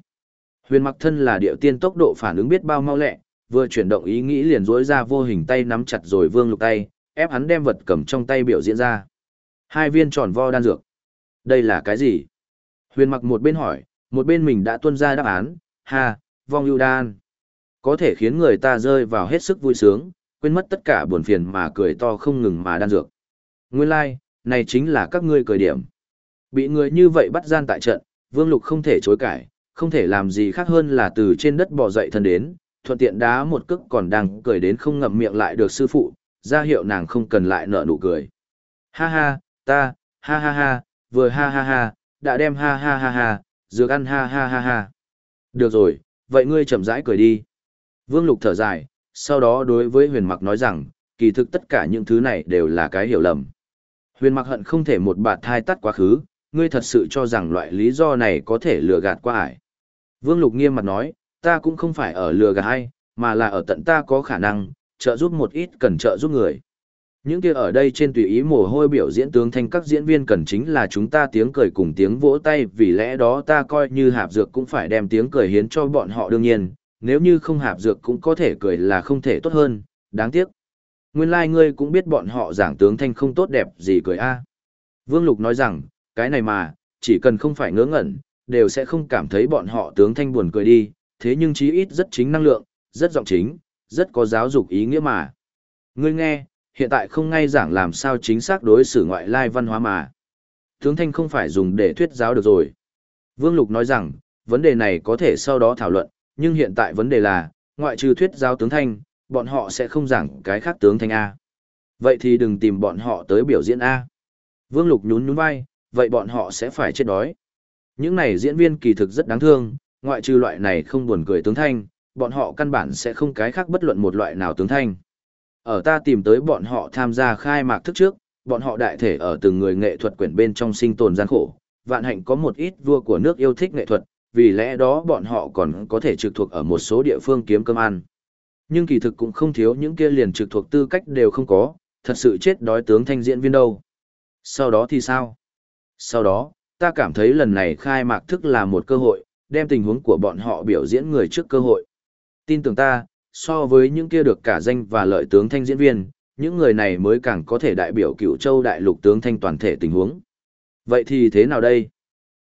Huyền mặc thân là điệu tiên tốc độ phản ứng biết bao mau lẹ, vừa chuyển động ý nghĩ liền rỗi ra vô hình tay nắm chặt rồi vương lục tay, ép hắn đem vật cầm trong tay biểu diễn ra. Hai viên tròn vo đan dược. Đây là cái gì? Huyền mặc một bên hỏi, một bên mình đã tuân ra đáp án, ha, vong ưu đan. Có thể khiến người ta rơi vào hết sức vui sướng, quên mất tất cả buồn phiền mà cười to không ngừng mà đan dược. Nguyên lai, like, này chính là các ngươi cười điểm. Bị người như vậy bắt gian tại trận, Vương Lục không thể chối cãi, không thể làm gì khác hơn là từ trên đất bò dậy thân đến, thuận tiện đá một cước còn đang cười đến không ngậm miệng lại được sư phụ, ra hiệu nàng không cần lại nở nụ cười. Ha ha, ta, ha ha ha, vừa ha ha ha, đã đem ha ha ha ha, dược ăn ha ha ha ha. Được rồi, vậy ngươi chậm rãi cười đi. Vương Lục thở dài, sau đó đối với huyền mặc nói rằng, kỳ thực tất cả những thứ này đều là cái hiểu lầm. Huyền mặc hận không thể một bạt thai tắt quá khứ, ngươi thật sự cho rằng loại lý do này có thể lừa gạt qua ải. Vương Lục nghiêm mặt nói, ta cũng không phải ở lừa gạt hay, mà là ở tận ta có khả năng, trợ giúp một ít cần trợ giúp người. Những kia ở đây trên tùy ý mồ hôi biểu diễn tướng thanh các diễn viên cần chính là chúng ta tiếng cười cùng tiếng vỗ tay vì lẽ đó ta coi như hạp dược cũng phải đem tiếng cười hiến cho bọn họ đương nhiên, nếu như không hạp dược cũng có thể cười là không thể tốt hơn, đáng tiếc. Nguyên lai like ngươi cũng biết bọn họ giảng tướng thanh không tốt đẹp gì cười a. Vương Lục nói rằng, cái này mà, chỉ cần không phải ngớ ngẩn, đều sẽ không cảm thấy bọn họ tướng thanh buồn cười đi, thế nhưng chí ít rất chính năng lượng, rất giọng chính, rất có giáo dục ý nghĩa mà. Ngươi nghe, hiện tại không ngay giảng làm sao chính xác đối xử ngoại lai văn hóa mà. Tướng thanh không phải dùng để thuyết giáo được rồi. Vương Lục nói rằng, vấn đề này có thể sau đó thảo luận, nhưng hiện tại vấn đề là, ngoại trừ thuyết giáo tướng thanh, bọn họ sẽ không giảng cái khác tướng thanh A. Vậy thì đừng tìm bọn họ tới biểu diễn A. Vương Lục nhún nhún vai, vậy bọn họ sẽ phải chết đói. Những này diễn viên kỳ thực rất đáng thương, ngoại trừ loại này không buồn cười tướng thanh, bọn họ căn bản sẽ không cái khác bất luận một loại nào tướng thanh. Ở ta tìm tới bọn họ tham gia khai mạc thức trước, bọn họ đại thể ở từng người nghệ thuật quyển bên trong sinh tồn gian khổ, vạn hạnh có một ít vua của nước yêu thích nghệ thuật, vì lẽ đó bọn họ còn có thể trực thuộc ở một số địa phương kiếm cơm ăn. Nhưng kỳ thực cũng không thiếu những kia liền trực thuộc tư cách đều không có, thật sự chết đói tướng thanh diễn viên đâu. Sau đó thì sao? Sau đó, ta cảm thấy lần này khai mạc thức là một cơ hội, đem tình huống của bọn họ biểu diễn người trước cơ hội. Tin tưởng ta, so với những kia được cả danh và lợi tướng thanh diễn viên, những người này mới càng có thể đại biểu cựu châu đại lục tướng thanh toàn thể tình huống. Vậy thì thế nào đây?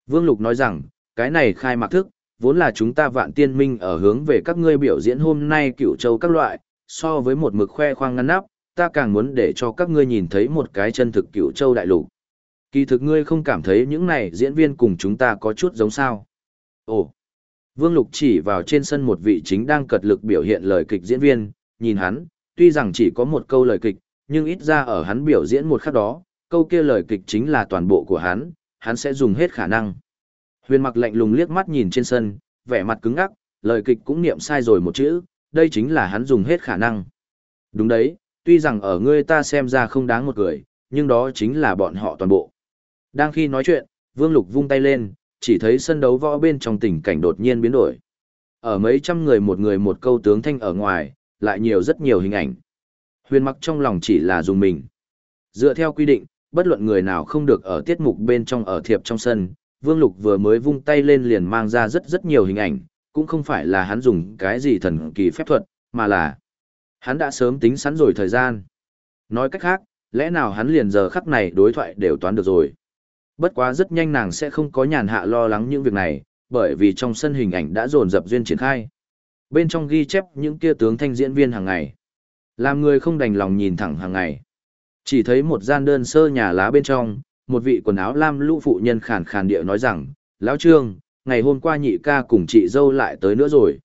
Vương Lục nói rằng, cái này khai mạc thức, vốn là chúng ta vạn tiên minh ở hướng về các ngươi biểu diễn hôm nay cựu châu các loại, so với một mực khoe khoang ngăn nắp, ta càng muốn để cho các ngươi nhìn thấy một cái chân thực cựu châu đại lục. Kỳ thực ngươi không cảm thấy những này diễn viên cùng chúng ta có chút giống sao. Ồ, Vương Lục chỉ vào trên sân một vị chính đang cật lực biểu hiện lời kịch diễn viên, nhìn hắn, tuy rằng chỉ có một câu lời kịch, nhưng ít ra ở hắn biểu diễn một khắc đó, câu kia lời kịch chính là toàn bộ của hắn, hắn sẽ dùng hết khả năng. Huyền mặc lạnh lùng liếc mắt nhìn trên sân, vẻ mặt cứng ngắc, lời kịch cũng niệm sai rồi một chữ, đây chính là hắn dùng hết khả năng. Đúng đấy, tuy rằng ở ngươi ta xem ra không đáng một cười, nhưng đó chính là bọn họ toàn bộ. Đang khi nói chuyện, Vương Lục vung tay lên, chỉ thấy sân đấu võ bên trong tình cảnh đột nhiên biến đổi. Ở mấy trăm người một người một câu tướng thanh ở ngoài, lại nhiều rất nhiều hình ảnh. Huyền mặc trong lòng chỉ là dùng mình. Dựa theo quy định, bất luận người nào không được ở tiết mục bên trong ở thiệp trong sân, Vương Lục vừa mới vung tay lên liền mang ra rất rất nhiều hình ảnh, cũng không phải là hắn dùng cái gì thần kỳ phép thuật, mà là hắn đã sớm tính sẵn rồi thời gian. Nói cách khác, lẽ nào hắn liền giờ khắc này đối thoại đều toán được rồi. Bất quá rất nhanh nàng sẽ không có nhàn hạ lo lắng những việc này, bởi vì trong sân hình ảnh đã dồn dập duyên triển khai. Bên trong ghi chép những kia tướng thanh diễn viên hàng ngày. Làm người không đành lòng nhìn thẳng hàng ngày. Chỉ thấy một gian đơn sơ nhà lá bên trong, một vị quần áo lam lũ phụ nhân khàn khàn địa nói rằng, Lão Trương, ngày hôm qua nhị ca cùng chị dâu lại tới nữa rồi.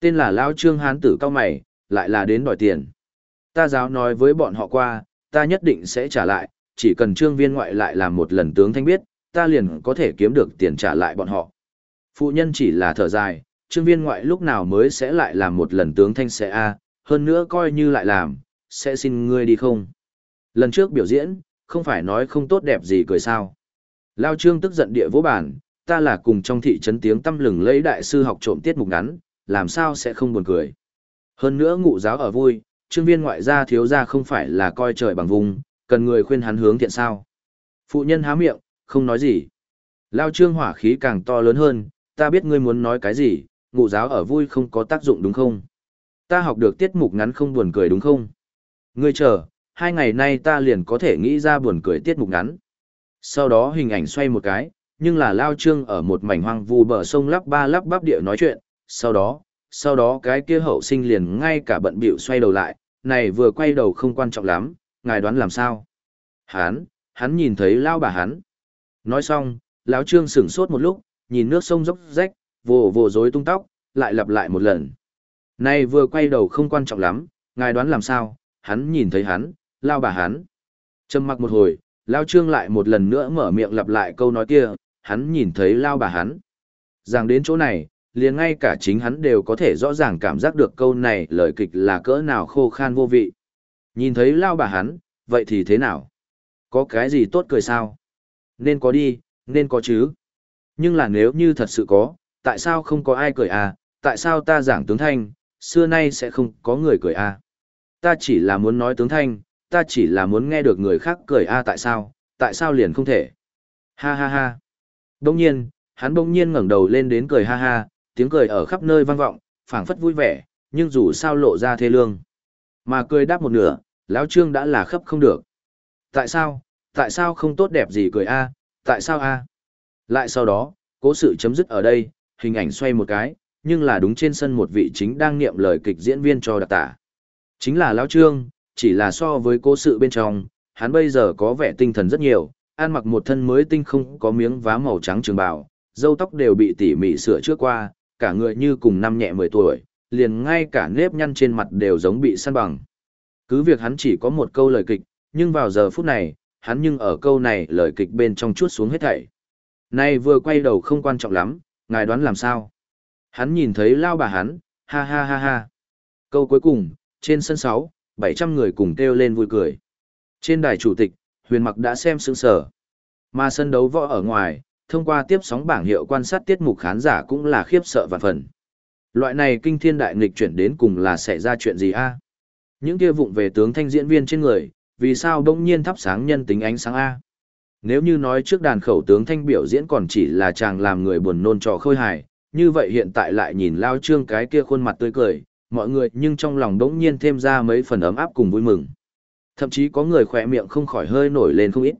Tên là Lão Trương hán tử cao mày, lại là đến đòi tiền. Ta giáo nói với bọn họ qua, ta nhất định sẽ trả lại, chỉ cần trương viên ngoại lại làm một lần tướng thanh biết, ta liền có thể kiếm được tiền trả lại bọn họ. Phụ nhân chỉ là thở dài, trương viên ngoại lúc nào mới sẽ lại làm một lần tướng thanh sẽ a hơn nữa coi như lại làm, sẽ xin ngươi đi không. Lần trước biểu diễn, không phải nói không tốt đẹp gì cười sao. Lao trương tức giận địa vỗ bản, ta là cùng trong thị trấn tiếng tâm lừng lấy đại sư học trộm tiết mục ngắn, làm sao sẽ không buồn cười. Hơn nữa ngụ giáo ở vui, trương viên ngoại gia thiếu gia không phải là coi trời bằng vùng, cần người khuyên hắn hướng thiện sao. Phụ nhân há miệng, không nói gì. Lao trương hỏa khí càng to lớn hơn, ta biết ngươi muốn nói cái gì, ngụ giáo ở vui không có tác dụng đúng không? Ta học được tiết mục ngắn không buồn cười đúng không? Ngươi chờ, hai ngày nay ta liền có thể nghĩ ra buồn cười tiết mục ngắn. Sau đó hình ảnh xoay một cái, nhưng là Lao Trương ở một mảnh hoang vu bờ sông lắp ba lắp bắp địa nói chuyện, sau đó, sau đó cái kia hậu sinh liền ngay cả bận bịu xoay đầu lại, này vừa quay đầu không quan trọng lắm, ngài đoán làm sao? Hắn, hắn nhìn thấy lao bà hắn. Nói xong, lão trương sửng sốt một lúc, nhìn nước sông dốc rách, vồ vồ rối tung tóc, lại lặp lại một lần. Này vừa quay đầu không quan trọng lắm, ngài đoán làm sao? Hắn nhìn thấy hắn, lao bà hắn. Trầm mặc một hồi, lao trương lại một lần nữa mở miệng lặp lại câu nói kia, hắn nhìn thấy lao bà hắn. Rằng đến chỗ này, liền ngay cả chính hắn đều có thể rõ ràng cảm giác được câu này lời kịch là cỡ nào khô khan vô vị. Nhìn thấy lao bà hắn, vậy thì thế nào? Có cái gì tốt cười sao? Nên có đi, nên có chứ. Nhưng là nếu như thật sự có, tại sao không có ai cười à? Tại sao ta giảng tướng thanh, xưa nay sẽ không có người cười à? Ta chỉ là muốn nói tướng thanh, ta chỉ là muốn nghe được người khác cười à tại sao, tại sao liền không thể? Ha ha ha. Đông nhiên, hắn bỗng nhiên ngẩng đầu lên đến cười ha ha, tiếng cười ở khắp nơi vang vọng, phảng phất vui vẻ, nhưng dù sao lộ ra thê lương. Mà cười đáp một nửa, lão Trương đã là khấp không được. Tại sao, tại sao không tốt đẹp gì cười a? tại sao a? Lại sau đó, cố sự chấm dứt ở đây, hình ảnh xoay một cái, nhưng là đúng trên sân một vị chính đang niệm lời kịch diễn viên cho đặc tả. Chính là lão Trương, chỉ là so với cố sự bên trong, hắn bây giờ có vẻ tinh thần rất nhiều, ăn mặc một thân mới tinh không có miếng vá màu trắng trường bào, râu tóc đều bị tỉ mỉ sửa trước qua, cả người như cùng năm nhẹ 10 tuổi, liền ngay cả nếp nhăn trên mặt đều giống bị săn bằng. Cứ việc hắn chỉ có một câu lời kịch, nhưng vào giờ phút này, hắn nhưng ở câu này lời kịch bên trong chuốt xuống hết thảy. Này vừa quay đầu không quan trọng lắm, ngài đoán làm sao? Hắn nhìn thấy lao bà hắn, ha ha ha ha. Câu cuối cùng, trên sân 6, 700 người cùng kêu lên vui cười. Trên đài chủ tịch, huyền mặc đã xem sững sở. Mà sân đấu võ ở ngoài, thông qua tiếp sóng bảng hiệu quan sát tiết mục khán giả cũng là khiếp sợ vạn phần. Loại này kinh thiên đại nghịch chuyển đến cùng là xảy ra chuyện gì a? Những kia vụng về tướng thanh diễn viên trên người, vì sao đông nhiên thắp sáng nhân tính ánh sáng a? Nếu như nói trước đàn khẩu tướng thanh biểu diễn còn chỉ là chàng làm người buồn nôn trò khôi hài, như vậy hiện tại lại nhìn lao trương cái kia khuôn mặt tươi cười, mọi người nhưng trong lòng đống nhiên thêm ra mấy phần ấm áp cùng vui mừng. Thậm chí có người khỏe miệng không khỏi hơi nổi lên không ít.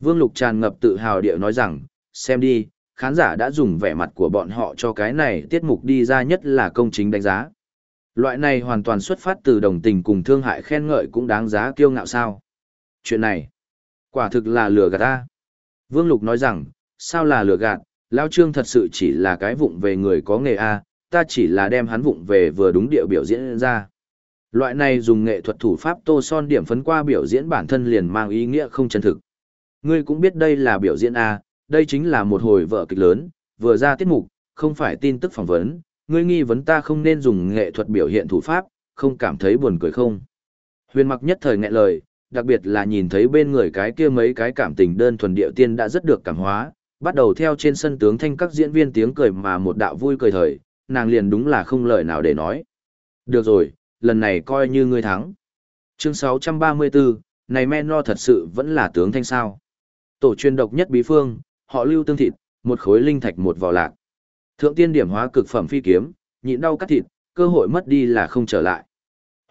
Vương Lục tràn ngập tự hào địa nói rằng, xem đi, khán giả đã dùng vẻ mặt của bọn họ cho cái này tiết mục đi ra nhất là công chính đánh giá. Loại này hoàn toàn xuất phát từ đồng tình cùng thương hại khen ngợi cũng đáng giá kiêu ngạo sao. Chuyện này, quả thực là lừa gạt ta. Vương Lục nói rằng, sao là lừa gạt, Lao Trương thật sự chỉ là cái vụng về người có nghề A, ta chỉ là đem hắn vụng về vừa đúng điệu biểu diễn ra. Loại này dùng nghệ thuật thủ pháp tô son điểm phấn qua biểu diễn bản thân liền mang ý nghĩa không chân thực. Ngươi cũng biết đây là biểu diễn A, đây chính là một hồi vở kịch lớn, vừa ra tiết mục, không phải tin tức phỏng vấn, ngươi nghi vấn ta không nên dùng nghệ thuật biểu hiện thủ pháp, không cảm thấy buồn cười không. Huyền mặc nhất thời nghẹn lời, đặc biệt là nhìn thấy bên người cái kia mấy cái cảm tình đơn thuần điệu tiên đã rất được cảm hóa, bắt đầu theo trên sân tướng thanh các diễn viên tiếng cười mà một đạo vui cười thời, nàng liền đúng là không lời nào để nói. Được rồi, lần này coi như ngươi thắng. Chương 634, này men no thật sự vẫn là tướng thanh sao. Tổ chuyên độc nhất bí phương, họ lưu tương thịt, một khối linh thạch một vò lạc. Thượng tiên điểm hóa cực phẩm phi kiếm, nhịn đau cắt thịt, cơ hội mất đi là không trở lại.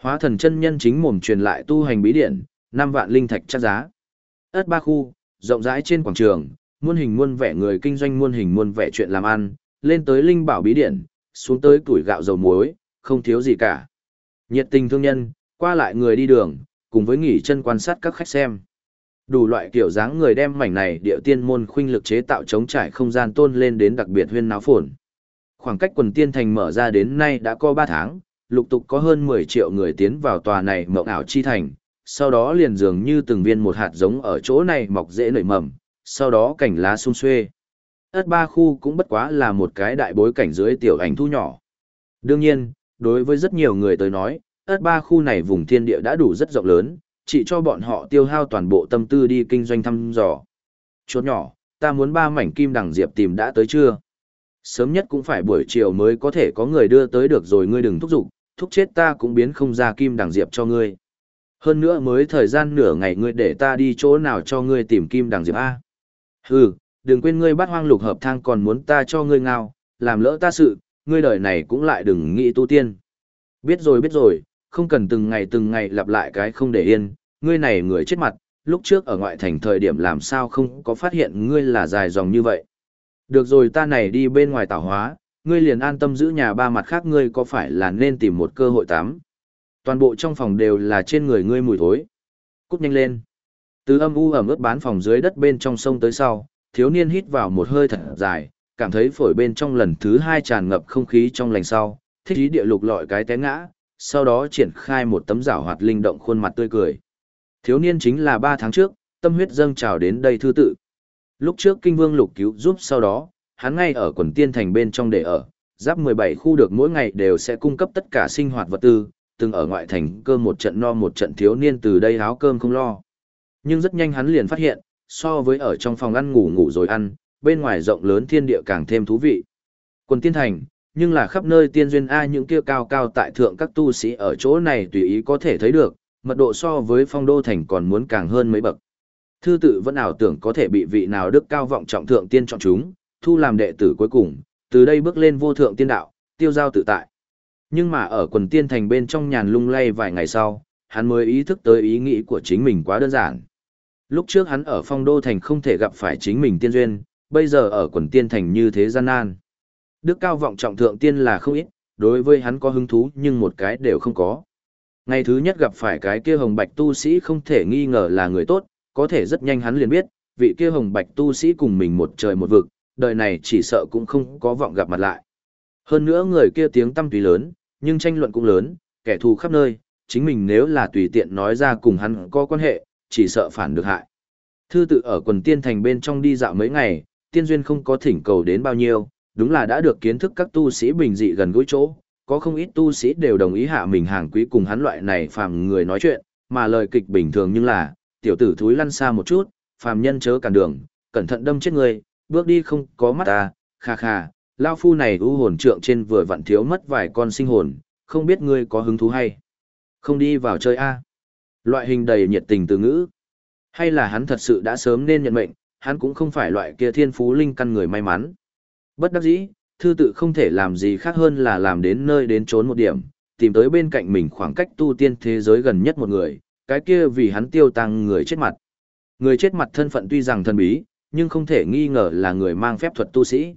Hóa thần chân nhân chính mồm truyền lại tu hành bí điển, năm vạn linh thạch chắc giá. Ất ba khu, rộng rãi trên quảng trường, muôn hình muôn vẻ người kinh doanh muôn hình muôn vẻ chuyện làm ăn, lên tới linh bảo bí điển, xuống tới tuổi gạo dầu muối, không thiếu gì cả. Nhiệt tình thương nhân, qua lại người đi đường, cùng với nghỉ chân quan sát các khách xem. Đủ loại kiểu dáng người đem mảnh này địa tiên môn khuynh lực chế tạo chống trải không gian tôn lên đến đặc biệt huyên náo phồn. Khoảng cách quần tiên thành mở ra đến nay đã có 3 tháng, lục tục có hơn 10 triệu người tiến vào tòa này mộng ảo chi thành, sau đó liền dường như từng viên một hạt giống ở chỗ này mọc dễ nảy mầm, sau đó cảnh lá sung xuê. Ất ba khu cũng bất quá là một cái đại bối cảnh dưới tiểu ảnh thu nhỏ. Đương nhiên, đối với rất nhiều người tới nói, ất ba khu này vùng thiên địa đã đủ rất rộng lớn, chỉ cho bọn họ tiêu hao toàn bộ tâm tư đi kinh doanh thăm dò. Chốt nhỏ, ta muốn ba mảnh kim đằng diệp tìm đã tới chưa? Sớm nhất cũng phải buổi chiều mới có thể có người đưa tới được rồi ngươi đừng thúc giục, thúc chết ta cũng biến không ra kim đằng diệp cho ngươi. Hơn nữa mới thời gian nửa ngày ngươi để ta đi chỗ nào cho ngươi tìm kim đằng diệp A. Hừ, đừng quên ngươi bắt hoang lục hợp thang còn muốn ta cho ngươi ngao, làm lỡ ta sự, ngươi đời này cũng lại đừng nghĩ tu tiên. Biết rồi biết rồi, không cần từng ngày từng ngày lặp lại cái không để yên, ngươi này người chết mặt, lúc trước ở ngoại thành thời điểm làm sao không có phát hiện ngươi là dài dòng như vậy. Được rồi ta này đi bên ngoài tảo hóa, ngươi liền an tâm giữ nhà ba mặt khác ngươi có phải là nên tìm một cơ hội tắm. Toàn bộ trong phòng đều là trên người ngươi mùi thối. Cút nhanh lên. Từ âm u ẩm ướt bán phòng dưới đất bên trong sông tới sau, thiếu niên hít vào một hơi thật dài, cảm thấy phổi bên trong lần thứ hai tràn ngập không khí trong lành sau, thích ý địa lục lọi cái té ngã, sau đó triển khai một tấm rảo hoạt linh động khuôn mặt tươi cười. Thiếu niên chính là ba tháng trước, tâm huyết dâng trào đến đây thư tự. Lúc trước kinh vương lục cứu giúp sau đó, hắn ngay ở quần tiên thành bên trong để ở, giáp 17 khu được mỗi ngày đều sẽ cung cấp tất cả sinh hoạt vật tư, từng ở ngoại thành cơ một trận no một trận thiếu niên từ đây háo cơm không lo. Nhưng rất nhanh hắn liền phát hiện, so với ở trong phòng ăn ngủ ngủ rồi ăn, bên ngoài rộng lớn thiên địa càng thêm thú vị. Quần tiên thành, nhưng là khắp nơi tiên duyên A những kia cao cao tại thượng các tu sĩ ở chỗ này tùy ý có thể thấy được, mật độ so với phong đô thành còn muốn càng hơn mấy bậc. Thư tự vẫn ảo tưởng có thể bị vị nào đức cao vọng trọng thượng tiên chọn chúng, thu làm đệ tử cuối cùng, từ đây bước lên vô thượng tiên đạo, tiêu giao tự tại. Nhưng mà ở quần tiên thành bên trong nhàn lung lay vài ngày sau, hắn mới ý thức tới ý nghĩ của chính mình quá đơn giản. Lúc trước hắn ở phong đô thành không thể gặp phải chính mình tiên duyên, bây giờ ở quần tiên thành như thế gian nan. Đức cao vọng trọng thượng tiên là không ít, đối với hắn có hứng thú nhưng một cái đều không có. Ngày thứ nhất gặp phải cái kia hồng bạch tu sĩ không thể nghi ngờ là người tốt, có thể rất nhanh hắn liền biết, vị kia hồng bạch tu sĩ cùng mình một trời một vực, đời này chỉ sợ cũng không có vọng gặp mặt lại. Hơn nữa người kia tiếng tâm tùy lớn, nhưng tranh luận cũng lớn, kẻ thù khắp nơi, chính mình nếu là tùy tiện nói ra cùng hắn có quan hệ, chỉ sợ phản được hại. Thư tự ở quần tiên thành bên trong đi dạo mấy ngày, tiên duyên không có thỉnh cầu đến bao nhiêu, đúng là đã được kiến thức các tu sĩ bình dị gần gũi chỗ, có không ít tu sĩ đều đồng ý hạ mình hàng quý cùng hắn loại này phàm người nói chuyện, mà lời kịch bình thường nhưng là, tiểu tử thúi lăn xa một chút, phàm nhân chớ cản đường, cẩn thận đâm chết người, bước đi không có mắt ta, kha kha, lao phu này u hồn trượng trên vừa vặn thiếu mất vài con sinh hồn, không biết ngươi có hứng thú hay không đi vào chơi a Loại hình đầy nhiệt tình từ ngữ. Hay là hắn thật sự đã sớm nên nhận mệnh, hắn cũng không phải loại kia thiên phú linh căn người may mắn. Bất đắc dĩ, thư tự không thể làm gì khác hơn là làm đến nơi đến trốn một điểm, tìm tới bên cạnh mình khoảng cách tu tiên thế giới gần nhất một người, cái kia vì hắn tiêu tăng người chết mặt. Người chết mặt thân phận tuy rằng thân bí, nhưng không thể nghi ngờ là người mang phép thuật tu sĩ.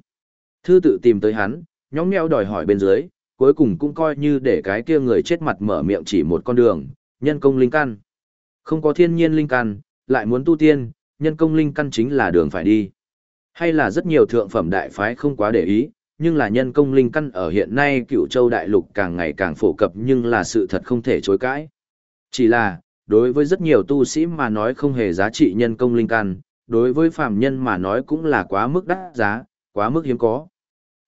Thư tự tìm tới hắn, nhóm nheo đòi hỏi bên dưới, cuối cùng cũng coi như để cái kia người chết mặt mở miệng chỉ một con đường, nhân công linh căn. Không có thiên nhiên linh căn, lại muốn tu tiên, nhân công linh căn chính là đường phải đi. Hay là rất nhiều thượng phẩm đại phái không quá để ý, nhưng là nhân công linh căn ở hiện nay cựu châu đại lục càng ngày càng phổ cập nhưng là sự thật không thể chối cãi. Chỉ là, đối với rất nhiều tu sĩ mà nói không hề giá trị nhân công linh căn, đối với phàm nhân mà nói cũng là quá mức đắt giá, quá mức hiếm có.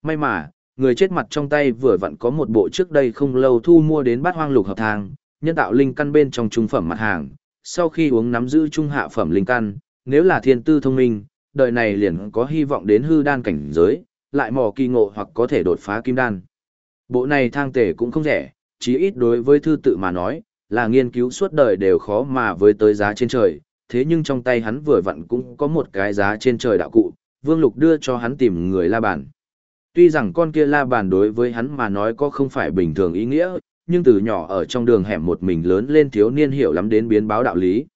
May mà, người chết mặt trong tay vừa vặn có một bộ trước đây không lâu thu mua đến bát hoang lục hợp thang, nhân tạo linh căn bên trong trung phẩm mặt hàng, sau khi uống nắm giữ trung hạ phẩm linh căn, nếu là thiên tư thông minh, đời này liền có hy vọng đến hư đan cảnh giới, lại mò kỳ ngộ hoặc có thể đột phá kim đan. Bộ này thang tể cũng không rẻ, chí ít đối với thư tự mà nói, là nghiên cứu suốt đời đều khó mà với tới giá trên trời, thế nhưng trong tay hắn vừa vặn cũng có một cái giá trên trời đạo cụ, Vương Lục đưa cho hắn tìm người la bàn. Tuy rằng con kia la bàn đối với hắn mà nói có không phải bình thường ý nghĩa, nhưng từ nhỏ ở trong đường hẻm một mình lớn lên thiếu niên hiểu lắm đến biến báo đạo lý.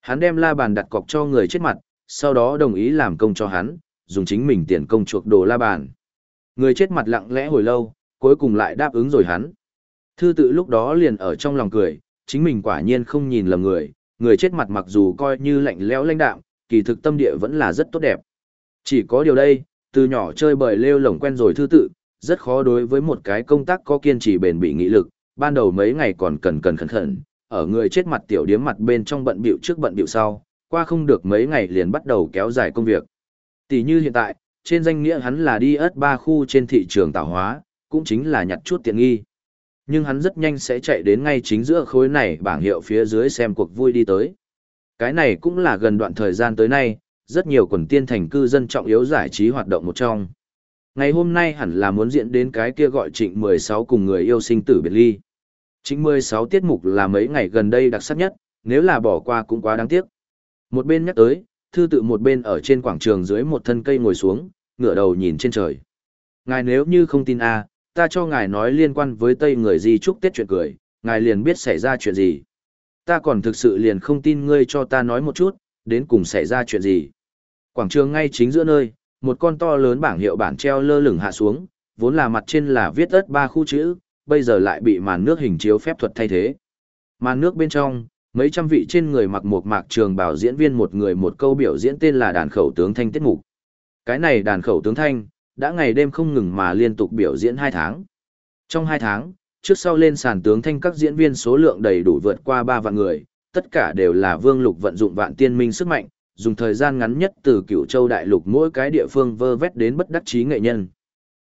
Hắn đem la bàn đặt cọc cho người chết mặt, sau đó đồng ý làm công cho hắn, dùng chính mình tiền công chuộc đồ la bàn. Người chết mặt lặng lẽ hồi lâu, cuối cùng lại đáp ứng rồi hắn. Thư tự lúc đó liền ở trong lòng cười, chính mình quả nhiên không nhìn lầm người, người chết mặt mặc dù coi như lạnh lẽo lãnh đạm, kỳ thực tâm địa vẫn là rất tốt đẹp. Chỉ có điều đây, từ nhỏ chơi bời lêu lổng quen rồi thư tự, rất khó đối với một cái công tác có kiên trì bền bỉ nghị lực, ban đầu mấy ngày còn cần cần khẩn khẩn, ở người chết mặt tiểu điếm mặt bên trong bận bịu trước bận bịu sau, qua không được mấy ngày liền bắt đầu kéo dài công việc. Tỷ như hiện tại, trên danh nghĩa hắn là đi ớt ba khu trên thị trường tạo hóa, cũng chính là nhặt chút tiện nghi. Nhưng hắn rất nhanh sẽ chạy đến ngay chính giữa khối này bảng hiệu phía dưới xem cuộc vui đi tới. Cái này cũng là gần đoạn thời gian tới nay, rất nhiều quần tiên thành cư dân trọng yếu giải trí hoạt động một trong. Ngày hôm nay hẳn là muốn diễn đến cái kia gọi trịnh 16 cùng người yêu sinh tử biệt ly. Trịnh 16 tiết mục là mấy ngày gần đây đặc sắc nhất, nếu là bỏ qua cũng quá đáng tiếc. Một bên nhắc tới, thư tự một bên ở trên quảng trường dưới một thân cây ngồi xuống, ngửa đầu nhìn trên trời. Ngài nếu như không tin a, ta cho ngài nói liên quan với Tây người di chúc Tết chuyện cười, ngài liền biết xảy ra chuyện gì. Ta còn thực sự liền không tin ngươi cho ta nói một chút, đến cùng xảy ra chuyện gì. Quảng trường ngay chính giữa nơi, một con to lớn bảng hiệu bản treo lơ lửng hạ xuống, vốn là mặt trên là viết ớt ba khu chữ, bây giờ lại bị màn nước hình chiếu phép thuật thay thế. Màn nước bên trong, mấy trăm vị trên người mặc một mạc trường bảo diễn viên một người một câu biểu diễn tên là đàn khẩu tướng thanh tiết mục. Cái này đàn khẩu tướng thanh, đã ngày đêm không ngừng mà liên tục biểu diễn hai tháng. Trong hai tháng, trước sau lên sàn tướng thanh các diễn viên số lượng đầy đủ vượt qua ba vạn người, tất cả đều là vương lục vận dụng vạn tiên minh sức mạnh, dùng thời gian ngắn nhất từ cựu châu đại lục mỗi cái địa phương vơ vét đến bất đắc chí nghệ nhân.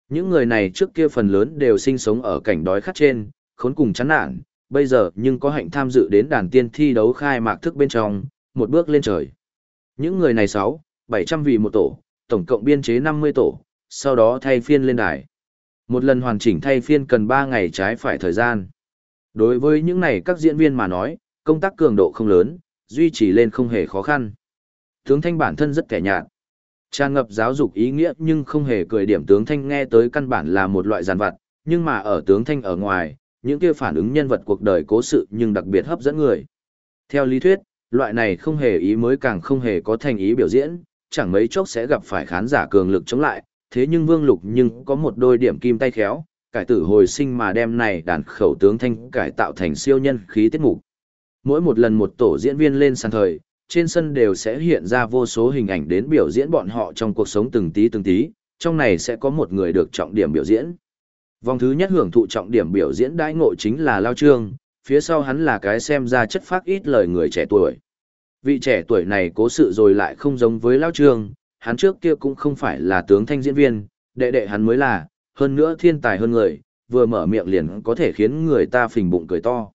Những người này trước kia phần lớn đều sinh sống ở cảnh đói khát trên, khốn cùng chán nản, bây giờ nhưng có hạnh tham dự đến đàn tiên thi đấu khai mạc thức bên trong, một bước lên trời. Những người này 6, 700 vì một tổ, tổng cộng biên chế 50 tổ, sau đó thay phiên lên đài. Một lần hoàn chỉnh thay phiên cần 3 ngày trái phải thời gian. Đối với những này các diễn viên mà nói, công tác cường độ không lớn, duy trì lên không hề khó khăn. Tướng Thanh bản thân rất kẻ nhạt. Tràn ngập giáo dục ý nghĩa nhưng không hề cười điểm tướng Thanh nghe tới căn bản là một loại giàn vặt, nhưng mà ở tướng Thanh ở ngoài, những kia phản ứng nhân vật cuộc đời cố sự nhưng đặc biệt hấp dẫn người. Theo lý thuyết, loại này không hề ý mới càng không hề có thành ý biểu diễn, chẳng mấy chốc sẽ gặp phải khán giả cường lực chống lại, thế nhưng Vương Lục nhưng có một đôi điểm kim tay khéo, cải tử hồi sinh mà đem này đàn khẩu tướng thanh cải tạo thành siêu nhân khí tiết mục. Mỗi một lần một tổ diễn viên lên sàn thời, trên sân đều sẽ hiện ra vô số hình ảnh đến biểu diễn bọn họ trong cuộc sống từng tí từng tí, trong này sẽ có một người được trọng điểm biểu diễn. Vòng thứ nhất hưởng thụ trọng điểm biểu diễn đãi ngộ chính là Lao Trương, phía sau hắn là cái xem ra chất phác ít lời người trẻ tuổi. Vị trẻ tuổi này cố sự rồi lại không giống với Lao Trương, hắn trước kia cũng không phải là tướng thanh diễn viên, đệ đệ hắn mới là, hơn nữa thiên tài hơn người, vừa mở miệng liền có thể khiến người ta phình bụng cười to.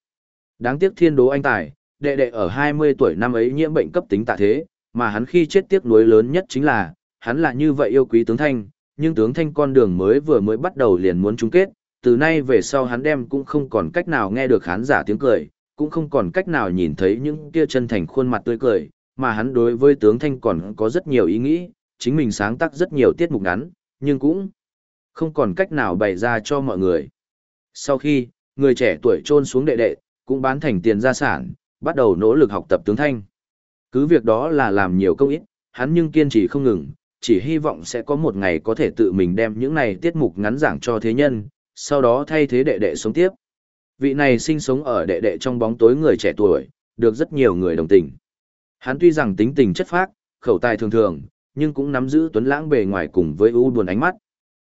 Đáng tiếc thiên đố anh tài, đệ đệ ở 20 tuổi năm ấy nhiễm bệnh cấp tính tạ thế, mà hắn khi chết tiếc nuối lớn nhất chính là, hắn là như vậy yêu quý tướng thanh, nhưng tướng thanh con đường mới vừa mới bắt đầu liền muốn chung kết, từ nay về sau hắn đem cũng không còn cách nào nghe được khán giả tiếng cười, cũng không còn cách nào nhìn thấy những kia chân thành khuôn mặt tươi cười, mà hắn đối với tướng thanh còn có rất nhiều ý nghĩ, chính mình sáng tác rất nhiều tiết mục ngắn, nhưng cũng không còn cách nào bày ra cho mọi người. Sau khi, người trẻ tuổi trôn xuống đệ đệ, cũng bán thành tiền gia sản, bắt đầu nỗ lực học tập tướng thanh. Cứ việc đó là làm nhiều công ít, hắn nhưng kiên trì không ngừng, chỉ hy vọng sẽ có một ngày có thể tự mình đem những này tiết mục ngắn giảng cho thế nhân, sau đó thay thế đệ đệ sống tiếp. Vị này sinh sống ở đệ đệ trong bóng tối người trẻ tuổi, được rất nhiều người đồng tình. Hắn tuy rằng tính tình chất phác, khẩu tài thường thường, nhưng cũng nắm giữ tuấn lãng bề ngoài cùng với u buồn ánh mắt.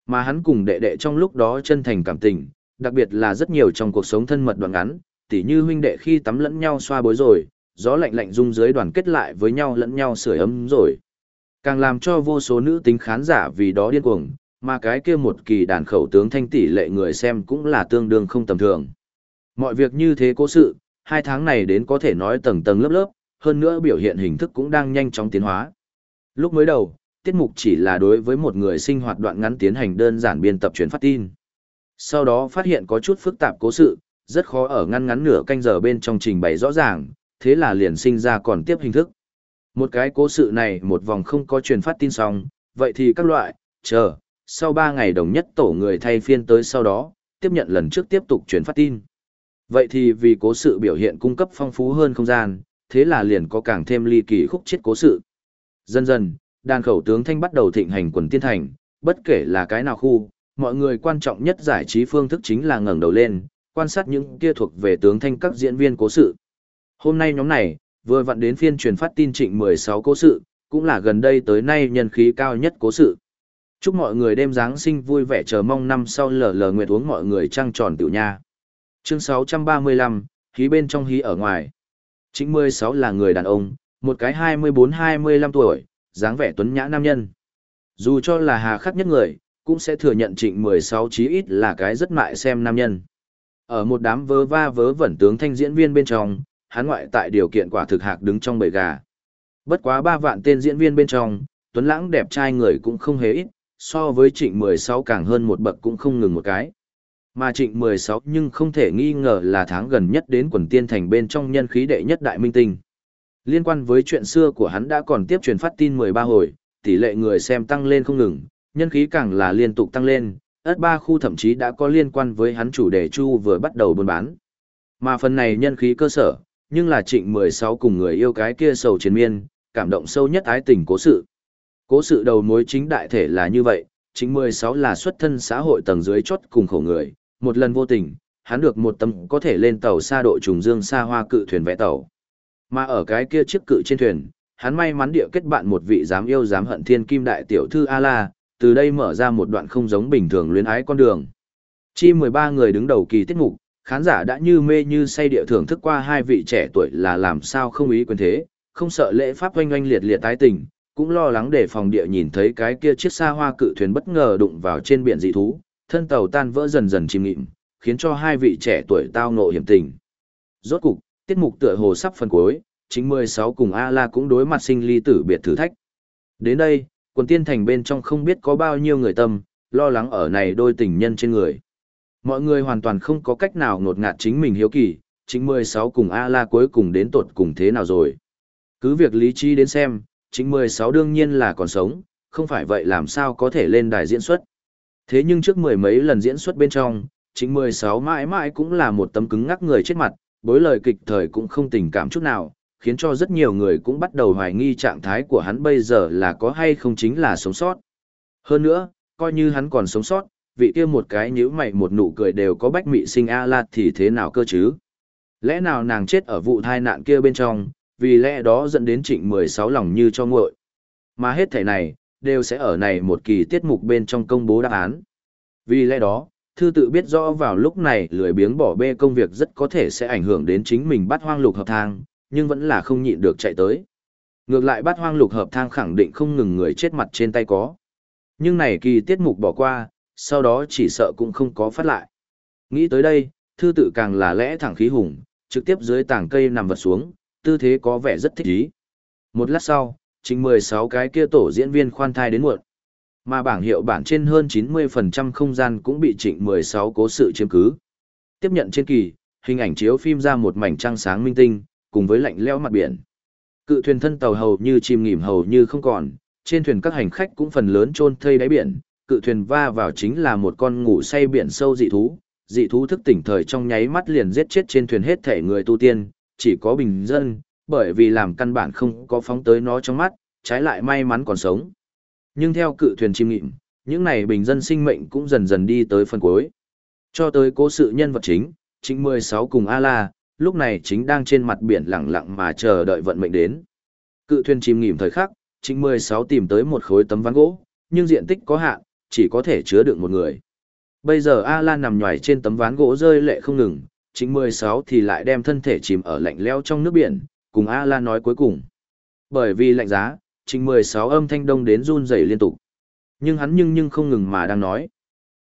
Mà hắn cùng đệ đệ trong lúc đó chân thành cảm tình, đặc biệt là rất nhiều trong cuộc sống thân mật đoạn ngắn, tỉ như huynh đệ khi tắm lẫn nhau xoa bối rồi, gió lạnh lạnh rung dưới đoàn kết lại với nhau lẫn nhau sưởi ấm rồi. Càng làm cho vô số nữ tính khán giả vì đó điên cuồng, mà cái kia một kỳ đàn khẩu tướng thanh tỷ lệ người xem cũng là tương đương không tầm thường. Mọi việc như thế cố sự, hai tháng này đến có thể nói tầng tầng lớp lớp, hơn nữa biểu hiện hình thức cũng đang nhanh chóng tiến hóa. Lúc mới đầu, tiết mục chỉ là đối với một người sinh hoạt đoạn ngắn tiến hành đơn giản biên tập truyền phát tin. Sau đó phát hiện có chút phức tạp cố sự, rất khó ở ngăn ngắn nửa canh giờ bên trong trình bày rõ ràng, thế là liền sinh ra còn tiếp hình thức. Một cái cố sự này một vòng không có truyền phát tin xong, vậy thì các loại, chờ, sau 3 ngày đồng nhất tổ người thay phiên tới sau đó, tiếp nhận lần trước tiếp tục truyền phát tin. Vậy thì vì cố sự biểu hiện cung cấp phong phú hơn không gian, thế là liền có càng thêm ly kỳ khúc chết cố sự. Dần dần, đàn khẩu tướng thanh bắt đầu thịnh hành quần tiên thành, bất kể là cái nào khu, mọi người quan trọng nhất giải trí phương thức chính là ngẩng đầu lên, quan sát những kia thuộc về tướng thanh các diễn viên cố sự. Hôm nay nhóm này, vừa vặn đến phiên truyền phát tin trịnh 16 cố sự, cũng là gần đây tới nay nhân khí cao nhất cố sự. Chúc mọi người đêm Giáng sinh vui vẻ chờ mong năm sau lờ lờ nguyệt uống mọi người trăng tròn tiểu nha. Chương 635, hí bên trong hí ở ngoài. Trịnh 16 là người đàn ông, một cái 24-25 tuổi, dáng vẻ tuấn nhã nam nhân. Dù cho là hà khắc nhất người, cũng sẽ thừa nhận trịnh 16 chí ít là cái rất mại xem nam nhân. Ở một đám vớ va vớ vẩn tướng thanh diễn viên bên trong, hắn ngoại tại điều kiện quả thực hạc đứng trong bầy gà. Bất quá ba vạn tên diễn viên bên trong, tuấn lãng đẹp trai người cũng không hề ít, so với trịnh 16 càng hơn một bậc cũng không ngừng một cái. Mà trịnh 16 nhưng không thể nghi ngờ là tháng gần nhất đến quần tiên thành bên trong nhân khí đệ nhất đại minh tinh. Liên quan với chuyện xưa của hắn đã còn tiếp truyền phát tin 13 hồi, tỷ lệ người xem tăng lên không ngừng, nhân khí càng là liên tục tăng lên, ớt ba khu thậm chí đã có liên quan với hắn chủ đề chu vừa bắt đầu buôn bán. Mà phần này nhân khí cơ sở, nhưng là trịnh 16 cùng người yêu cái kia sầu chiến miên, cảm động sâu nhất ái tình cố sự. Cố sự đầu mối chính đại thể là như vậy, chính 16 là xuất thân xã hội tầng dưới chốt cùng khổ người, một lần vô tình, hắn được một tấm có thể lên tàu xa độ trùng dương xa hoa cự thuyền vẽ tàu. Mà ở cái kia chiếc cự trên thuyền, hắn may mắn địa kết bạn một vị dám yêu dám hận thiên kim đại tiểu thư A-la, từ đây mở ra một đoạn không giống bình thường luyến ái con đường. Chi 13 người đứng đầu kỳ tiết mục, khán giả đã như mê như say địa thưởng thức qua hai vị trẻ tuổi là làm sao không ý quyền thế, không sợ lễ pháp oanh oanh liệt liệt tái tình, cũng lo lắng để phòng địa nhìn thấy cái kia chiếc xa hoa cự thuyền bất ngờ đụng vào trên biển dị thú, thân tàu tan vỡ dần dần chìm nghịm, khiến cho hai vị trẻ tuổi tao ngộ hiểm tình. Rốt cục, tiết mục tựa hồ sắp phần cuối, chính 16 cùng A-La cũng đối mặt sinh ly tử biệt thử thách. Đến đây, quần tiên thành bên trong không biết có bao nhiêu người tâm, lo lắng ở này đôi tình nhân trên người. Mọi người hoàn toàn không có cách nào ngột ngạt chính mình hiếu kỳ, chính 16 cùng A-La cuối cùng đến tột cùng thế nào rồi. Cứ việc lý trí đến xem, chính 16 đương nhiên là còn sống, không phải vậy làm sao có thể lên đài diễn xuất. Thế nhưng trước mười mấy lần diễn xuất bên trong, chính 16 mãi mãi cũng là một tấm cứng ngắc người chết mặt, bối lời kịch thời cũng không tình cảm chút nào, khiến cho rất nhiều người cũng bắt đầu hoài nghi trạng thái của hắn bây giờ là có hay không chính là sống sót. Hơn nữa, coi như hắn còn sống sót, vị kia một cái nhíu mày một nụ cười đều có bách mị sinh a la thì thế nào cơ chứ? Lẽ nào nàng chết ở vụ tai nạn kia bên trong, vì lẽ đó dẫn đến trịnh 16 lòng như cho nguội. Mà hết thể này, đều sẽ ở này một kỳ tiết mục bên trong công bố đáp án. Vì lẽ đó, thư tự biết rõ vào lúc này lười biếng bỏ bê công việc rất có thể sẽ ảnh hưởng đến chính mình bắt hoang lục hợp thang, nhưng vẫn là không nhịn được chạy tới. Ngược lại bắt hoang lục hợp thang khẳng định không ngừng người chết mặt trên tay có. Nhưng này kỳ tiết mục bỏ qua, sau đó chỉ sợ cũng không có phát lại. Nghĩ tới đây, thư tự càng là lẽ thẳng khí hùng, trực tiếp dưới tảng cây nằm vật xuống, tư thế có vẻ rất thích ý. Một lát sau, chính 16 cái kia tổ diễn viên khoan thai đến muộn. Mà bảng hiệu bản trên hơn 90% không gian cũng bị trịnh 16 cố sự chiếm cứ. Tiếp nhận trên kỳ, hình ảnh chiếu phim ra một mảnh trăng sáng minh tinh, cùng với lạnh lẽo mặt biển. Cự thuyền thân tàu hầu như chìm nghỉm hầu như không còn, trên thuyền các hành khách cũng phần lớn chôn thây đáy biển, cự thuyền va vào chính là một con ngủ say biển sâu dị thú, dị thú thức tỉnh thời trong nháy mắt liền giết chết trên thuyền hết thể người tu tiên, chỉ có bình dân, bởi vì làm căn bản không có phóng tới nó trong mắt, trái lại may mắn còn sống. Nhưng theo cự thuyền chim nghịm, những này bình dân sinh mệnh cũng dần dần đi tới phần cuối. Cho tới cố sự nhân vật chính, chính 16 cùng A-La, lúc này chính đang trên mặt biển lặng lặng mà chờ đợi vận mệnh đến. Cự thuyền chìm nghỉm thời khắc, chính 16 tìm tới một khối tấm ván gỗ, nhưng diện tích có hạn, chỉ có thể chứa được một người. Bây giờ A-Lan nằm nhòi trên tấm ván gỗ rơi lệ không ngừng, chính 16 thì lại đem thân thể chìm ở lạnh lẽo trong nước biển, cùng A-Lan nói cuối cùng. Bởi vì lạnh giá, chính 16 âm thanh đông đến run rẩy liên tục. Nhưng hắn nhưng nhưng không ngừng mà đang nói.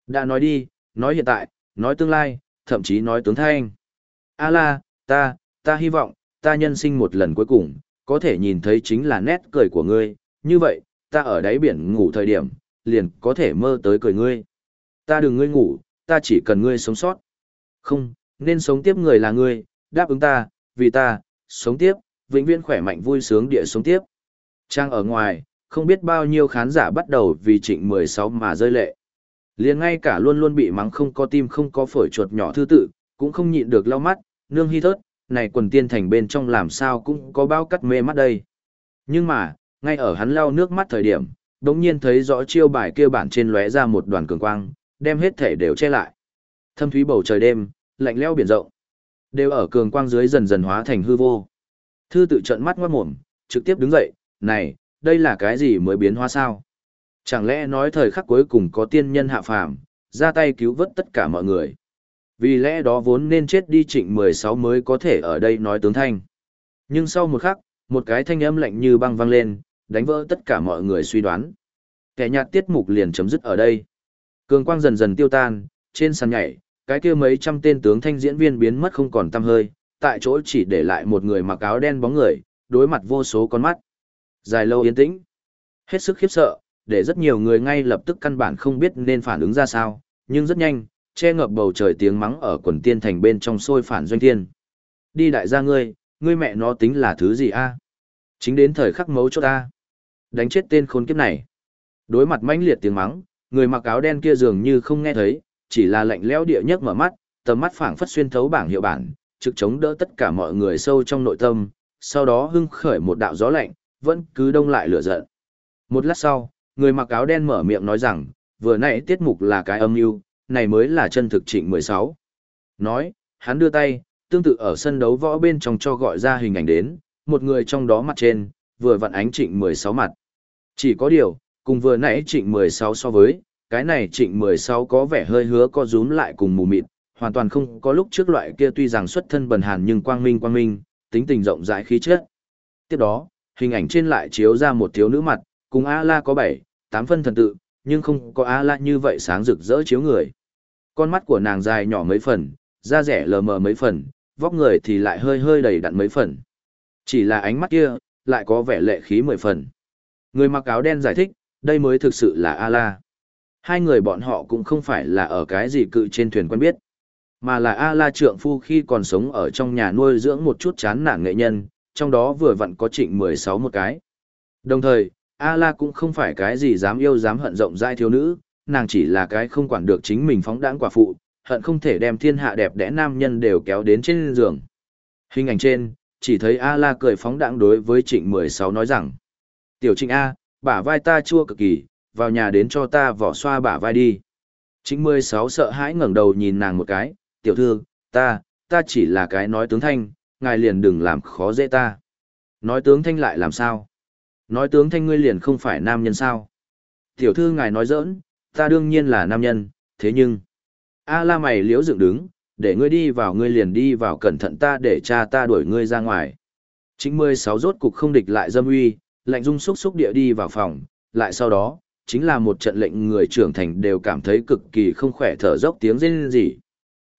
Đã nói đi, nói hiện tại, nói tương lai, thậm chí nói tướng thanh. A-La, ta, ta hy vọng, ta nhân sinh một lần cuối cùng, có thể nhìn thấy chính là nét cười của ngươi, như vậy, ta ở đáy biển ngủ thời điểm, liền có thể mơ tới cười ngươi. Ta đừng ngươi ngủ, ta chỉ cần ngươi sống sót. Không, nên sống tiếp người là ngươi, đáp ứng ta, vì ta, sống tiếp, vĩnh viễn khỏe mạnh vui sướng địa sống tiếp. Trang ở ngoài, không biết bao nhiêu khán giả bắt đầu vì trịnh 16 mà rơi lệ. liền ngay cả luôn luôn bị mắng không có tim không có phổi chuột nhỏ thư tự, cũng không nhịn được lau mắt, nương hy thớt, này quần tiên thành bên trong làm sao cũng có bao cắt mê mắt đây. Nhưng mà, ngay ở hắn lau nước mắt thời điểm, đống nhiên thấy rõ chiêu bài kia bản trên lóe ra một đoàn cường quang, đem hết thể đều che lại. Thâm thúy bầu trời đêm, lạnh lẽo biển rộng, đều ở cường quang dưới dần dần hóa thành hư vô. Thư tự trận mắt ngoát mồm, trực tiếp đứng dậy, này, đây là cái gì mới biến hóa sao? Chẳng lẽ nói thời khắc cuối cùng có tiên nhân hạ phàm, ra tay cứu vớt tất cả mọi người. Vì lẽ đó vốn nên chết đi trịnh 16 mới có thể ở đây nói tướng thanh. Nhưng sau một khắc, một cái thanh âm lạnh như băng vang lên, đánh vỡ tất cả mọi người suy đoán. Kẻ nhạt tiết mục liền chấm dứt ở đây. Cường quang dần dần tiêu tan, trên sàn nhảy, cái kia mấy trăm tên tướng thanh diễn viên biến mất không còn tăm hơi, tại chỗ chỉ để lại một người mặc áo đen bóng người, đối mặt vô số con mắt. Dài lâu yên tĩnh, hết sức khiếp sợ, để rất nhiều người ngay lập tức căn bản không biết nên phản ứng ra sao, nhưng rất nhanh, che ngập bầu trời tiếng mắng ở quần tiên thành bên trong sôi phản doanh thiên. Đi đại gia ngươi, ngươi mẹ nó tính là thứ gì a? Chính đến thời khắc mấu chốt ta. Đánh chết tên khốn kiếp này. Đối mặt mãnh liệt tiếng mắng, người mặc áo đen kia dường như không nghe thấy, chỉ là lạnh lẽo địa nhất mở mắt, tầm mắt phảng phất xuyên thấu bảng hiệu bản, trực chống đỡ tất cả mọi người sâu trong nội tâm, sau đó hưng khởi một đạo gió lạnh, vẫn cứ đông lại lửa giận. Một lát sau, người mặc áo đen mở miệng nói rằng, vừa nãy tiết mục là cái âm mưu, này mới là chân thực trịnh 16. Nói, hắn đưa tay, tương tự ở sân đấu võ bên trong cho gọi ra hình ảnh đến, một người trong đó mặt trên, vừa vặn ánh trịnh 16 mặt. Chỉ có điều, cùng vừa nãy trịnh 16 so với, cái này trịnh 16 có vẻ hơi hứa co rúm lại cùng mù mịt, hoàn toàn không có lúc trước loại kia tuy rằng xuất thân bần hàn nhưng quang minh quang minh, tính tình rộng rãi khí chất. Tiếp đó, hình ảnh trên lại chiếu ra một thiếu nữ mặt, cùng A-la có 7, 8 phân thần tự, nhưng không có A-la như vậy sáng rực rỡ chiếu người. Con mắt của nàng dài nhỏ mấy phần, da rẻ lờ mờ mấy phần, vóc người thì lại hơi hơi đầy đặn mấy phần. Chỉ là ánh mắt kia, lại có vẻ lệ khí mười phần. Người mặc áo đen giải thích, đây mới thực sự là A-la. Hai người bọn họ cũng không phải là ở cái gì cự trên thuyền quen biết, mà là A-la trượng phu khi còn sống ở trong nhà nuôi dưỡng một chút chán nản nghệ nhân, trong đó vừa vặn có trịnh 16 một cái. Đồng thời, A-la cũng không phải cái gì dám yêu dám hận rộng rãi thiếu nữ, nàng chỉ là cái không quản được chính mình phóng đãng quả phụ, hận không thể đem thiên hạ đẹp đẽ nam nhân đều kéo đến trên giường. Hình ảnh trên, chỉ thấy A-la cười phóng đãng đối với trịnh 16 nói rằng, Tiểu trịnh A, bả vai ta chua cực kỳ, vào nhà đến cho ta vỏ xoa bả vai đi. Trịnh 16 sợ hãi ngẩng đầu nhìn nàng một cái, tiểu thư, ta, ta chỉ là cái nói tướng thanh, ngài liền đừng làm khó dễ ta. Nói tướng thanh lại làm sao? Nói tướng thanh ngươi liền không phải nam nhân sao? Tiểu thư ngài nói giỡn, ta đương nhiên là nam nhân, thế nhưng... A la mày liễu dựng đứng, để ngươi đi vào ngươi liền đi vào cẩn thận ta để cha ta đuổi ngươi ra ngoài. Chính mười sáu rốt cục không địch lại dâm uy, lạnh dung xúc xúc địa đi vào phòng, lại sau đó, chính là một trận lệnh người trưởng thành đều cảm thấy cực kỳ không khỏe thở dốc tiếng rên rỉ.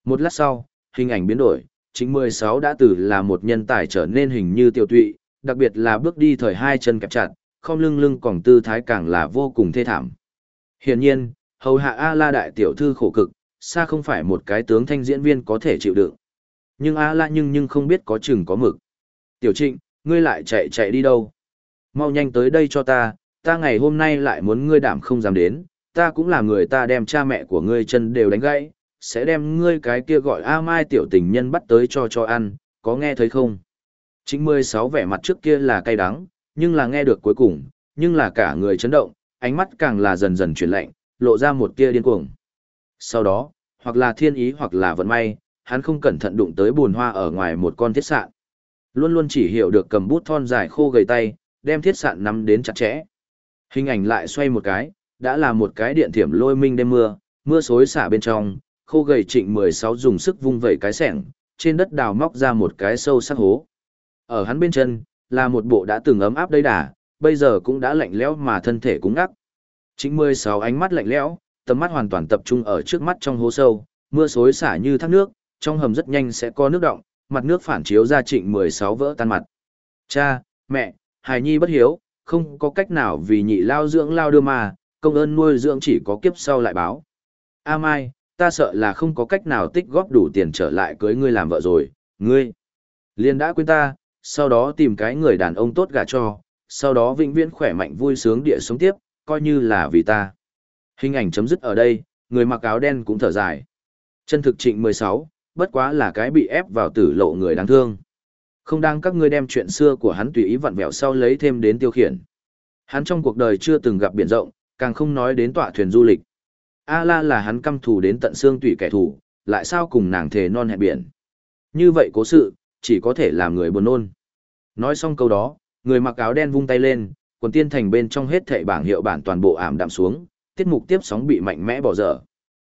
Một lát sau, hình ảnh biến đổi, chính mười sáu đã từ là một nhân tài trở nên hình như tiêu tụy, đặc biệt là bước đi thời hai chân kẹp chặt, không lưng lưng còn tư thái càng là vô cùng thê thảm. Hiển nhiên, hầu hạ A-la đại tiểu thư khổ cực, xa không phải một cái tướng thanh diễn viên có thể chịu đựng. Nhưng A-la nhưng nhưng không biết có chừng có mực. Tiểu trịnh, ngươi lại chạy chạy đi đâu? Mau nhanh tới đây cho ta, ta ngày hôm nay lại muốn ngươi đảm không dám đến, ta cũng là người ta đem cha mẹ của ngươi chân đều đánh gãy, sẽ đem ngươi cái kia gọi A Mai tiểu tình nhân bắt tới cho cho ăn, có nghe thấy không? Chính mười sáu vẻ mặt trước kia là cay đắng, nhưng là nghe được cuối cùng, nhưng là cả người chấn động, ánh mắt càng là dần dần chuyển lạnh, lộ ra một tia điên cuồng. Sau đó, hoặc là thiên ý hoặc là vận may, hắn không cẩn thận đụng tới buồn hoa ở ngoài một con thiết sạn. Luôn luôn chỉ hiểu được cầm bút thon dài khô gầy tay, đem thiết sạn nắm đến chặt chẽ. Hình ảnh lại xoay một cái, đã là một cái điện thiểm lôi minh đêm mưa, mưa xối xả bên trong, khô gầy trịnh 16 dùng sức vung vẩy cái sẻng, trên đất đào móc ra một cái sâu sắc hố. Ở hắn bên chân, là một bộ đã từng ấm áp đầy đà, bây giờ cũng đã lạnh lẽo mà thân thể cũng ngắc. Trịnh 16 ánh mắt lạnh lẽo, tầm mắt hoàn toàn tập trung ở trước mắt trong hố sâu, mưa xối xả như thác nước, trong hầm rất nhanh sẽ có nước động, mặt nước phản chiếu ra trịnh 16 vỡ tan mặt. Cha, mẹ, hài nhi bất hiếu, không có cách nào vì nhị lao dưỡng lao đưa mà, công ơn nuôi dưỡng chỉ có kiếp sau lại báo. A Mai, ta sợ là không có cách nào tích góp đủ tiền trở lại cưới ngươi làm vợ rồi, ngươi. Liên đã quên ta, sau đó tìm cái người đàn ông tốt gả cho, sau đó vĩnh viễn khỏe mạnh vui sướng địa sống tiếp, coi như là vì ta. Hình ảnh chấm dứt ở đây, người mặc áo đen cũng thở dài. Chân thực trịnh 16, bất quá là cái bị ép vào tử lộ người đáng thương. Không đang các ngươi đem chuyện xưa của hắn tùy ý vặn vẹo sau lấy thêm đến tiêu khiển. Hắn trong cuộc đời chưa từng gặp biển rộng, càng không nói đến tọa thuyền du lịch. A La là hắn căm thù đến tận xương tùy kẻ thù, lại sao cùng nàng thề non hẹn biển. Như vậy cố sự, chỉ có thể làm người buồn nôn. Nói xong câu đó, người mặc áo đen vung tay lên, quần tiên thành bên trong hết thảy bảng hiệu bản toàn bộ ảm đạm xuống, tiết mục tiếp sóng bị mạnh mẽ bỏ dở.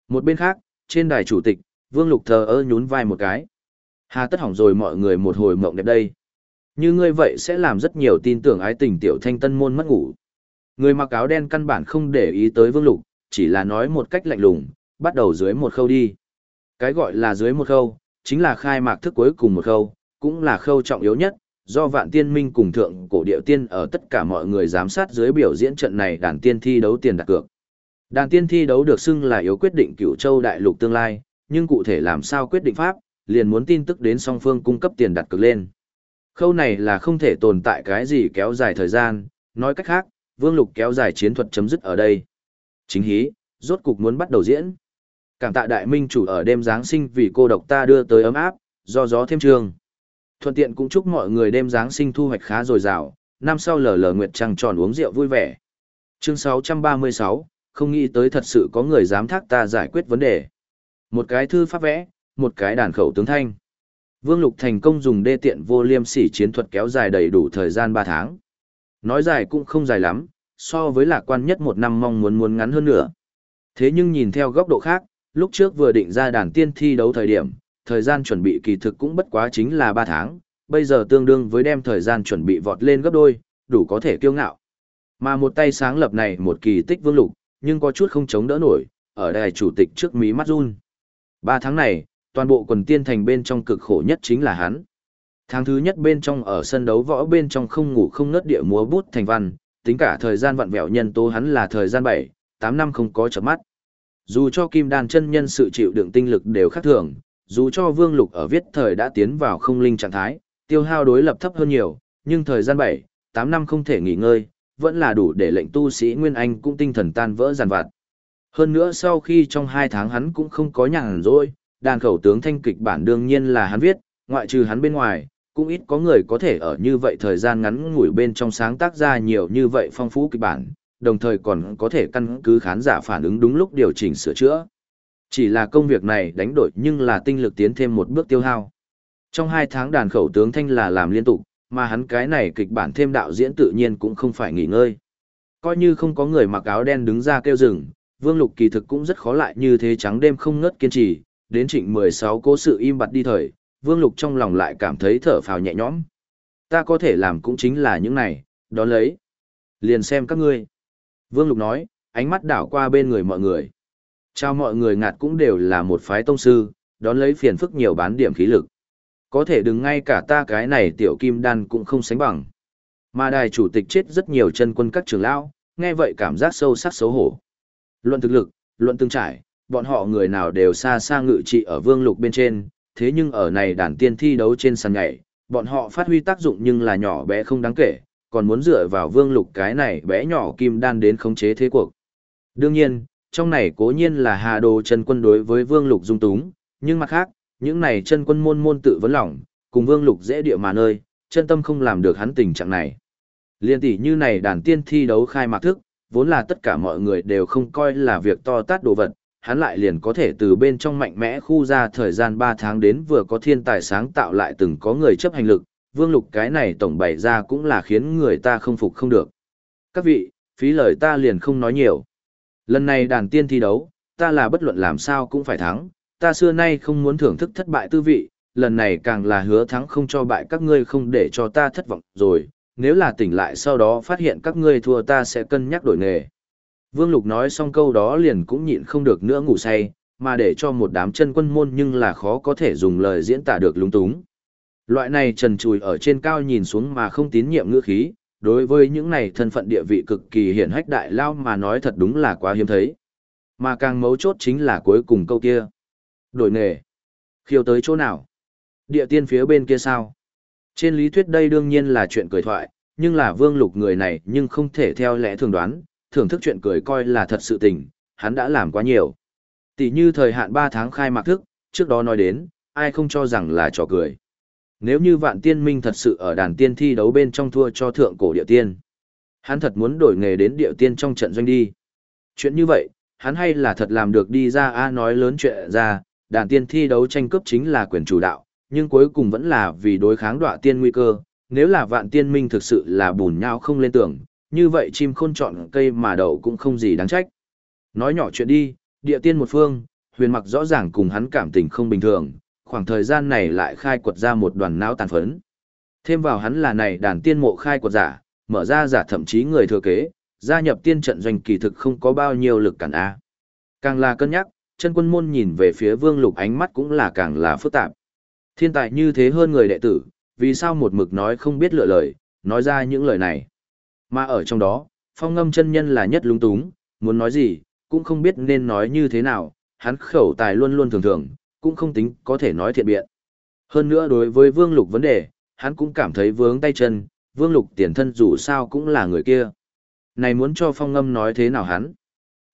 Một bên khác, trên đài chủ tịch, Vương Lục thờ ơ nhún vai một cái. Hà tất hỏng rồi mọi người một hồi mộng đẹp đây. Như ngươi vậy sẽ làm rất nhiều tin tưởng ái tình tiểu thanh tân môn mất ngủ. Người mặc áo đen căn bản không để ý tới Vương Lục, chỉ là nói một cách lạnh lùng, bắt đầu dưới một khâu đi. Cái gọi là dưới một khâu, chính là khai mạc thức cuối cùng một khâu, cũng là khâu trọng yếu nhất, do vạn tiên minh cùng thượng cổ điệu tiên ở tất cả mọi người giám sát dưới biểu diễn trận này đàn tiên thi đấu tiền đặt cược. Đàn tiên thi đấu được xưng là yếu quyết định cửu châu đại lục tương lai, nhưng cụ thể làm sao quyết định pháp, liền muốn tin tức đến song phương cung cấp tiền đặt cược lên. Khâu này là không thể tồn tại cái gì kéo dài thời gian, nói cách khác, vương lục kéo dài chiến thuật chấm dứt ở đây. Chính hí, rốt cục muốn bắt đầu diễn. Cảm tạ đại minh chủ ở đêm Giáng sinh vì cô độc ta đưa tới ấm áp, do gió thêm trường. Thuận tiện cũng chúc mọi người đêm Giáng sinh thu hoạch khá dồi dào, năm sau lờ lờ nguyệt trăng tròn uống rượu vui vẻ. Chương 636, không nghĩ tới thật sự có người dám thác ta giải quyết vấn đề. Một cái thư pháp vẽ, một cái đàn khẩu tướng thanh. Vương Lục thành công dùng đê tiện vô liêm sỉ chiến thuật kéo dài đầy đủ thời gian 3 tháng. Nói dài cũng không dài lắm, so với lạc quan nhất một năm mong muốn muốn ngắn hơn nữa. Thế nhưng nhìn theo góc độ khác, lúc trước vừa định ra đàn tiên thi đấu thời điểm, thời gian chuẩn bị kỳ thực cũng bất quá chính là 3 tháng, bây giờ tương đương với đem thời gian chuẩn bị vọt lên gấp đôi, đủ có thể kiêu ngạo. Mà một tay sáng lập này một kỳ tích vương lục, nhưng có chút không chống đỡ nổi, ở đài chủ tịch trước mí mắt run. 3 tháng này, toàn bộ quần tiên thành bên trong cực khổ nhất chính là hắn. Tháng thứ nhất bên trong ở sân đấu võ bên trong không ngủ không nớt địa múa bút thành văn, tính cả thời gian vặn vẹo nhân tố hắn là thời gian 7, 8 năm không có chợp mắt. Dù cho kim đan chân nhân sự chịu đựng tinh lực đều khác thường, dù cho vương lục ở viết thời đã tiến vào không linh trạng thái, tiêu hao đối lập thấp hơn nhiều, nhưng thời gian 7, 8 năm không thể nghỉ ngơi, vẫn là đủ để lệnh tu sĩ Nguyên Anh cũng tinh thần tan vỡ giàn vặt. Hơn nữa sau khi trong 2 tháng hắn cũng không có nhàn rỗi, đàn khẩu tướng thanh kịch bản đương nhiên là hắn viết, ngoại trừ hắn bên ngoài, cũng ít có người có thể ở như vậy thời gian ngắn ngủi bên trong sáng tác ra nhiều như vậy phong phú kịch bản, đồng thời còn có thể căn cứ khán giả phản ứng đúng lúc điều chỉnh sửa chữa. Chỉ là công việc này đánh đổi nhưng là tinh lực tiến thêm một bước tiêu hao. Trong hai tháng đàn khẩu tướng thanh là làm liên tục, mà hắn cái này kịch bản thêm đạo diễn tự nhiên cũng không phải nghỉ ngơi. Coi như không có người mặc áo đen đứng ra kêu rừng, Vương Lục kỳ thực cũng rất khó lại như thế trắng đêm không ngớt kiên trì, đến trịnh 16 cố sự im bặt đi thời, Vương Lục trong lòng lại cảm thấy thở phào nhẹ nhõm. Ta có thể làm cũng chính là những này, đó lấy. Liền xem các ngươi. Vương Lục nói, ánh mắt đảo qua bên người mọi người. Chào mọi người ngạt cũng đều là một phái tông sư, đón lấy phiền phức nhiều bán điểm khí lực. Có thể đừng ngay cả ta cái này tiểu kim đan cũng không sánh bằng. Mà đài chủ tịch chết rất nhiều chân quân các trưởng lão, nghe vậy cảm giác sâu sắc xấu hổ. Luận thực lực, luận tương trải, bọn họ người nào đều xa xa ngự trị ở vương lục bên trên, thế nhưng ở này đàn tiên thi đấu trên sàn nhảy, bọn họ phát huy tác dụng nhưng là nhỏ bé không đáng kể, còn muốn dựa vào vương lục cái này bé nhỏ kim đan đến khống chế thế cuộc. Đương nhiên, trong này cố nhiên là hà đồ chân quân đối với vương lục dung túng, nhưng mặt khác, những này chân quân môn môn tự vấn lỏng, cùng vương lục dễ địa mà nơi, chân tâm không làm được hắn tình trạng này. Liên tỷ như này đàn tiên thi đấu khai mạc thức, vốn là tất cả mọi người đều không coi là việc to tát đồ vật, hắn lại liền có thể từ bên trong mạnh mẽ khu ra thời gian 3 tháng đến vừa có thiên tài sáng tạo lại từng có người chấp hành lực, Vương Lục cái này tổng bày ra cũng là khiến người ta không phục không được. Các vị, phí lời ta liền không nói nhiều. Lần này đàn tiên thi đấu, ta là bất luận làm sao cũng phải thắng, ta xưa nay không muốn thưởng thức thất bại tư vị, lần này càng là hứa thắng không cho bại các ngươi không để cho ta thất vọng rồi, nếu là tỉnh lại sau đó phát hiện các ngươi thua ta sẽ cân nhắc đổi nghề. Vương Lục nói xong câu đó liền cũng nhịn không được nữa ngủ say, mà để cho một đám chân quân môn nhưng là khó có thể dùng lời diễn tả được lúng túng. Loại này trần trùi ở trên cao nhìn xuống mà không tín nhiệm ngữ khí, đối với những này thân phận địa vị cực kỳ hiển hách đại lao mà nói thật đúng là quá hiếm thấy. Mà càng mấu chốt chính là cuối cùng câu kia. Đổi nghề. Khiêu tới chỗ nào? Địa tiên phía bên kia sao? Trên lý thuyết đây đương nhiên là chuyện cười thoại, nhưng là vương lục người này nhưng không thể theo lẽ thường đoán, thưởng thức chuyện cười coi là thật sự tình, hắn đã làm quá nhiều. Tỷ như thời hạn 3 tháng khai mạc thức, trước đó nói đến, ai không cho rằng là trò cười. Nếu như vạn tiên minh thật sự ở đàn tiên thi đấu bên trong thua cho thượng cổ địa tiên, hắn thật muốn đổi nghề đến địa tiên trong trận doanh đi. Chuyện như vậy, hắn hay là thật làm được đi ra a nói lớn chuyện ra, đàn tiên thi đấu tranh cướp chính là quyền chủ đạo, nhưng cuối cùng vẫn là vì đối kháng đọa tiên nguy cơ, nếu là vạn tiên minh thực sự là bùn nhau không lên tưởng, như vậy chim khôn chọn cây mà đậu cũng không gì đáng trách. Nói nhỏ chuyện đi, địa tiên một phương, huyền mặc rõ ràng cùng hắn cảm tình không bình thường, khoảng thời gian này lại khai quật ra một đoàn não tàn phấn. Thêm vào hắn là này đàn tiên mộ khai quật giả, mở ra giả thậm chí người thừa kế, gia nhập tiên trận doanh kỳ thực không có bao nhiêu lực cản A. Càng là cân nhắc, chân quân môn nhìn về phía vương lục ánh mắt cũng là càng là phức tạp. Thiên tài như thế hơn người đệ tử, vì sao một mực nói không biết lựa lời, nói ra những lời này. Mà ở trong đó, phong ngâm chân nhân là nhất lung túng, muốn nói gì, cũng không biết nên nói như thế nào, hắn khẩu tài luôn luôn thường thường, cũng không tính có thể nói thiện biện. Hơn nữa đối với vương lục vấn đề, hắn cũng cảm thấy vướng tay chân, vương lục tiền thân dù sao cũng là người kia. Này muốn cho phong ngâm nói thế nào hắn?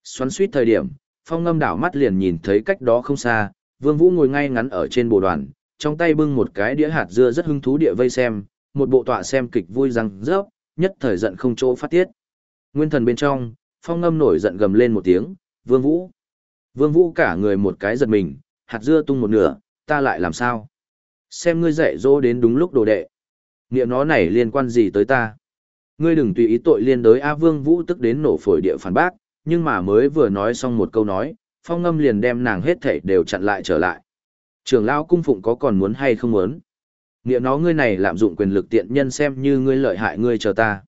Xoắn suýt thời điểm, phong ngâm đảo mắt liền nhìn thấy cách đó không xa, vương vũ ngồi ngay ngắn ở trên bộ đoàn, trong tay bưng một cái đĩa hạt dưa rất hứng thú địa vây xem, một bộ tọa xem kịch vui răng rớp, nhất thời giận không chỗ phát tiết. Nguyên thần bên trong, phong ngâm nổi giận gầm lên một tiếng, vương vũ. Vương vũ cả người một cái giật mình, hạt dưa tung một nửa, ta lại làm sao? Xem ngươi dạy dỗ đến đúng lúc đồ đệ. Niệm nó này liên quan gì tới ta? Ngươi đừng tùy ý tội liên đối A Vương Vũ tức đến nổ phổi địa phản bác, nhưng mà mới vừa nói xong một câu nói, phong ngâm liền đem nàng hết thảy đều chặn lại trở lại. Trường lão cung phụng có còn muốn hay không muốn? Nghĩa nó ngươi này lạm dụng quyền lực tiện nhân xem như ngươi lợi hại ngươi chờ ta.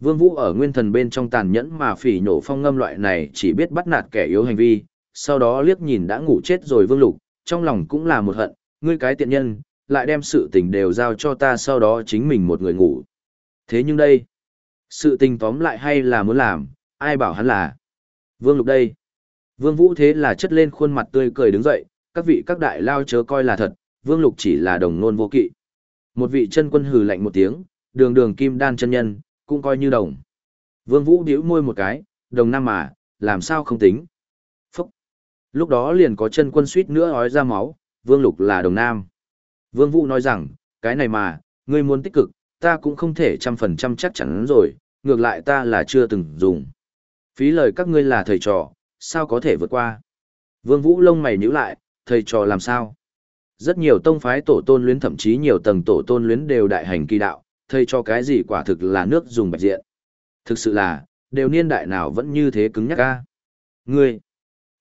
Vương Vũ ở nguyên thần bên trong tàn nhẫn mà phỉ nhổ phong ngâm loại này chỉ biết bắt nạt kẻ yếu hành vi, sau đó liếc nhìn đã ngủ chết rồi Vương Lục, trong lòng cũng là một hận, ngươi cái tiện nhân, lại đem sự tình đều giao cho ta sau đó chính mình một người ngủ. Thế nhưng đây, sự tình tóm lại hay là muốn làm, ai bảo hắn là. Vương Lục đây. Vương Vũ thế là chất lên khuôn mặt tươi cười đứng dậy, các vị các đại lao chớ coi là thật, Vương Lục chỉ là đồng nôn vô kỵ. Một vị chân quân hừ lạnh một tiếng, đường đường kim đan chân nhân, cũng coi như đồng. Vương Vũ điếu môi một cái, đồng nam mà, làm sao không tính. Phúc. Lúc đó liền có chân quân suýt nữa ói ra máu, Vương Lục là đồng nam. Vương Vũ nói rằng, cái này mà, ngươi muốn tích cực, ta cũng không thể trăm phần trăm chắc chắn rồi, ngược lại ta là chưa từng dùng. Phí lời các ngươi là thầy trò, sao có thể vượt qua. Vương Vũ lông mày nhíu lại, thầy trò làm sao? Rất nhiều tông phái tổ tôn luyến thậm chí nhiều tầng tổ tôn luyến đều đại hành kỳ đạo, thầy cho cái gì quả thực là nước dùng bạch diện. Thực sự là, đều niên đại nào vẫn như thế cứng nhắc ca. Ngươi,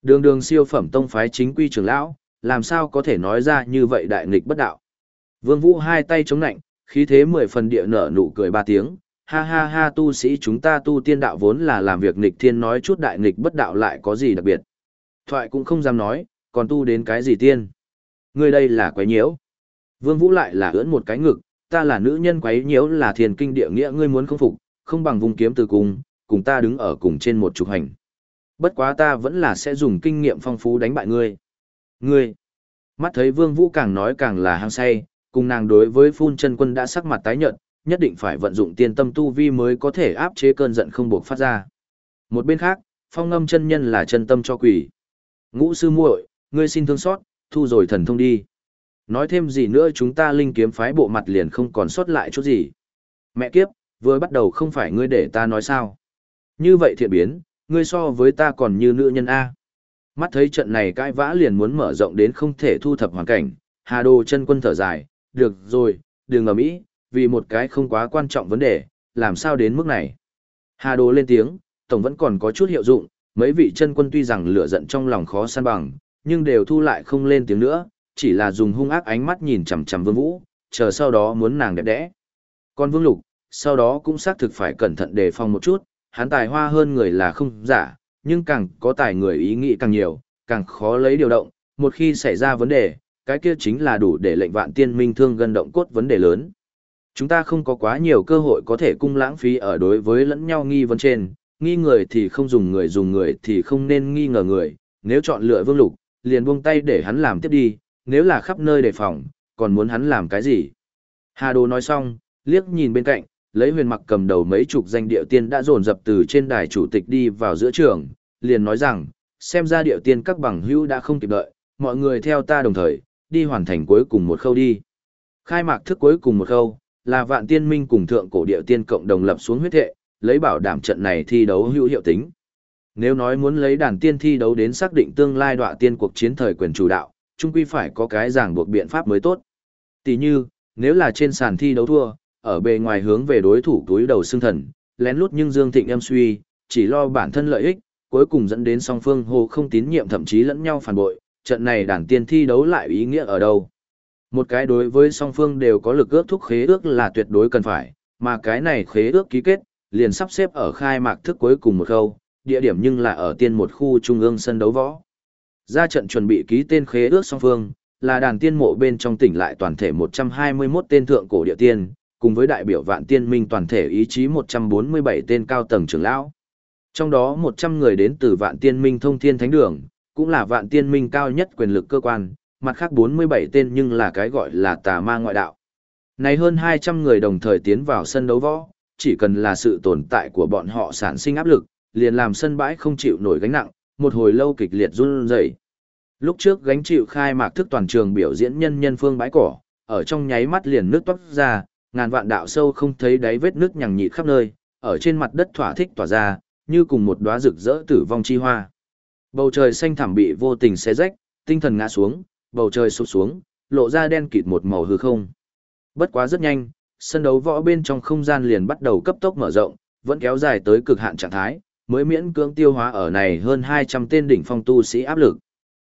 đường đường siêu phẩm tông phái chính quy trưởng lão, làm sao có thể nói ra như vậy đại nghịch bất đạo. Vương Vũ hai tay chống nạnh, khí thế mười phần địa nở nụ cười ba tiếng, ha ha ha tu sĩ chúng ta tu tiên đạo vốn là làm việc nghịch thiên nói chút đại nghịch bất đạo lại có gì đặc biệt. Thoại cũng không dám nói, còn tu đến cái gì tiên. Ngươi đây là quấy nhiễu. Vương Vũ lại là ưỡn một cái ngực, ta là nữ nhân quấy nhiễu là thiền kinh địa nghĩa ngươi muốn không phục, không bằng vùng kiếm từ cùng, cùng ta đứng ở cùng trên một trục hành. Bất quá ta vẫn là sẽ dùng kinh nghiệm phong phú đánh bại ngươi. Ngươi. Mắt thấy Vương Vũ càng nói càng là hăng say, cùng nàng đối với phun chân quân đã sắc mặt tái nhợt, nhất định phải vận dụng tiên tâm tu vi mới có thể áp chế cơn giận không buộc phát ra. Một bên khác, phong ngâm chân nhân là chân tâm cho quỷ. Ngũ sư muội, ngươi xin thương xót, thu rồi thần thông đi. Nói thêm gì nữa chúng ta linh kiếm phái bộ mặt liền không còn sót lại chút gì. Mẹ kiếp, vừa bắt đầu không phải ngươi để ta nói sao. Như vậy thiện biến, ngươi so với ta còn như nữ nhân A. Mắt thấy trận này cãi vã liền muốn mở rộng đến không thể thu thập hoàn cảnh, Hà Đồ chân quân thở dài, được rồi, đừng ở mỹ, vì một cái không quá quan trọng vấn đề, làm sao đến mức này. Hà Đồ lên tiếng, tổng vẫn còn có chút hiệu dụng, mấy vị chân quân tuy rằng lửa giận trong lòng khó săn bằng, nhưng đều thu lại không lên tiếng nữa, chỉ là dùng hung ác ánh mắt nhìn chằm chằm Vương Vũ, chờ sau đó muốn nàng đẹp đẽ. Còn Vương Lục, sau đó cũng xác thực phải cẩn thận đề phòng một chút, hắn tài hoa hơn người là không giả, nhưng càng có tài người ý nghĩ càng nhiều, càng khó lấy điều động, một khi xảy ra vấn đề, cái kia chính là đủ để lệnh vạn tiên minh thương gần động cốt vấn đề lớn. Chúng ta không có quá nhiều cơ hội có thể cung lãng phí ở đối với lẫn nhau nghi vấn trên, nghi người thì không dùng người dùng người thì không nên nghi ngờ người, nếu chọn lựa vương lục, liền buông tay để hắn làm tiếp đi, nếu là khắp nơi đề phòng, còn muốn hắn làm cái gì. Hà Đồ nói xong, liếc nhìn bên cạnh, lấy huyền mặc cầm đầu mấy chục danh điệu tiên đã dồn dập từ trên đài chủ tịch đi vào giữa trường, liền nói rằng, xem ra điệu tiên các bằng hữu đã không kịp đợi, mọi người theo ta đồng thời, đi hoàn thành cuối cùng một khâu đi. Khai mạc thức cuối cùng một khâu, là vạn tiên minh cùng thượng cổ điệu tiên cộng đồng lập xuống huyết thệ, lấy bảo đảm trận này thi đấu hữu hiệu tính. Nếu nói muốn lấy đàn tiên thi đấu đến xác định tương lai đọa tiên cuộc chiến thời quyền chủ đạo, chung quy phải có cái ràng buộc biện pháp mới tốt. Tỷ như, nếu là trên sàn thi đấu thua, ở bề ngoài hướng về đối thủ túi đầu xương thần, lén lút nhưng Dương Thịnh em suy, chỉ lo bản thân lợi ích, cuối cùng dẫn đến song phương hồ không tín nhiệm thậm chí lẫn nhau phản bội, trận này đàn tiên thi đấu lại ý nghĩa ở đâu. Một cái đối với song phương đều có lực ước thúc khế ước là tuyệt đối cần phải, mà cái này khế ước ký kết, liền sắp xếp ở khai mạc thức cuối cùng một khâu, địa điểm nhưng là ở tiên một khu trung ương sân đấu võ. Ra trận chuẩn bị ký tên khế ước song phương, là đàn tiên mộ bên trong tỉnh lại toàn thể 121 tên thượng cổ địa tiên, cùng với đại biểu vạn tiên minh toàn thể ý chí 147 tên cao tầng trưởng lão. Trong đó 100 người đến từ vạn tiên minh thông thiên thánh đường, cũng là vạn tiên minh cao nhất quyền lực cơ quan, mặt khác 47 tên nhưng là cái gọi là tà ma ngoại đạo. Này hơn 200 người đồng thời tiến vào sân đấu võ, chỉ cần là sự tồn tại của bọn họ sản sinh áp lực, liền làm sân bãi không chịu nổi gánh nặng, một hồi lâu kịch liệt run rẩy. Lúc trước gánh chịu khai mạc thức toàn trường biểu diễn nhân nhân phương bãi cỏ, ở trong nháy mắt liền nước toát ra, ngàn vạn đạo sâu không thấy đáy vết nước nhằng nhịt khắp nơi, ở trên mặt đất thỏa thích tỏa ra, như cùng một đóa rực rỡ tử vong chi hoa. Bầu trời xanh thẳm bị vô tình xé rách, tinh thần ngã xuống, bầu trời sụp xuống, lộ ra đen kịt một màu hư không. Bất quá rất nhanh, sân đấu võ bên trong không gian liền bắt đầu cấp tốc mở rộng, vẫn kéo dài tới cực hạn trạng thái, mới miễn cưỡng tiêu hóa ở này hơn 200 tên đỉnh phong tu sĩ áp lực.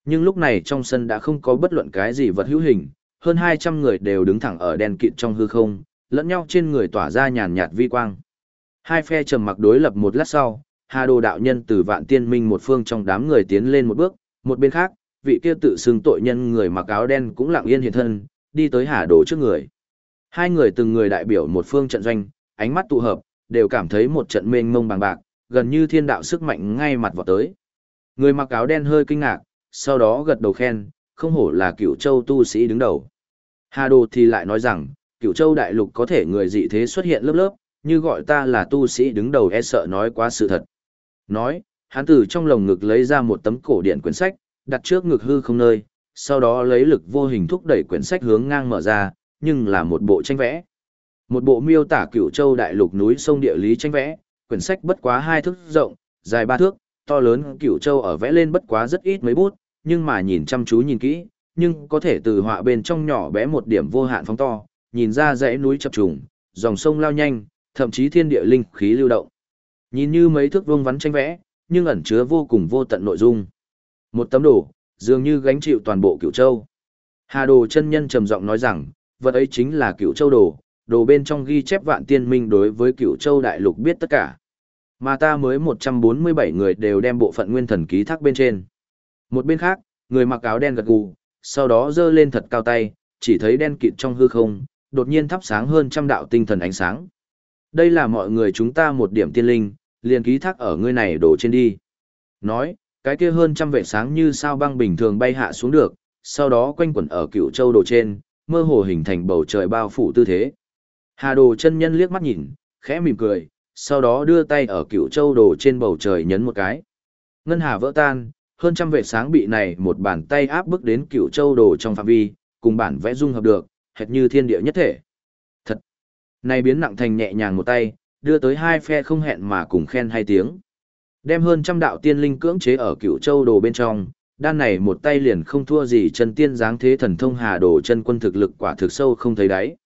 Nhưng lúc này trong sân đã không có bất luận cái gì vật hữu hình, hơn 200 người đều đứng thẳng ở đen kịt trong hư không, lẫn nhau trên người tỏa ra nhàn nhạt vi quang. Hai phe trầm mặc đối lập một lát sau, Hà Đồ đạo nhân từ Vạn Tiên Minh một phương trong đám người tiến lên một bước, một bên khác, vị kia tự xưng tội nhân người mặc áo đen cũng lặng yên hiện thân, đi tới Hà Đồ trước người. Hai người từng người đại biểu một phương trận doanh, ánh mắt tụ hợp, đều cảm thấy một trận mênh mông bằng bạc, gần như thiên đạo sức mạnh ngay mặt vào tới. Người mặc áo đen hơi kinh ngạc, sau đó gật đầu khen, không hổ là cựu châu tu sĩ đứng đầu. Hà Đồ thì lại nói rằng, cựu châu đại lục có thể người dị thế xuất hiện lớp lớp, như gọi ta là tu sĩ đứng đầu e sợ nói quá sự thật. Nói, hắn từ trong lồng ngực lấy ra một tấm cổ điện quyển sách, đặt trước ngực hư không nơi, sau đó lấy lực vô hình thúc đẩy quyển sách hướng ngang mở ra, nhưng là một bộ tranh vẽ. Một bộ miêu tả cửu châu đại lục núi sông địa lý tranh vẽ, quyển sách bất quá hai thước rộng, dài ba thước, to lớn cửu châu ở vẽ lên bất quá rất ít mấy bút, nhưng mà nhìn chăm chú nhìn kỹ, nhưng có thể từ họa bên trong nhỏ bé một điểm vô hạn phóng to, nhìn ra dãy núi chập trùng, dòng sông lao nhanh, thậm chí thiên địa linh khí lưu động. Nhìn như mấy thước vuông vắn tranh vẽ, nhưng ẩn chứa vô cùng vô tận nội dung. Một tấm đồ, dường như gánh chịu toàn bộ cửu châu. Hà Đồ chân nhân trầm giọng nói rằng, vật ấy chính là cửu châu đồ, đồ bên trong ghi chép vạn tiên minh đối với cựu châu đại lục biết tất cả. Mà ta mới 147 người đều đem bộ phận nguyên thần ký thác bên trên. Một bên khác, người mặc áo đen gật gù, sau đó giơ lên thật cao tay, chỉ thấy đen kịt trong hư không, đột nhiên thắp sáng hơn trăm đạo tinh thần ánh sáng. Đây là mọi người chúng ta một điểm tiên linh, liền ký thác ở ngươi này đổ trên đi. Nói, cái kia hơn trăm vệ sáng như sao băng bình thường bay hạ xuống được, sau đó quanh quẩn ở cựu châu đồ trên, mơ hồ hình thành bầu trời bao phủ tư thế. Hà đồ chân nhân liếc mắt nhìn, khẽ mỉm cười, sau đó đưa tay ở cựu châu đồ trên bầu trời nhấn một cái. Ngân hà vỡ tan, hơn trăm vệ sáng bị này một bàn tay áp bức đến cựu châu đồ trong phạm vi, cùng bản vẽ dung hợp được, hệt như thiên địa nhất thể. Thật! Này biến nặng thành nhẹ nhàng một tay, đưa tới hai phe không hẹn mà cùng khen hai tiếng. Đem hơn trăm đạo tiên linh cưỡng chế ở cựu châu đồ bên trong, đan này một tay liền không thua gì chân tiên dáng thế thần thông hà đồ chân quân thực lực quả thực sâu không thấy đáy.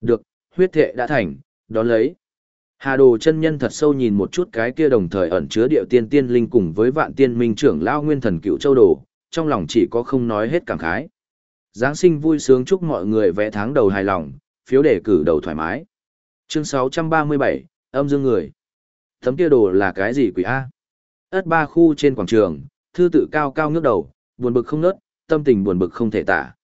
Được, huyết thệ đã thành, đón lấy. Hà Đồ chân nhân thật sâu nhìn một chút cái kia đồng thời ẩn chứa điệu tiên tiên linh cùng với vạn tiên minh trưởng lao nguyên thần cựu châu đồ, trong lòng chỉ có không nói hết cảm khái. Giáng sinh vui sướng chúc mọi người vẽ tháng đầu hài lòng, phiếu đề cử đầu thoải mái. Chương 637, âm dương người. Thấm kia đồ là cái gì quỷ A? Ất ba khu trên quảng trường, thư tự cao cao ngước đầu, buồn bực không nớt, tâm tình buồn bực không thể tả.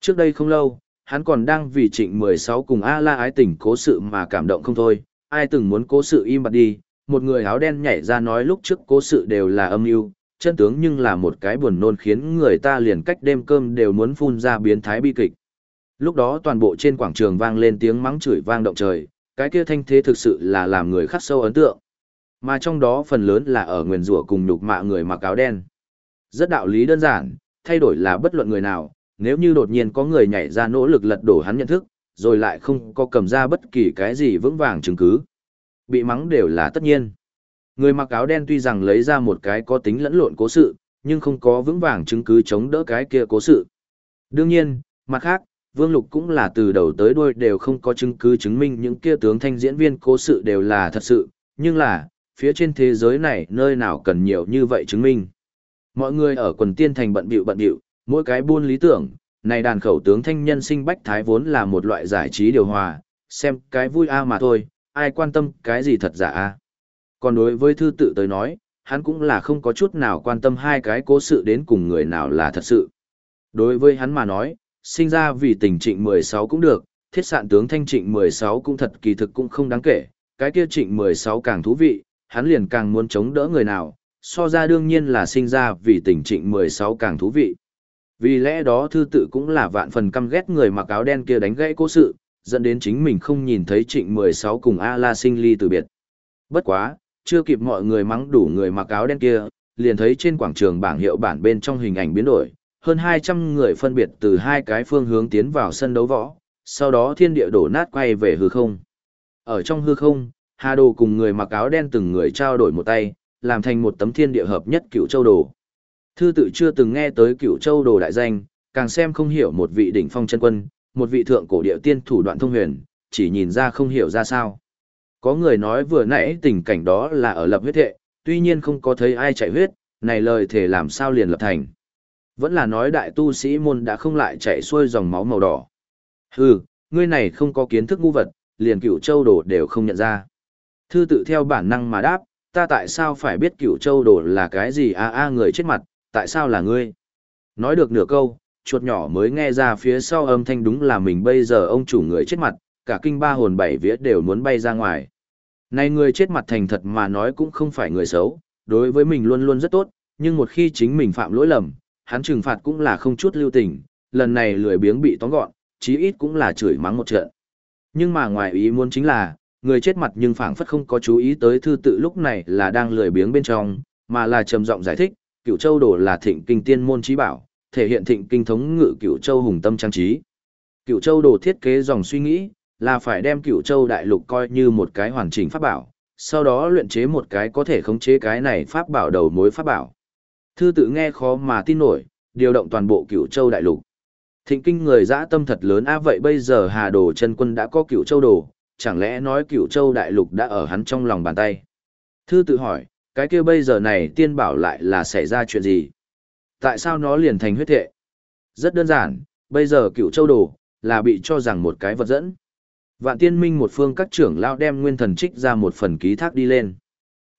Trước đây không lâu, hắn còn đang vì trịnh 16 cùng A-la ái tình cố sự mà cảm động không thôi, ai từng muốn cố sự im bặt đi, một người áo đen nhảy ra nói lúc trước cố sự đều là âm mưu chân tướng nhưng là một cái buồn nôn khiến người ta liền cách đêm cơm đều muốn phun ra biến thái bi kịch. Lúc đó toàn bộ trên quảng trường vang lên tiếng mắng chửi vang động trời, cái kia thanh thế thực sự là làm người khắc sâu ấn tượng. Mà trong đó phần lớn là ở nguyền rủa cùng nhục mạ người mặc áo đen. Rất đạo lý đơn giản, thay đổi là bất luận người nào, nếu như đột nhiên có người nhảy ra nỗ lực lật đổ hắn nhận thức, rồi lại không có cầm ra bất kỳ cái gì vững vàng chứng cứ. Bị mắng đều là tất nhiên. Người mặc áo đen tuy rằng lấy ra một cái có tính lẫn lộn cố sự, nhưng không có vững vàng chứng cứ chống đỡ cái kia cố sự. Đương nhiên, mặt khác, Vương Lục cũng là từ đầu tới đuôi đều không có chứng cứ chứng minh những kia tướng thanh diễn viên cố sự đều là thật sự, nhưng là, phía trên thế giới này nơi nào cần nhiều như vậy chứng minh. Mọi người ở quần tiên thành bận bịu bận bịu, mỗi cái buôn lý tưởng, này đàn khẩu tướng thanh nhân sinh bách thái vốn là một loại giải trí điều hòa, xem cái vui a mà thôi, ai quan tâm cái gì thật giả a. Còn đối với thư tự tới nói, hắn cũng là không có chút nào quan tâm hai cái cố sự đến cùng người nào là thật sự. Đối với hắn mà nói, sinh ra vì tình trịnh 16 cũng được, thiết sạn tướng thanh trịnh 16 cũng thật kỳ thực cũng không đáng kể, cái kia trịnh 16 càng thú vị, hắn liền càng muốn chống đỡ người nào, so ra đương nhiên là sinh ra vì tình trịnh 16 càng thú vị. Vì lẽ đó thư tự cũng là vạn phần căm ghét người mặc áo đen kia đánh gãy cố sự, dẫn đến chính mình không nhìn thấy trịnh 16 cùng A-la sinh ly từ biệt. Bất quá, chưa kịp mọi người mắng đủ người mặc áo đen kia, liền thấy trên quảng trường bảng hiệu bản bên trong hình ảnh biến đổi, hơn 200 người phân biệt từ hai cái phương hướng tiến vào sân đấu võ, sau đó thiên địa đổ nát quay về hư không. Ở trong hư không, Hà Đồ cùng người mặc áo đen từng người trao đổi một tay, làm thành một tấm thiên địa hợp nhất cựu châu đồ. Thư tự chưa từng nghe tới cựu châu đồ đại danh, càng xem không hiểu một vị đỉnh phong chân quân, một vị thượng cổ địa tiên thủ đoạn thông huyền, chỉ nhìn ra không hiểu ra sao. Có người nói vừa nãy tình cảnh đó là ở lập huyết thệ, tuy nhiên không có thấy ai chạy huyết, này lời thể làm sao liền lập thành. Vẫn là nói đại tu sĩ môn đã không lại chạy xuôi dòng máu màu đỏ. Hừ, ngươi này không có kiến thức ngu vật, liền cựu châu đồ đều không nhận ra. Thư tự theo bản năng mà đáp, ta tại sao phải biết cựu châu đồ là cái gì a a người chết mặt, tại sao là ngươi? Nói được nửa câu, chuột nhỏ mới nghe ra phía sau âm thanh đúng là mình bây giờ ông chủ người chết mặt, cả kinh ba hồn bảy vía đều muốn bay ra ngoài. Này người chết mặt thành thật mà nói cũng không phải người xấu, đối với mình luôn luôn rất tốt, nhưng một khi chính mình phạm lỗi lầm, hắn trừng phạt cũng là không chút lưu tình, lần này lười biếng bị tóm gọn, chí ít cũng là chửi mắng một trận. Nhưng mà ngoài ý muốn chính là, người chết mặt nhưng phảng phất không có chú ý tới thư tự lúc này là đang lười biếng bên trong, mà là trầm giọng giải thích, cựu châu đồ là thịnh kinh tiên môn trí bảo, thể hiện thịnh kinh thống ngự cựu châu hùng tâm trang trí. Cựu châu đồ thiết kế dòng suy nghĩ, là phải đem cựu châu đại lục coi như một cái hoàn chỉnh pháp bảo, sau đó luyện chế một cái có thể khống chế cái này pháp bảo đầu mối pháp bảo. Thư tự nghe khó mà tin nổi, điều động toàn bộ cựu châu đại lục. Thịnh kinh người dã tâm thật lớn a vậy bây giờ Hà Đồ chân quân đã có cựu châu đồ, chẳng lẽ nói cựu châu đại lục đã ở hắn trong lòng bàn tay. Thư tự hỏi, cái kia bây giờ này tiên bảo lại là xảy ra chuyện gì? Tại sao nó liền thành huyết thệ? Rất đơn giản, bây giờ cựu châu đồ, là bị cho rằng một cái vật dẫn. Vạn tiên minh một phương các trưởng lao đem nguyên thần trích ra một phần ký thác đi lên.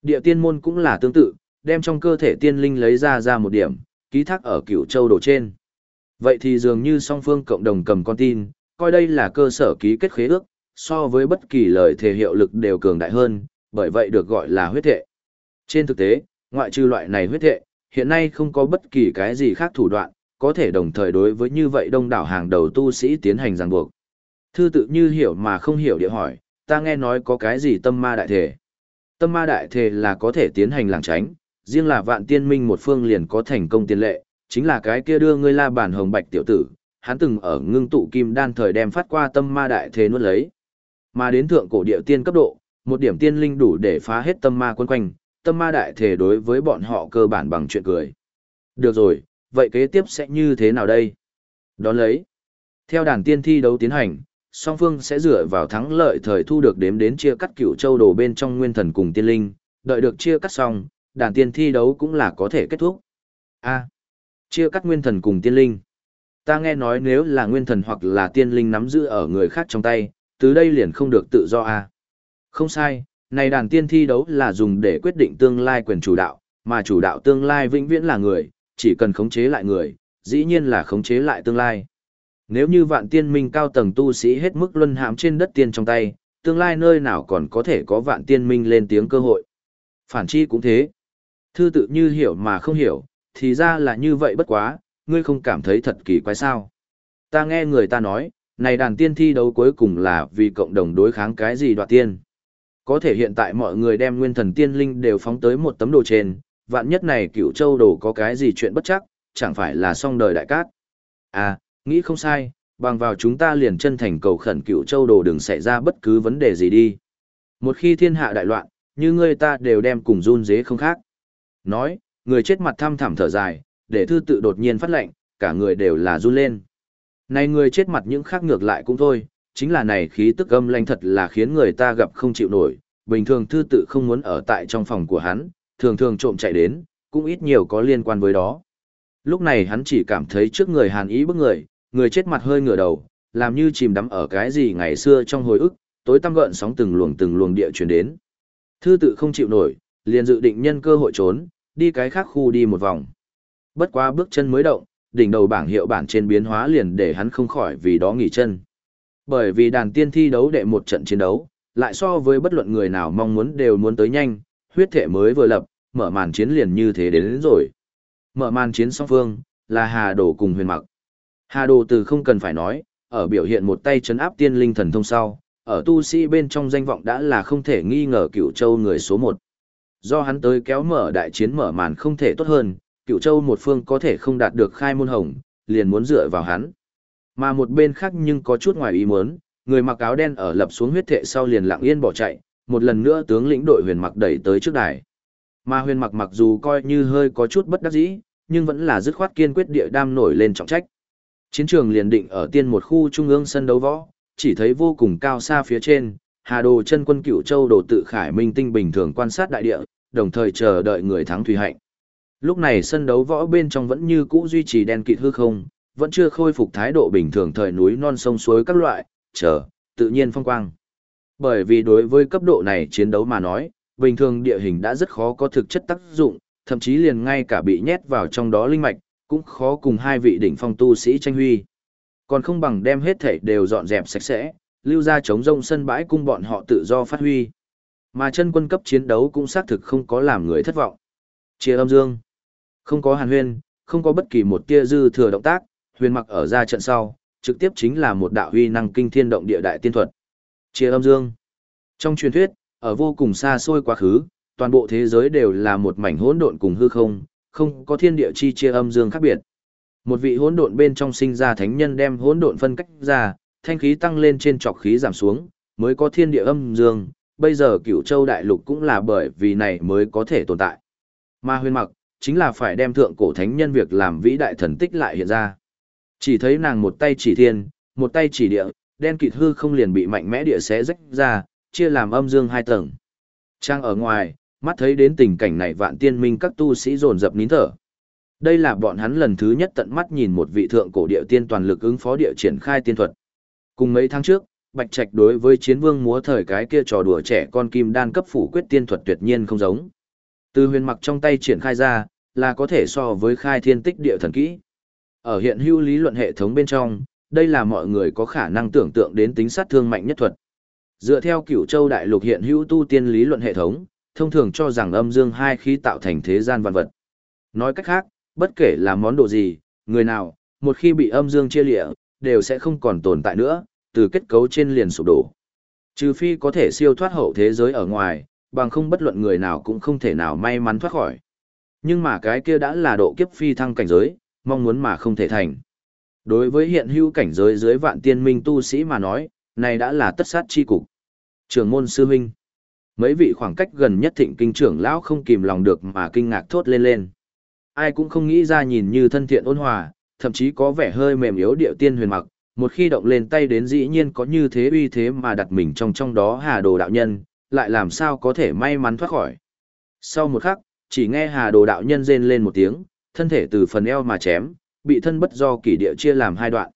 Địa tiên môn cũng là tương tự, đem trong cơ thể tiên linh lấy ra ra một điểm, ký thác ở cựu châu đồ trên. Vậy thì dường như song phương cộng đồng cầm con tin, coi đây là cơ sở ký kết khế ước, so với bất kỳ lời thể hiệu lực đều cường đại hơn, bởi vậy được gọi là huyết thệ. Trên thực tế, ngoại trừ loại này huyết thệ, hiện nay không có bất kỳ cái gì khác thủ đoạn, có thể đồng thời đối với như vậy đông đảo hàng đầu tu sĩ tiến hành ràng buộc. Thư tự như hiểu mà không hiểu địa hỏi, ta nghe nói có cái gì tâm ma đại thể. Tâm ma đại thể là có thể tiến hành làng tránh, riêng là vạn tiên minh một phương liền có thành công tiền lệ, chính là cái kia đưa ngươi la bản hồng bạch tiểu tử, hắn từng ở ngưng tụ kim đan thời đem phát qua tâm ma đại thể nuốt lấy. Mà đến thượng cổ địa tiên cấp độ, một điểm tiên linh đủ để phá hết tâm ma quân quanh, tâm ma đại thể đối với bọn họ cơ bản bằng chuyện cười. Được rồi, vậy kế tiếp sẽ như thế nào đây? Đón lấy. Theo đàn tiên thi đấu tiến hành, song phương sẽ dựa vào thắng lợi thời thu được đếm đến chia cắt cựu châu đồ bên trong nguyên thần cùng tiên linh, đợi được chia cắt xong, đàn tiên thi đấu cũng là có thể kết thúc. A. À, chia cắt nguyên thần cùng tiên linh. Ta nghe nói nếu là nguyên thần hoặc là tiên linh nắm giữ ở người khác trong tay, từ đây liền không được tự do a. Không sai, này đàn tiên thi đấu là dùng để quyết định tương lai quyền chủ đạo, mà chủ đạo tương lai vĩnh viễn là người, chỉ cần khống chế lại người, dĩ nhiên là khống chế lại tương lai. Nếu như vạn tiên minh cao tầng tu sĩ hết mức luân hãm trên đất tiên trong tay, tương lai nơi nào còn có thể có vạn tiên minh lên tiếng cơ hội. Phản chi cũng thế. Thư tự như hiểu mà không hiểu, thì ra là như vậy bất quá, ngươi không cảm thấy thật kỳ quái sao. Ta nghe người ta nói, này đàn tiên thi đấu cuối cùng là vì cộng đồng đối kháng cái gì đoạt tiên. Có thể hiện tại mọi người đem nguyên thần tiên linh đều phóng tới một tấm đồ trên, vạn nhất này cựu châu đồ có cái gì chuyện bất chắc, chẳng phải là xong đời đại cát. À, nghĩ không sai, bằng vào chúng ta liền chân thành cầu khẩn cựu châu đồ đừng xảy ra bất cứ vấn đề gì đi. Một khi thiên hạ đại loạn, như ngươi ta đều đem cùng run dế không khác. Nói, người chết mặt thăm thẳm thở dài, để thư tự đột nhiên phát lệnh, cả người đều là run lên. Này người chết mặt những khác ngược lại cũng thôi, chính là này khí tức âm lanh thật là khiến người ta gặp không chịu nổi, bình thường thư tự không muốn ở tại trong phòng của hắn, thường thường trộm chạy đến, cũng ít nhiều có liên quan với đó. Lúc này hắn chỉ cảm thấy trước người hàn ý bức người, người chết mặt hơi ngửa đầu, làm như chìm đắm ở cái gì ngày xưa trong hồi ức, tối tăm gợn sóng từng luồng từng luồng địa chuyển đến. Thư tự không chịu nổi, liền dự định nhân cơ hội trốn, đi cái khác khu đi một vòng. Bất quá bước chân mới động, đỉnh đầu bảng hiệu bản trên biến hóa liền để hắn không khỏi vì đó nghỉ chân. Bởi vì đàn tiên thi đấu đệ một trận chiến đấu, lại so với bất luận người nào mong muốn đều muốn tới nhanh, huyết thể mới vừa lập, mở màn chiến liền như thế đến, đến rồi. Mở màn chiến song phương, là Hà Đồ cùng huyền mặc. Hà Đồ từ không cần phải nói, ở biểu hiện một tay chấn áp tiên linh thần thông sau, ở tu sĩ bên trong danh vọng đã là không thể nghi ngờ cựu châu người số một. Do hắn tới kéo mở đại chiến mở màn không thể tốt hơn, cựu châu một phương có thể không đạt được khai môn hồng, liền muốn dựa vào hắn. Mà một bên khác nhưng có chút ngoài ý muốn, người mặc áo đen ở lập xuống huyết thệ sau liền lặng yên bỏ chạy, một lần nữa tướng lĩnh đội huyền mặc đẩy tới trước đài. Mà huyền mặc mặc dù coi như hơi có chút bất đắc dĩ, nhưng vẫn là dứt khoát kiên quyết địa đam nổi lên trọng trách. Chiến trường liền định ở tiên một khu trung ương sân đấu võ, chỉ thấy vô cùng cao xa phía trên, Hà Đồ chân quân cựu châu đồ tự khải minh tinh bình thường quan sát đại địa, đồng thời chờ đợi người thắng thủy hạnh. Lúc này sân đấu võ bên trong vẫn như cũ duy trì đen kịt hư không, vẫn chưa khôi phục thái độ bình thường thời núi non sông suối các loại, chờ, tự nhiên phong quang. Bởi vì đối với cấp độ này chiến đấu mà nói, bình thường địa hình đã rất khó có thực chất tác dụng, thậm chí liền ngay cả bị nhét vào trong đó linh mạch, cũng khó cùng hai vị đỉnh phong tu sĩ tranh huy. Còn không bằng đem hết thể đều dọn dẹp sạch sẽ, lưu ra chống rông sân bãi cung bọn họ tự do phát huy. Mà chân quân cấp chiến đấu cũng xác thực không có làm người thất vọng. Chia âm dương. Không có hàn huyên, không có bất kỳ một tia dư thừa động tác, huyền mặc ở ra trận sau, trực tiếp chính là một đạo huy năng kinh thiên động địa đại tiên thuật. Chia âm dương. Trong truyền thuyết, ở vô cùng xa xôi quá khứ, toàn bộ thế giới đều là một mảnh hỗn độn cùng hư không, không có thiên địa chi chia âm dương khác biệt. Một vị hỗn độn bên trong sinh ra thánh nhân đem hỗn độn phân cách ra, thanh khí tăng lên trên trọc khí giảm xuống, mới có thiên địa âm dương, bây giờ Cửu Châu đại lục cũng là bởi vì này mới có thể tồn tại. Ma Huyền Mặc chính là phải đem thượng cổ thánh nhân việc làm vĩ đại thần tích lại hiện ra. Chỉ thấy nàng một tay chỉ thiên, một tay chỉ địa, đen kịt hư không liền bị mạnh mẽ địa xé rách ra, chia làm âm dương hai tầng. Trang ở ngoài, mắt thấy đến tình cảnh này vạn tiên minh các tu sĩ dồn dập nín thở. Đây là bọn hắn lần thứ nhất tận mắt nhìn một vị thượng cổ địa tiên toàn lực ứng phó địa triển khai tiên thuật. Cùng mấy tháng trước, Bạch Trạch đối với chiến vương múa thời cái kia trò đùa trẻ con kim đan cấp phủ quyết tiên thuật tuyệt nhiên không giống. Từ huyền mặc trong tay triển khai ra, là có thể so với khai thiên tích địa thần kỹ. Ở hiện hữu lý luận hệ thống bên trong, đây là mọi người có khả năng tưởng tượng đến tính sát thương mạnh nhất thuật. Dựa theo cửu châu đại lục hiện hữu tu tiên lý luận hệ thống, thông thường cho rằng âm dương hai khí tạo thành thế gian vạn vật. Nói cách khác, bất kể là món đồ gì, người nào, một khi bị âm dương chia lịa, đều sẽ không còn tồn tại nữa, từ kết cấu trên liền sụp đổ. Trừ phi có thể siêu thoát hậu thế giới ở ngoài, bằng không bất luận người nào cũng không thể nào may mắn thoát khỏi. Nhưng mà cái kia đã là độ kiếp phi thăng cảnh giới, mong muốn mà không thể thành. Đối với hiện hữu cảnh giới dưới vạn tiên minh tu sĩ mà nói, này đã là tất sát chi cục. Trường môn sư huynh. Mấy vị khoảng cách gần nhất thịnh kinh trưởng lão không kìm lòng được mà kinh ngạc thốt lên lên. Ai cũng không nghĩ ra nhìn như thân thiện ôn hòa, thậm chí có vẻ hơi mềm yếu điệu tiên huyền mặc, một khi động lên tay đến dĩ nhiên có như thế uy thế mà đặt mình trong trong đó hà đồ đạo nhân, lại làm sao có thể may mắn thoát khỏi. Sau một khắc, chỉ nghe hà đồ đạo nhân rên lên một tiếng, thân thể từ phần eo mà chém, bị thân bất do kỷ địa chia làm hai đoạn.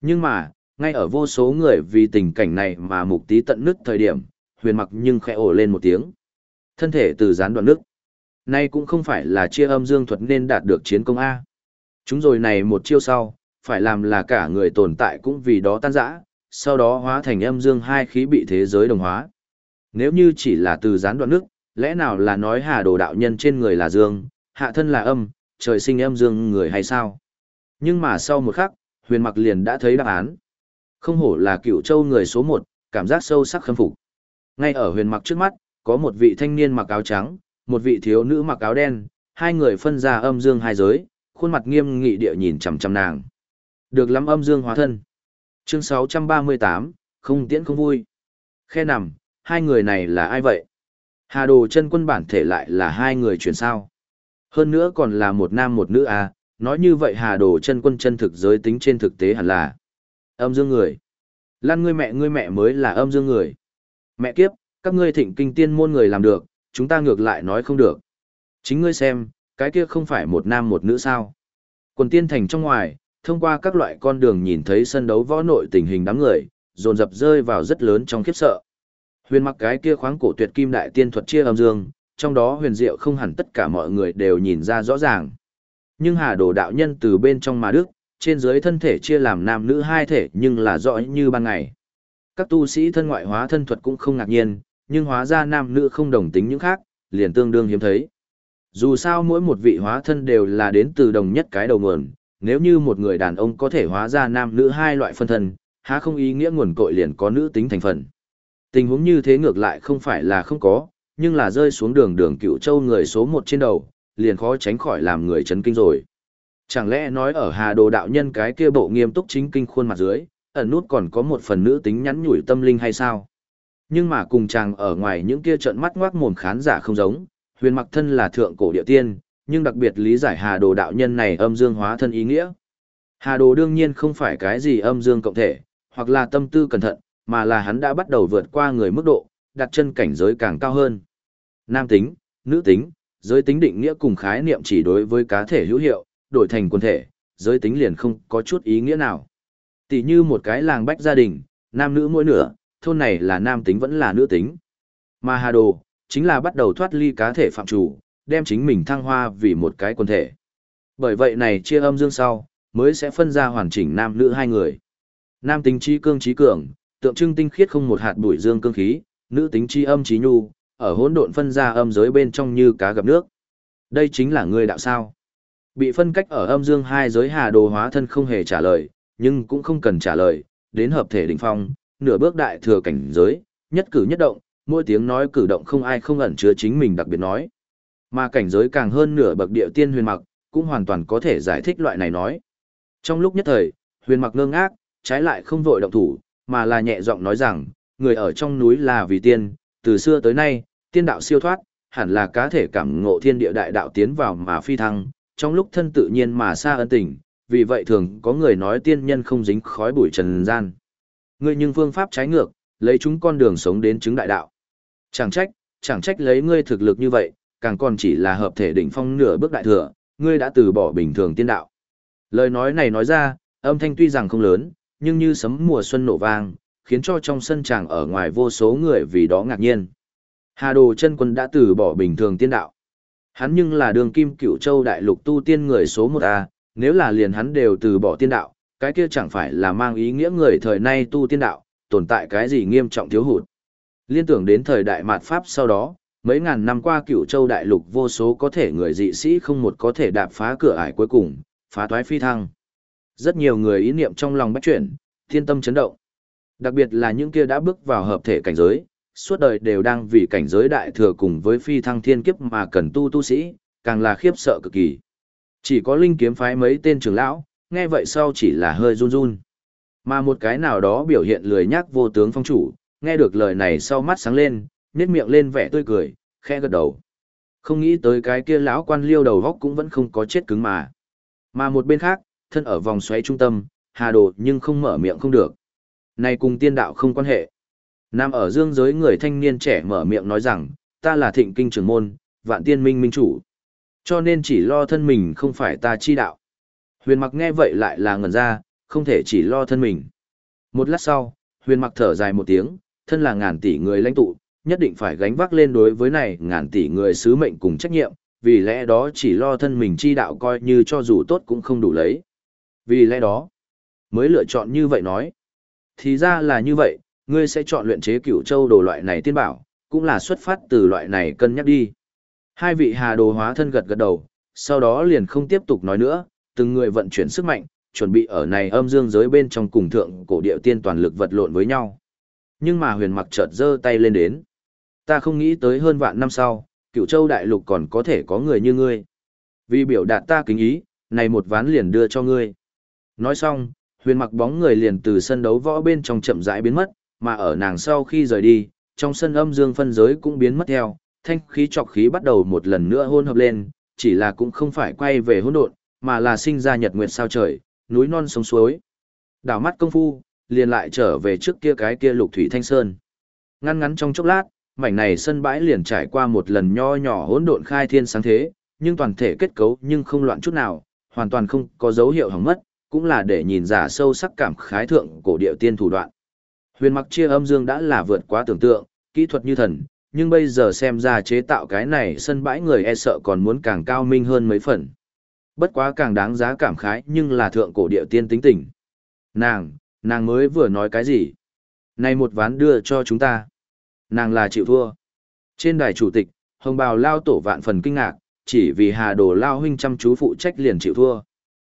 Nhưng mà, ngay ở vô số người vì tình cảnh này mà mục tí tận nứt thời điểm, huyền mặc nhưng khẽ ổ lên một tiếng. Thân thể từ gián đoạn nước. Nay cũng không phải là chia âm dương thuật nên đạt được chiến công A. Chúng rồi này một chiêu sau, phải làm là cả người tồn tại cũng vì đó tan rã, sau đó hóa thành âm dương hai khí bị thế giới đồng hóa. Nếu như chỉ là từ gián đoạn nước, lẽ nào là nói hà đồ đạo nhân trên người là dương, hạ thân là âm, trời sinh âm dương người hay sao? Nhưng mà sau một khắc, huyền mặc liền đã thấy đáp án. Không hổ là cựu châu người số một, cảm giác sâu sắc khâm phục. Ngay ở huyền mặc trước mắt, có một vị thanh niên mặc áo trắng, một vị thiếu nữ mặc áo đen, hai người phân ra âm dương hai giới, khuôn mặt nghiêm nghị địa nhìn chằm chằm nàng. Được lắm âm dương hóa thân. Chương 638, không tiễn không vui. Khe nằm, hai người này là ai vậy? Hà đồ chân quân bản thể lại là hai người chuyển sao. Hơn nữa còn là một nam một nữ à, nói như vậy hà đồ chân quân chân thực giới tính trên thực tế hẳn là âm dương người. Lan ngươi mẹ ngươi mẹ mới là âm dương người. Mẹ kiếp, các ngươi thịnh kinh tiên môn người làm được, chúng ta ngược lại nói không được. Chính ngươi xem, cái kia không phải một nam một nữ sao. Quần tiên thành trong ngoài, thông qua các loại con đường nhìn thấy sân đấu võ nội tình hình đám người, dồn dập rơi vào rất lớn trong khiếp sợ. Huyền mặc cái kia khoáng cổ tuyệt kim đại tiên thuật chia âm dương, trong đó huyền diệu không hẳn tất cả mọi người đều nhìn ra rõ ràng. Nhưng hà đồ đạo nhân từ bên trong mà đức, trên dưới thân thể chia làm nam nữ hai thể nhưng là rõ như ban ngày. Các tu sĩ thân ngoại hóa thân thuật cũng không ngạc nhiên, nhưng hóa ra nam nữ không đồng tính những khác, liền tương đương hiếm thấy. Dù sao mỗi một vị hóa thân đều là đến từ đồng nhất cái đầu nguồn, nếu như một người đàn ông có thể hóa ra nam nữ hai loại phân thân, há không ý nghĩa nguồn cội liền có nữ tính thành phần. Tình huống như thế ngược lại không phải là không có, nhưng là rơi xuống đường đường cựu châu người số một trên đầu, liền khó tránh khỏi làm người chấn kinh rồi. Chẳng lẽ nói ở Hà Đồ đạo nhân cái kia bộ nghiêm túc chính kinh khuôn mặt dưới, ẩn nút còn có một phần nữ tính nhắn nhủi tâm linh hay sao? Nhưng mà cùng chàng ở ngoài những kia trận mắt ngoác mồm khán giả không giống, huyền mặc thân là thượng cổ địa tiên, nhưng đặc biệt lý giải Hà Đồ đạo nhân này âm dương hóa thân ý nghĩa. Hà Đồ đương nhiên không phải cái gì âm dương cộng thể, hoặc là tâm tư cẩn thận, mà là hắn đã bắt đầu vượt qua người mức độ, đặt chân cảnh giới càng cao hơn. Nam tính, nữ tính, giới tính định nghĩa cùng khái niệm chỉ đối với cá thể hữu hiệu, đổi thành quần thể, giới tính liền không có chút ý nghĩa nào. Tỷ như một cái làng bách gia đình, nam nữ mỗi nửa, thôn này là nam tính vẫn là nữ tính. Mà Hà Đồ, chính là bắt đầu thoát ly cá thể phạm chủ, đem chính mình thăng hoa vì một cái quần thể. Bởi vậy này chia âm dương sau, mới sẽ phân ra hoàn chỉnh nam nữ hai người. Nam tính trí cương trí cường, tượng trưng tinh khiết không một hạt bụi dương cương khí, nữ tính chi âm trí nhu, ở hỗn độn phân ra âm giới bên trong như cá gặp nước. Đây chính là người đạo sao. Bị phân cách ở âm dương hai giới hà đồ hóa thân không hề trả lời, nhưng cũng không cần trả lời, đến hợp thể đỉnh phong, nửa bước đại thừa cảnh giới, nhất cử nhất động, mỗi tiếng nói cử động không ai không ẩn chứa chính mình đặc biệt nói. Mà cảnh giới càng hơn nửa bậc địa tiên huyền mặc, cũng hoàn toàn có thể giải thích loại này nói. Trong lúc nhất thời, huyền mặc ngơ ngác, trái lại không vội động thủ, mà là nhẹ giọng nói rằng, người ở trong núi là vì tiên, từ xưa tới nay, tiên đạo siêu thoát, hẳn là cá thể cảm ngộ thiên địa đại đạo tiến vào mà phi thăng, trong lúc thân tự nhiên mà xa ân tình, vì vậy thường có người nói tiên nhân không dính khói bụi trần gian. Ngươi nhưng phương pháp trái ngược, lấy chúng con đường sống đến chứng đại đạo. Chẳng trách, chẳng trách lấy ngươi thực lực như vậy, càng còn chỉ là hợp thể đỉnh phong nửa bước đại thừa, ngươi đã từ bỏ bình thường tiên đạo. Lời nói này nói ra, âm thanh tuy rằng không lớn, nhưng như sấm mùa xuân nổ vang, khiến cho trong sân tràng ở ngoài vô số người vì đó ngạc nhiên. Hà Đồ chân quân đã từ bỏ bình thường tiên đạo. Hắn nhưng là đường kim cửu châu đại lục tu tiên người số 1A, nếu là liền hắn đều từ bỏ tiên đạo, cái kia chẳng phải là mang ý nghĩa người thời nay tu tiên đạo, tồn tại cái gì nghiêm trọng thiếu hụt. Liên tưởng đến thời đại mạt Pháp sau đó, mấy ngàn năm qua cửu châu đại lục vô số có thể người dị sĩ không một có thể đạp phá cửa ải cuối cùng, phá toái phi thăng. Rất nhiều người ý niệm trong lòng bách chuyển, thiên tâm chấn động. Đặc biệt là những kia đã bước vào hợp thể cảnh giới, suốt đời đều đang vì cảnh giới đại thừa cùng với phi thăng thiên kiếp mà cần tu tu sĩ, càng là khiếp sợ cực kỳ. Chỉ có linh kiếm phái mấy tên trưởng lão, nghe vậy sau chỉ là hơi run run. Mà một cái nào đó biểu hiện lười nhác vô tướng phong chủ, nghe được lời này sau mắt sáng lên, nhếch miệng lên vẻ tươi cười, khẽ gật đầu. Không nghĩ tới cái kia lão quan liêu đầu góc cũng vẫn không có chết cứng mà. Mà một bên khác, thân ở vòng xoáy trung tâm, hà đồ nhưng không mở miệng không được. Này cùng tiên đạo không quan hệ. Nam ở dương giới người thanh niên trẻ mở miệng nói rằng, ta là thịnh kinh trưởng môn, vạn tiên minh minh chủ. Cho nên chỉ lo thân mình không phải ta chi đạo. Huyền mặc nghe vậy lại là ngẩn ra, không thể chỉ lo thân mình. Một lát sau, huyền mặc thở dài một tiếng, thân là ngàn tỷ người lãnh tụ, nhất định phải gánh vác lên đối với này ngàn tỷ người sứ mệnh cùng trách nhiệm, vì lẽ đó chỉ lo thân mình chi đạo coi như cho dù tốt cũng không đủ lấy. Vì lẽ đó, mới lựa chọn như vậy nói. Thì ra là như vậy, ngươi sẽ chọn luyện chế cửu châu đồ loại này tiên bảo, cũng là xuất phát từ loại này cân nhắc đi. Hai vị hà đồ hóa thân gật gật đầu, sau đó liền không tiếp tục nói nữa, từng người vận chuyển sức mạnh, chuẩn bị ở này âm dương giới bên trong cùng thượng cổ điệu tiên toàn lực vật lộn với nhau. Nhưng mà huyền mặc chợt giơ tay lên đến. Ta không nghĩ tới hơn vạn năm sau, cựu châu đại lục còn có thể có người như ngươi. Vì biểu đạt ta kính ý, này một ván liền đưa cho ngươi. Nói xong, huyền mặc bóng người liền từ sân đấu võ bên trong chậm rãi biến mất, mà ở nàng sau khi rời đi, trong sân âm dương phân giới cũng biến mất theo, thanh khí trọc khí bắt đầu một lần nữa hôn hợp lên, chỉ là cũng không phải quay về hỗn độn, mà là sinh ra nhật nguyệt sao trời, núi non sông suối. Đảo mắt công phu, liền lại trở về trước kia cái kia lục thủy thanh sơn. Ngăn ngắn trong chốc lát, mảnh này sân bãi liền trải qua một lần nho nhỏ hỗn độn khai thiên sáng thế, nhưng toàn thể kết cấu nhưng không loạn chút nào, hoàn toàn không có dấu hiệu hỏng mất, cũng là để nhìn giả sâu sắc cảm khái thượng cổ điệu tiên thủ đoạn. Huyền mặc chia âm dương đã là vượt quá tưởng tượng, kỹ thuật như thần, nhưng bây giờ xem ra chế tạo cái này sân bãi người e sợ còn muốn càng cao minh hơn mấy phần. Bất quá càng đáng giá cảm khái nhưng là thượng cổ địa tiên tính tình. Nàng, nàng mới vừa nói cái gì? Này một ván đưa cho chúng ta. Nàng là chịu thua. Trên đài chủ tịch, hồng bào lao tổ vạn phần kinh ngạc, chỉ vì hà đồ lao huynh chăm chú phụ trách liền chịu thua.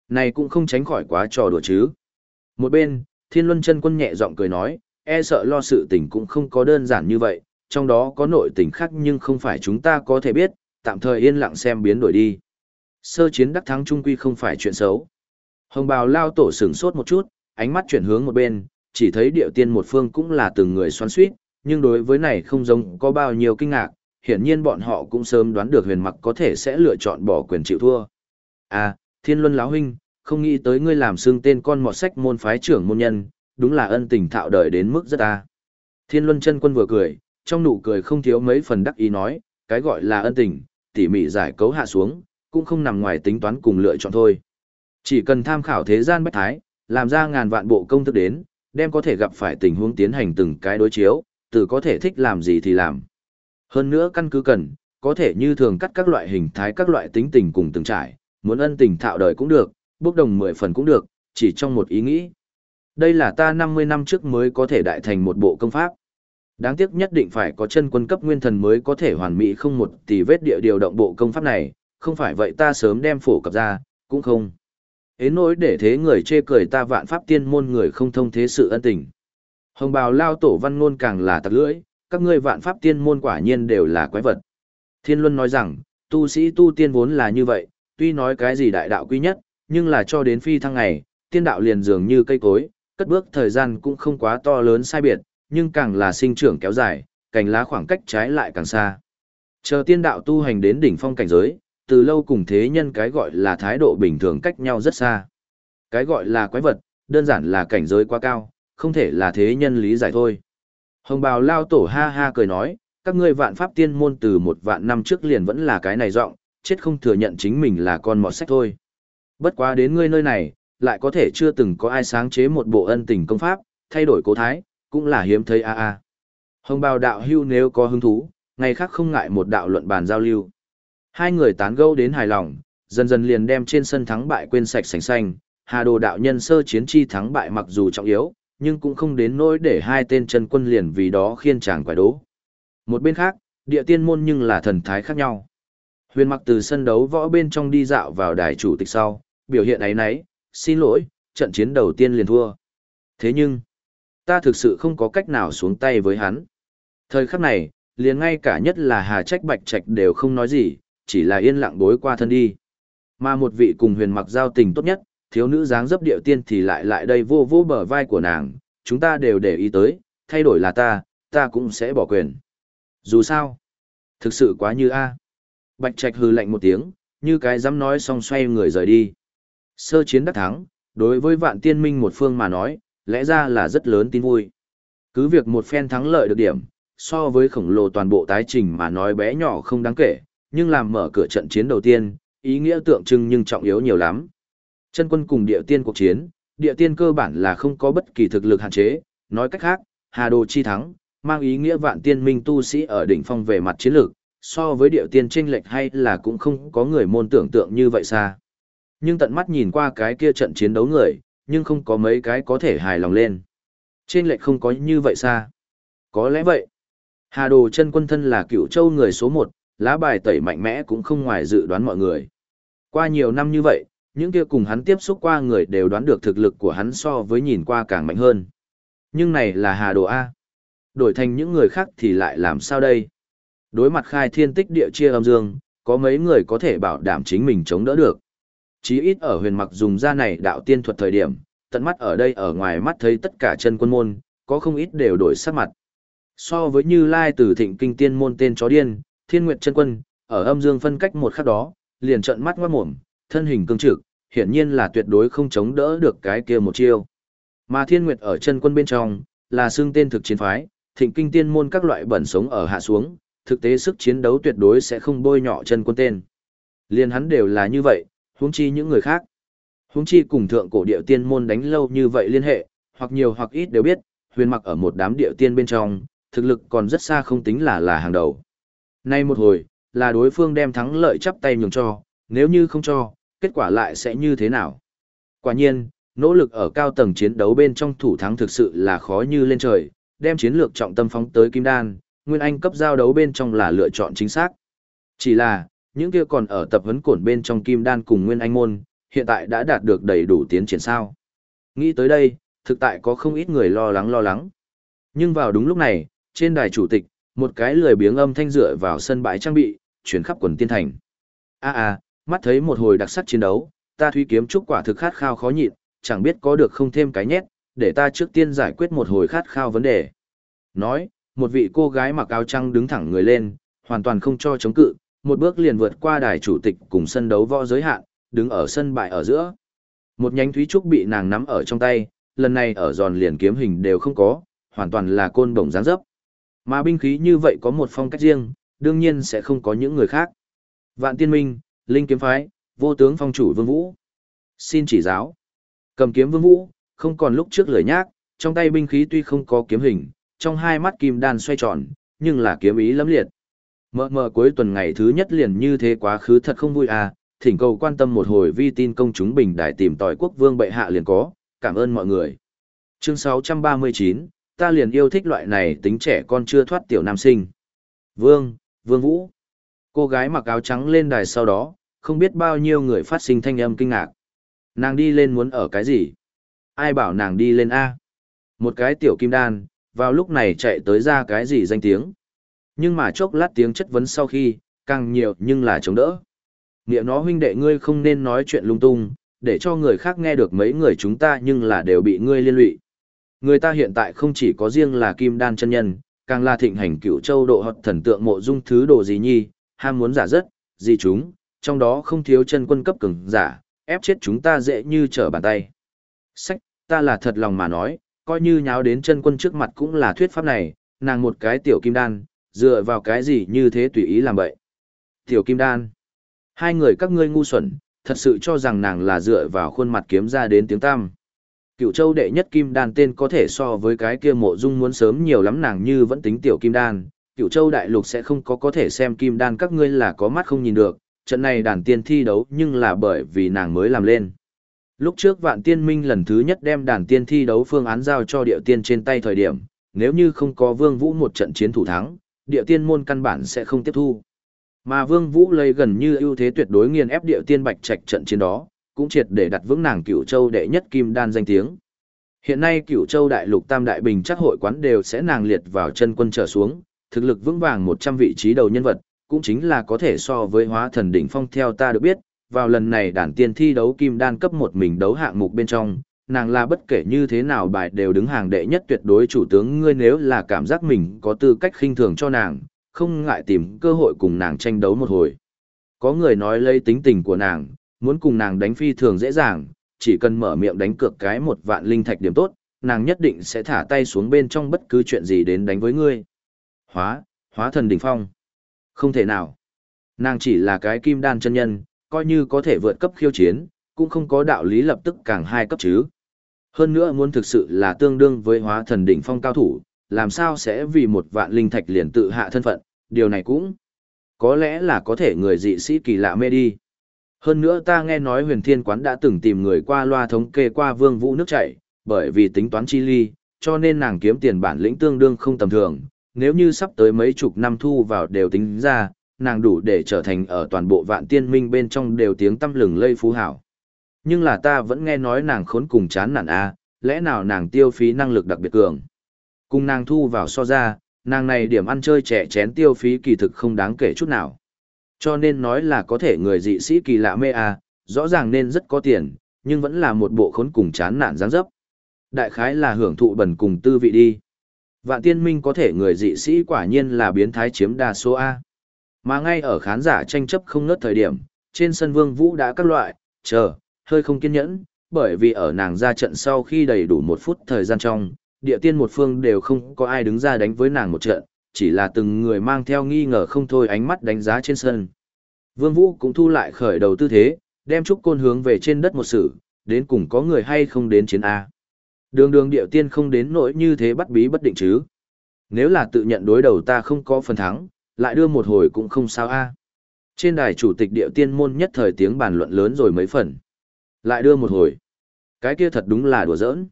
Này cũng không tránh khỏi quá trò đùa chứ. Một bên, thiên luân chân quân nhẹ giọng cười nói, e sợ lo sự tình cũng không có đơn giản như vậy, trong đó có nội tình khác nhưng không phải chúng ta có thể biết, tạm thời yên lặng xem biến đổi đi. Sơ chiến đắc thắng trung quy không phải chuyện xấu. Hồng bào lao tổ sửng sốt một chút, ánh mắt chuyển hướng một bên, chỉ thấy điệu tiên một phương cũng là từng người xoắn suýt, nhưng đối với này không giống có bao nhiêu kinh ngạc, hiển nhiên bọn họ cũng sớm đoán được huyền mặc có thể sẽ lựa chọn bỏ quyền chịu thua. À, thiên luân láo huynh, không nghĩ tới ngươi làm xương tên con mọt sách môn phái trưởng môn nhân, đúng là ân tình thạo đời đến mức rất ta. Thiên luân chân quân vừa cười, trong nụ cười không thiếu mấy phần đắc ý nói, cái gọi là ân tình, tỉ mỉ giải cấu hạ xuống, cũng không nằm ngoài tính toán cùng lựa chọn thôi. Chỉ cần tham khảo thế gian bách thái, làm ra ngàn vạn bộ công thức đến, đem có thể gặp phải tình huống tiến hành từng cái đối chiếu, từ có thể thích làm gì thì làm. Hơn nữa căn cứ cần, có thể như thường cắt các loại hình thái các loại tính tình cùng từng trải, muốn ân tình thạo đời cũng được, bốc đồng mười phần cũng được, chỉ trong một ý nghĩ. Đây là ta 50 năm trước mới có thể đại thành một bộ công pháp. Đáng tiếc nhất định phải có chân quân cấp nguyên thần mới có thể hoàn mỹ không một tỷ vết địa điều động bộ công pháp này, không phải vậy ta sớm đem phổ cập ra, cũng không. Ế nỗi để thế người chê cười ta vạn pháp tiên môn người không thông thế sự ân tình. Hồng bào lao tổ văn ngôn càng là tặc lưỡi, các ngươi vạn pháp tiên môn quả nhiên đều là quái vật. Thiên Luân nói rằng, tu sĩ tu tiên vốn là như vậy, tuy nói cái gì đại đạo quý nhất, nhưng là cho đến phi thăng ngày, tiên đạo liền dường như cây cối, cất bước thời gian cũng không quá to lớn sai biệt, nhưng càng là sinh trưởng kéo dài, cành lá khoảng cách trái lại càng xa. Chờ tiên đạo tu hành đến đỉnh phong cảnh giới, từ lâu cùng thế nhân cái gọi là thái độ bình thường cách nhau rất xa. Cái gọi là quái vật, đơn giản là cảnh giới quá cao, không thể là thế nhân lý giải thôi. Hồng bào lao tổ ha ha cười nói, các ngươi vạn pháp tiên môn từ một vạn năm trước liền vẫn là cái này rộng, chết không thừa nhận chính mình là con mọt sách thôi. Bất quá đến ngươi nơi này, lại có thể chưa từng có ai sáng chế một bộ ân tình công pháp, thay đổi cố thái, cũng là hiếm thấy a a. Hồng bào đạo hưu nếu có hứng thú, ngày khác không ngại một đạo luận bàn giao lưu. Hai người tán gẫu đến hài lòng, dần dần liền đem trên sân thắng bại quên sạch sành xanh, Hà Đồ đạo nhân sơ chiến chi thắng bại mặc dù trọng yếu, nhưng cũng không đến nỗi để hai tên chân quân liền vì đó khiên chàng quái đố. Một bên khác, địa tiên môn nhưng là thần thái khác nhau. Huyền mặc từ sân đấu võ bên trong đi dạo vào đài chủ tịch sau, biểu hiện ấy nấy, xin lỗi, trận chiến đầu tiên liền thua. Thế nhưng, ta thực sự không có cách nào xuống tay với hắn. Thời khắc này, liền ngay cả nhất là Hà Trách Bạch Trạch đều không nói gì, chỉ là yên lặng bối qua thân đi. Mà một vị cùng huyền mặc giao tình tốt nhất, thiếu nữ dáng dấp điệu tiên thì lại lại đây vô vô bờ vai của nàng, chúng ta đều để ý tới, thay đổi là ta, ta cũng sẽ bỏ quyền. Dù sao, thực sự quá như A. Bạch Trạch hừ lạnh một tiếng, như cái dám nói xong xoay người rời đi. Sơ chiến đắc thắng, đối với vạn tiên minh một phương mà nói, lẽ ra là rất lớn tin vui. Cứ việc một phen thắng lợi được điểm, so với khổng lồ toàn bộ tái trình mà nói bé nhỏ không đáng kể, nhưng làm mở cửa trận chiến đầu tiên, ý nghĩa tượng trưng nhưng trọng yếu nhiều lắm. Chân quân cùng địa tiên cuộc chiến, địa tiên cơ bản là không có bất kỳ thực lực hạn chế, nói cách khác, Hà Đồ chi thắng, mang ý nghĩa vạn tiên minh tu sĩ ở đỉnh phong về mặt chiến lược, so với địa tiên tranh lệch hay là cũng không có người môn tưởng tượng như vậy xa. Nhưng tận mắt nhìn qua cái kia trận chiến đấu người, nhưng không có mấy cái có thể hài lòng lên. Trên lệch không có như vậy xa. Có lẽ vậy. Hà Đồ chân quân thân là cựu châu người số một, lá bài tẩy mạnh mẽ cũng không ngoài dự đoán mọi người. Qua nhiều năm như vậy, những kia cùng hắn tiếp xúc qua người đều đoán được thực lực của hắn so với nhìn qua càng mạnh hơn. Nhưng này là Hà Đồ A. Đổi thành những người khác thì lại làm sao đây? Đối mặt khai thiên tích địa chia âm dương, có mấy người có thể bảo đảm chính mình chống đỡ được. Chí ít ở huyền mặc dùng ra này đạo tiên thuật thời điểm, tận mắt ở đây ở ngoài mắt thấy tất cả chân quân môn, có không ít đều đổi sắc mặt. So với Như Lai từ thịnh kinh tiên môn tên chó điên, thiên nguyệt chân quân, ở âm dương phân cách một khắc đó, liền trận mắt ngoát mồm, thân hình cương trực, hiển nhiên là tuyệt đối không chống đỡ được cái kia một chiêu. Mà thiên nguyệt ở chân quân bên trong, là xương tên thực chiến phái, thịnh kinh tiên môn các loại bẩn sống ở hạ xuống, thực tế sức chiến đấu tuyệt đối sẽ không bôi nhọ chân quân tên. Liên hắn đều là như vậy, huống chi những người khác. Huống chi cùng thượng cổ địa tiên môn đánh lâu như vậy liên hệ, hoặc nhiều hoặc ít đều biết, huyền mặc ở một đám địa tiên bên trong, thực lực còn rất xa không tính là là hàng đầu. Nay một hồi, là đối phương đem thắng lợi chắp tay nhường cho, nếu như không cho, kết quả lại sẽ như thế nào? Quả nhiên, nỗ lực ở cao tầng chiến đấu bên trong thủ thắng thực sự là khó như lên trời, đem chiến lược trọng tâm phóng tới Kim Đan, Nguyên Anh cấp giao đấu bên trong là lựa chọn chính xác. Chỉ là, những kia còn ở tập huấn cổn bên trong Kim Đan cùng Nguyên Anh môn, hiện tại đã đạt được đầy đủ tiến triển sao. Nghĩ tới đây, thực tại có không ít người lo lắng lo lắng. Nhưng vào đúng lúc này, trên đài chủ tịch, một cái lười biếng âm thanh dựa vào sân bãi trang bị, chuyển khắp quần tiên thành. A a, mắt thấy một hồi đặc sắc chiến đấu, ta Thúy Kiếm Trúc quả thực khát khao khó nhịn, chẳng biết có được không thêm cái nhét, để ta trước tiên giải quyết một hồi khát khao vấn đề. Nói, một vị cô gái mặc áo trắng đứng thẳng người lên, hoàn toàn không cho chống cự, một bước liền vượt qua đài chủ tịch cùng sân đấu võ giới hạn, đứng ở sân bại ở giữa. Một nhánh thúy trúc bị nàng nắm ở trong tay, lần này ở giòn liền kiếm hình đều không có, hoàn toàn là côn bổng dáng dấp. Mà binh khí như vậy có một phong cách riêng, đương nhiên sẽ không có những người khác. Vạn tiên minh, linh kiếm phái, vô tướng phong chủ vương vũ. Xin chỉ giáo. Cầm kiếm vương vũ, không còn lúc trước lười nhác, trong tay binh khí tuy không có kiếm hình, trong hai mắt kim đan xoay tròn, nhưng là kiếm ý lắm liệt. Mờ mờ cuối tuần ngày thứ nhất liền như thế quá khứ thật không vui à, thỉnh cầu quan tâm một hồi vi tin công chúng bình đại tìm tòi quốc vương bệ hạ liền có, cảm ơn mọi người. Chương 639, ta liền yêu thích loại này tính trẻ con chưa thoát tiểu nam sinh. Vương, Vương Vũ. Cô gái mặc áo trắng lên đài sau đó, không biết bao nhiêu người phát sinh thanh âm kinh ngạc. Nàng đi lên muốn ở cái gì? Ai bảo nàng đi lên A? Một cái tiểu kim đan, vào lúc này chạy tới ra cái gì danh tiếng. Nhưng mà chốc lát tiếng chất vấn sau khi, càng nhiều nhưng là chống đỡ. Nghĩa nó huynh đệ ngươi không nên nói chuyện lung tung, để cho người khác nghe được mấy người chúng ta nhưng là đều bị ngươi liên lụy. Người ta hiện tại không chỉ có riêng là kim đan chân nhân, càng là thịnh hành cựu châu độ hợp thần tượng mộ dung thứ đồ gì nhi, ham muốn giả rất, gì chúng, trong đó không thiếu chân quân cấp cường giả, ép chết chúng ta dễ như trở bàn tay. Sách, ta là thật lòng mà nói, coi như nháo đến chân quân trước mặt cũng là thuyết pháp này, nàng một cái tiểu kim đan, dựa vào cái gì như thế tùy ý làm vậy. Tiểu kim đan, hai người các ngươi ngu xuẩn, thật sự cho rằng nàng là dựa vào khuôn mặt kiếm ra đến tiếng tam. Cựu châu đệ nhất kim đan tên có thể so với cái kia mộ dung muốn sớm nhiều lắm nàng như vẫn tính tiểu kim đan. Cựu châu đại lục sẽ không có có thể xem kim đan các ngươi là có mắt không nhìn được, trận này đàn tiên thi đấu nhưng là bởi vì nàng mới làm lên. Lúc trước vạn tiên minh lần thứ nhất đem đàn tiên thi đấu phương án giao cho địa tiên trên tay thời điểm, nếu như không có vương vũ một trận chiến thủ thắng, địa tiên môn căn bản sẽ không tiếp thu. Mà vương vũ lấy gần như ưu thế tuyệt đối nghiền ép địa tiên bạch trạch trận chiến đó, cũng triệt để đặt vững nàng cửu châu đệ nhất kim đan danh tiếng. Hiện nay cửu châu đại lục tam đại bình chắc hội quán đều sẽ nàng liệt vào chân quân trở xuống, thực lực vững vàng 100 vị trí đầu nhân vật, cũng chính là có thể so với hóa thần đỉnh phong theo ta được biết, vào lần này đàn tiên thi đấu kim đan cấp một mình đấu hạng mục bên trong, nàng là bất kể như thế nào bài đều đứng hàng đệ nhất tuyệt đối chủ tướng ngươi nếu là cảm giác mình có tư cách khinh thường cho nàng, không ngại tìm cơ hội cùng nàng tranh đấu một hồi. Có người nói lấy tính tình của nàng, muốn cùng nàng đánh phi thường dễ dàng, chỉ cần mở miệng đánh cược cái một vạn linh thạch điểm tốt, nàng nhất định sẽ thả tay xuống bên trong bất cứ chuyện gì đến đánh với ngươi. Hóa, hóa thần đỉnh phong. Không thể nào. Nàng chỉ là cái kim đan chân nhân, coi như có thể vượt cấp khiêu chiến, cũng không có đạo lý lập tức càng hai cấp chứ. Hơn nữa muốn thực sự là tương đương với hóa thần đỉnh phong cao thủ, làm sao sẽ vì một vạn linh thạch liền tự hạ thân phận, điều này cũng có lẽ là có thể người dị sĩ kỳ lạ mê đi. Hơn nữa ta nghe nói huyền thiên quán đã từng tìm người qua loa thống kê qua vương vũ nước chảy, bởi vì tính toán chi ly, cho nên nàng kiếm tiền bản lĩnh tương đương không tầm thường, nếu như sắp tới mấy chục năm thu vào đều tính ra, nàng đủ để trở thành ở toàn bộ vạn tiên minh bên trong đều tiếng tâm lừng lây phú hảo. Nhưng là ta vẫn nghe nói nàng khốn cùng chán nản a, lẽ nào nàng tiêu phí năng lực đặc biệt cường. Cùng nàng thu vào so ra, nàng này điểm ăn chơi trẻ chén tiêu phí kỳ thực không đáng kể chút nào. Cho nên nói là có thể người dị sĩ kỳ lạ mê a, rõ ràng nên rất có tiền, nhưng vẫn là một bộ khốn cùng chán nản dáng dấp. Đại khái là hưởng thụ bẩn cùng tư vị đi. Vạn tiên minh có thể người dị sĩ quả nhiên là biến thái chiếm đa số A. Mà ngay ở khán giả tranh chấp không ngớt thời điểm, trên sân vương vũ đã các loại, chờ, hơi không kiên nhẫn, bởi vì ở nàng ra trận sau khi đầy đủ một phút thời gian trong, địa tiên một phương đều không có ai đứng ra đánh với nàng một trận, chỉ là từng người mang theo nghi ngờ không thôi ánh mắt đánh giá trên sân. Vương Vũ cũng thu lại khởi đầu tư thế, đem trúc côn hướng về trên đất một sự, đến cùng có người hay không đến chiến A. Đường đường địa tiên không đến nỗi như thế bắt bí bất định chứ. Nếu là tự nhận đối đầu ta không có phần thắng, lại đưa một hồi cũng không sao A. Trên đài chủ tịch địa tiên môn nhất thời tiếng bàn luận lớn rồi mấy phần. Lại đưa một hồi. Cái kia thật đúng là đùa giỡn.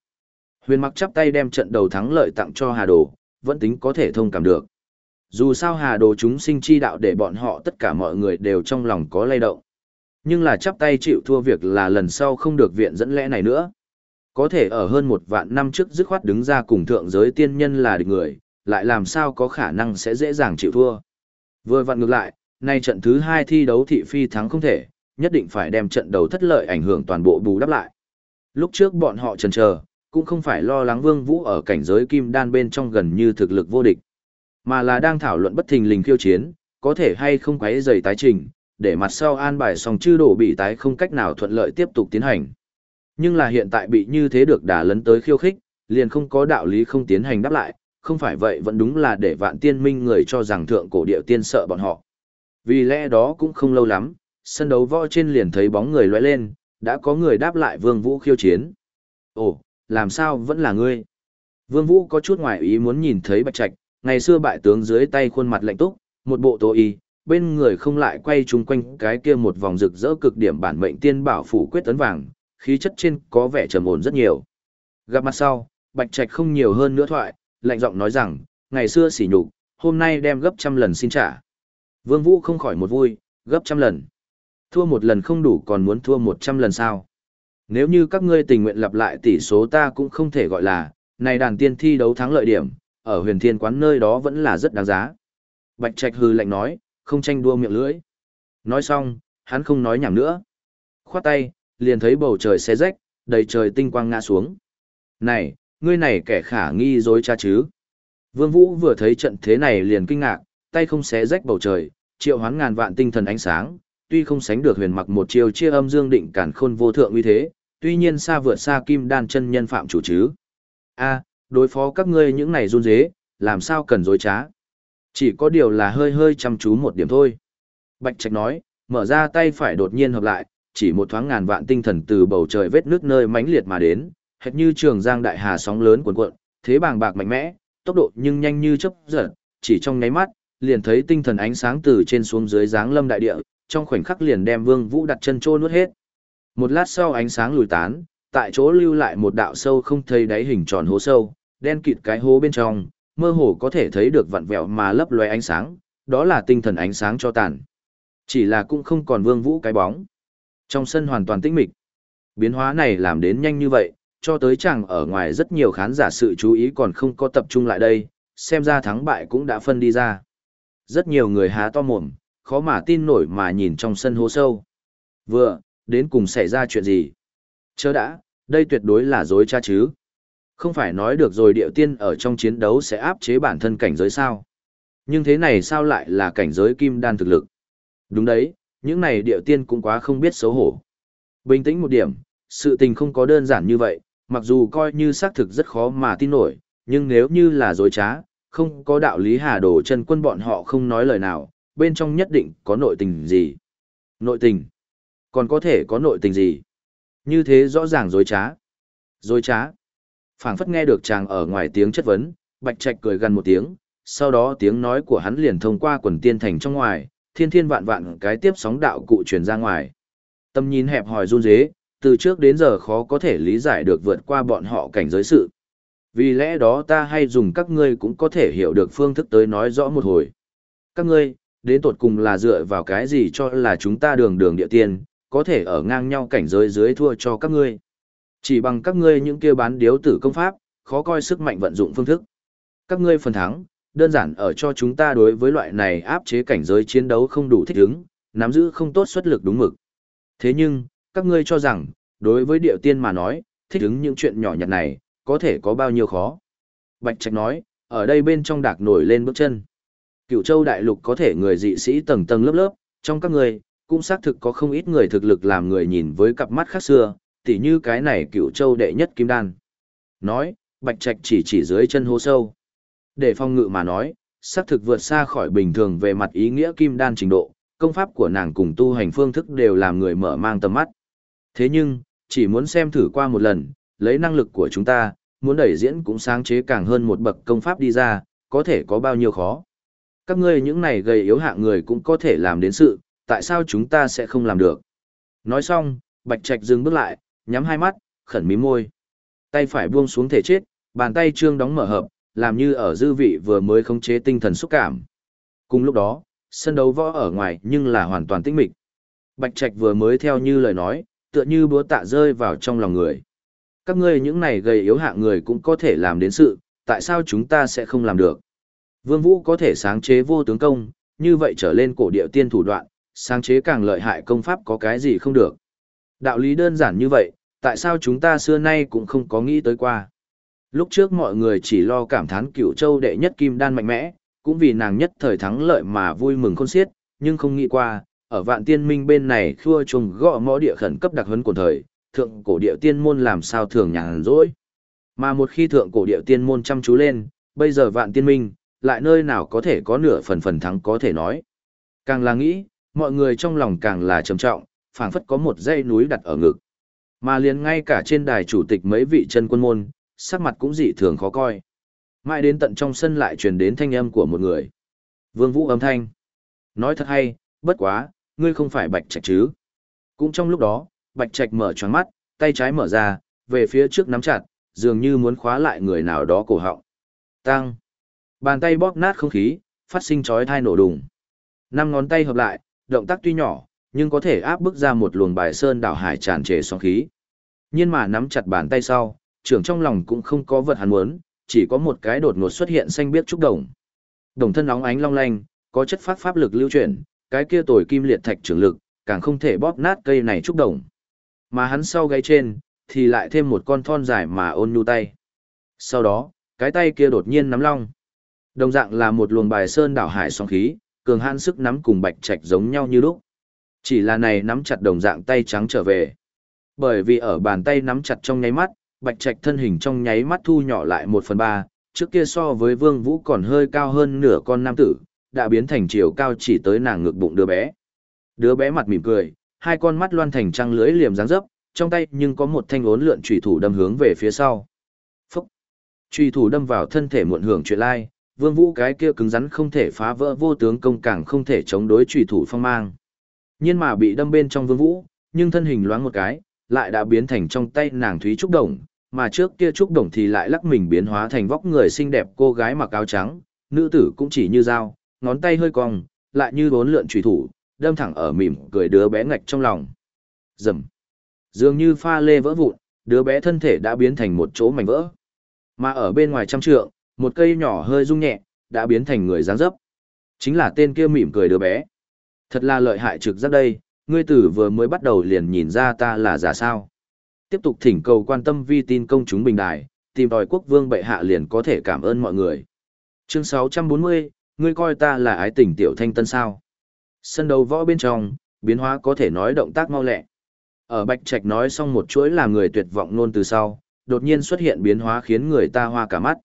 Huyền mặc chắp tay đem trận đầu thắng lợi tặng cho Hà Đồ, vẫn tính có thể thông cảm được. Dù sao Hà Đồ chúng sinh chi đạo để bọn họ tất cả mọi người đều trong lòng có lay động. Nhưng là chắp tay chịu thua việc là lần sau không được viện dẫn lẽ này nữa. Có thể ở hơn một vạn năm trước dứt khoát đứng ra cùng thượng giới tiên nhân là địch người, lại làm sao có khả năng sẽ dễ dàng chịu thua. Vừa vặn ngược lại, nay trận thứ hai thi đấu thị phi thắng không thể, nhất định phải đem trận đầu thất lợi ảnh hưởng toàn bộ bù đắp lại. Lúc trước bọn họ chần chờ, cũng không phải lo lắng Vương Vũ ở cảnh giới kim đan bên trong gần như thực lực vô địch, mà là đang thảo luận bất thình lình khiêu chiến, có thể hay không quấy rầy tái trình, để mặt sau an bài xong chư đổ bị tái không cách nào thuận lợi tiếp tục tiến hành. Nhưng là hiện tại bị như thế được đả lấn tới khiêu khích, liền không có đạo lý không tiến hành đáp lại, không phải vậy vẫn đúng là để vạn tiên minh người cho rằng thượng cổ điệu tiên sợ bọn họ. Vì lẽ đó cũng không lâu lắm, sân đấu võ trên liền thấy bóng người lóe lên, đã có người đáp lại Vương Vũ khiêu chiến. Ồ, làm sao vẫn là ngươi? Vương Vũ có chút ngoài ý muốn nhìn thấy Bạch Trạch, ngày xưa bại tướng dưới tay khuôn mặt lạnh túc, một bộ tố y, bên người không lại quay chung quanh cái kia một vòng rực rỡ cực điểm bản mệnh tiên bảo phủ quyết tấn vàng, khí chất trên có vẻ trầm ổn rất nhiều. Gặp mặt sau, Bạch Trạch không nhiều hơn nữa thoại, lạnh giọng nói rằng, ngày xưa sỉ nhục, hôm nay đem gấp trăm lần xin trả. Vương Vũ không khỏi một vui, gấp trăm lần. Thua một lần không đủ còn muốn thua một trăm lần sao. Nếu như các ngươi tình nguyện lặp lại tỷ số ta cũng không thể gọi là, này đàn tiên thi đấu thắng lợi điểm, ở huyền thiên quán nơi đó vẫn là rất đáng giá. Bạch Trạch hư lạnh nói, không tranh đua miệng lưỡi. Nói xong, hắn không nói nhảm nữa. Khoát tay, liền thấy bầu trời xé rách, đầy trời tinh quang ngã xuống. Này, ngươi này kẻ khả nghi dối cha chứ. Vương Vũ vừa thấy trận thế này liền kinh ngạc, tay không xé rách bầu trời, triệu hoán ngàn vạn tinh thần ánh sáng, tuy không sánh được huyền mặc một chiều chia âm dương định cản khôn vô thượng uy thế, tuy nhiên xa vượt xa kim đan chân nhân phạm chủ chứ. A, đối phó các ngươi những này run dế, làm sao cần dối trá. Chỉ có điều là hơi hơi chăm chú một điểm thôi. Bạch Trạch nói, mở ra tay phải đột nhiên hợp lại, chỉ một thoáng ngàn vạn tinh thần từ bầu trời vết nước nơi mãnh liệt mà đến, hệt như trường giang đại hà sóng lớn cuồn cuộn, thế bàng bạc mạnh mẽ, tốc độ nhưng nhanh như chớp giật, chỉ trong nháy mắt, liền thấy tinh thần ánh sáng từ trên xuống dưới dáng lâm đại địa, trong khoảnh khắc liền đem Vương Vũ đặt chân trô nuốt hết. Một lát sau ánh sáng lùi tán, tại chỗ lưu lại một đạo sâu không thấy đáy hình tròn hố sâu, đen kịt cái hố bên trong, mơ hồ có thể thấy được vặn vẹo mà lấp loé ánh sáng, đó là tinh thần ánh sáng cho tàn. Chỉ là cũng không còn Vương Vũ cái bóng. Trong sân hoàn toàn tĩnh mịch. Biến hóa này làm đến nhanh như vậy, cho tới chẳng ở ngoài rất nhiều khán giả sự chú ý còn không có tập trung lại đây, xem ra thắng bại cũng đã phân đi ra. Rất nhiều người há to mồm, khó mà tin nổi mà nhìn trong sân hố sâu. Vừa, đến cùng xảy ra chuyện gì? Chớ đã, đây tuyệt đối là dối cha chứ. Không phải nói được rồi điệu tiên ở trong chiến đấu sẽ áp chế bản thân cảnh giới sao. Nhưng thế này sao lại là cảnh giới kim đan thực lực? Đúng đấy, những này điệu tiên cũng quá không biết xấu hổ. Bình tĩnh một điểm, Sự tình không có đơn giản như vậy, mặc dù coi như xác thực rất khó mà tin nổi, nhưng nếu như là dối trá, không có đạo lý hà đồ chân quân bọn họ không nói lời nào, bên trong nhất định có nội tình gì. Nội tình? Còn có thể có nội tình gì? Như thế rõ ràng dối trá. Dối trá. phảng phất nghe được chàng ở ngoài tiếng chất vấn, bạch trạch cười gần một tiếng, sau đó tiếng nói của hắn liền thông qua quần tiên thành trong ngoài, thiên thiên vạn vạn cái tiếp sóng đạo cụ truyền ra ngoài. Tâm nhìn hẹp hỏi run rế, từ trước đến giờ khó có thể lý giải được vượt qua bọn họ cảnh giới sự. Vì lẽ đó ta hay dùng các ngươi cũng có thể hiểu được phương thức tới nói rõ một hồi. Các ngươi, đến tột cùng là dựa vào cái gì cho là chúng ta đường đường địa tiên, có thể ở ngang nhau cảnh giới dưới thua cho các ngươi. Chỉ bằng các ngươi những kia bán điếu tử công pháp, khó coi sức mạnh vận dụng phương thức. Các ngươi phần thắng, đơn giản ở cho chúng ta đối với loại này áp chế cảnh giới chiến đấu không đủ thích ứng, nắm giữ không tốt xuất lực đúng mực. Thế nhưng, các ngươi cho rằng, đối với địa tiên mà nói, thích ứng những chuyện nhỏ nhặt này, có thể có bao nhiêu khó. Bạch Trạch nói, ở đây bên trong đạc nổi lên bước chân. Cựu châu đại lục có thể người dị sĩ tầng tầng lớp lớp, trong các người, cũng xác thực có không ít người thực lực làm người nhìn với cặp mắt khác xưa, tỉ như cái này cựu châu đệ nhất kim đan. Nói, Bạch Trạch chỉ chỉ dưới chân hố sâu. Để phong ngự mà nói, xác thực vượt xa khỏi bình thường về mặt ý nghĩa kim đan trình độ, công pháp của nàng cùng tu hành phương thức đều làm người mở mang tầm mắt. Thế nhưng, chỉ muốn xem thử qua một lần, lấy năng lực của chúng ta, muốn đẩy diễn cũng sáng chế càng hơn một bậc công pháp đi ra, có thể có bao nhiêu khó. Các ngươi những này gầy yếu hạng người cũng có thể làm đến sự, tại sao chúng ta sẽ không làm được? Nói xong, Bạch Trạch dừng bước lại, nhắm hai mắt, khẩn mím môi. Tay phải buông xuống thể chết, bàn tay trương đóng mở hợp, làm như ở dư vị vừa mới khống chế tinh thần xúc cảm. Cùng lúc đó, sân đấu võ ở ngoài nhưng là hoàn toàn tĩnh mịch. Bạch Trạch vừa mới theo như lời nói, tựa như búa tạ rơi vào trong lòng người. Các ngươi những này gầy yếu hạng người cũng có thể làm đến sự, tại sao chúng ta sẽ không làm được? Vương Vũ có thể sáng chế vô tướng công, như vậy trở lên cổ địa tiên thủ đoạn, sáng chế càng lợi hại công pháp có cái gì không được. Đạo lý đơn giản như vậy, tại sao chúng ta xưa nay cũng không có nghĩ tới qua. Lúc trước mọi người chỉ lo cảm thán cửu châu đệ nhất kim đan mạnh mẽ, cũng vì nàng nhất thời thắng lợi mà vui mừng khôn xiết, nhưng không nghĩ qua, ở vạn tiên minh bên này khua trùng gõ mõ địa khẩn cấp đặc huấn của thời, thượng cổ địa tiên môn làm sao thường nhàn rỗi. Mà một khi thượng cổ địa tiên môn chăm chú lên, bây giờ vạn tiên minh, lại nơi nào có thể có nửa phần phần thắng có thể nói. Càng là nghĩ, mọi người trong lòng càng là trầm trọng, phảng phất có một dây núi đặt ở ngực. Mà liền ngay cả trên đài chủ tịch mấy vị chân quân môn, sắc mặt cũng dị thường khó coi. Mãi đến tận trong sân lại truyền đến thanh âm của một người. Vương Vũ âm thanh. Nói thật hay, bất quá, ngươi không phải bạch trạch chứ. Cũng trong lúc đó, bạch trạch mở choáng mắt, tay trái mở ra, về phía trước nắm chặt, dường như muốn khóa lại người nào đó cổ họng. Tăng. Bàn tay bóp nát không khí, phát sinh chói thai nổ đùng. Năm ngón tay hợp lại, động tác tuy nhỏ, nhưng có thể áp bức ra một luồng bài sơn đảo hải tràn trề sóng khí. Nhưng mà nắm chặt bàn tay sau, trưởng trong lòng cũng không có vật hắn muốn, chỉ có một cái đột ngột xuất hiện xanh biếc trúc đồng. Đồng thân nóng ánh long lanh, có chất phát pháp lực lưu chuyển, cái kia tồi kim liệt thạch trưởng lực, càng không thể bóp nát cây này trúc đồng. Mà hắn sau gáy trên, thì lại thêm một con thon dài mà ôn nhu tay. Sau đó, cái tay kia đột nhiên nắm long. Đồng dạng là một luồng bài sơn đảo hải sóng khí, cường hãn sức nắm cùng bạch trạch giống nhau như lúc. Chỉ là này nắm chặt đồng dạng tay trắng trở về. Bởi vì ở bàn tay nắm chặt trong nháy mắt, bạch trạch thân hình trong nháy mắt thu nhỏ lại một phần ba, trước kia so với vương vũ còn hơi cao hơn nửa con nam tử, đã biến thành chiều cao chỉ tới nàng ngực bụng đứa bé. Đứa bé mặt mỉm cười, hai con mắt loan thành trăng lưỡi liềm dáng dấp, trong tay nhưng có một thanh ốn lượn trùy thủ đâm hướng về phía sau. Phúc! Trùy thủ đâm vào thân thể muộn hưởng chuyện lai, vương vũ cái kia cứng rắn không thể phá vỡ vô tướng công càng không thể chống đối trùy thủ phong mang. Nhưng mà bị đâm bên trong vương vũ, nhưng thân hình loáng một cái, lại đã biến thành trong tay nàng Thúy Trúc Đồng, mà trước kia Trúc Đồng thì lại lắc mình biến hóa thành vóc người xinh đẹp cô gái mặc áo trắng, nữ tử cũng chỉ như dao, ngón tay hơi cong, lại như bốn lượn trùy thủ, đâm thẳng ở mỉm cười đứa bé ngạch trong lòng. Rầm. Dường như pha lê vỡ vụn, đứa bé thân thể đã biến thành một chỗ mảnh vỡ. Mà ở bên ngoài trăm trượng, một cây nhỏ hơi rung nhẹ, đã biến thành người dáng dấp. Chính là tên kia mỉm cười đứa bé. Thật là lợi hại trực giác đây, ngươi tử vừa mới bắt đầu liền nhìn ra ta là giả sao. Tiếp tục thỉnh cầu quan tâm vi tin công chúng bình đài, tìm đòi quốc vương bệ hạ liền có thể cảm ơn mọi người. Chương 640, ngươi coi ta là ái tình tiểu thanh tân sao. Sân đấu võ bên trong, biến hóa có thể nói động tác mau lẹ. Ở Bạch Trạch nói xong một chuỗi là người tuyệt vọng nôn từ sau, đột nhiên xuất hiện biến hóa khiến người ta hoa cả mắt.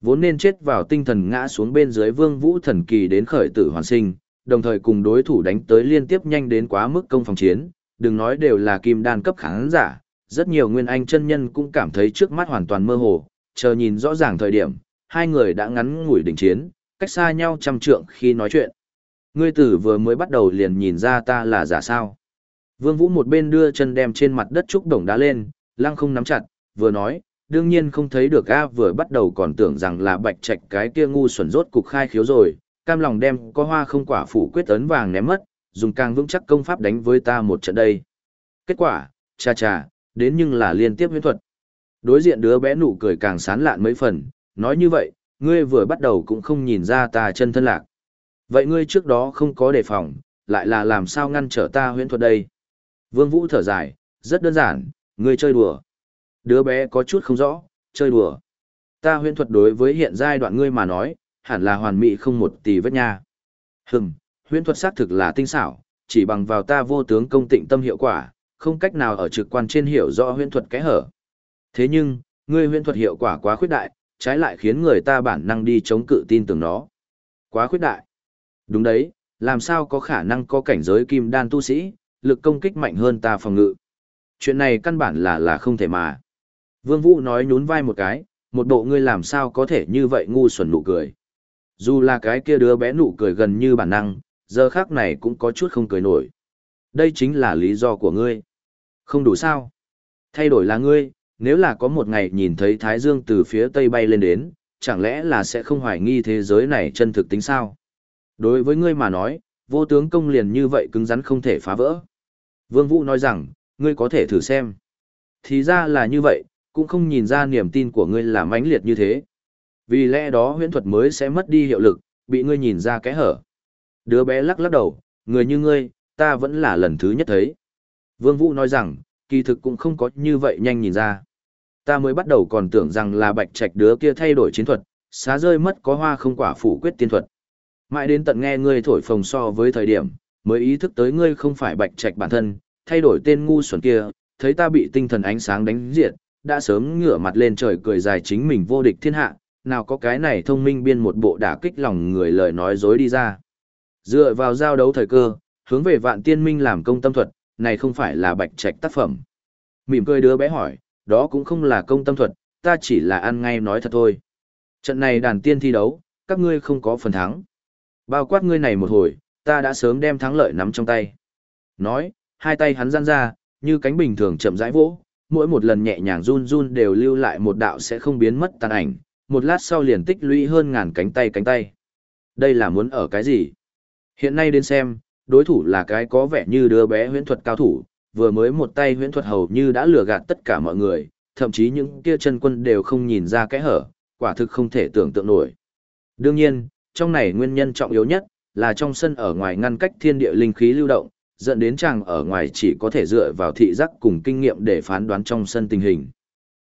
Vốn nên chết vào tinh thần ngã xuống bên dưới vương vũ thần kỳ đến khởi tử hoàn sinh, đồng thời cùng đối thủ đánh tới liên tiếp nhanh đến quá mức công phòng chiến, đừng nói đều là kim đan cấp kháng giả, rất nhiều nguyên anh chân nhân cũng cảm thấy trước mắt hoàn toàn mơ hồ, chờ nhìn rõ ràng thời điểm, hai người đã ngắn ngủi đỉnh chiến, cách xa nhau trăm trượng khi nói chuyện. Ngươi tử vừa mới bắt đầu liền nhìn ra ta là giả sao. Vương Vũ một bên đưa chân đem trên mặt đất trúc đồng đá lên, lăng không nắm chặt, vừa nói, đương nhiên không thấy được A vừa bắt đầu còn tưởng rằng là bạch trạch cái kia ngu xuẩn rốt cục khai khiếu rồi, cam lòng đem có hoa không quả phủ quyết ấn vàng ném mất, dùng càng vững chắc công pháp đánh với ta một trận đây. Kết quả, cha cha, đến nhưng là liên tiếp huyễn thuật. Đối diện đứa bé nụ cười càng sán lạn mấy phần, nói như vậy, ngươi vừa bắt đầu cũng không nhìn ra ta chân thân lạc. Vậy ngươi trước đó không có đề phòng, lại là làm sao ngăn trở ta huyễn thuật đây? Vương Vũ thở dài, rất đơn giản, ngươi chơi đùa. Đứa bé có chút không rõ, chơi đùa. Ta huyễn thuật đối với hiện giai đoạn ngươi mà nói, hẳn là hoàn mỹ không một tỷ vết nha. Hừm, huyễn thuật xác thực là tinh xảo, chỉ bằng vào ta vô tướng công tịnh tâm hiệu quả, không cách nào ở trực quan trên hiểu rõ huyễn thuật kẽ hở. Thế nhưng, ngươi huyễn thuật hiệu quả quá khuyết đại, trái lại khiến người ta bản năng đi chống cự tin tưởng nó. Quá khuyết đại. Đúng đấy, làm sao có khả năng có cảnh giới kim đan tu sĩ, lực công kích mạnh hơn ta phòng ngự. Chuyện này căn bản là là không thể mà. Vương Vũ nói nhún vai một cái, một bộ ngươi làm sao có thể như vậy ngu xuẩn nụ cười. Dù là cái kia đứa bé nụ cười gần như bản năng, giờ khác này cũng có chút không cười nổi. Đây chính là lý do của ngươi. Không đủ sao. Thay đổi là ngươi, nếu là có một ngày nhìn thấy Thái Dương từ phía tây bay lên đến, chẳng lẽ là sẽ không hoài nghi thế giới này chân thực tính sao? Đối với ngươi mà nói, vô tướng công liền như vậy cứng rắn không thể phá vỡ. Vương Vũ nói rằng, ngươi có thể thử xem. Thì ra là như vậy, cũng không nhìn ra niềm tin của ngươi là mãnh liệt như thế. Vì lẽ đó huyễn thuật mới sẽ mất đi hiệu lực, bị ngươi nhìn ra cái hở. Đứa bé lắc lắc đầu, người như ngươi, ta vẫn là lần thứ nhất thấy. Vương Vũ nói rằng, kỳ thực cũng không có như vậy nhanh nhìn ra. Ta mới bắt đầu còn tưởng rằng là bạch trạch đứa kia thay đổi chiến thuật, xá rơi mất có hoa không quả phủ quyết tiên thuật. Mãi đến tận nghe ngươi thổi phồng so với thời điểm, mới ý thức tới ngươi không phải bạch trạch bản thân, thay đổi tên ngu xuẩn kia, thấy ta bị tinh thần ánh sáng đánh diệt, đã sớm ngửa mặt lên trời cười dài chính mình vô địch thiên hạ, nào có cái này thông minh biên một bộ đả kích lòng người lời nói dối đi ra. Dựa vào giao đấu thời cơ, hướng về vạn tiên minh làm công tâm thuật, này không phải là bạch trạch tác phẩm. Mỉm cười đứa bé hỏi, đó cũng không là công tâm thuật, ta chỉ là ăn ngay nói thật thôi. Trận này đàn tiên thi đấu, các ngươi không có phần thắng. Bao quát ngươi này một hồi, ta đã sớm đem thắng lợi nắm trong tay. Nói, hai tay hắn giãn ra, như cánh bình thường chậm rãi vỗ, mỗi một lần nhẹ nhàng run run đều lưu lại một đạo sẽ không biến mất tàn ảnh, một lát sau liền tích lũy hơn ngàn cánh tay cánh tay. Đây là muốn ở cái gì? Hiện nay đến xem, đối thủ là cái có vẻ như đứa bé huyễn thuật cao thủ, vừa mới một tay huyễn thuật hầu như đã lừa gạt tất cả mọi người, thậm chí những kia chân quân đều không nhìn ra cái hở, quả thực không thể tưởng tượng nổi. Đương nhiên, trong này nguyên nhân trọng yếu nhất là trong sân ở ngoài ngăn cách thiên địa linh khí lưu động, dẫn đến chàng ở ngoài chỉ có thể dựa vào thị giác cùng kinh nghiệm để phán đoán trong sân tình hình.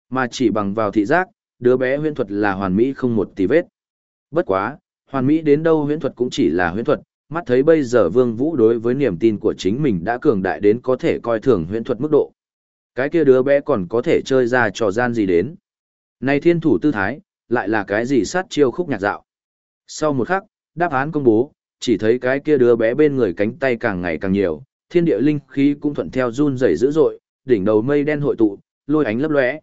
Mà chỉ bằng vào thị giác, đứa bé huyễn thuật là hoàn mỹ không một tí vết. Bất quá, hoàn mỹ đến đâu huyễn thuật cũng chỉ là huyễn thuật, mắt thấy bây giờ Vương Vũ đối với niềm tin của chính mình đã cường đại đến có thể coi thường huyễn thuật mức độ. Cái kia đứa bé còn có thể chơi ra trò gian gì đến. Này thiên thủ tư thái, lại là cái gì sát chiêu khúc nhạc dạo. Sau một khắc, đáp án công bố, chỉ thấy cái kia đứa bé bên người cánh tay càng ngày càng nhiều, thiên địa linh khí cũng thuận theo run rẩy dữ dội, đỉnh đầu mây đen hội tụ, lôi ánh lấp lóe.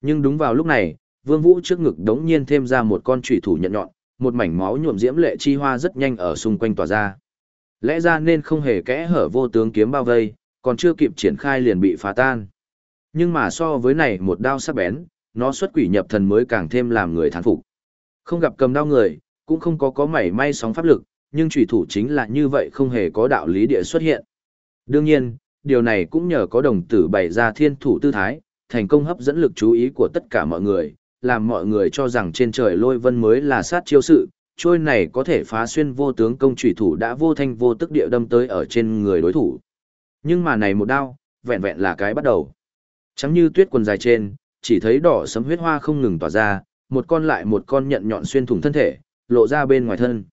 Nhưng đúng vào lúc này, Vương Vũ trước ngực đống nhiên thêm ra một con chủy thủ nhận nhọn, một mảnh máu nhuộm diễm lệ chi hoa rất nhanh ở xung quanh tỏa ra. Lẽ ra nên không hề kẽ hở vô tướng kiếm bao vây, còn chưa kịp triển khai liền bị phá tan. Nhưng mà so với này một đao sắc bén, nó xuất quỷ nhập thần mới càng thêm làm người thán phục. Không gặp cầm đao người, cũng không có có mảy may sóng pháp lực, nhưng chủy thủ chính là như vậy không hề có đạo lý địa xuất hiện. Đương nhiên, điều này cũng nhờ có đồng tử bày ra thiên thủ tư thái, thành công hấp dẫn lực chú ý của tất cả mọi người, làm mọi người cho rằng trên trời lôi vân mới là sát chiêu sự, trôi này có thể phá xuyên vô tướng công chủy thủ đã vô thanh vô tức địa đâm tới ở trên người đối thủ. Nhưng mà này một đao, vẹn vẹn là cái bắt đầu. Trắng như tuyết quần dài trên, chỉ thấy đỏ sấm huyết hoa không ngừng tỏa ra, một con lại một con nhận nhọn xuyên thủng thân thể, lộ ra bên ngoài thân.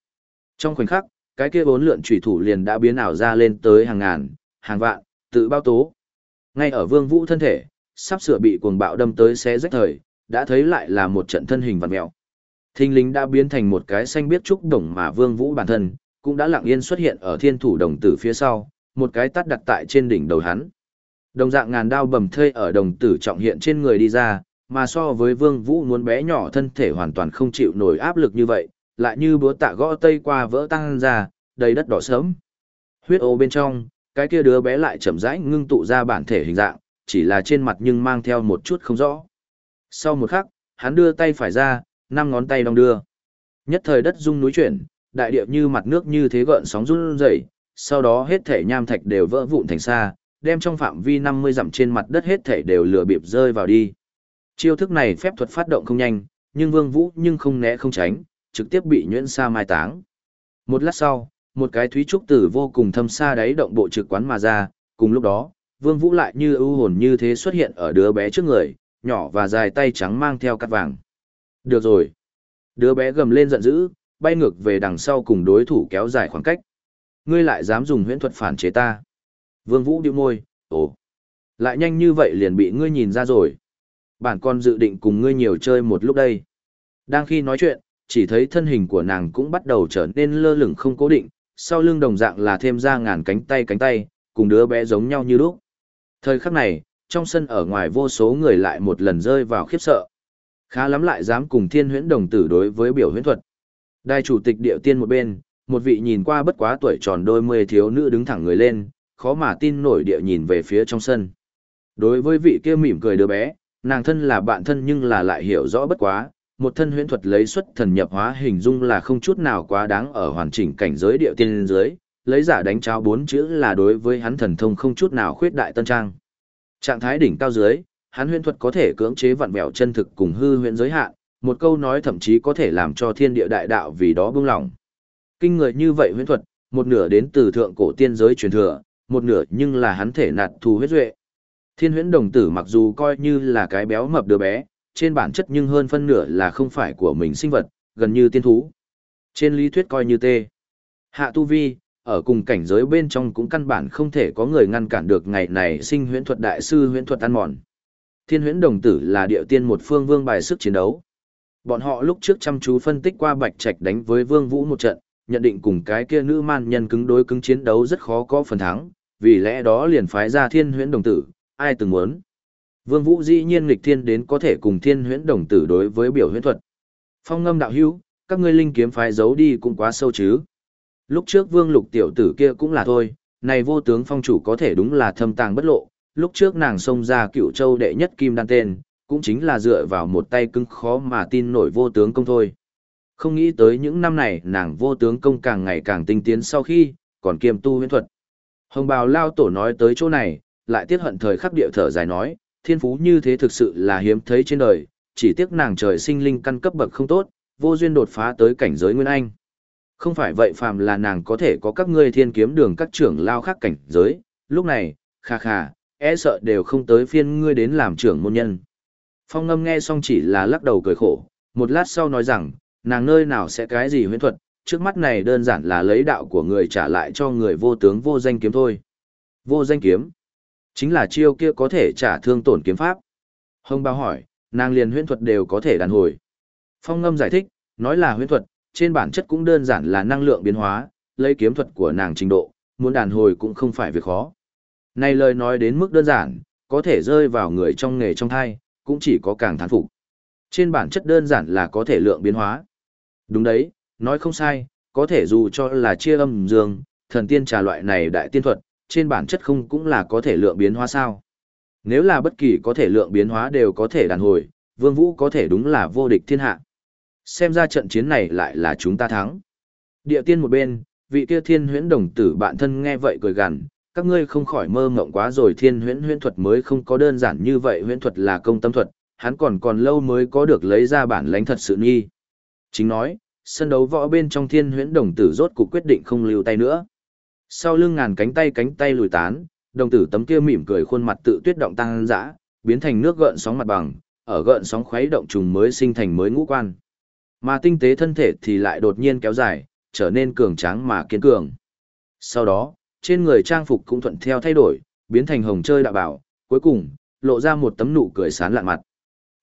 Trong khoảnh khắc, cái kia bốn lượn chủy thủ liền đã biến ảo ra lên tới hàng ngàn, hàng vạn, tự bao tố. Ngay ở Vương Vũ thân thể, sắp sửa bị cuồng bạo đâm tới xé rách thời, đã thấy lại là một trận thân hình vặn mèo. Thinh lính đã biến thành một cái xanh biết trúc đồng mà Vương Vũ bản thân, cũng đã lặng yên xuất hiện ở thiên thủ đồng tử phía sau, một cái tát đặt tại trên đỉnh đầu hắn. Đồng dạng ngàn đao bầm thây ở đồng tử trọng hiện trên người đi ra, mà so với Vương Vũ muốn bé nhỏ thân thể hoàn toàn không chịu nổi áp lực như vậy, lại như búa tạ gõ tây qua vỡ tăng ra, đầy đất đỏ sớm. Huyết ô bên trong, cái kia đứa bé lại chậm rãi ngưng tụ ra bản thể hình dạng, chỉ là trên mặt nhưng mang theo một chút không rõ. Sau một khắc, hắn đưa tay phải ra, năm ngón tay đong đưa. Nhất thời đất rung núi chuyển, đại địa như mặt nước như thế gợn sóng run rẩy, sau đó hết thể nham thạch đều vỡ vụn thành xa, đem trong phạm vi 50 dặm trên mặt đất hết thể đều lửa bịp rơi vào đi. Chiêu thức này phép thuật phát động không nhanh, nhưng Vương Vũ nhưng không né không tránh, trực tiếp bị nhuyễn sa mai táng. Một lát sau, một cái thúy trúc tử vô cùng thâm xa đáy động bộ trực quán mà ra, cùng lúc đó, Vương Vũ lại như ưu hồn như thế xuất hiện ở đứa bé trước người, nhỏ và dài tay trắng mang theo cắt vàng. Được rồi. Đứa bé gầm lên giận dữ, bay ngược về đằng sau cùng đối thủ kéo dài khoảng cách. Ngươi lại dám dùng huyễn thuật phản chế ta. Vương Vũ điệu môi, ồ. Lại nhanh như vậy liền bị ngươi nhìn ra rồi. Bản con dự định cùng ngươi nhiều chơi một lúc đây. Đang khi nói chuyện, chỉ thấy thân hình của nàng cũng bắt đầu trở nên lơ lửng không cố định, sau lưng đồng dạng là thêm ra ngàn cánh tay cánh tay, cùng đứa bé giống nhau như lúc. Thời khắc này, trong sân ở ngoài vô số người lại một lần rơi vào khiếp sợ. Khá lắm lại dám cùng thiên huyễn đồng tử đối với biểu huyễn thuật. Đại chủ tịch điệu tiên một bên, một vị nhìn qua bất quá tuổi tròn đôi mươi thiếu nữ đứng thẳng người lên, khó mà tin nổi địa nhìn về phía trong sân. Đối với vị kia mỉm cười đứa bé, nàng thân là bạn thân nhưng là lại hiểu rõ bất quá, một thân huyễn thuật lấy xuất thần nhập hóa hình dung là không chút nào quá đáng ở hoàn chỉnh cảnh giới địa tiên dưới, lấy giả đánh cháo bốn chữ là đối với hắn thần thông không chút nào khuyết đại tân trang. Trạng thái đỉnh cao dưới, hắn huyễn thuật có thể cưỡng chế vặn vẹo chân thực cùng hư huyễn giới hạn, một câu nói thậm chí có thể làm cho thiên địa đại đạo vì đó bưng lòng. Kinh người như vậy huyễn thuật, một nửa đến từ thượng cổ tiên giới truyền thừa, một nửa nhưng là hắn thể nạt thù huyết duệ. Thiên huyễn đồng tử mặc dù coi như là cái béo mập đứa bé, trên bản chất nhưng hơn phân nửa là không phải của mình sinh vật, gần như tiên thú. Trên lý thuyết coi như tê. Hạ tu vi, ở cùng cảnh giới bên trong cũng căn bản không thể có người ngăn cản được ngày này sinh huyễn thuật đại sư huyễn thuật ăn mòn. Thiên huyễn đồng tử là địa tiên một phương vương bài sức chiến đấu. Bọn họ lúc trước chăm chú phân tích qua bạch trạch đánh với vương vũ một trận, nhận định cùng cái kia nữ man nhân cứng đối cứng chiến đấu rất khó có phần thắng, vì lẽ đó liền phái ra thiên huyễn đồng tử, ai từng muốn. Vương Vũ dĩ nhiên nghịch thiên đến có thể cùng thiên huyễn đồng tử đối với biểu huyễn thuật. Phong ngâm đạo hữu, các ngươi linh kiếm phái giấu đi cũng quá sâu chứ. Lúc trước vương lục tiểu tử kia cũng là thôi, này vô tướng phong chủ có thể đúng là thâm tàng bất lộ, lúc trước nàng xông ra cựu châu đệ nhất kim đan tên, cũng chính là dựa vào một tay cứng khó mà tin nổi vô tướng công thôi. Không nghĩ tới những năm này nàng vô tướng công càng ngày càng tinh tiến sau khi, còn kiêm tu huyễn thuật. Hồng bào lao tổ nói tới chỗ này, lại tiếc hận thời khắc địa thở dài nói, thiên phú như thế thực sự là hiếm thấy trên đời, chỉ tiếc nàng trời sinh linh căn cấp bậc không tốt, vô duyên đột phá tới cảnh giới nguyên anh. Không phải vậy phàm là nàng có thể có các ngươi thiên kiếm đường các trưởng lao khác cảnh giới, lúc này, kha kha, e sợ đều không tới phiên ngươi đến làm trưởng môn nhân. Phong ngâm nghe xong chỉ là lắc đầu cười khổ, một lát sau nói rằng, nàng nơi nào sẽ cái gì huyễn thuật, trước mắt này đơn giản là lấy đạo của người trả lại cho người vô tướng vô danh kiếm thôi. Vô danh kiếm, chính là chiêu kia có thể trả thương tổn kiếm pháp. Hồng bao hỏi, nàng liền huyễn thuật đều có thể đàn hồi. Phong ngâm giải thích, nói là huyễn thuật, trên bản chất cũng đơn giản là năng lượng biến hóa, lấy kiếm thuật của nàng trình độ, muốn đàn hồi cũng không phải việc khó. Này lời nói đến mức đơn giản, có thể rơi vào người trong nghề trong thai, cũng chỉ có càng thán phục. Trên bản chất đơn giản là có thể lượng biến hóa. Đúng đấy, nói không sai, có thể dù cho là chia âm dương, thần tiên trà loại này đại tiên thuật, trên bản chất không cũng là có thể lượng biến hóa sao. Nếu là bất kỳ có thể lượng biến hóa đều có thể đàn hồi, Vương Vũ có thể đúng là vô địch thiên hạ. Xem ra trận chiến này lại là chúng ta thắng. Địa tiên một bên, vị kia thiên huyễn đồng tử bạn thân nghe vậy cười gằn, các ngươi không khỏi mơ mộng quá rồi thiên huyễn huyễn thuật mới không có đơn giản như vậy huyễn thuật là công tâm thuật, hắn còn còn lâu mới có được lấy ra bản lãnh thật sự nghi. Chính nói, sân đấu võ bên trong thiên huyễn đồng tử rốt cuộc quyết định không lưu tay nữa. Sau lưng ngàn cánh tay cánh tay lùi tán, đồng tử tấm kia mỉm cười khuôn mặt tự tuyết động tăng dã, biến thành nước gợn sóng mặt bằng, ở gợn sóng khuấy động trùng mới sinh thành mới ngũ quan. Mà tinh tế thân thể thì lại đột nhiên kéo dài, trở nên cường tráng mà kiên cường. Sau đó, trên người trang phục cũng thuận theo thay đổi, biến thành hồng chơi đạo bảo, cuối cùng, lộ ra một tấm nụ cười sán lạn mặt.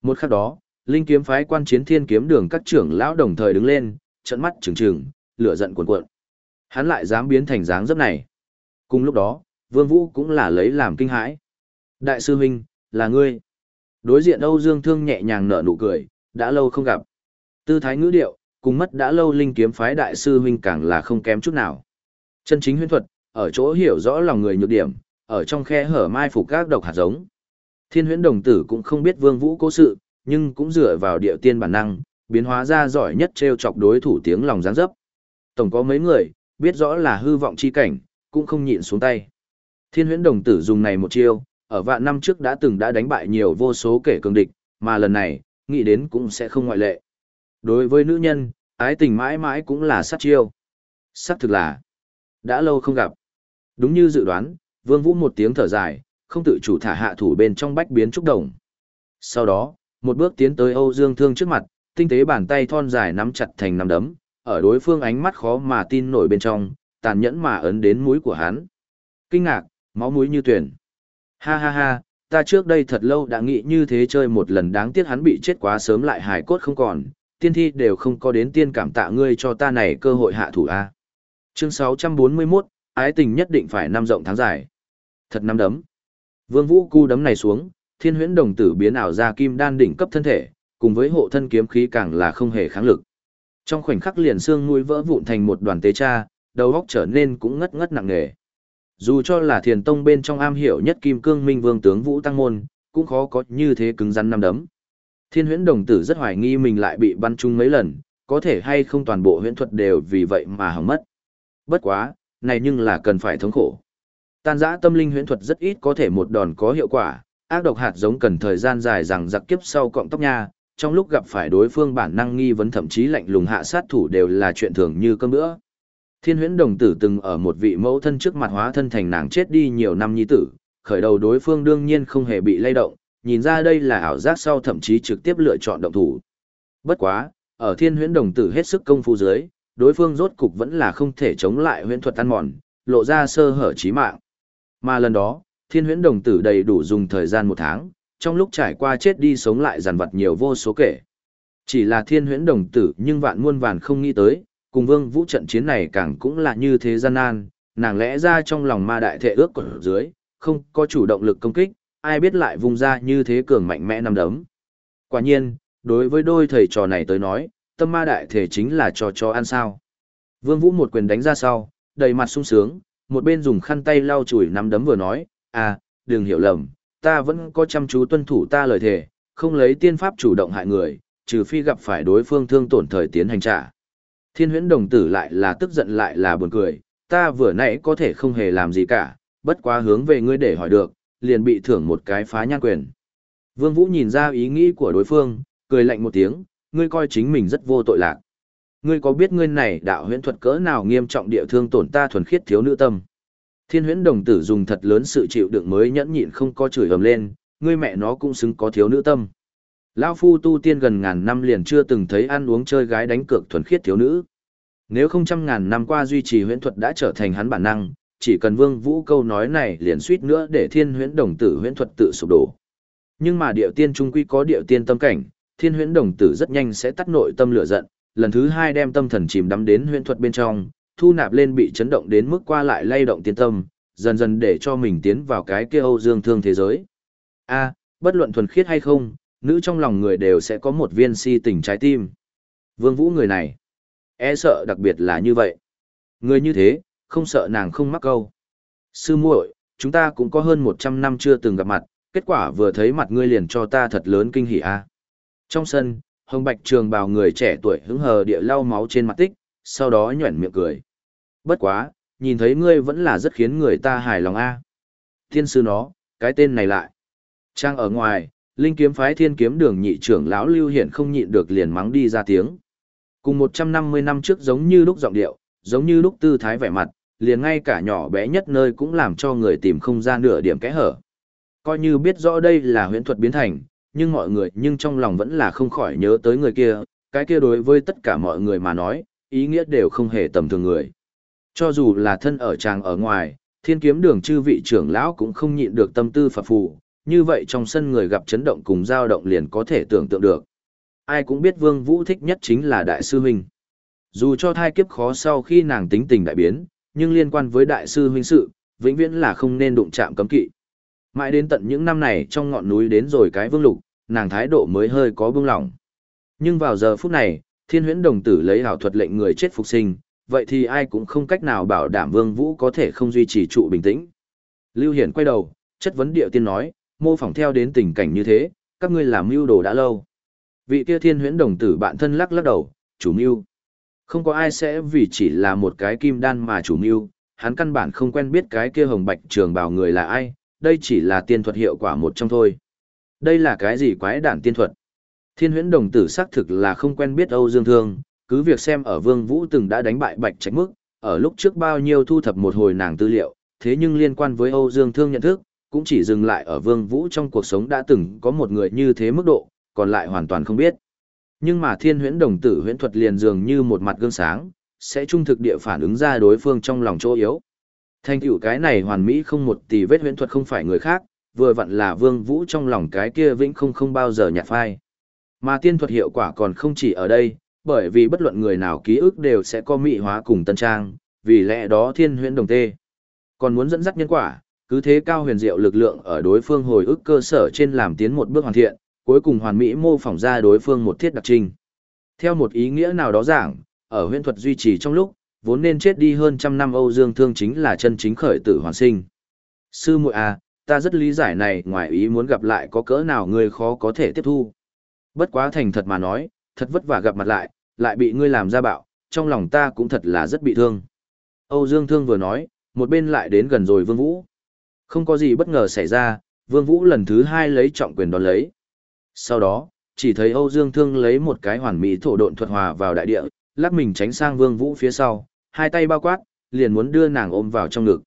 Một khắc đó, linh kiếm phái quan chiến thiên kiếm đường các trưởng lão đồng thời đứng lên, trận mắt trừng trừng, lửa giận cuồn cuộn. Hắn lại dám biến thành dáng dấp này. Cùng lúc đó, Vương Vũ cũng là lấy làm kinh hãi. Đại sư huynh, là ngươi. Đối diện Âu Dương Thương nhẹ nhàng nở nụ cười, đã lâu không gặp. Tư thái ngữ điệu, cùng mất đã lâu linh kiếm phái đại sư huynh càng là không kém chút nào. Chân chính huyễn thuật, ở chỗ hiểu rõ lòng người nhược điểm, ở trong khe hở mai phục các độc hạt giống. Thiên huyễn đồng tử cũng không biết Vương Vũ cố sự, nhưng cũng dựa vào địa tiên bản năng, biến hóa ra giỏi nhất treo chọc đối thủ tiếng lòng giáng dấp. Tổng có mấy người, biết rõ là hư vọng chi cảnh, cũng không nhịn xuống tay. Thiên huyễn đồng tử dùng này một chiêu, ở vạn năm trước đã từng đã đánh bại nhiều vô số kẻ cường địch, mà lần này, nghĩ đến cũng sẽ không ngoại lệ. Đối với nữ nhân, ái tình mãi mãi cũng là sát chiêu. Sát thực là, đã lâu không gặp. Đúng như dự đoán, Vương Vũ một tiếng thở dài, không tự chủ thả hạ thủ bên trong bách biến trúc đồng. Sau đó, một bước tiến tới Âu Dương Thương trước mặt, tinh tế bàn tay thon dài nắm chặt thành nắm đấm, ở đối phương ánh mắt khó mà tin nổi bên trong, tàn nhẫn mà ấn đến mũi của hắn. Kinh ngạc, máu mũi như tuyển. Ha ha ha, ta trước đây thật lâu đã nghĩ như thế chơi một lần đáng tiếc hắn bị chết quá sớm lại hài cốt không còn, tiên thi đều không có đến tiên cảm tạ ngươi cho ta này cơ hội hạ thủ a. Chương 641, ái tình nhất định phải năm rộng tháng dài. Thật năm đấm. Vương Vũ cu đấm này xuống, thiên huyễn đồng tử biến ảo ra kim đan đỉnh cấp thân thể, cùng với hộ thân kiếm khí càng là không hề kháng lực. Trong khoảnh khắc liền xương mũi vỡ vụn thành một đoàn tế cha, đầu óc trở nên cũng ngất ngất nặng nề. Dù cho là thiền tông bên trong am hiểu nhất kim cương minh vương tướng Vũ Tăng Môn, cũng khó có như thế cứng rắn năm đấm. Thiên huyễn đồng tử rất hoài nghi mình lại bị bắn trúng mấy lần, có thể hay không toàn bộ huyễn thuật đều vì vậy mà hỏng mất. Bất quá, này nhưng là cần phải thống khổ. Tan giã tâm linh huyễn thuật rất ít có thể một đòn có hiệu quả, ác độc hạt giống cần thời gian dài rằng giặc kiếp sau cọng tóc nha, trong lúc gặp phải đối phương bản năng nghi vấn thậm chí lạnh lùng hạ sát thủ đều là chuyện thường như cơm bữa. Thiên huyễn đồng tử từng ở một vị mẫu thân trước mặt hóa thân thành nàng chết đi nhiều năm nhi tử, khởi đầu đối phương đương nhiên không hề bị lay động, nhìn ra đây là ảo giác sau thậm chí trực tiếp lựa chọn động thủ. Bất quá, ở thiên huyễn đồng tử hết sức công phu dưới, đối phương rốt cục vẫn là không thể chống lại huyễn thuật ăn mòn, lộ ra sơ hở chí mạng. Mà lần đó, thiên huyễn đồng tử đầy đủ dùng thời gian một tháng, trong lúc trải qua chết đi sống lại giàn vật nhiều vô số kể. Chỉ là thiên huyễn đồng tử nhưng vạn muôn vàn không nghĩ tới, cùng vương vũ trận chiến này càng cũng là như thế gian nan, nàng lẽ ra trong lòng ma đại thể ước của dưới, không có chủ động lực công kích, ai biết lại vùng ra như thế cường mạnh mẽ nằm đấm. Quả nhiên, đối với đôi thầy trò này tới nói, tâm ma đại thể chính là trò cho ăn sao. Vương Vũ một quyền đánh ra sau, đầy mặt sung sướng, một bên dùng khăn tay lau chùi nắm đấm vừa nói, à, đừng hiểu lầm, ta vẫn có chăm chú tuân thủ ta lời thề, không lấy tiên pháp chủ động hại người, trừ phi gặp phải đối phương thương tổn thời tiến hành trả. Thiên huyễn đồng tử lại là tức giận lại là buồn cười, ta vừa nãy có thể không hề làm gì cả, bất quá hướng về ngươi để hỏi được, liền bị thưởng một cái phá nhan quyền. Vương Vũ nhìn ra ý nghĩ của đối phương, cười lạnh một tiếng, ngươi coi chính mình rất vô tội lạc. Ngươi có biết ngươi này đạo huyễn thuật cỡ nào nghiêm trọng địa thương tổn ta thuần khiết thiếu nữ tâm. Thiên huyễn đồng tử dùng thật lớn sự chịu đựng mới nhẫn nhịn không có chửi ầm lên, ngươi mẹ nó cũng xứng có thiếu nữ tâm. Lão phu tu tiên gần ngàn năm liền chưa từng thấy ăn uống chơi gái đánh cược thuần khiết thiếu nữ. Nếu không trăm ngàn năm qua duy trì huyễn thuật đã trở thành hắn bản năng, chỉ cần Vương Vũ câu nói này liền suýt nữa để Thiên Huyễn Đồng Tử huyễn thuật tự sụp đổ. Nhưng mà điệu tiên trung quy có điệu tiên tâm cảnh, Thiên Huyễn Đồng Tử rất nhanh sẽ tắt nội tâm lửa giận, lần thứ hai đem tâm thần chìm đắm đến huyễn thuật bên trong, thu nạp lên bị chấn động đến mức qua lại lay động tiên tâm, dần dần để cho mình tiến vào cái kia Âu Dương Thương thế giới. A, bất luận thuần khiết hay không, nữ trong lòng người đều sẽ có một viên si tình trái tim. Vương Vũ người này, e sợ đặc biệt là như vậy. Người như thế, không sợ nàng không mắc câu. Sư muội, chúng ta cũng có hơn 100 năm chưa từng gặp mặt, kết quả vừa thấy mặt ngươi liền cho ta thật lớn kinh hỉ a. Trong sân, Hồng Bạch Trường bào người trẻ tuổi hứng hờ địa lau máu trên mặt tích, sau đó nhuẩn miệng cười. Bất quá, nhìn thấy ngươi vẫn là rất khiến người ta hài lòng a. Thiên sư nó, cái tên này lại. Trang ở ngoài, linh kiếm phái thiên kiếm đường nhị trưởng lão lưu hiển không nhịn được liền mắng đi ra tiếng. Cùng 150 năm trước giống như lúc giọng điệu, giống như lúc tư thái vẻ mặt, liền ngay cả nhỏ bé nhất nơi cũng làm cho người tìm không ra nửa điểm kẽ hở. Coi như biết rõ đây là huyễn thuật biến thành, nhưng mọi người nhưng trong lòng vẫn là không khỏi nhớ tới người kia, cái kia đối với tất cả mọi người mà nói, ý nghĩa đều không hề tầm thường người. Cho dù là thân ở tràng ở ngoài, thiên kiếm đường chư vị trưởng lão cũng không nhịn được tâm tư phập phù, như vậy trong sân người gặp chấn động cùng dao động liền có thể tưởng tượng được. Ai cũng biết Vương Vũ thích nhất chính là Đại sư Huynh. Dù cho thai kiếp khó sau khi nàng tính tình đại biến, nhưng liên quan với Đại sư Huynh sự, vĩnh viễn là không nên đụng chạm cấm kỵ. Mãi đến tận những năm này trong ngọn núi đến rồi cái vương lục, nàng thái độ mới hơi có bưng lỏng. Nhưng vào giờ phút này, thiên huyễn đồng tử lấy hảo thuật lệnh người chết phục sinh, vậy thì ai cũng không cách nào bảo đảm vương vũ có thể không duy trì trụ bình tĩnh. Lưu Hiển quay đầu, chất vấn địa tiên nói, mô phỏng theo đến tình cảnh như thế, các ngươi làm mưu đồ đã lâu. Vị kia thiên huyễn đồng tử bạn thân lắc lắc đầu, chủ mưu. Không có ai sẽ vì chỉ là một cái kim đan mà chủ mưu, hắn căn bản không quen biết cái kia hồng bạch trường bào người là ai, đây chỉ là tiên thuật hiệu quả một trong thôi. Đây là cái gì quái đản tiên thuật? Thiên huyễn đồng tử xác thực là không quen biết Âu Dương Thương, cứ việc xem ở Vương Vũ từng đã đánh bại bạch tránh mức, ở lúc trước bao nhiêu thu thập một hồi nàng tư liệu, thế nhưng liên quan với Âu Dương Thương nhận thức, cũng chỉ dừng lại ở Vương Vũ trong cuộc sống đã từng có một người như thế mức độ, còn lại hoàn toàn không biết. Nhưng mà thiên huyễn đồng tử huyễn thuật liền dường như một mặt gương sáng, sẽ trung thực địa phản ứng ra đối phương trong lòng chỗ yếu. Thành tựu cái này hoàn mỹ không một tỷ vết huyễn thuật không phải người khác, vừa vặn là Vương Vũ trong lòng cái kia vĩnh không không bao giờ nhạt phai. Mà tiên thuật hiệu quả còn không chỉ ở đây, bởi vì bất luận người nào ký ức đều sẽ có mỹ hóa cùng tân trang, vì lẽ đó thiên huyễn đồng tê. Còn muốn dẫn dắt nhân quả, cứ thế cao huyền diệu lực lượng ở đối phương hồi ức cơ sở trên làm tiến một bước hoàn thiện, cuối cùng hoàn mỹ mô phỏng ra đối phương một thiết đặc trưng. Theo một ý nghĩa nào đó giảng, ở huyễn thuật duy trì trong lúc, vốn nên chết đi hơn trăm năm Âu Dương Thương chính là chân chính khởi tử hoàn sinh. Sư muội à, ta rất lý giải này ngoài ý muốn gặp lại có cỡ nào người khó có thể tiếp thu. Bất quá thành thật mà nói, thật vất vả gặp mặt lại, lại bị ngươi làm ra bạo, trong lòng ta cũng thật là rất bị thương. Âu Dương Thương vừa nói, một bên lại đến gần rồi Vương Vũ. Không có gì bất ngờ xảy ra, Vương Vũ lần thứ hai lấy trọng quyền đón lấy. Sau đó, chỉ thấy Âu Dương Thương lấy một cái hoàn mỹ thổ độn thuật hòa vào đại địa, lắc mình tránh sang Vương Vũ phía sau, hai tay bao quát, liền muốn đưa nàng ôm vào trong ngực.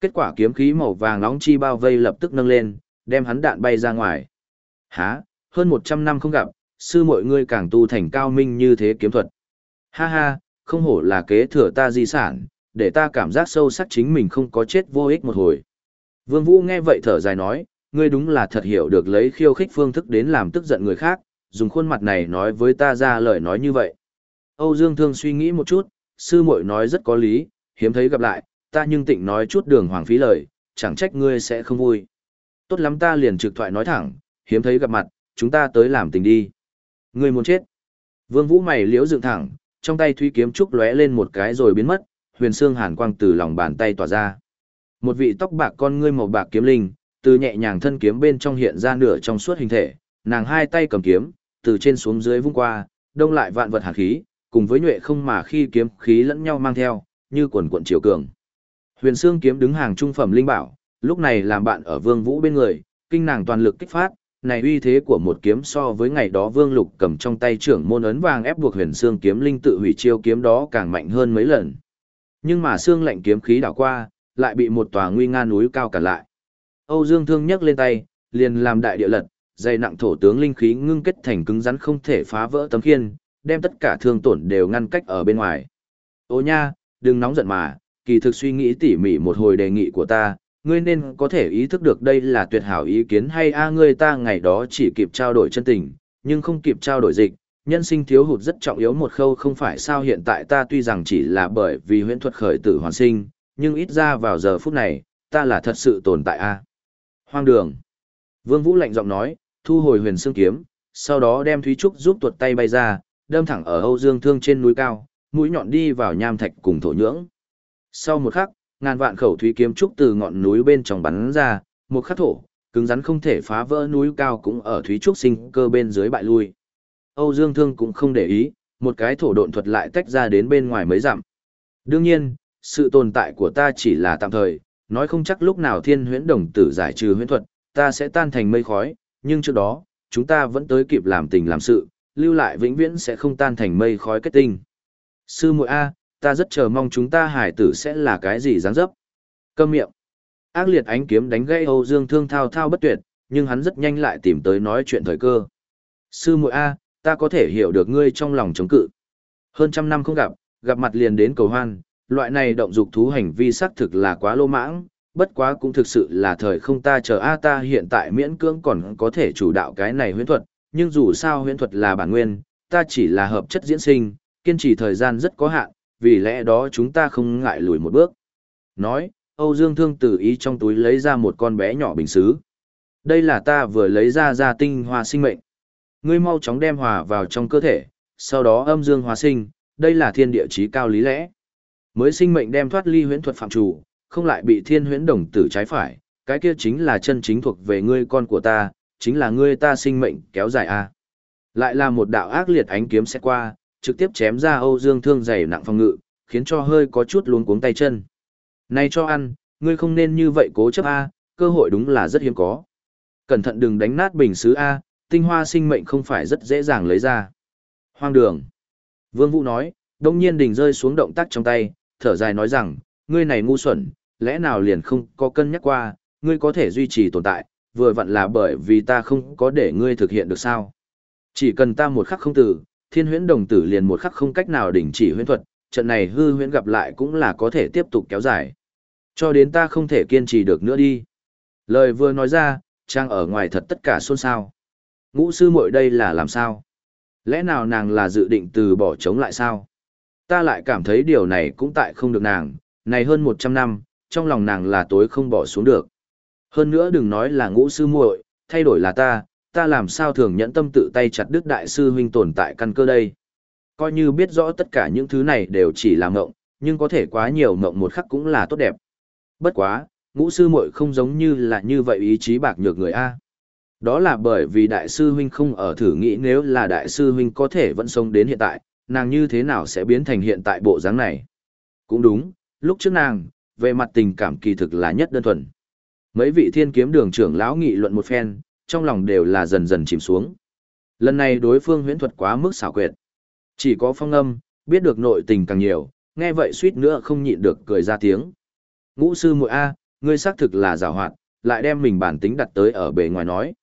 Kết quả kiếm khí màu vàng nóng chi bao vây lập tức nâng lên, đem hắn đạn bay ra ngoài. Hả, hơn 100 năm không gặp, sư mọi ngươi càng tu thành cao minh như thế kiếm thuật. Ha ha, không hổ là kế thừa ta di sản, để ta cảm giác sâu sắc chính mình không có chết vô ích một hồi. Vương Vũ nghe vậy thở dài nói, ngươi đúng là thật hiểu được lấy khiêu khích phương thức đến làm tức giận người khác, dùng khuôn mặt này nói với ta ra lời nói như vậy. Âu Dương Thương suy nghĩ một chút, sư muội nói rất có lý, hiếm thấy gặp lại, ta nhưng tịnh nói chút đường hoàng phí lời, chẳng trách ngươi sẽ không vui. Tốt lắm ta liền trực thoại nói thẳng, hiếm thấy gặp mặt, chúng ta tới làm tình đi. Ngươi muốn chết. Vương Vũ mày liễu dựng thẳng, trong tay thúy kiếm trúc lóe lên một cái rồi biến mất, huyền xương hàn quang từ lòng bàn tay tỏa ra. Một vị tóc bạc con ngươi màu bạc kiếm linh, từ nhẹ nhàng thân kiếm bên trong hiện ra nửa trong suốt hình thể, nàng hai tay cầm kiếm, từ trên xuống dưới vung qua, đông lại vạn vật hàn khí, cùng với nhuệ không mà khi kiếm khí lẫn nhau mang theo, như quần quận chiều cường. Huyền Sương kiếm đứng hàng trung phẩm linh bảo, lúc này làm bạn ở Vương Vũ bên người, kinh nàng toàn lực kích phát, này uy thế của một kiếm so với ngày đó Vương Lục cầm trong tay trưởng môn ấn vàng ép buộc Huyền Xương kiếm linh tự hủy chiêu kiếm đó càng mạnh hơn mấy lần. Nhưng mà xương lạnh kiếm khí đảo qua, lại bị một tòa nguy nga núi cao cản lại. Âu Dương Thương nhấc lên tay, liền làm đại địa lật, dày nặng thổ tướng linh khí ngưng kết thành cứng rắn không thể phá vỡ tấm khiên, đem tất cả thương tổn đều ngăn cách ở bên ngoài. Ô nha, đừng nóng giận mà, kỳ thực suy nghĩ tỉ mỉ một hồi đề nghị của ta, ngươi nên có thể ý thức được đây là tuyệt hảo ý kiến hay a ngươi ta ngày đó chỉ kịp trao đổi chân tình, nhưng không kịp trao đổi dịch, nhân sinh thiếu hụt rất trọng yếu một khâu không phải sao hiện tại ta tuy rằng chỉ là bởi vì huyễn thuật khởi tử hoàn sinh, nhưng ít ra vào giờ phút này, ta là thật sự tồn tại a. Hoang đường. Vương Vũ lạnh giọng nói, thu hồi huyền xương kiếm, sau đó đem Thúy Trúc giúp tuột tay bay ra, đâm thẳng ở Âu Dương Thương trên núi cao, mũi nhọn đi vào nham thạch cùng thổ nhưỡng. Sau một khắc, ngàn vạn khẩu thúy kiếm trúc từ ngọn núi bên trong bắn ra, một khắc thổ, cứng rắn không thể phá vỡ núi cao cũng ở thúy trúc sinh cơ bên dưới bại lui. Âu Dương Thương cũng không để ý, một cái thổ độn thuật lại tách ra đến bên ngoài mấy dặm. Đương nhiên, sự tồn tại của ta chỉ là tạm thời, nói không chắc lúc nào thiên huyễn đồng tử giải trừ huyễn thuật, ta sẽ tan thành mây khói, nhưng trước đó, chúng ta vẫn tới kịp làm tình làm sự, lưu lại vĩnh viễn sẽ không tan thành mây khói kết tinh. Sư muội A, ta rất chờ mong chúng ta hải tử sẽ là cái gì dáng dấp. Câm miệng. Ác liệt ánh kiếm đánh gãy Âu Dương Thương thao thao bất tuyệt, nhưng hắn rất nhanh lại tìm tới nói chuyện thời cơ. Sư muội A, ta có thể hiểu được ngươi trong lòng chống cự. Hơn trăm năm không gặp, gặp mặt liền đến cầu hoan, loại này động dục thú hành vi xác thực là quá lô mãng, bất quá cũng thực sự là thời không ta chờ a ta hiện tại miễn cưỡng còn có thể chủ đạo cái này huyễn thuật, nhưng dù sao huyễn thuật là bản nguyên, ta chỉ là hợp chất diễn sinh, kiên trì thời gian rất có hạn, vì lẽ đó chúng ta không ngại lùi một bước. Nói, Âu Dương Thương tự ý trong túi lấy ra một con bé nhỏ bình xứ. Đây là ta vừa lấy ra ra tinh hoa sinh mệnh. Ngươi mau chóng đem hòa vào trong cơ thể, sau đó âm dương hóa sinh, đây là thiên địa chí cao lý lẽ. Mới sinh mệnh đem thoát ly huyễn thuật phạm chủ, không lại bị thiên huyễn đồng tử trái phải, cái kia chính là chân chính thuộc về ngươi con của ta, chính là ngươi ta sinh mệnh kéo dài a. Lại là một đạo ác liệt ánh kiếm sẽ qua, trực tiếp chém ra Âu Dương Thương dày nặng phòng ngự, khiến cho hơi có chút luống cuống tay chân. Này cho ăn, ngươi không nên như vậy cố chấp a, cơ hội đúng là rất hiếm có. Cẩn thận đừng đánh nát bình sứ a, tinh hoa sinh mệnh không phải rất dễ dàng lấy ra. Hoang đường. Vương Vũ nói, đông nhiên đình rơi xuống động tác trong tay, thở dài nói rằng, ngươi này ngu xuẩn, lẽ nào liền không có cân nhắc qua, ngươi có thể duy trì tồn tại, vừa vặn là bởi vì ta không có để ngươi thực hiện được sao. Chỉ cần ta một khắc không tử, thiên huyễn đồng tử liền một khắc không cách nào đình chỉ huyễn thuật, trận này hư huyễn gặp lại cũng là có thể tiếp tục kéo dài. Cho đến ta không thể kiên trì được nữa đi. Lời vừa nói ra, trang ở ngoài thật tất cả xôn xao. Ngũ sư muội đây là làm sao? Lẽ nào nàng là dự định từ bỏ chống lại sao? Ta lại cảm thấy điều này cũng tại không được nàng, này hơn 100 năm, trong lòng nàng là tối không bỏ xuống được. Hơn nữa đừng nói là ngũ sư muội, thay đổi là ta, ta làm sao thường nhẫn tâm tự tay chặt đứt đại sư huynh tồn tại căn cơ đây. Coi như biết rõ tất cả những thứ này đều chỉ là mộng, nhưng có thể quá nhiều mộng một khắc cũng là tốt đẹp. Bất quá, ngũ sư muội không giống như là như vậy ý chí bạc nhược người A. Đó là bởi vì đại sư huynh không ở thử nghĩ nếu là đại sư huynh có thể vẫn sống đến hiện tại, nàng như thế nào sẽ biến thành hiện tại bộ dáng này. Cũng đúng, lúc trước nàng, về mặt tình cảm kỳ thực là nhất đơn thuần. Mấy vị thiên kiếm đường trưởng lão nghị luận một phen, trong lòng đều là dần dần chìm xuống. Lần này đối phương huyễn thuật quá mức xảo quyệt. Chỉ có phong âm, biết được nội tình càng nhiều, nghe vậy suýt nữa không nhịn được cười ra tiếng. Ngũ sư muội A, ngươi xác thực là giảo hoạt, lại đem mình bản tính đặt tới ở bề ngoài nói.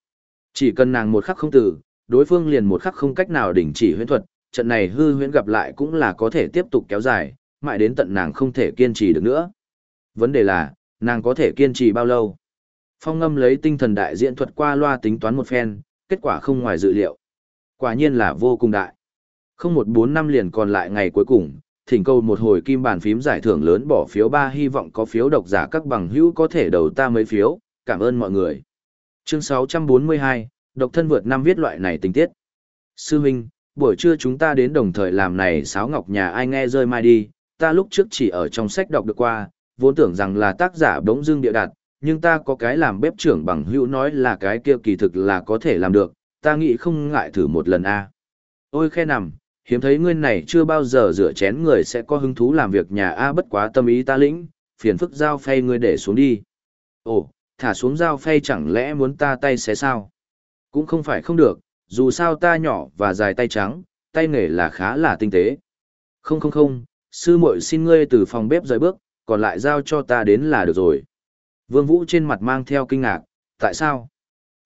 Chỉ cần nàng một khắc không tử, đối phương liền một khắc không cách nào đình chỉ huyễn thuật, trận này hư huyễn gặp lại cũng là có thể tiếp tục kéo dài, mãi đến tận nàng không thể kiên trì được nữa. Vấn đề là, nàng có thể kiên trì bao lâu? Phong ngâm lấy tinh thần đại diện thuật qua loa tính toán một phen, kết quả không ngoài dự liệu. Quả nhiên là vô cùng đại. Không một bốn năm liền còn lại ngày cuối cùng, thỉnh cầu một hồi kim bàn phím giải thưởng lớn bỏ phiếu ba hy vọng có phiếu độc giả các bằng hữu có thể đầu ta mấy phiếu, cảm ơn mọi người. Chương 642, độc thân vượt năm viết loại này tình tiết. Sư Minh, buổi trưa chúng ta đến đồng thời làm này sáo ngọc nhà ai nghe rơi mai đi, ta lúc trước chỉ ở trong sách đọc được qua, vốn tưởng rằng là tác giả bỗng dưng địa đặt, nhưng ta có cái làm bếp trưởng bằng hữu nói là cái kia kỳ thực là có thể làm được, ta nghĩ không ngại thử một lần a. Ôi khe nằm, hiếm thấy ngươi này chưa bao giờ rửa chén người sẽ có hứng thú làm việc nhà a bất quá tâm ý ta lĩnh, phiền phức giao phay ngươi để xuống đi. Ồ, thả xuống dao phay chẳng lẽ muốn ta tay xé sao? Cũng không phải không được, dù sao ta nhỏ và dài tay trắng, tay nghề là khá là tinh tế. Không không không, sư muội xin ngươi từ phòng bếp rời bước, còn lại giao cho ta đến là được rồi. Vương Vũ trên mặt mang theo kinh ngạc, tại sao?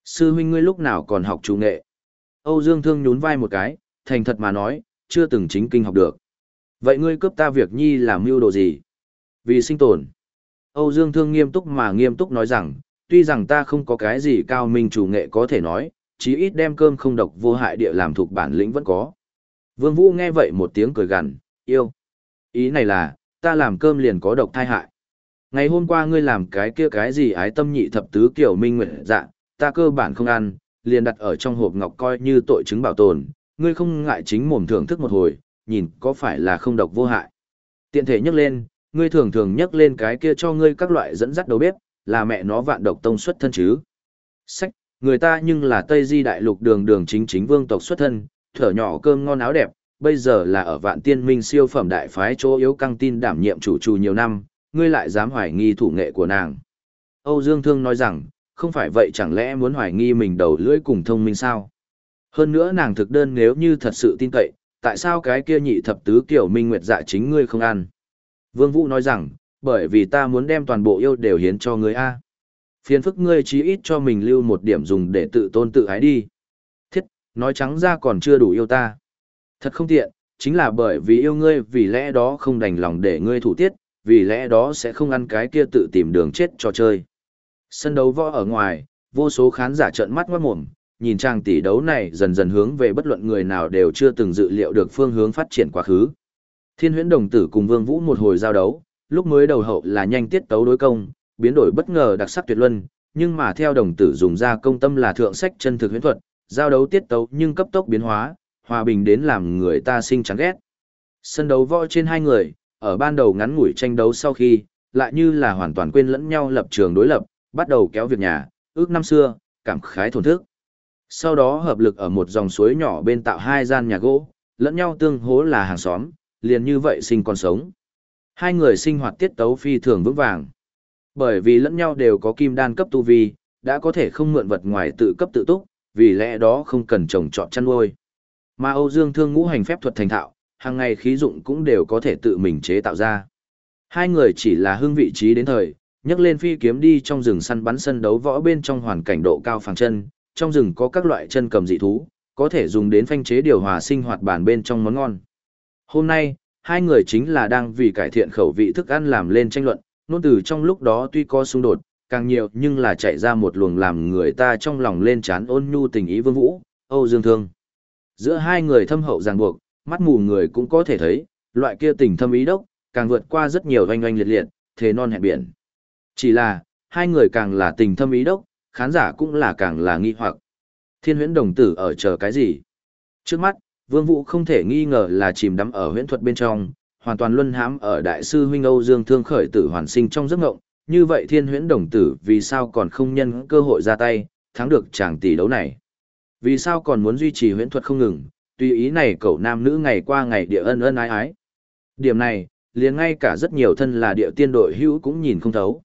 Sư huynh ngươi lúc nào còn học chủ nghệ? Âu Dương Thương nhún vai một cái, thành thật mà nói, chưa từng chính kinh học được. Vậy ngươi cướp ta việc nhi làm mưu đồ gì? Vì sinh tồn. Âu Dương Thương nghiêm túc mà nghiêm túc nói rằng, tuy rằng ta không có cái gì cao minh chủ nghệ có thể nói, chí ít đem cơm không độc vô hại địa làm thuộc bản lĩnh vẫn có. Vương Vũ nghe vậy một tiếng cười gằn, yêu. Ý này là, ta làm cơm liền có độc thai hại. Ngày hôm qua ngươi làm cái kia cái gì ái tâm nhị thập tứ kiểu minh nguyện dạ, ta cơ bản không ăn, liền đặt ở trong hộp ngọc coi như tội chứng bảo tồn, ngươi không ngại chính mồm thưởng thức một hồi, nhìn có phải là không độc vô hại. Tiện thể nhắc lên, ngươi thường thường nhắc lên cái kia cho ngươi các loại dẫn dắt đầu bếp, là mẹ nó vạn độc tông xuất thân chứ. Sách, người ta nhưng là Tây Di Đại Lục đường đường chính chính vương tộc xuất thân, thở nhỏ cơm ngon áo đẹp, bây giờ là ở vạn tiên minh siêu phẩm đại phái chỗ yếu căng tin đảm nhiệm chủ trù nhiều năm, ngươi lại dám hoài nghi thủ nghệ của nàng. Âu Dương Thương nói rằng, không phải vậy chẳng lẽ muốn hoài nghi mình đầu lưỡi cùng thông minh sao? Hơn nữa nàng thực đơn nếu như thật sự tin cậy, tại sao cái kia nhị thập tứ kiểu minh nguyệt dạ chính ngươi không ăn? Vương Vũ nói rằng, bởi vì ta muốn đem toàn bộ yêu đều hiến cho ngươi a. Phiền phức ngươi chí ít cho mình lưu một điểm dùng để tự tôn tự ái đi. Thiết, nói trắng ra còn chưa đủ yêu ta. Thật không tiện, chính là bởi vì yêu ngươi vì lẽ đó không đành lòng để ngươi thủ tiết, vì lẽ đó sẽ không ăn cái kia tự tìm đường chết trò chơi. Sân đấu võ ở ngoài, vô số khán giả trợn mắt ngoát mồm, nhìn trang tỷ đấu này dần dần hướng về bất luận người nào đều chưa từng dự liệu được phương hướng phát triển quá khứ. Thiên huyễn đồng tử cùng Vương Vũ một hồi giao đấu, lúc mới đầu hậu là nhanh tiết tấu đối công, biến đổi bất ngờ đặc sắc tuyệt luân, nhưng mà theo đồng tử dùng ra công tâm là thượng sách chân thực huyễn thuật, giao đấu tiết tấu nhưng cấp tốc biến hóa, hòa bình đến làm người ta sinh chán ghét. Sân đấu võ trên hai người, ở ban đầu ngắn ngủi tranh đấu sau khi, lại như là hoàn toàn quên lẫn nhau lập trường đối lập, bắt đầu kéo việc nhà, ước năm xưa, cảm khái thổn thức. Sau đó hợp lực ở một dòng suối nhỏ bên tạo hai gian nhà gỗ, lẫn nhau tương hố là hàng xóm, liền như vậy sinh còn sống. Hai người sinh hoạt tiết tấu phi thường vững vàng. Bởi vì lẫn nhau đều có kim đan cấp tu vi, đã có thể không mượn vật ngoài tự cấp tự túc, vì lẽ đó không cần trồng trọt chăn nuôi. Mà Âu Dương Thương ngũ hành phép thuật thành thạo, hàng ngày khí dụng cũng đều có thể tự mình chế tạo ra. Hai người chỉ là hương vị trí đến thời, nhấc lên phi kiếm đi trong rừng săn bắn sân đấu võ bên trong hoàn cảnh độ cao phẳng chân, trong rừng có các loại chân cầm dị thú, có thể dùng đến phanh chế điều hòa sinh hoạt bản bên trong món ngon. Hôm nay, hai người chính là đang vì cải thiện khẩu vị thức ăn làm lên tranh luận, nôn từ trong lúc đó tuy có xung đột, càng nhiều nhưng là chạy ra một luồng làm người ta trong lòng lên chán ôn nhu tình ý vương vũ, Âu Dương Thương. Giữa hai người thâm hậu ràng buộc, mắt mù người cũng có thể thấy, loại kia tình thâm ý đốc, càng vượt qua rất nhiều oanh oanh liệt liệt, thế non hẹn biển. Chỉ là, hai người càng là tình thâm ý đốc, khán giả cũng là càng là nghi hoặc. Thiên huyễn đồng tử ở chờ cái gì? Trước mắt, Vương Vũ không thể nghi ngờ là chìm đắm ở huyễn thuật bên trong, hoàn toàn luân hãm ở đại sư huynh Âu Dương Thương khởi tử hoàn sinh trong giấc ngộng, như vậy Thiên Huyễn đồng tử vì sao còn không nhân cơ hội ra tay, thắng được chàng tỷ đấu này? Vì sao còn muốn duy trì huyễn thuật không ngừng, tùy ý này cậu nam nữ ngày qua ngày địa ân ân ái ái. Điểm này, liền ngay cả rất nhiều thân là địa tiên đội hữu cũng nhìn không thấu.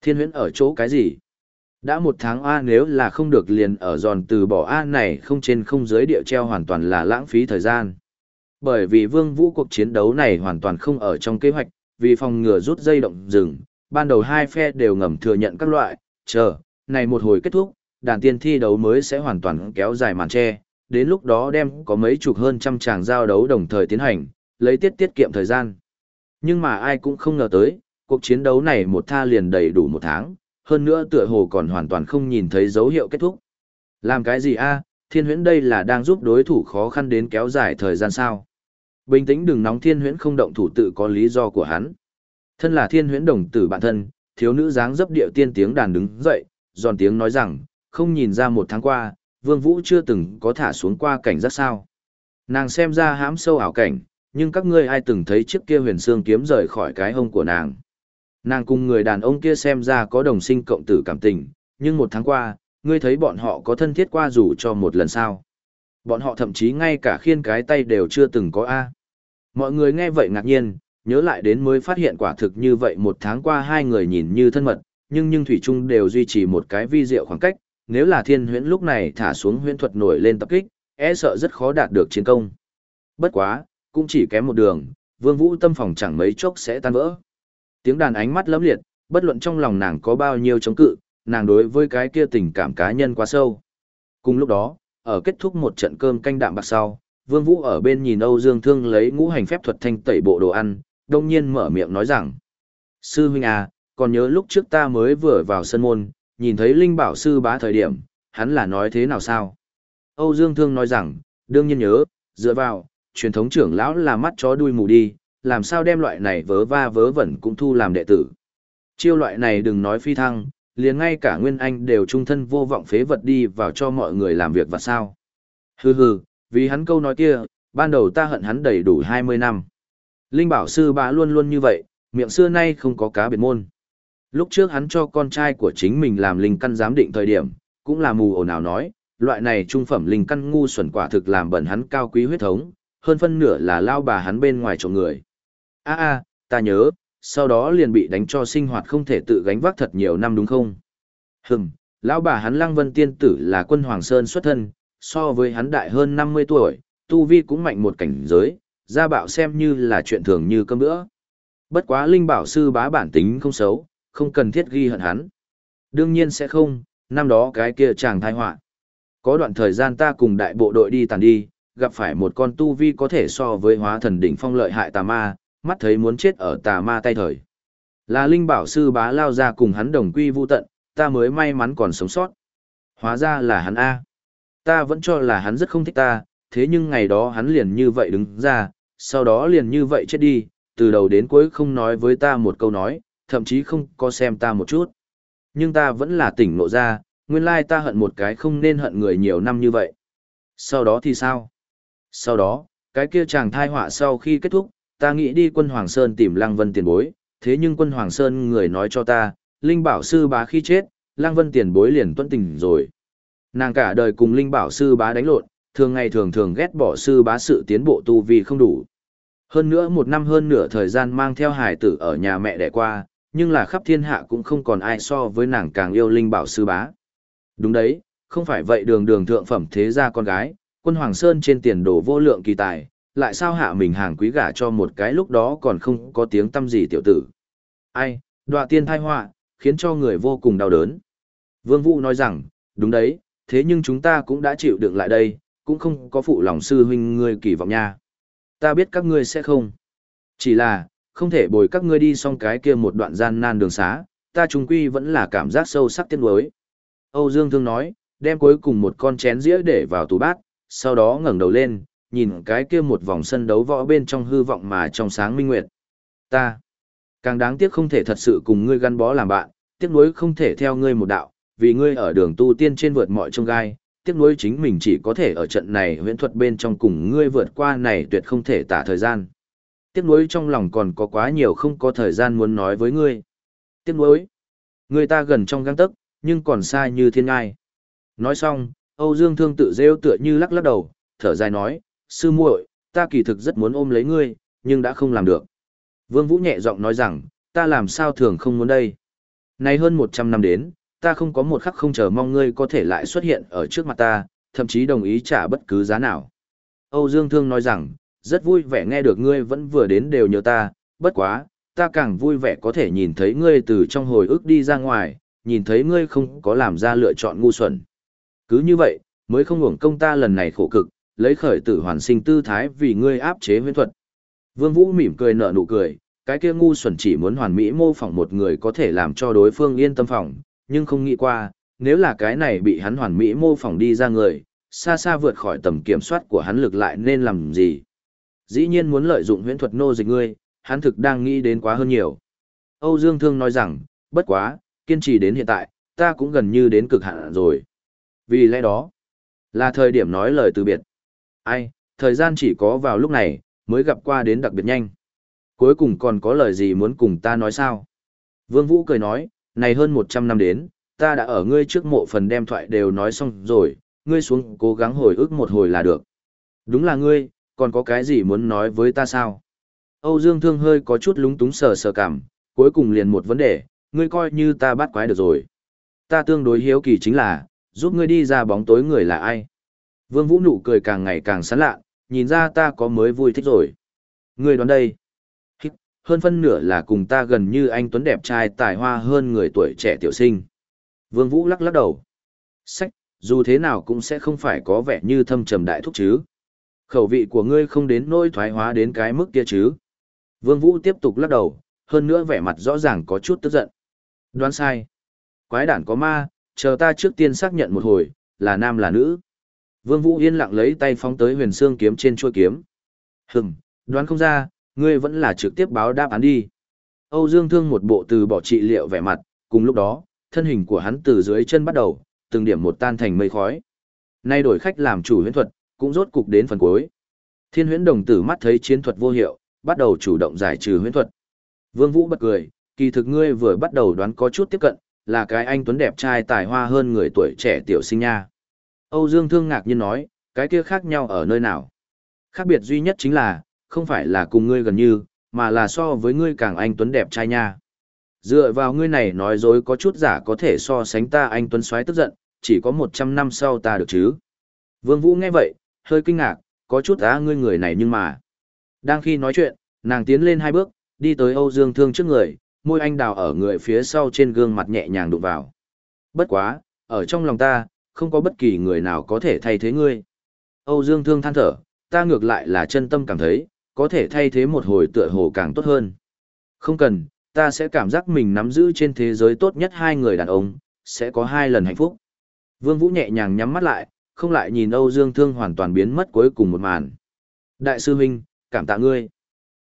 Thiên huyễn ở chỗ cái gì? Đã một tháng A nếu là không được liền ở giòn từ bỏ A này không trên không dưới địa treo hoàn toàn là lãng phí thời gian. Bởi vì vương vũ cuộc chiến đấu này hoàn toàn không ở trong kế hoạch, vì phòng ngừa rút dây động rừng, ban đầu hai phe đều ngầm thừa nhận các loại, chờ, này một hồi kết thúc, đàn tiên thi đấu mới sẽ hoàn toàn kéo dài màn che, đến lúc đó đem có mấy chục hơn trăm tràng giao đấu đồng thời tiến hành, lấy tiết tiết kiệm thời gian. Nhưng mà ai cũng không ngờ tới, cuộc chiến đấu này một tha liền đầy đủ một tháng, hơn nữa tựa hồ còn hoàn toàn không nhìn thấy dấu hiệu kết thúc. Làm cái gì a? thiên huyễn đây là đang giúp đối thủ khó khăn đến kéo dài thời gian sao. Bình tĩnh đừng nóng thiên huyễn không động thủ tự có lý do của hắn. Thân là thiên huyễn đồng tử bản thân, thiếu nữ dáng dấp điệu tiên tiếng đàn đứng dậy, giòn tiếng nói rằng, không nhìn ra một tháng qua, vương vũ chưa từng có thả xuống qua cảnh giác sao. Nàng xem ra hãm sâu ảo cảnh, nhưng các ngươi ai từng thấy chiếc kia huyền xương kiếm rời khỏi cái hông của nàng. Nàng cùng người đàn ông kia xem ra có đồng sinh cộng tử cảm tình, nhưng một tháng qua, ngươi thấy bọn họ có thân thiết qua dù cho một lần sao. Bọn họ thậm chí ngay cả khiên cái tay đều chưa từng có A. Mọi người nghe vậy ngạc nhiên, nhớ lại đến mới phát hiện quả thực như vậy một tháng qua hai người nhìn như thân mật, nhưng nhưng Thủy Trung đều duy trì một cái vi diệu khoảng cách, nếu là thiên huyễn lúc này thả xuống huyễn thuật nổi lên tập kích, e sợ rất khó đạt được chiến công. Bất quá, cũng chỉ kém một đường, vương vũ tâm phòng chẳng mấy chốc sẽ tan vỡ. Tiếng đàn ánh mắt lấm liệt, bất luận trong lòng nàng có bao nhiêu chống cự, nàng đối với cái kia tình cảm cá nhân quá sâu. Cùng lúc đó, ở kết thúc một trận cơm canh đạm bạc sau, Vương Vũ ở bên nhìn Âu Dương Thương lấy ngũ hành phép thuật thanh tẩy bộ đồ ăn, đông nhiên mở miệng nói rằng: "Sư huynh à, còn nhớ lúc trước ta mới vừa vào sân môn, nhìn thấy Linh Bảo sư bá thời điểm, hắn là nói thế nào sao?" Âu Dương Thương nói rằng: "Đương nhiên nhớ, dựa vào, truyền thống trưởng lão là mắt chó đuôi mù đi, làm sao đem loại này vớ va vớ vẩn cũng thu làm đệ tử. Chiêu loại này đừng nói phi thăng, liền ngay cả Nguyên Anh đều trung thân vô vọng phế vật đi vào cho mọi người làm việc và sao. Hừ hừ, vì hắn câu nói kia, ban đầu ta hận hắn đầy đủ 20 năm. Linh bảo sư bá luôn luôn như vậy, miệng xưa nay không có cá biệt môn. Lúc trước hắn cho con trai của chính mình làm linh căn giám định thời điểm, cũng là mù ồn ào nói, loại này trung phẩm linh căn ngu xuẩn quả thực làm bẩn hắn cao quý huyết thống, hơn phân nửa là lao bà hắn bên ngoài chỗ người. A a ta nhớ sau đó liền bị đánh cho sinh hoạt không thể tự gánh vác thật nhiều năm đúng không? Hừm lão bà hắn lăng vân tiên tử là quân hoàng sơn xuất thân so với hắn đại hơn năm mươi tuổi tu vi cũng mạnh một cảnh giới gia bạo xem như là chuyện thường như cơm bữa. Bất quá linh bảo sư bá bản tính không xấu không cần thiết ghi hận hắn đương nhiên sẽ không năm đó cái kia chàng thai họa có đoạn thời gian ta cùng đại bộ đội đi tàn đi gặp phải một con tu vi có thể so với hóa thần đỉnh phong lợi hại tà ma mắt thấy muốn chết ở tà ma tay thời. Là Linh Bảo Sư bá lao ra cùng hắn đồng quy vu tận, ta mới may mắn còn sống sót. Hóa ra là hắn A. Ta vẫn cho là hắn rất không thích ta, thế nhưng ngày đó hắn liền như vậy đứng ra, sau đó liền như vậy chết đi, từ đầu đến cuối không nói với ta một câu nói, thậm chí không có xem ta một chút. Nhưng ta vẫn là tỉnh nộ ra, nguyên lai ta hận một cái không nên hận người nhiều năm như vậy. Sau đó thì sao? Sau đó, cái kia chàng thai họa sau khi kết thúc, ta nghĩ đi quân Hoàng Sơn tìm Lăng Vân tiền bối, thế nhưng quân Hoàng Sơn người nói cho ta, Linh Bảo Sư bá khi chết, Lăng Vân tiền bối liền tuân tình rồi. Nàng cả đời cùng Linh Bảo Sư bá đánh lộn, thường ngày thường thường ghét bỏ Sư bá sự tiến bộ tu vì không đủ. Hơn nữa một năm hơn nửa thời gian mang theo hải tử ở nhà mẹ đẻ qua, nhưng là khắp thiên hạ cũng không còn ai so với nàng càng yêu Linh Bảo Sư bá. Đúng đấy, không phải vậy đường đường thượng phẩm thế gia con gái, quân Hoàng Sơn trên tiền đồ vô lượng kỳ tài, lại sao hạ mình hàng quý gả cho một cái lúc đó còn không có tiếng tâm gì tiểu tử. Ai, đọa tiên thai họa, khiến cho người vô cùng đau đớn. Vương Vũ nói rằng, đúng đấy, thế nhưng chúng ta cũng đã chịu đựng lại đây, cũng không có phụ lòng sư huynh ngươi kỳ vọng nha. Ta biết các ngươi sẽ không. Chỉ là, không thể bồi các ngươi đi xong cái kia một đoạn gian nan đường xá, ta trung quy vẫn là cảm giác sâu sắc tiếc nuối. Âu Dương Thương nói, đem cuối cùng một con chén dĩa để vào tủ bát, sau đó ngẩng đầu lên, nhìn cái kia một vòng sân đấu võ bên trong hư vọng mà trong sáng minh nguyệt. Ta, càng đáng tiếc không thể thật sự cùng ngươi gắn bó làm bạn, tiếc nuối không thể theo ngươi một đạo, vì ngươi ở đường tu tiên trên vượt mọi trông gai, tiếc nuối chính mình chỉ có thể ở trận này huyễn thuật bên trong cùng ngươi vượt qua này tuyệt không thể tả thời gian. Tiếc nuối trong lòng còn có quá nhiều không có thời gian muốn nói với ngươi. Tiếc nuối, người ta gần trong găng tấc, nhưng còn xa như thiên ngai. Nói xong, Âu Dương Thương tự rêu tựa như lắc lắc đầu, thở dài nói, sư muội, ta kỳ thực rất muốn ôm lấy ngươi, nhưng đã không làm được. Vương Vũ nhẹ giọng nói rằng, ta làm sao thường không muốn đây. Nay hơn 100 năm đến, ta không có một khắc không chờ mong ngươi có thể lại xuất hiện ở trước mặt ta, thậm chí đồng ý trả bất cứ giá nào. Âu Dương Thương nói rằng, rất vui vẻ nghe được ngươi vẫn vừa đến đều nhớ ta, bất quá, ta càng vui vẻ có thể nhìn thấy ngươi từ trong hồi ức đi ra ngoài, nhìn thấy ngươi không có làm ra lựa chọn ngu xuẩn. Cứ như vậy, mới không hưởng công ta lần này khổ cực, lấy khởi tử hoàn sinh tư thái vì ngươi áp chế huyễn thuật. Vương Vũ mỉm cười nở nụ cười, cái kia ngu xuẩn chỉ muốn hoàn mỹ mô phỏng một người có thể làm cho đối phương yên tâm phòng, nhưng không nghĩ qua, nếu là cái này bị hắn hoàn mỹ mô phỏng đi ra người, xa xa vượt khỏi tầm kiểm soát của hắn lực lại nên làm gì. Dĩ nhiên muốn lợi dụng huyễn thuật nô dịch ngươi, hắn thực đang nghĩ đến quá hơn nhiều. Âu Dương Thương nói rằng, bất quá, kiên trì đến hiện tại, ta cũng gần như đến cực hạn rồi. Vì lẽ đó, là thời điểm nói lời từ biệt. Ai, thời gian chỉ có vào lúc này, mới gặp qua đến đặc biệt nhanh. Cuối cùng còn có lời gì muốn cùng ta nói sao? Vương Vũ cười nói, này hơn 100 năm đến, ta đã ở ngươi trước mộ phần đem thoại đều nói xong rồi, ngươi xuống cố gắng hồi ức một hồi là được. Đúng là ngươi, còn có cái gì muốn nói với ta sao? Âu Dương Thương hơi có chút lúng túng sờ sờ cảm, cuối cùng liền một vấn đề, ngươi coi như ta bắt quái được rồi. Ta tương đối hiếu kỳ chính là, giúp ngươi đi ra bóng tối người là ai? Vương Vũ nụ cười càng ngày càng sán lạ, nhìn ra ta có mới vui thích rồi. Ngươi đoán đây. Hơn phân nửa là cùng ta gần như anh Tuấn đẹp trai tài hoa hơn người tuổi trẻ tiểu sinh. Vương Vũ lắc lắc đầu. Sách, dù thế nào cũng sẽ không phải có vẻ như thâm trầm đại thúc chứ. Khẩu vị của ngươi không đến nỗi thoái hóa đến cái mức kia chứ. Vương Vũ tiếp tục lắc đầu, hơn nữa vẻ mặt rõ ràng có chút tức giận. Đoán sai. Quái đản có ma, chờ ta trước tiên xác nhận một hồi, là nam là nữ. Vương Vũ yên lặng lấy tay phóng tới huyền xương kiếm trên chuôi kiếm. Hừm, đoán không ra, ngươi vẫn là trực tiếp báo đáp án đi. Âu Dương Thương một bộ từ bỏ trị liệu vẻ mặt, cùng lúc đó, thân hình của hắn từ dưới chân bắt đầu, từng điểm một tan thành mây khói. Nay đổi khách làm chủ huyễn thuật, cũng rốt cục đến phần cuối. Thiên huyễn đồng tử mắt thấy chiến thuật vô hiệu, bắt đầu chủ động giải trừ huyễn thuật. Vương Vũ bật cười, kỳ thực ngươi vừa bắt đầu đoán có chút tiếp cận, là cái anh tuấn đẹp trai tài hoa hơn người tuổi trẻ tiểu sinh nha. Âu Dương Thương ngạc nhiên nói, cái kia khác nhau ở nơi nào? Khác biệt duy nhất chính là, không phải là cùng ngươi gần như, mà là so với ngươi càng anh tuấn đẹp trai nha. Dựa vào ngươi này nói dối có chút giả có thể so sánh ta anh tuấn xoáy tức giận, chỉ có 100 năm sau ta được chứ. Vương Vũ nghe vậy, hơi kinh ngạc, có chút á ngươi người này nhưng mà. Đang khi nói chuyện, nàng tiến lên hai bước, đi tới Âu Dương Thương trước người, môi anh đào ở người phía sau trên gương mặt nhẹ nhàng đụng vào. Bất quá, ở trong lòng ta, không có bất kỳ người nào có thể thay thế ngươi. Âu Dương Thương than thở, ta ngược lại là chân tâm cảm thấy, có thể thay thế một hồi tựa hồ càng tốt hơn. Không cần, ta sẽ cảm giác mình nắm giữ trên thế giới tốt nhất hai người đàn ông, sẽ có hai lần hạnh phúc. Vương Vũ nhẹ nhàng nhắm mắt lại, không lại nhìn Âu Dương Thương hoàn toàn biến mất cuối cùng một màn. Đại sư huynh, cảm tạ ngươi.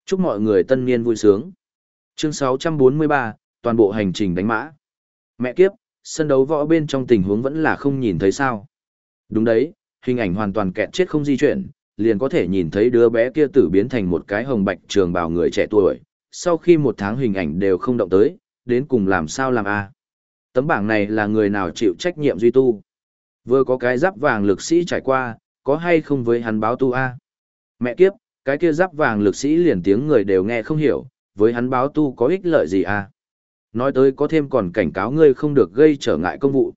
Chúc mọi người tân niên vui sướng. Chương 643, toàn bộ hành trình đánh mã. Mẹ kiếp, sân đấu võ bên trong tình huống vẫn là không nhìn thấy sao. Đúng đấy, hình ảnh hoàn toàn kẹt chết không di chuyển, liền có thể nhìn thấy đứa bé kia tử biến thành một cái hồng bạch trường bào người trẻ tuổi. Sau khi một tháng hình ảnh đều không động tới, đến cùng làm sao làm a? Tấm bảng này là người nào chịu trách nhiệm duy tu? Vừa có cái giáp vàng lực sĩ trải qua, có hay không với hắn báo tu a? Mẹ kiếp, cái kia giáp vàng lực sĩ liền tiếng người đều nghe không hiểu, với hắn báo tu có ích lợi gì a? Nói tới có thêm còn cảnh cáo ngươi không được gây trở ngại công vụ.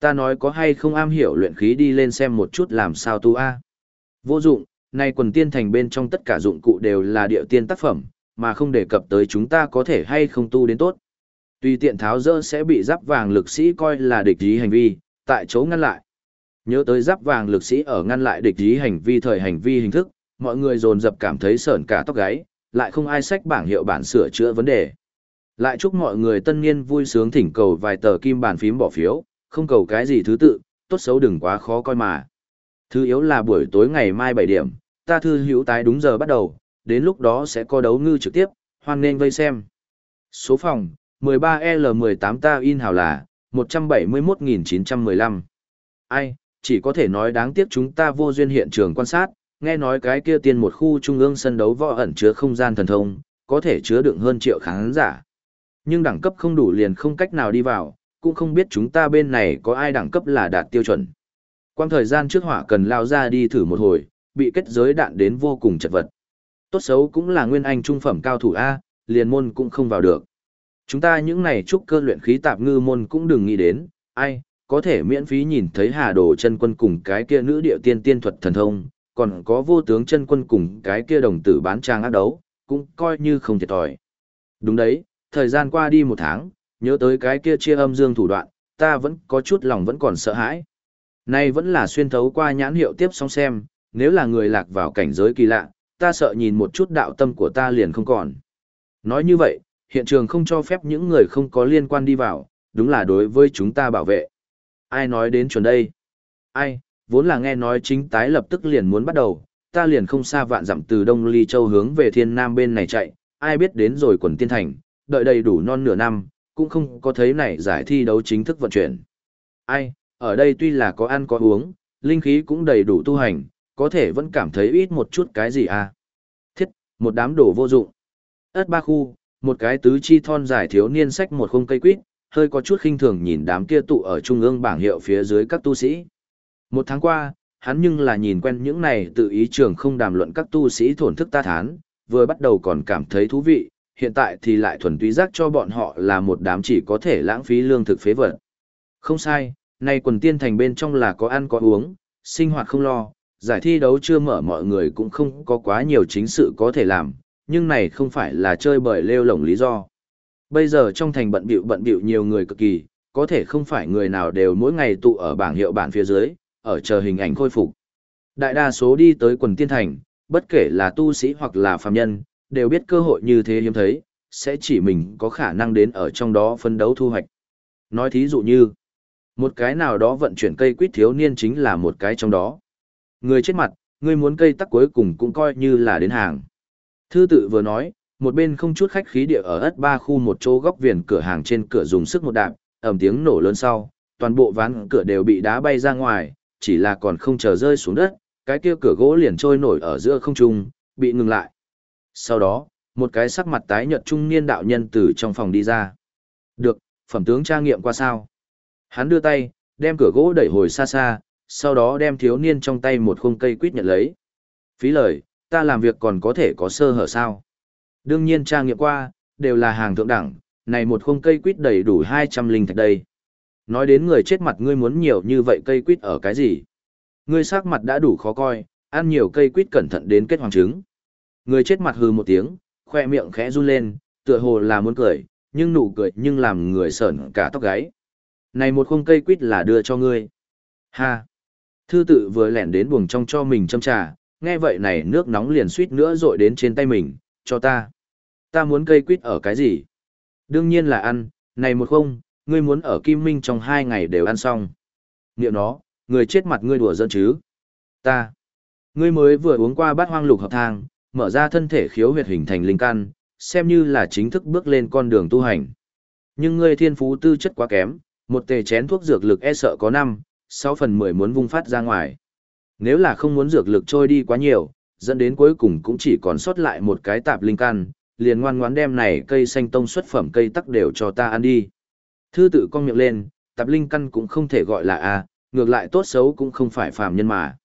Ta nói có hay không am hiểu luyện khí đi lên xem một chút làm sao tu a? Vô dụng, nay quần tiên thành bên trong tất cả dụng cụ đều là địa tiên tác phẩm, mà không đề cập tới chúng ta có thể hay không tu đến tốt. Tùy tiện tháo dỡ sẽ bị giáp vàng lực sĩ coi là địch ý hành vi, tại chỗ ngăn lại. Nhớ tới giáp vàng lực sĩ ở ngăn lại địch ý hành vi thời hành vi hình thức, mọi người dồn dập cảm thấy sởn cả tóc gáy, lại không ai sách bảng hiệu bản sửa chữa vấn đề. Lại chúc mọi người tân niên vui sướng thỉnh cầu vài tờ kim bàn phím bỏ phiếu, không cầu cái gì thứ tự, tốt xấu đừng quá khó coi mà. Thứ yếu là buổi tối ngày mai 7 điểm, ta thư hữu tái đúng giờ bắt đầu, đến lúc đó sẽ có đấu ngư trực tiếp, hoan nên vây xem. Số phòng, 13L18 ta in hào là, 171.915. Ai, chỉ có thể nói đáng tiếc chúng ta vô duyên hiện trường quan sát, nghe nói cái kia tiên một khu trung ương sân đấu võ ẩn chứa không gian thần thông, có thể chứa đựng hơn triệu khán giả. Nhưng đẳng cấp không đủ liền không cách nào đi vào, cũng không biết chúng ta bên này có ai đẳng cấp là đạt tiêu chuẩn. Quang thời gian trước hỏa cần lao ra đi thử một hồi, bị kết giới đạn đến vô cùng chật vật. Tốt xấu cũng là nguyên anh trung phẩm cao thủ A, liền môn cũng không vào được. Chúng ta những này trúc cơ luyện khí tạp ngư môn cũng đừng nghĩ đến, ai, có thể miễn phí nhìn thấy hà đồ chân quân cùng cái kia nữ địa tiên tiên thuật thần thông, còn có vô tướng chân quân cùng cái kia đồng tử bán trang ác đấu, cũng coi như không thiệt thòi. Đúng đấy, thời gian qua đi một tháng, nhớ tới cái kia chia âm dương thủ đoạn, ta vẫn có chút lòng vẫn còn sợ hãi. Nay vẫn là xuyên thấu qua nhãn hiệu tiếp xong xem, nếu là người lạc vào cảnh giới kỳ lạ, ta sợ nhìn một chút đạo tâm của ta liền không còn. Nói như vậy, hiện trường không cho phép những người không có liên quan đi vào, đúng là đối với chúng ta bảo vệ. Ai nói đến chuẩn đây? Ai, vốn là nghe nói chính tái lập tức liền muốn bắt đầu, ta liền không xa vạn dặm từ Đông Ly Châu hướng về thiên nam bên này chạy, ai biết đến rồi quần tiên thành, đợi đầy đủ non nửa năm, cũng không có thấy này giải thi đấu chính thức vận chuyển. Ai, ở đây tuy là có ăn có uống, linh khí cũng đầy đủ tu hành, có thể vẫn cảm thấy ít một chút cái gì à. Thiết, một đám đồ vô dụng. Ất ba khu, một cái tứ chi thon dài thiếu niên sách một khung cây quýt, hơi có chút khinh thường nhìn đám kia tụ ở trung ương bảng hiệu phía dưới các tu sĩ. Một tháng qua, hắn nhưng là nhìn quen những này tự ý trường không đàm luận các tu sĩ thổn thức ta thán, vừa bắt đầu còn cảm thấy thú vị, hiện tại thì lại thuần túy giác cho bọn họ là một đám chỉ có thể lãng phí lương thực phế vật. Không sai, nay quần tiên thành bên trong là có ăn có uống, sinh hoạt không lo, giải thi đấu chưa mở mọi người cũng không có quá nhiều chính sự có thể làm, nhưng này không phải là chơi bời lêu lổng lý do. Bây giờ trong thành bận bịu bận bịu nhiều người cực kỳ, có thể không phải người nào đều mỗi ngày tụ ở bảng hiệu bản phía dưới, ở chờ hình ảnh khôi phục. Đại đa số đi tới quần tiên thành, bất kể là tu sĩ hoặc là phàm nhân, đều biết cơ hội như thế hiếm thấy, sẽ chỉ mình có khả năng đến ở trong đó phân đấu thu hoạch. Nói thí dụ như, một cái nào đó vận chuyển cây quýt thiếu niên chính là một cái trong đó. Người chết mặt, người muốn cây tắc cuối cùng cũng coi như là đến hàng. Thư tự vừa nói, một bên không chút khách khí địa ở ất ba khu một chỗ góc viền cửa hàng trên cửa dùng sức một đạp, ầm tiếng nổ lớn sau, toàn bộ ván cửa đều bị đá bay ra ngoài, chỉ là còn không chờ rơi xuống đất, cái kia cửa gỗ liền trôi nổi ở giữa không trung, bị ngừng lại. Sau đó, một cái sắc mặt tái nhợt trung niên đạo nhân từ trong phòng đi ra. Được, phẩm tướng tra nghiệm qua sao? Hắn đưa tay, đem cửa gỗ đẩy hồi xa xa, sau đó đem thiếu niên trong tay một khung cây quýt nhận lấy. Phí lời, ta làm việc còn có thể có sơ hở sao? Đương nhiên tra nghiệm qua, đều là hàng thượng đẳng, này một khung cây quýt đầy đủ 200 linh thạch đây. Nói đến người chết mặt ngươi muốn nhiều như vậy cây quýt ở cái gì? Ngươi sắc mặt đã đủ khó coi, ăn nhiều cây quýt cẩn thận đến kết hoàng trứng. Người chết mặt hừ một tiếng, khoe miệng khẽ run lên, tựa hồ là muốn cười, nhưng nụ cười nhưng làm người sởn cả tóc gáy. Này một khung cây quýt là đưa cho ngươi. Ha! Thư tự vừa lẻn đến buồng trong cho mình châm trà, nghe vậy này nước nóng liền suýt nữa rội đến trên tay mình, cho ta. Ta muốn cây quýt ở cái gì? Đương nhiên là ăn, này một không, ngươi muốn ở Kim Minh trong hai ngày đều ăn xong. Niệm nó, người chết mặt ngươi đùa giỡn chứ. Ta. Ngươi mới vừa uống qua bát hoang lục hợp thang, mở ra thân thể khiếu huyệt hình thành linh căn, xem như là chính thức bước lên con đường tu hành. Nhưng ngươi thiên phú tư chất quá kém, một tề chén thuốc dược lực e sợ có 5, 6 phần 10 muốn vung phát ra ngoài. Nếu là không muốn dược lực trôi đi quá nhiều, dẫn đến cuối cùng cũng chỉ còn sót lại một cái tạp linh căn, liền ngoan ngoãn đem này cây xanh tông xuất phẩm cây tắc đều cho ta ăn đi. Thư tự con miệng lên, tạp linh căn cũng không thể gọi là a, ngược lại tốt xấu cũng không phải phàm nhân mà.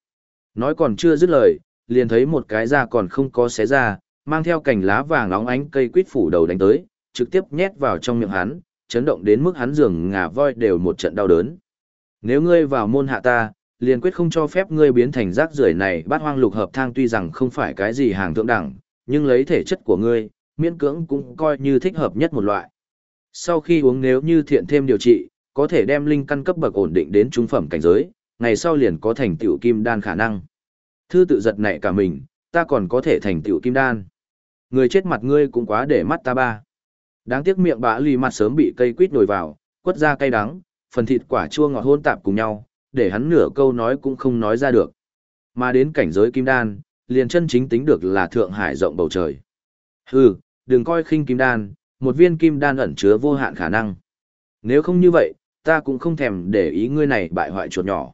Nói còn chưa dứt lời, liền thấy một cái da còn không có xé ra, mang theo cành lá vàng óng ánh cây quýt phủ đầu đánh tới, trực tiếp nhét vào trong miệng hắn, chấn động đến mức hắn giường ngà voi đều một trận đau đớn. Nếu ngươi vào môn hạ ta, liền quyết không cho phép ngươi biến thành rác rưởi này bát hoang lục hợp thang tuy rằng không phải cái gì hàng thượng đẳng, nhưng lấy thể chất của ngươi, miễn cưỡng cũng coi như thích hợp nhất một loại. Sau khi uống nếu như thiện thêm điều trị, có thể đem linh căn cấp bậc ổn định đến trung phẩm cảnh giới, ngày sau liền có thành tựu kim đan khả năng. Thư tự giật nảy cả mình, ta còn có thể thành tựu kim đan. Người chết mặt ngươi cũng quá để mắt ta ba. Đáng tiếc miệng bã lì mặt sớm bị cây quýt nổi vào, quất ra cay đắng, phần thịt quả chua ngọt hôn tạp cùng nhau, để hắn nửa câu nói cũng không nói ra được. Mà đến cảnh giới kim đan, liền chân chính tính được là thượng hải rộng bầu trời. Hừ, đừng coi khinh kim đan, một viên kim đan ẩn chứa vô hạn khả năng. Nếu không như vậy, ta cũng không thèm để ý ngươi này bại hoại chuột nhỏ.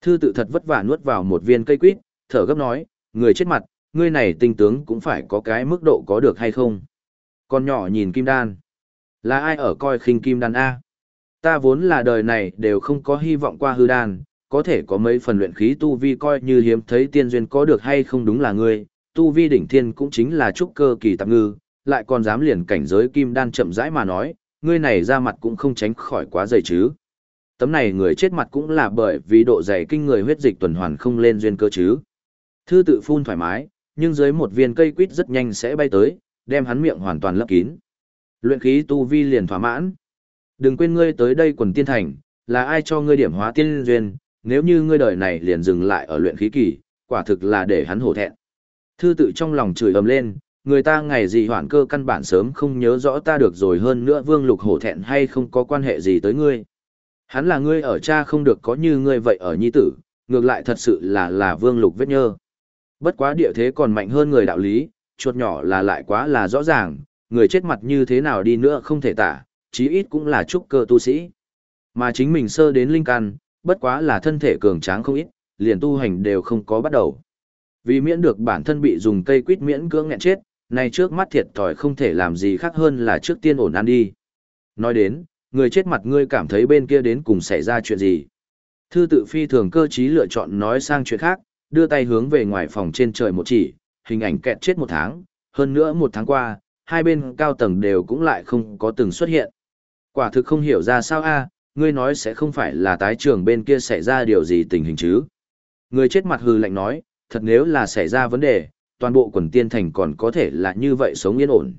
Thư tự thật vất vả nuốt vào một viên cây quýt, thở gấp nói, người chết mặt, ngươi này tinh tướng cũng phải có cái mức độ có được hay không. Con nhỏ nhìn kim đan. Là ai ở coi khinh kim đan A? Ta vốn là đời này đều không có hy vọng qua hư đan, có thể có mấy phần luyện khí tu vi coi như hiếm thấy tiên duyên có được hay không đúng là ngươi, tu vi đỉnh thiên cũng chính là trúc cơ kỳ tạm ngư, lại còn dám liền cảnh giới kim đan chậm rãi mà nói, ngươi này ra mặt cũng không tránh khỏi quá dày chứ. Tấm này người chết mặt cũng là bởi vì độ dày kinh người huyết dịch tuần hoàn không lên duyên cơ chứ. Thư tự phun thoải mái, nhưng dưới một viên cây quýt rất nhanh sẽ bay tới, đem hắn miệng hoàn toàn lấp kín. Luyện khí tu vi liền thỏa mãn. Đừng quên ngươi tới đây quần tiên thành, là ai cho ngươi điểm hóa tiên duyên, nếu như ngươi đời này liền dừng lại ở luyện khí kỳ, quả thực là để hắn hổ thẹn. Thư tự trong lòng chửi ầm lên, người ta ngày gì hoạn cơ căn bản sớm không nhớ rõ ta được rồi hơn nữa vương lục hổ thẹn hay không có quan hệ gì tới ngươi. Hắn là ngươi ở cha không được có như ngươi vậy ở nhi tử, ngược lại thật sự là là vương lục vết nhơ. Bất quá địa thế còn mạnh hơn người đạo lý, chuột nhỏ là lại quá là rõ ràng, người chết mặt như thế nào đi nữa không thể tả, chí ít cũng là trúc cơ tu sĩ. Mà chính mình sơ đến linh căn, bất quá là thân thể cường tráng không ít, liền tu hành đều không có bắt đầu. Vì miễn được bản thân bị dùng cây quýt miễn cưỡng nghẹn chết, nay trước mắt thiệt thòi không thể làm gì khác hơn là trước tiên ổn ăn đi. Nói đến, người chết mặt ngươi cảm thấy bên kia đến cùng xảy ra chuyện gì. Thư tự phi thường cơ trí lựa chọn nói sang chuyện khác, đưa tay hướng về ngoài phòng trên trời một chỉ, hình ảnh kẹt chết một tháng, hơn nữa một tháng qua, hai bên cao tầng đều cũng lại không có từng xuất hiện. Quả thực không hiểu ra sao a, ngươi nói sẽ không phải là tái trường bên kia xảy ra điều gì tình hình chứ. Người chết mặt hừ lạnh nói, thật nếu là xảy ra vấn đề, toàn bộ quần tiên thành còn có thể là như vậy sống yên ổn.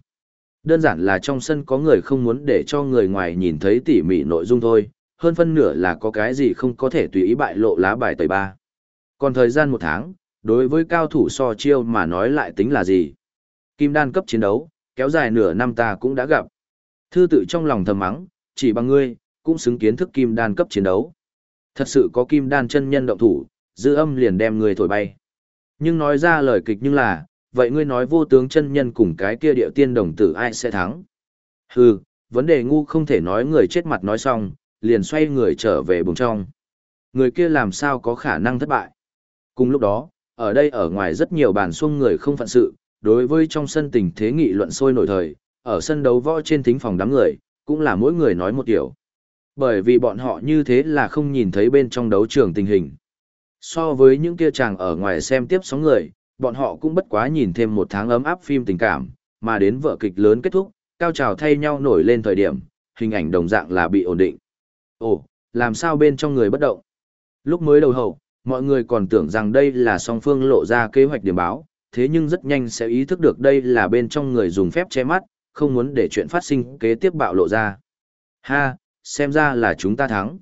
Đơn giản là trong sân có người không muốn để cho người ngoài nhìn thấy tỉ mỉ nội dung thôi, hơn phân nửa là có cái gì không có thể tùy ý bại lộ lá bài tẩy ba. Còn thời gian một tháng, đối với cao thủ so chiêu mà nói lại tính là gì? Kim đan cấp chiến đấu, kéo dài nửa năm ta cũng đã gặp. Thư tự trong lòng thầm mắng, chỉ bằng ngươi, cũng xứng kiến thức kim đan cấp chiến đấu. Thật sự có kim đan chân nhân động thủ, dư âm liền đem người thổi bay. Nhưng nói ra lời kịch nhưng là, vậy ngươi nói vô tướng chân nhân cùng cái kia điệu tiên đồng tử ai sẽ thắng? Hừ, vấn đề ngu không thể nói người chết mặt nói xong, liền xoay người trở về bùng trong. Người kia làm sao có khả năng thất bại? Cùng lúc đó, ở đây ở ngoài rất nhiều bàn xuông người không phận sự, đối với trong sân tình thế nghị luận sôi nổi thời, ở sân đấu võ trên thính phòng đám người, cũng là mỗi người nói một kiểu. Bởi vì bọn họ như thế là không nhìn thấy bên trong đấu trường tình hình. So với những kia chàng ở ngoài xem tiếp sóng người, bọn họ cũng bất quá nhìn thêm một tháng ấm áp phim tình cảm, mà đến vở kịch lớn kết thúc, cao trào thay nhau nổi lên thời điểm, hình ảnh đồng dạng là bị ổn định. Ồ, làm sao bên trong người bất động? Lúc mới đầu hậu, mọi người còn tưởng rằng đây là song phương lộ ra kế hoạch điểm báo, thế nhưng rất nhanh sẽ ý thức được đây là bên trong người dùng phép che mắt, không muốn để chuyện phát sinh kế tiếp bạo lộ ra. Ha, xem ra là chúng ta thắng.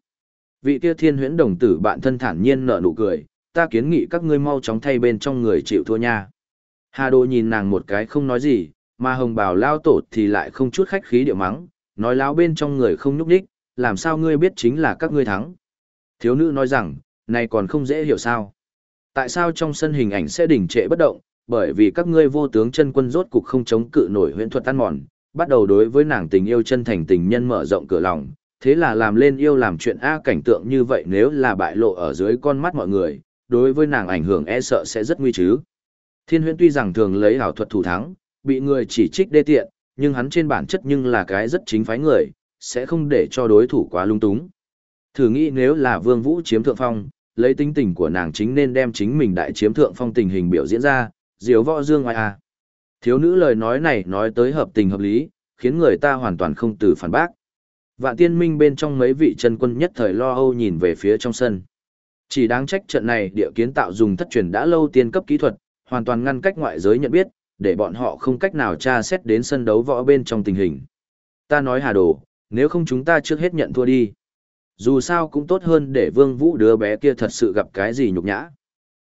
Vị kia thiên huyễn đồng tử bạn thân thản nhiên nở nụ cười, ta kiến nghị các ngươi mau chóng thay bên trong người chịu thua nha. Hà Đô nhìn nàng một cái không nói gì, mà hồng bào lao tổ thì lại không chút khách khí điệu mắng, nói láo bên trong người không nhúc đích, làm sao ngươi biết chính là các ngươi thắng. Thiếu nữ nói rằng, này còn không dễ hiểu sao. Tại sao trong sân hình ảnh sẽ đình trệ bất động, bởi vì các ngươi vô tướng chân quân rốt cục không chống cự nổi huyễn thuật tan mòn, bắt đầu đối với nàng tình yêu chân thành tình nhân mở rộng cửa lòng, thế là làm lên yêu làm chuyện A cảnh tượng như vậy nếu là bại lộ ở dưới con mắt mọi người, đối với nàng ảnh hưởng e sợ sẽ rất nguy chứ. Thiên huyễn tuy rằng thường lấy ảo thuật thủ thắng, bị người chỉ trích đê tiện, nhưng hắn trên bản chất nhưng là cái rất chính phái người, sẽ không để cho đối thủ quá lung túng. Thử nghĩ nếu là Vương Vũ chiếm thượng phong, lấy tính tình của nàng chính nên đem chính mình đại chiếm thượng phong tình hình biểu diễn ra, diếu võ dương ngoài à. Thiếu nữ lời nói này nói tới hợp tình hợp lý, khiến người ta hoàn toàn không từ phản bác. Vạn tiên minh bên trong mấy vị chân quân nhất thời lo âu nhìn về phía trong sân. Chỉ đáng trách trận này địa kiến tạo dùng thất truyền đã lâu tiên cấp kỹ thuật, hoàn toàn ngăn cách ngoại giới nhận biết, để bọn họ không cách nào tra xét đến sân đấu võ bên trong tình hình. Ta nói hà đồ, nếu không chúng ta trước hết nhận thua đi. Dù sao cũng tốt hơn để vương vũ đứa bé kia thật sự gặp cái gì nhục nhã.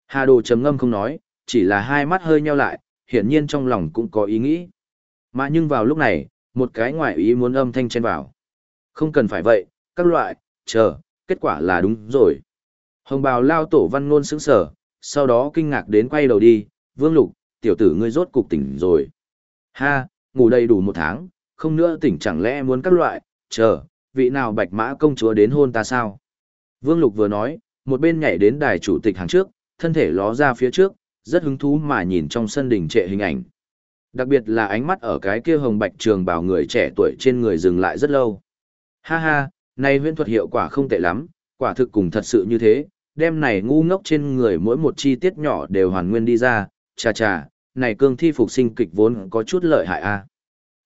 Hà đồ trầm ngâm không nói, chỉ là hai mắt hơi nheo lại, hiển nhiên trong lòng cũng có ý nghĩ. Mà nhưng vào lúc này, một cái ngoại ý muốn âm thanh chen vào. Không cần phải vậy, các loại, chờ, kết quả là đúng rồi. Hồng bào lao tổ văn ngôn sững sở, sau đó kinh ngạc đến quay đầu đi, vương lục, tiểu tử ngươi rốt cục tỉnh rồi. Ha, ngủ đầy đủ một tháng, không nữa tỉnh chẳng lẽ muốn các loại, chờ, vị nào bạch mã công chúa đến hôn ta sao? Vương lục vừa nói, một bên nhảy đến đài chủ tịch hàng trước, thân thể ló ra phía trước, rất hứng thú mà nhìn trong sân đình trệ hình ảnh. Đặc biệt là ánh mắt ở cái kia hồng bạch trường bào người trẻ tuổi trên người dừng lại rất lâu. Ha ha, này huyễn thuật hiệu quả không tệ lắm, quả thực cùng thật sự như thế, đem này ngu ngốc trên người mỗi một chi tiết nhỏ đều hoàn nguyên đi ra, chà chà, này cương thi phục sinh kịch vốn có chút lợi hại a.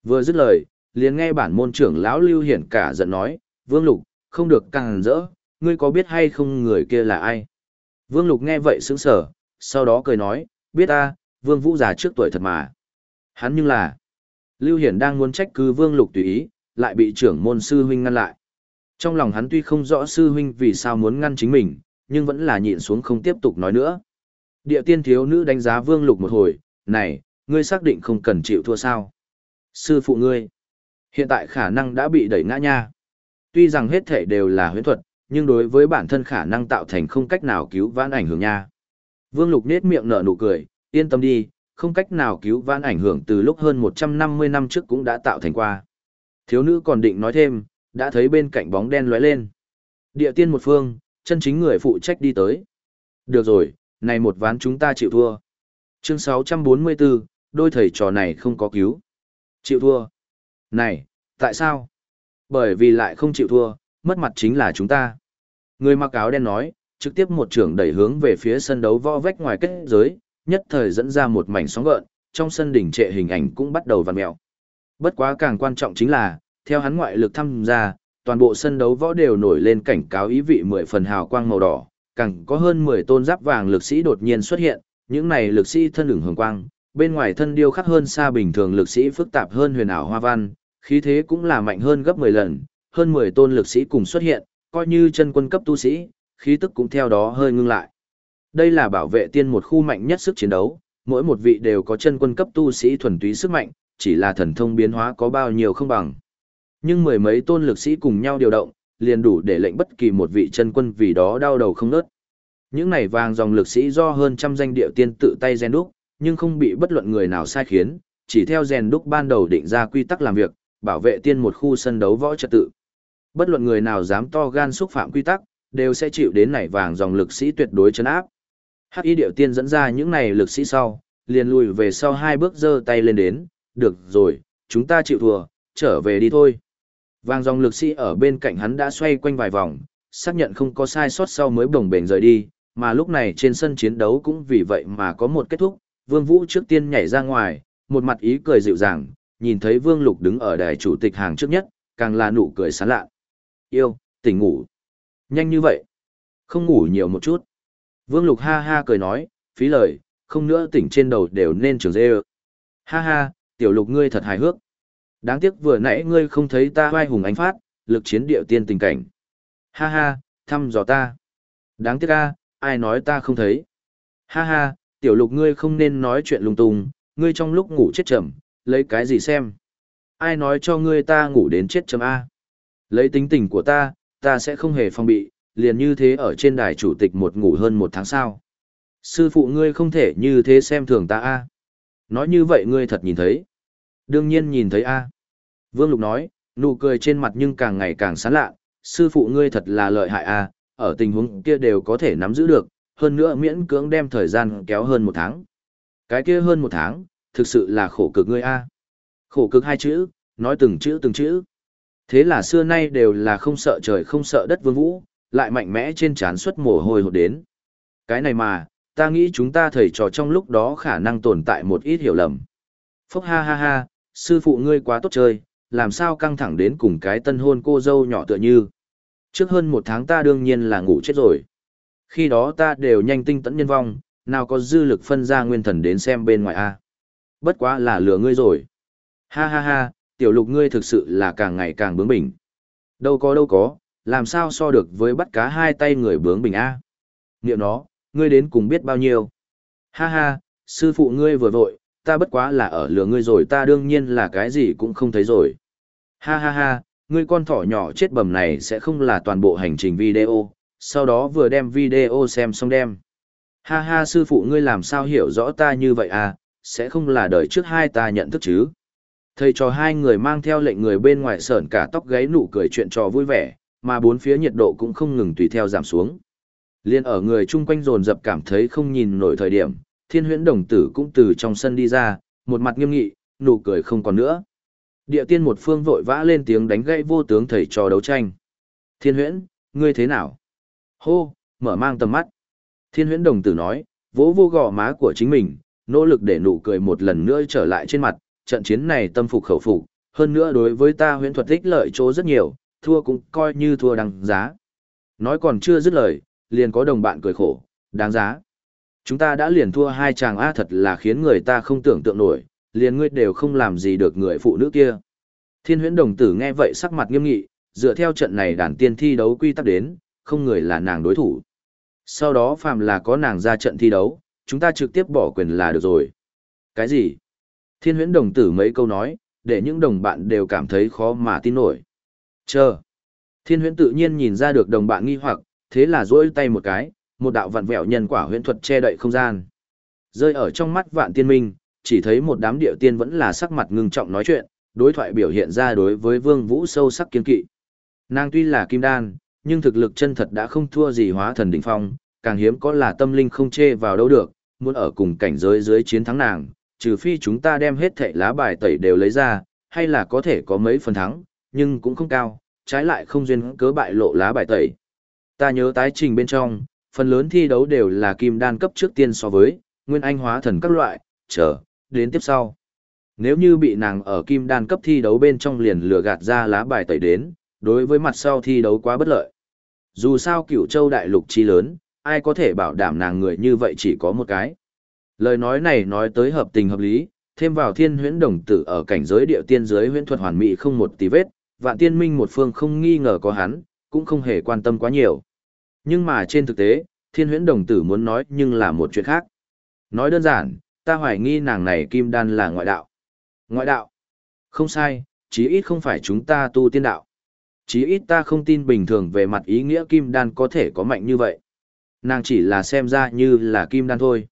Vừa dứt lời, liền nghe bản môn trưởng lão Lưu Hiển cả giận nói, Vương Lục, không được càng rỡ, ngươi có biết hay không người kia là ai? Vương Lục nghe vậy sững sờ, sau đó cười nói, biết ta, Vương Vũ già trước tuổi thật mà. Hắn nhưng là, Lưu Hiển đang muốn trách cứ Vương Lục tùy ý, lại bị trưởng môn sư huynh ngăn lại. Trong lòng hắn tuy không rõ sư huynh vì sao muốn ngăn chính mình, nhưng vẫn là nhịn xuống không tiếp tục nói nữa. Địa tiên thiếu nữ đánh giá Vương Lục một hồi, này, ngươi xác định không cần chịu thua sao? Sư phụ ngươi, hiện tại khả năng đã bị đẩy ngã nha. Tuy rằng hết thể đều là huyễn thuật, nhưng đối với bản thân khả năng tạo thành không cách nào cứu vãn ảnh hưởng nha. Vương Lục nết miệng nở nụ cười, yên tâm đi, không cách nào cứu vãn ảnh hưởng từ lúc hơn 150 năm trước cũng đã tạo thành qua. Thiếu nữ còn định nói thêm, đã thấy bên cạnh bóng đen lóe lên. Địa tiên một phương, chân chính người phụ trách đi tới. Được rồi, này một ván chúng ta chịu thua. Chương 644, đôi thầy trò này không có cứu. Chịu thua. Này, tại sao? Bởi vì lại không chịu thua, mất mặt chính là chúng ta. Người mặc áo đen nói, trực tiếp một trưởng đẩy hướng về phía sân đấu võ vách ngoài kết giới, nhất thời dẫn ra một mảnh sóng gợn, trong sân đỉnh trệ hình ảnh cũng bắt đầu vặn mèo. Bất quá càng quan trọng chính là, theo hắn ngoại lực tham gia, toàn bộ sân đấu võ đều nổi lên cảnh cáo ý vị mười phần hào quang màu đỏ, càng có hơn 10 tôn giáp vàng lực sĩ đột nhiên xuất hiện, những này lực sĩ thân ửng hồng quang, bên ngoài thân điêu khắc hơn xa bình thường lực sĩ phức tạp hơn huyền ảo hoa văn, khí thế cũng là mạnh hơn gấp 10 lần, hơn 10 tôn lực sĩ cùng xuất hiện, coi như chân quân cấp tu sĩ, khí tức cũng theo đó hơi ngưng lại. Đây là bảo vệ tiên một khu mạnh nhất sức chiến đấu, mỗi một vị đều có chân quân cấp tu sĩ thuần túy sức mạnh, chỉ là thần thông biến hóa có bao nhiêu không bằng. Nhưng mười mấy tôn lực sĩ cùng nhau điều động, liền đủ để lệnh bất kỳ một vị chân quân vì đó đau đầu không nớt. Những này vàng dòng lực sĩ do hơn trăm danh điệu tiên tự tay gen đúc, nhưng không bị bất luận người nào sai khiến, chỉ theo rèn đúc ban đầu định ra quy tắc làm việc, bảo vệ tiên một khu sân đấu võ trật tự. Bất luận người nào dám to gan xúc phạm quy tắc, đều sẽ chịu đến nảy vàng dòng lực sĩ tuyệt đối chấn áp. Hắc y điệu tiên dẫn ra những này lực sĩ sau, liền lùi về sau hai bước giơ tay lên đến, được rồi, chúng ta chịu thua, trở về đi thôi. Vàng dòng lực sĩ ở bên cạnh hắn đã xoay quanh vài vòng, xác nhận không có sai sót sau mới bồng bềnh rời đi, mà lúc này trên sân chiến đấu cũng vì vậy mà có một kết thúc, Vương Vũ trước tiên nhảy ra ngoài, một mặt ý cười dịu dàng, nhìn thấy Vương Lục đứng ở đài chủ tịch hàng trước nhất, càng là nụ cười sán lạ. Yêu, tỉnh ngủ. Nhanh như vậy. Không ngủ nhiều một chút. Vương Lục ha ha cười nói, phí lời, không nữa tỉnh trên đầu đều nên trường dê Ha ha, tiểu lục ngươi thật hài hước. Đáng tiếc vừa nãy ngươi không thấy ta vai hùng ánh phát, lực chiến địa tiên tình cảnh. Ha ha, thăm dò ta. Đáng tiếc a, ai nói ta không thấy. Ha ha, tiểu lục ngươi không nên nói chuyện lung tung, ngươi trong lúc ngủ chết chậm, lấy cái gì xem? Ai nói cho ngươi ta ngủ đến chết chậm A? Lấy tính tình của ta, ta sẽ không hề phong bị, liền như thế ở trên đài chủ tịch một ngủ hơn một tháng sau. Sư phụ ngươi không thể như thế xem thường ta A. Nói như vậy ngươi thật nhìn thấy. Đương nhiên nhìn thấy A. Vương Lục nói, nụ cười trên mặt nhưng càng ngày càng sán lạ, sư phụ ngươi thật là lợi hại A, ở tình huống kia đều có thể nắm giữ được, hơn nữa miễn cưỡng đem thời gian kéo hơn một tháng. Cái kia hơn một tháng, thực sự là khổ cực ngươi A. Khổ cực hai chữ, nói từng chữ từng chữ. Thế là xưa nay đều là không sợ trời không sợ đất vương vũ, lại mạnh mẽ trên trán xuất mồ hôi hột đến. Cái này mà, ta nghĩ chúng ta thầy trò trong lúc đó khả năng tồn tại một ít hiểu lầm. Phúc ha ha ha, sư phụ ngươi quá tốt chơi, làm sao căng thẳng đến cùng cái tân hôn cô dâu nhỏ tựa như. Trước hơn một tháng ta đương nhiên là ngủ chết rồi. Khi đó ta đều nhanh tinh tẫn nhân vong, nào có dư lực phân ra nguyên thần đến xem bên ngoài a. Bất quá là lừa ngươi rồi. Ha ha ha, tiểu lục ngươi thực sự là càng ngày càng bướng bỉnh. Đâu có đâu có, làm sao so được với bắt cá hai tay người bướng bỉnh a. Niệm nó, ngươi đến cùng biết bao nhiêu. Ha ha, sư phụ ngươi vừa vội, ta bất quá là ở lừa ngươi rồi ta đương nhiên là cái gì cũng không thấy rồi. Ha ha ha, ngươi con thỏ nhỏ chết bầm này sẽ không là toàn bộ hành trình video, sau đó vừa đem video xem xong đem. Ha ha sư phụ ngươi làm sao hiểu rõ ta như vậy à, sẽ không là đời trước hai ta nhận thức chứ. Thầy trò hai người mang theo lệnh người bên ngoài sởn cả tóc gáy nụ cười chuyện trò vui vẻ, mà bốn phía nhiệt độ cũng không ngừng tùy theo giảm xuống. Liên ở người chung quanh rồn rập cảm thấy không nhìn nổi thời điểm, thiên huyễn đồng tử cũng từ trong sân đi ra, một mặt nghiêm nghị, nụ cười không còn nữa. Địa tiên một phương vội vã lên tiếng đánh gãy vô tướng thầy trò đấu tranh. Thiên huyễn, ngươi thế nào? Hô, mở mang tầm mắt. Thiên huyễn đồng tử nói, vỗ vô gò má của chính mình, nỗ lực để nụ cười một lần nữa trở lại trên mặt, trận chiến này tâm phục khẩu phục, hơn nữa đối với ta huyễn thuật ích lợi chỗ rất nhiều, thua cũng coi như thua đáng giá. Nói còn chưa dứt lời, liền có đồng bạn cười khổ, đáng giá. Chúng ta đã liền thua hai chàng A thật là khiến người ta không tưởng tượng nổi, liền ngươi đều không làm gì được người phụ nữ kia. Thiên huyễn đồng tử nghe vậy sắc mặt nghiêm nghị, dựa theo trận này đàn tiên thi đấu quy tắc đến, không người là nàng đối thủ. Sau đó phàm là có nàng ra trận thi đấu, chúng ta trực tiếp bỏ quyền là được rồi. Cái gì? Thiên huyễn đồng tử mấy câu nói, để những đồng bạn đều cảm thấy khó mà tin nổi. Chờ. Thiên huyễn tự nhiên nhìn ra được đồng bạn nghi hoặc, thế là duỗi tay một cái, một đạo vạn vẹo nhân quả huyễn thuật che đậy không gian. Rơi ở trong mắt vạn tiên minh, chỉ thấy một đám điệu tiên vẫn là sắc mặt ngưng trọng nói chuyện, đối thoại biểu hiện ra đối với vương vũ sâu sắc kiên kỵ. Nàng tuy là kim đan, nhưng thực lực chân thật đã không thua gì hóa thần đỉnh phong, càng hiếm có là tâm linh không chê vào đâu được, muốn ở cùng cảnh giới dưới chiến thắng nàng, trừ phi chúng ta đem hết thệ lá bài tẩy đều lấy ra, hay là có thể có mấy phần thắng, nhưng cũng không cao, trái lại không duyên cớ bại lộ lá bài tẩy. Ta nhớ tái trình bên trong, phần lớn thi đấu đều là kim đan cấp trước tiên so với, nguyên anh hóa thần các loại, chờ, đến tiếp sau. Nếu như bị nàng ở kim đan cấp thi đấu bên trong liền lừa gạt ra lá bài tẩy đến, đối với mặt sau thi đấu quá bất lợi. Dù sao cửu châu đại lục chi lớn, ai có thể bảo đảm nàng người như vậy chỉ có một cái. Lời nói này nói tới hợp tình hợp lý, thêm vào thiên huyễn đồng tử ở cảnh giới địa tiên giới huyễn thuật hoàn mỹ không một tí vết, vạn tiên minh một phương không nghi ngờ có hắn, cũng không hề quan tâm quá nhiều. Nhưng mà trên thực tế, thiên huyễn đồng tử muốn nói nhưng là một chuyện khác. Nói đơn giản, ta hoài nghi nàng này kim đan là ngoại đạo. Ngoại đạo? Không sai, chí ít không phải chúng ta tu tiên đạo. Chí ít ta không tin bình thường về mặt ý nghĩa kim đan có thể có mạnh như vậy. Nàng chỉ là xem ra như là kim đan thôi.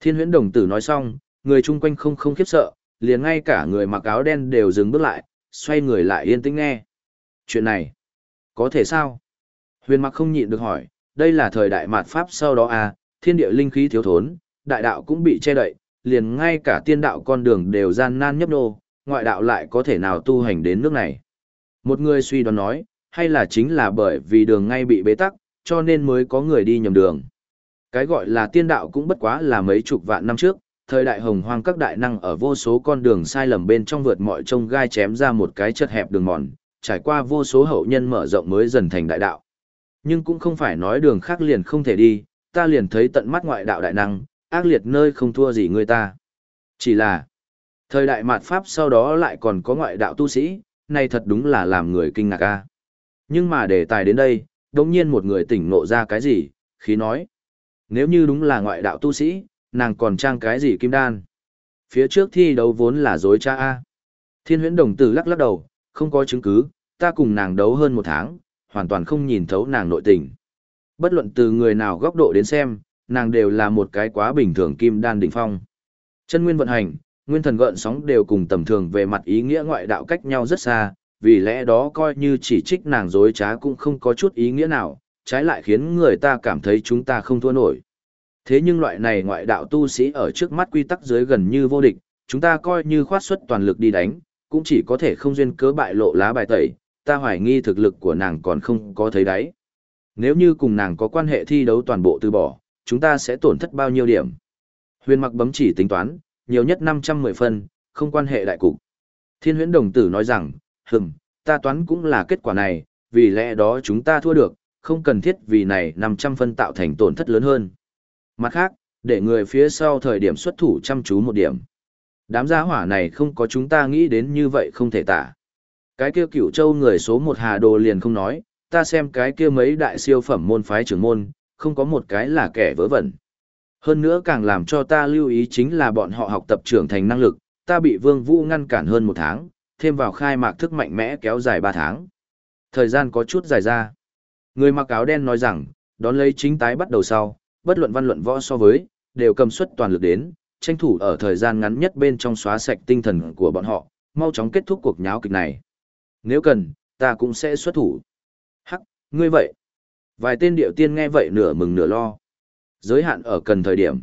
Thiên huyễn đồng tử nói xong, người chung quanh không không khiếp sợ, liền ngay cả người mặc áo đen đều dừng bước lại, xoay người lại yên tĩnh nghe. Chuyện này, có thể sao? Huyền mặc không nhịn được hỏi, đây là thời đại mạt Pháp sau đó à, thiên địa linh khí thiếu thốn, đại đạo cũng bị che đậy, liền ngay cả tiên đạo con đường đều gian nan nhấp nô, ngoại đạo lại có thể nào tu hành đến nước này. Một người suy đoán nói, hay là chính là bởi vì đường ngay bị bế tắc, cho nên mới có người đi nhầm đường. Cái gọi là tiên đạo cũng bất quá là mấy chục vạn năm trước, thời đại hồng hoang các đại năng ở vô số con đường sai lầm bên trong vượt mọi trông gai chém ra một cái chật hẹp đường mòn, trải qua vô số hậu nhân mở rộng mới dần thành đại đạo. Nhưng cũng không phải nói đường khác liền không thể đi, ta liền thấy tận mắt ngoại đạo đại năng, ác liệt nơi không thua gì người ta. Chỉ là, thời đại mạt Pháp sau đó lại còn có ngoại đạo tu sĩ, này thật đúng là làm người kinh ngạc a. Nhưng mà đề tài đến đây, đống nhiên một người tỉnh ngộ ra cái gì, khí nói. Nếu như đúng là ngoại đạo tu sĩ, nàng còn trang cái gì kim đan? Phía trước thi đấu vốn là dối cha A. Thiên huyễn đồng tử lắc lắc đầu, không có chứng cứ, ta cùng nàng đấu hơn một tháng, hoàn toàn không nhìn thấu nàng nội tình. Bất luận từ người nào góc độ đến xem, nàng đều là một cái quá bình thường kim đan đỉnh phong. Chân nguyên vận hành, nguyên thần gợn sóng đều cùng tầm thường về mặt ý nghĩa ngoại đạo cách nhau rất xa, vì lẽ đó coi như chỉ trích nàng dối trá cũng không có chút ý nghĩa nào, trái lại khiến người ta cảm thấy chúng ta không thua nổi. Thế nhưng loại này ngoại đạo tu sĩ ở trước mắt quy tắc dưới gần như vô địch, chúng ta coi như khoát xuất toàn lực đi đánh, cũng chỉ có thể không duyên cớ bại lộ lá bài tẩy, ta hoài nghi thực lực của nàng còn không có thấy đáy. Nếu như cùng nàng có quan hệ thi đấu toàn bộ từ bỏ, chúng ta sẽ tổn thất bao nhiêu điểm. Huyền mặc bấm chỉ tính toán, nhiều nhất 510 phân, không quan hệ đại cục. Thiên huyễn đồng tử nói rằng, hừm, ta toán cũng là kết quả này, vì lẽ đó chúng ta thua được, không cần thiết vì này 500 phân tạo thành tổn thất lớn hơn. Mặt khác, để người phía sau thời điểm xuất thủ chăm chú một điểm. Đám gia hỏa này không có chúng ta nghĩ đến như vậy không thể tả. Cái kia cửu châu người số một hà đồ liền không nói, ta xem cái kia mấy đại siêu phẩm môn phái trưởng môn, không có một cái là kẻ vớ vẩn. Hơn nữa càng làm cho ta lưu ý chính là bọn họ học tập trưởng thành năng lực, ta bị Vương Vũ ngăn cản hơn một tháng, thêm vào khai mạc thức mạnh mẽ kéo dài ba tháng. Thời gian có chút dài ra. Người mặc áo đen nói rằng, đón lấy chính tái bắt đầu sau, bất luận văn luận võ so với, đều cầm suất toàn lực đến, tranh thủ ở thời gian ngắn nhất bên trong xóa sạch tinh thần của bọn họ, mau chóng kết thúc cuộc nháo kịch này. Nếu cần, ta cũng sẽ xuất thủ. Hắc, ngươi vậy. Vài tên điệu tiên nghe vậy nửa mừng nửa lo. Giới hạn ở cần thời điểm.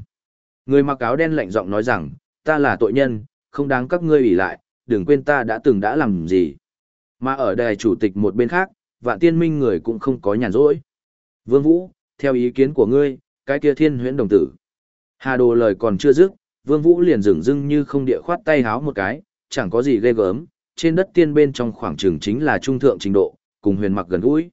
Người mặc áo đen lạnh giọng nói rằng, ta là tội nhân, không đáng các ngươi ủy lại, đừng quên ta đã từng đã làm gì. Mà ở đài chủ tịch một bên khác, vạn tiên minh người cũng không có nhàn rỗi. Vương Vũ, theo ý kiến của ngươi, cái kia thiên huyễn đồng tử. Hà đồ lời còn chưa dứt, Vương Vũ liền dừng dưng như không địa khoát tay háo một cái, chẳng có gì ghê gớm, trên đất tiên bên trong khoảng trường chính là trung thượng trình độ, cùng huyền mặc gần gũi.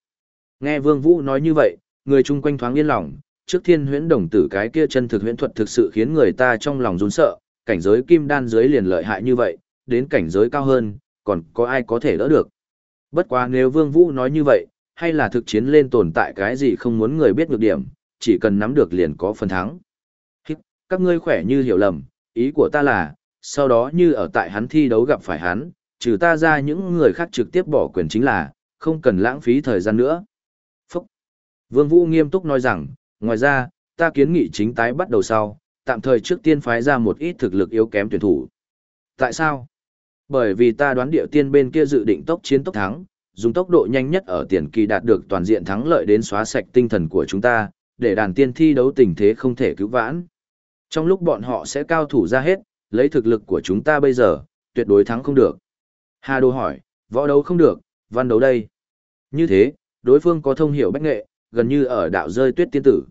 Nghe Vương Vũ nói như vậy, người chung quanh thoáng yên lòng, trước thiên huyễn đồng tử cái kia chân thực huyễn thuật thực sự khiến người ta trong lòng run sợ, cảnh giới kim đan dưới liền lợi hại như vậy, đến cảnh giới cao hơn, còn có ai có thể đỡ được. Bất quá nếu Vương Vũ nói như vậy, hay là thực chiến lên tồn tại cái gì không muốn người biết nhược điểm, chỉ cần nắm được liền có phần thắng. Các ngươi khỏe như hiểu lầm, ý của ta là, sau đó như ở tại hắn thi đấu gặp phải hắn, trừ ta ra những người khác trực tiếp bỏ quyền chính là, không cần lãng phí thời gian nữa. Phúc! Vương Vũ nghiêm túc nói rằng, ngoài ra, ta kiến nghị chính tái bắt đầu sau, tạm thời trước tiên phái ra một ít thực lực yếu kém tuyển thủ. Tại sao? Bởi vì ta đoán địa tiên bên kia dự định tốc chiến tốc thắng, dùng tốc độ nhanh nhất ở tiền kỳ đạt được toàn diện thắng lợi đến xóa sạch tinh thần của chúng ta, để đàn tiên thi đấu tình thế không thể cứu vãn. Trong lúc bọn họ sẽ cao thủ ra hết, lấy thực lực của chúng ta bây giờ, tuyệt đối thắng không được. Hà Đô hỏi, võ đấu không được, văn đấu đây. Như thế, đối phương có thông hiểu bách nghệ, gần như ở đạo rơi tuyết tiên tử.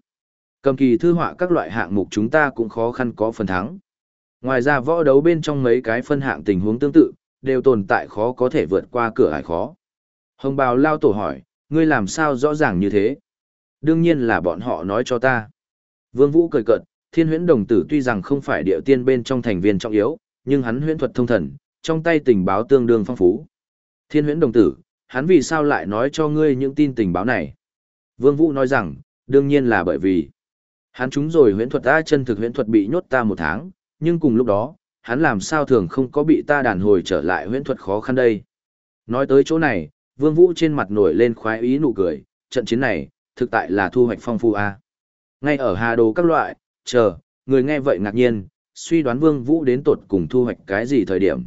Cầm kỳ thư họa các loại hạng mục chúng ta cũng khó khăn có phần thắng. Ngoài ra võ đấu bên trong mấy cái phân hạng tình huống tương tự, đều tồn tại khó có thể vượt qua cửa ải khó. Hồng bào lao tổ hỏi, ngươi làm sao rõ ràng như thế? Đương nhiên là bọn họ nói cho ta. Vương Vũ cười cợt, thiên huyễn đồng tử tuy rằng không phải địa tiên bên trong thành viên trọng yếu, nhưng hắn huyễn thuật thông thần, trong tay tình báo tương đương phong phú. Thiên huyễn đồng tử, hắn vì sao lại nói cho ngươi những tin tình báo này? Vương Vũ nói rằng, đương nhiên là bởi vì hắn chúng rồi huyễn thuật ta chân thực huyễn thuật bị nhốt ta một tháng, nhưng cùng lúc đó, hắn làm sao thường không có bị ta đàn hồi trở lại huyễn thuật khó khăn đây. Nói tới chỗ này, Vương Vũ trên mặt nổi lên khoái ý nụ cười, trận chiến này, thực tại là thu hoạch phong phú a. Ngay ở Hà Đồ các loại, chờ, người nghe vậy ngạc nhiên, suy đoán Vương Vũ đến tột cùng thu hoạch cái gì thời điểm.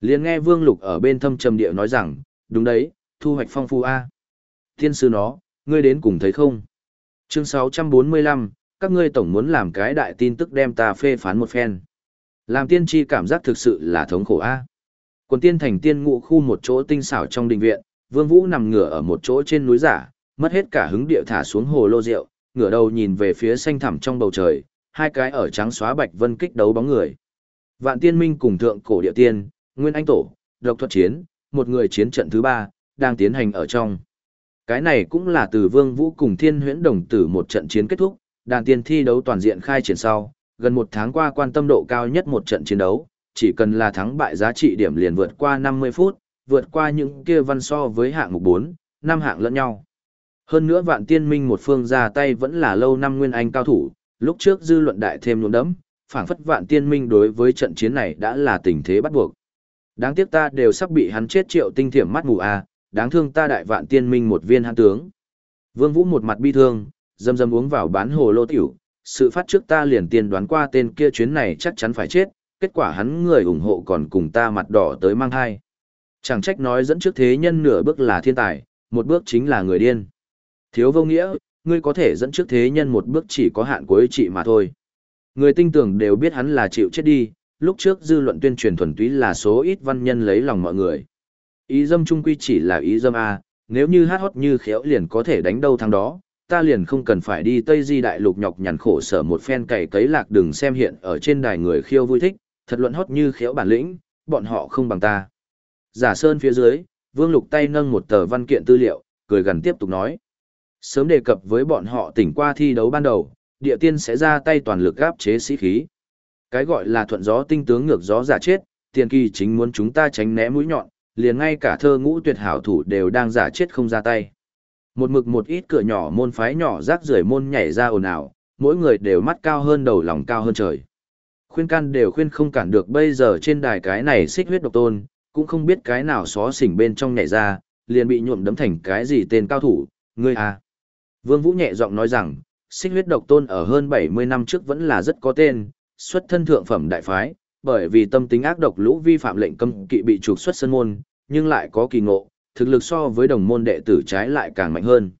liền nghe Vương Lục ở bên thâm trầm địa nói rằng, đúng đấy, thu hoạch phong phú A. Thiên sư nó, ngươi đến cùng thấy không? Chương 645, các ngươi tổng muốn làm cái đại tin tức đem ta phê phán một phen. Làm tiên tri cảm giác thực sự là thống khổ A. Quần tiên thành tiên ngụ khu một chỗ tinh xảo trong đình viện, Vương Vũ nằm ngửa ở một chỗ trên núi giả, mất hết cả hứng địa thả xuống hồ lô rượu, ngửa đầu nhìn về phía xanh thẳm trong bầu trời, hai cái ở trắng xóa bạch vân kích đấu bóng người. Vạn tiên minh cùng thượng cổ địa tiên, nguyên anh tổ, độc thuật chiến, một người chiến trận thứ ba, đang tiến hành ở trong. Cái này cũng là từ vương vũ cùng thiên huyễn đồng tử một trận chiến kết thúc, đàn tiên thi đấu toàn diện khai triển sau, gần một tháng qua quan tâm độ cao nhất một trận chiến đấu, chỉ cần là thắng bại giá trị điểm liền vượt qua 50 phút, vượt qua những kia văn so với hạng mục 4, năm hạng lẫn nhau. Hơn nữa vạn tiên minh một phương ra tay vẫn là lâu năm nguyên anh cao thủ, lúc trước dư luận đại thêm nhuộm đấm, phảng phất vạn tiên minh đối với trận chiến này đã là tình thế bắt buộc. Đáng tiếc ta đều sắp bị hắn chết triệu tinh thiểm mắt mù à đáng thương ta đại vạn tiên minh một viên hắn tướng. Vương Vũ một mặt bi thương, dâm dâm uống vào bán hồ lô tiểu, sự phát trước ta liền tiên đoán qua tên kia chuyến này chắc chắn phải chết, kết quả hắn người ủng hộ còn cùng ta mặt đỏ tới mang hai. Chẳng trách nói dẫn trước thế nhân nửa bước là thiên tài, một bước chính là người điên. Thiếu vô nghĩa, ngươi có thể dẫn trước thế nhân một bước chỉ có hạn cuối trị mà thôi. Người tinh tưởng đều biết hắn là chịu chết đi, lúc trước dư luận tuyên truyền thuần túy là số ít văn nhân lấy lòng mọi người. Ý dâm trung quy chỉ là ý dâm A, nếu như hát hót như khéo liền có thể đánh đâu thằng đó, ta liền không cần phải đi Tây Di Đại Lục nhọc nhằn khổ sở một phen cày cấy lạc đừng xem hiện ở trên đài người khiêu vui thích, thật luận hót như khiếu bản lĩnh, bọn họ không bằng ta. Giả Sơn phía dưới, Vương Lục tay nâng một tờ văn kiện tư liệu, cười gần tiếp tục nói. Sớm đề cập với bọn họ tỉnh qua thi đấu ban đầu, địa tiên sẽ ra tay toàn lực gáp chế sĩ khí. Cái gọi là thuận gió tinh tướng ngược gió giả chết, tiền kỳ chính muốn chúng ta tránh né mũi nhọn, liền ngay cả thơ ngũ tuyệt hảo thủ đều đang giả chết không ra tay. Một mực một ít cửa nhỏ môn phái nhỏ rác rưởi môn nhảy ra ồn ào, mỗi người đều mắt cao hơn đầu lòng cao hơn trời. Khuyên can đều khuyên không cản được bây giờ trên đài cái này xích huyết độc tôn, cũng không biết cái nào xó xỉnh bên trong nhảy ra, liền bị nhuộm đấm thành cái gì tên cao thủ, ngươi à. Vương Vũ nhẹ giọng nói rằng, xích huyết độc tôn ở hơn 70 năm trước vẫn là rất có tên, xuất thân thượng phẩm đại phái, bởi vì tâm tính ác độc lũ vi phạm lệnh cấm kỵ bị trục xuất sân môn, nhưng lại có kỳ ngộ, thực lực so với đồng môn đệ tử trái lại càng mạnh hơn.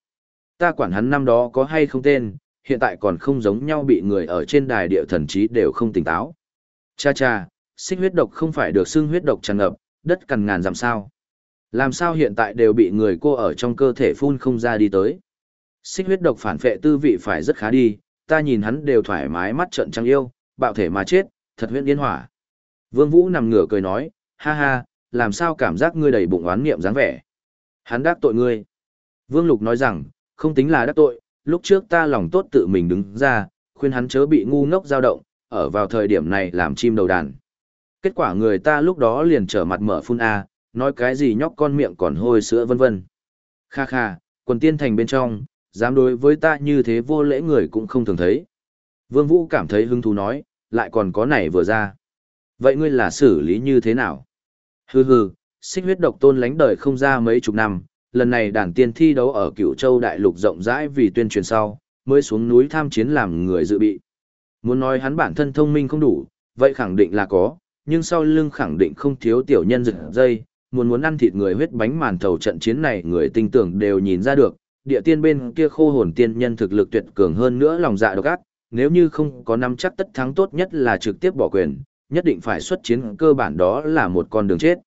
Ta quản hắn năm đó có hay không tên, hiện tại còn không giống nhau bị người ở trên đài địa thần trí đều không tỉnh táo. Cha cha, xích huyết độc không phải được xưng huyết độc tràn ngập, đất cằn ngàn làm sao. Làm sao hiện tại đều bị người cô ở trong cơ thể phun không ra đi tới. Xích huyết độc phản phệ tư vị phải rất khá đi, ta nhìn hắn đều thoải mái mắt trợn trăng yêu, bạo thể mà chết, thật huyễn điên hỏa. Vương Vũ nằm ngửa cười nói, ha ha, làm sao cảm giác ngươi đầy bụng oán niệm dáng vẻ. Hắn đắc tội ngươi. Vương Lục nói rằng, không tính là đắc tội, lúc trước ta lòng tốt tự mình đứng ra, khuyên hắn chớ bị ngu ngốc dao động, ở vào thời điểm này làm chim đầu đàn. Kết quả người ta lúc đó liền trở mặt mở phun A, nói cái gì nhóc con miệng còn hôi sữa vân vân. Kha kha, quần tiên thành bên trong, dám đối với ta như thế vô lễ người cũng không thường thấy. Vương Vũ cảm thấy hứng thú nói, lại còn có này vừa ra. Vậy ngươi là xử lý như thế nào? Hừ hừ, xích huyết độc tôn lánh đời không ra mấy chục năm, lần này đàn tiên thi đấu ở cựu châu đại lục rộng rãi vì tuyên truyền sau, mới xuống núi tham chiến làm người dự bị. Muốn nói hắn bản thân thông minh không đủ, vậy khẳng định là có, nhưng sau lưng khẳng định không thiếu tiểu nhân giật dây, muốn muốn ăn thịt người huyết bánh màn thầu trận chiến này người tinh tưởng đều nhìn ra được, địa tiên bên kia khô hồn tiên nhân thực lực tuyệt cường hơn nữa lòng dạ độc ác, nếu như không có năm chắc tất thắng tốt nhất là trực tiếp bỏ quyền, nhất định phải xuất chiến cơ bản đó là một con đường chết.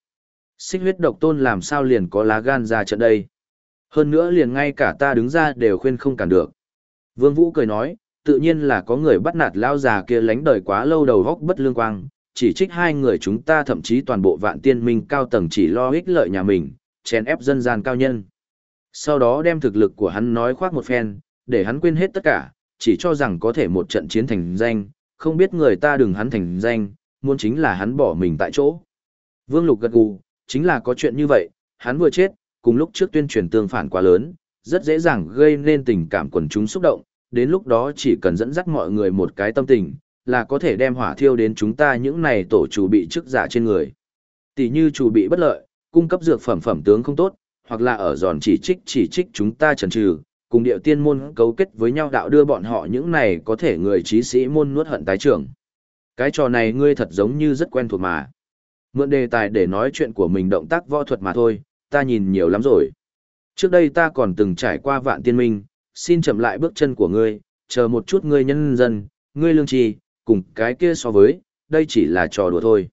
Xích huyết độc tôn làm sao liền có lá gan ra trận đây. Hơn nữa liền ngay cả ta đứng ra đều khuyên không cản được. Vương Vũ cười nói, tự nhiên là có người bắt nạt lao già kia lánh đời quá lâu đầu góc bất lương quang, chỉ trích hai người chúng ta thậm chí toàn bộ vạn tiên minh cao tầng chỉ lo ích lợi nhà mình, chèn ép dân gian cao nhân. Sau đó đem thực lực của hắn nói khoác một phen, để hắn quên hết tất cả, chỉ cho rằng có thể một trận chiến thành danh, không biết người ta đừng hắn thành danh, muốn chính là hắn bỏ mình tại chỗ. Vương Lục gật gù, chính là có chuyện như vậy, hắn vừa chết, cùng lúc trước tuyên truyền tương phản quá lớn, rất dễ dàng gây nên tình cảm quần chúng xúc động, đến lúc đó chỉ cần dẫn dắt mọi người một cái tâm tình, là có thể đem hỏa thiêu đến chúng ta những này tổ chủ bị chức giả trên người. Tỷ như chủ bị bất lợi, cung cấp dược phẩm phẩm tướng không tốt, hoặc là ở giòn chỉ trích chỉ trích chúng ta trần trừ, cùng điệu tiên môn cấu kết với nhau đạo đưa bọn họ những này có thể người trí sĩ môn nuốt hận tái trưởng. Cái trò này ngươi thật giống như rất quen thuộc mà. Mượn đề tài để nói chuyện của mình động tác võ thuật mà thôi, ta nhìn nhiều lắm rồi. Trước đây ta còn từng trải qua vạn tiên minh, xin chậm lại bước chân của ngươi, chờ một chút ngươi nhân dân, ngươi lương trì, cùng cái kia so với, đây chỉ là trò đùa thôi.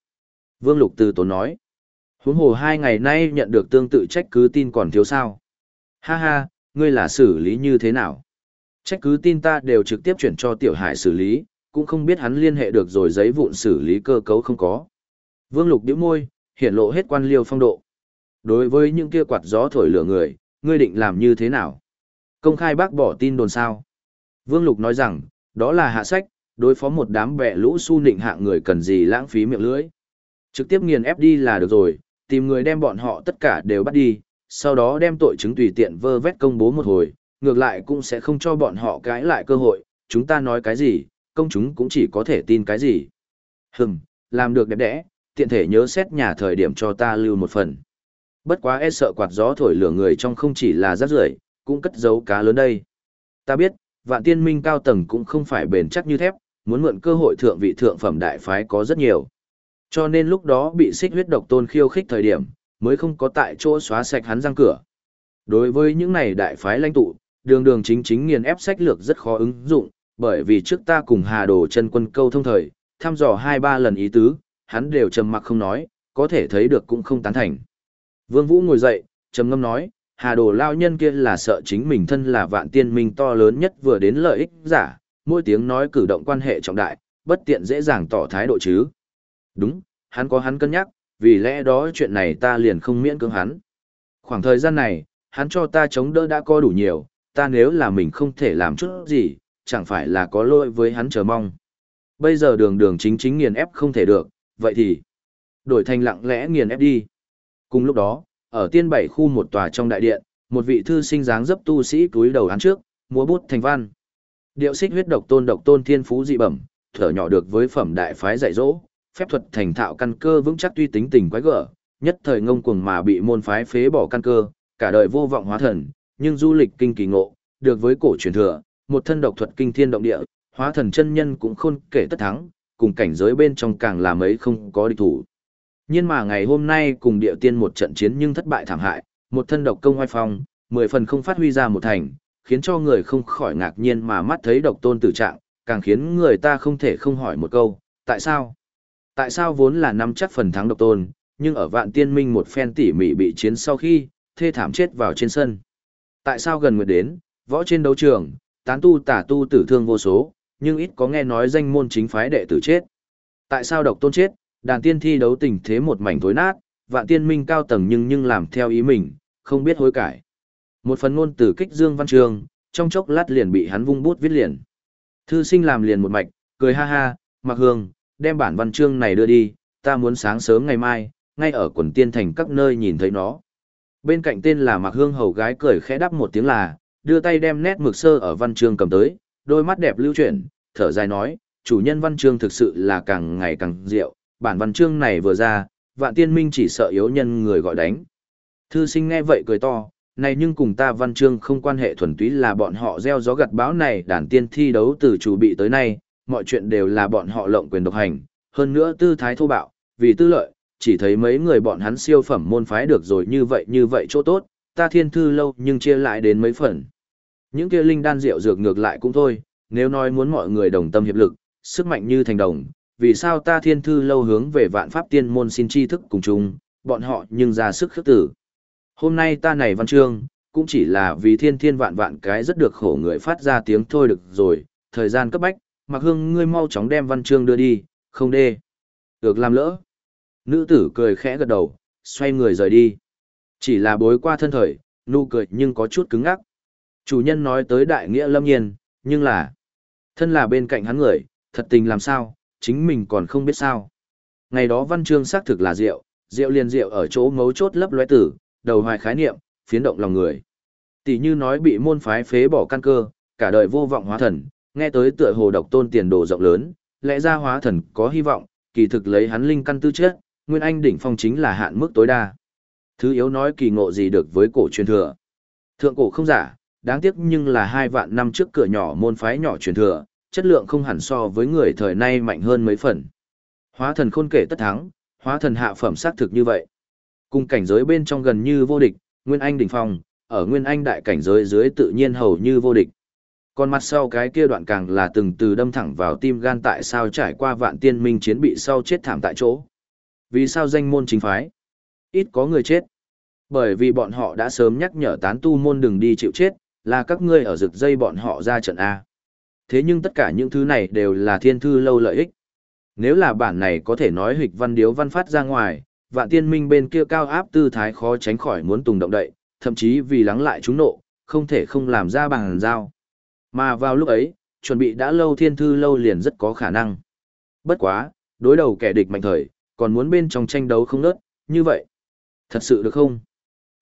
Vương Lục Từ Tốn nói, huống hồ hai ngày nay nhận được tương tự trách cứ tin còn thiếu sao. Ha ha, ngươi là xử lý như thế nào? Trách cứ tin ta đều trực tiếp chuyển cho Tiểu Hải xử lý, cũng không biết hắn liên hệ được rồi giấy vụn xử lý cơ cấu không có. Vương Lục điếu môi, hiển lộ hết quan liêu phong độ. Đối với những kia quạt gió thổi lửa người, ngươi định làm như thế nào? Công khai bác bỏ tin đồn sao? Vương Lục nói rằng, đó là hạ sách, đối phó một đám bẹ lũ su nịnh hạ người cần gì lãng phí miệng lưỡi. Trực tiếp nghiền ép đi là được rồi, tìm người đem bọn họ tất cả đều bắt đi, sau đó đem tội chứng tùy tiện vơ vét công bố một hồi, ngược lại cũng sẽ không cho bọn họ cãi lại cơ hội, chúng ta nói cái gì, công chúng cũng chỉ có thể tin cái gì. Hừm, làm được đẹp đẽ, tiện thể nhớ xét nhà thời điểm cho ta lưu một phần. Bất quá e sợ quạt gió thổi lửa người trong không chỉ là rác rưởi, cũng cất giấu cá lớn đây. Ta biết, vạn tiên minh cao tầng cũng không phải bền chắc như thép, muốn mượn cơ hội thượng vị thượng phẩm đại phái có rất nhiều. Cho nên lúc đó bị xích huyết độc tôn khiêu khích thời điểm, mới không có tại chỗ xóa sạch hắn răng cửa. Đối với những này đại phái lãnh tụ, đường đường chính chính nghiền ép sách lược rất khó ứng dụng, bởi vì trước ta cùng Hà Đồ chân quân câu thông thời, thăm dò hai ba lần ý tứ, hắn đều trầm mặc không nói, có thể thấy được cũng không tán thành. Vương Vũ ngồi dậy, trầm ngâm nói, Hà Đồ lao nhân kia là sợ chính mình thân là vạn tiên minh to lớn nhất vừa đến lợi ích giả, mỗi tiếng nói cử động quan hệ trọng đại, bất tiện dễ dàng tỏ thái độ chứ. Đúng, hắn có hắn cân nhắc, vì lẽ đó chuyện này ta liền không miễn cưỡng hắn. Khoảng thời gian này, hắn cho ta chống đỡ đã có đủ nhiều, ta nếu là mình không thể làm chút gì, chẳng phải là có lỗi với hắn chờ mong. Bây giờ đường đường chính chính nghiền ép không thể được, vậy thì đổi thành lặng lẽ nghiền ép đi. Cùng lúc đó, ở tiên bảy khu một tòa trong đại điện, một vị thư sinh dáng dấp tu sĩ cúi đầu án trước, múa bút thành văn. Điệu xích huyết độc tôn độc tôn thiên phú dị bẩm, thở nhỏ được với phẩm đại phái dạy dỗ, phép thuật thành thạo căn cơ vững chắc tuy tính tình quái gở, nhất thời ngông cuồng mà bị môn phái phế bỏ căn cơ, cả đời vô vọng hóa thần, nhưng du lịch kinh kỳ ngộ, được với cổ truyền thừa, một thân độc thuật kinh thiên động địa, hóa thần chân nhân cũng khôn kể tất thắng, cùng cảnh giới bên trong càng là mấy không có địch thủ. Nhưng mà ngày hôm nay cùng địa tiên một trận chiến nhưng thất bại thảm hại, một thân độc công oai phong, mười phần không phát huy ra một thành, khiến cho người không khỏi ngạc nhiên mà mắt thấy độc tôn tử trạng, càng khiến người ta không thể không hỏi một câu, tại sao? Tại sao vốn là năm chắc phần thắng độc tôn, nhưng ở vạn tiên minh một phen tỉ mỉ bị chiến sau khi, thê thảm chết vào trên sân? Tại sao gần nguyệt đến, võ trên đấu trường, tán tu tả tu tử thương vô số, nhưng ít có nghe nói danh môn chính phái đệ tử chết? Tại sao độc tôn chết, đàn tiên thi đấu tình thế một mảnh thối nát, vạn tiên minh cao tầng nhưng nhưng làm theo ý mình, không biết hối cải. Một phần ngôn từ kích Dương Văn Trường, trong chốc lát liền bị hắn vung bút viết liền. Thư sinh làm liền một mạch, cười ha ha, mặc hương, đem bản văn chương này đưa đi, ta muốn sáng sớm ngày mai, ngay ở quần tiên thành các nơi nhìn thấy nó. Bên cạnh tên là mặc Hương hầu gái cười khẽ đáp một tiếng là, đưa tay đem nét mực sơ ở văn chương cầm tới, đôi mắt đẹp lưu chuyển, thở dài nói, chủ nhân văn chương thực sự là càng ngày càng diệu, bản văn chương này vừa ra, vạn tiên minh chỉ sợ yếu nhân người gọi đánh. Thư sinh nghe vậy cười to, này nhưng cùng ta văn chương không quan hệ thuần túy là bọn họ gieo gió gặt báo này đàn tiên thi đấu từ chủ bị tới nay, mọi chuyện đều là bọn họ lộng quyền độc hành, hơn nữa tư thái thô bạo, vì tư lợi, chỉ thấy mấy người bọn hắn siêu phẩm môn phái được rồi như vậy như vậy chỗ tốt, ta thiên thư lâu nhưng chia lại đến mấy phần. Những kia linh đan rượu dược ngược lại cũng thôi, nếu nói muốn mọi người đồng tâm hiệp lực, sức mạnh như thành đồng, vì sao ta thiên thư lâu hướng về vạn pháp tiên môn xin tri thức cùng chung, bọn họ nhưng ra sức khước tử. Hôm nay ta này văn chương, cũng chỉ là vì thiên thiên vạn vạn cái rất được khổ người phát ra tiếng thôi được rồi, thời gian cấp bách, mặc hương ngươi mau chóng đem văn chương đưa đi, không đê. Được làm lỡ. Nữ tử cười khẽ gật đầu, xoay người rời đi. Chỉ là bối qua thân thời, nụ cười nhưng có chút cứng ngắc. Chủ nhân nói tới đại nghĩa lâm nhiên, nhưng là, thân là bên cạnh hắn người, thật tình làm sao, chính mình còn không biết sao. Ngày đó văn chương xác thực là rượu, rượu liền rượu ở chỗ mấu chốt lấp loé tử, đầu hoài khái niệm, phiến động lòng người. Tỷ như nói bị môn phái phế bỏ căn cơ, cả đời vô vọng hóa thần, nghe tới tựa hồ độc tôn tiền đồ rộng lớn, lẽ ra hóa thần có hy vọng, kỳ thực lấy hắn linh căn tư chất, nguyên anh đỉnh phong chính là hạn mức tối đa. Thứ yếu nói kỳ ngộ gì được với cổ truyền thừa. Thượng cổ không giả, đáng tiếc nhưng là hai vạn năm trước cửa nhỏ môn phái nhỏ truyền thừa, chất lượng không hẳn so với người thời nay mạnh hơn mấy phần. Hóa thần khôn kể tất thắng, hóa thần hạ phẩm xác thực như vậy. Cùng cảnh giới bên trong gần như vô địch, Nguyên Anh đỉnh phong, ở Nguyên Anh đại cảnh giới dưới tự nhiên hầu như vô địch. Còn mặt sau cái kia đoạn càng là từng từ đâm thẳng vào tim gan tại sao trải qua vạn tiên minh chiến bị sau chết thảm tại chỗ. Vì sao danh môn chính phái? Ít có người chết. Bởi vì bọn họ đã sớm nhắc nhở tán tu môn đừng đi chịu chết, là các ngươi ở rực dây bọn họ ra trận A. Thế nhưng tất cả những thứ này đều là thiên thư lâu lợi ích. Nếu là bản này có thể nói hịch văn điếu văn phát ra ngoài, vạn tiên minh bên kia cao áp tư thái khó tránh khỏi muốn tùng động đậy, thậm chí vì lắng lại chúng nộ, không thể không làm ra bằng giao. Mà vào lúc ấy, chuẩn bị đã lâu thiên thư lâu liền rất có khả năng. Bất quá, đối đầu kẻ địch mạnh thời, còn muốn bên trong tranh đấu không nớt, như vậy. Thật sự được không?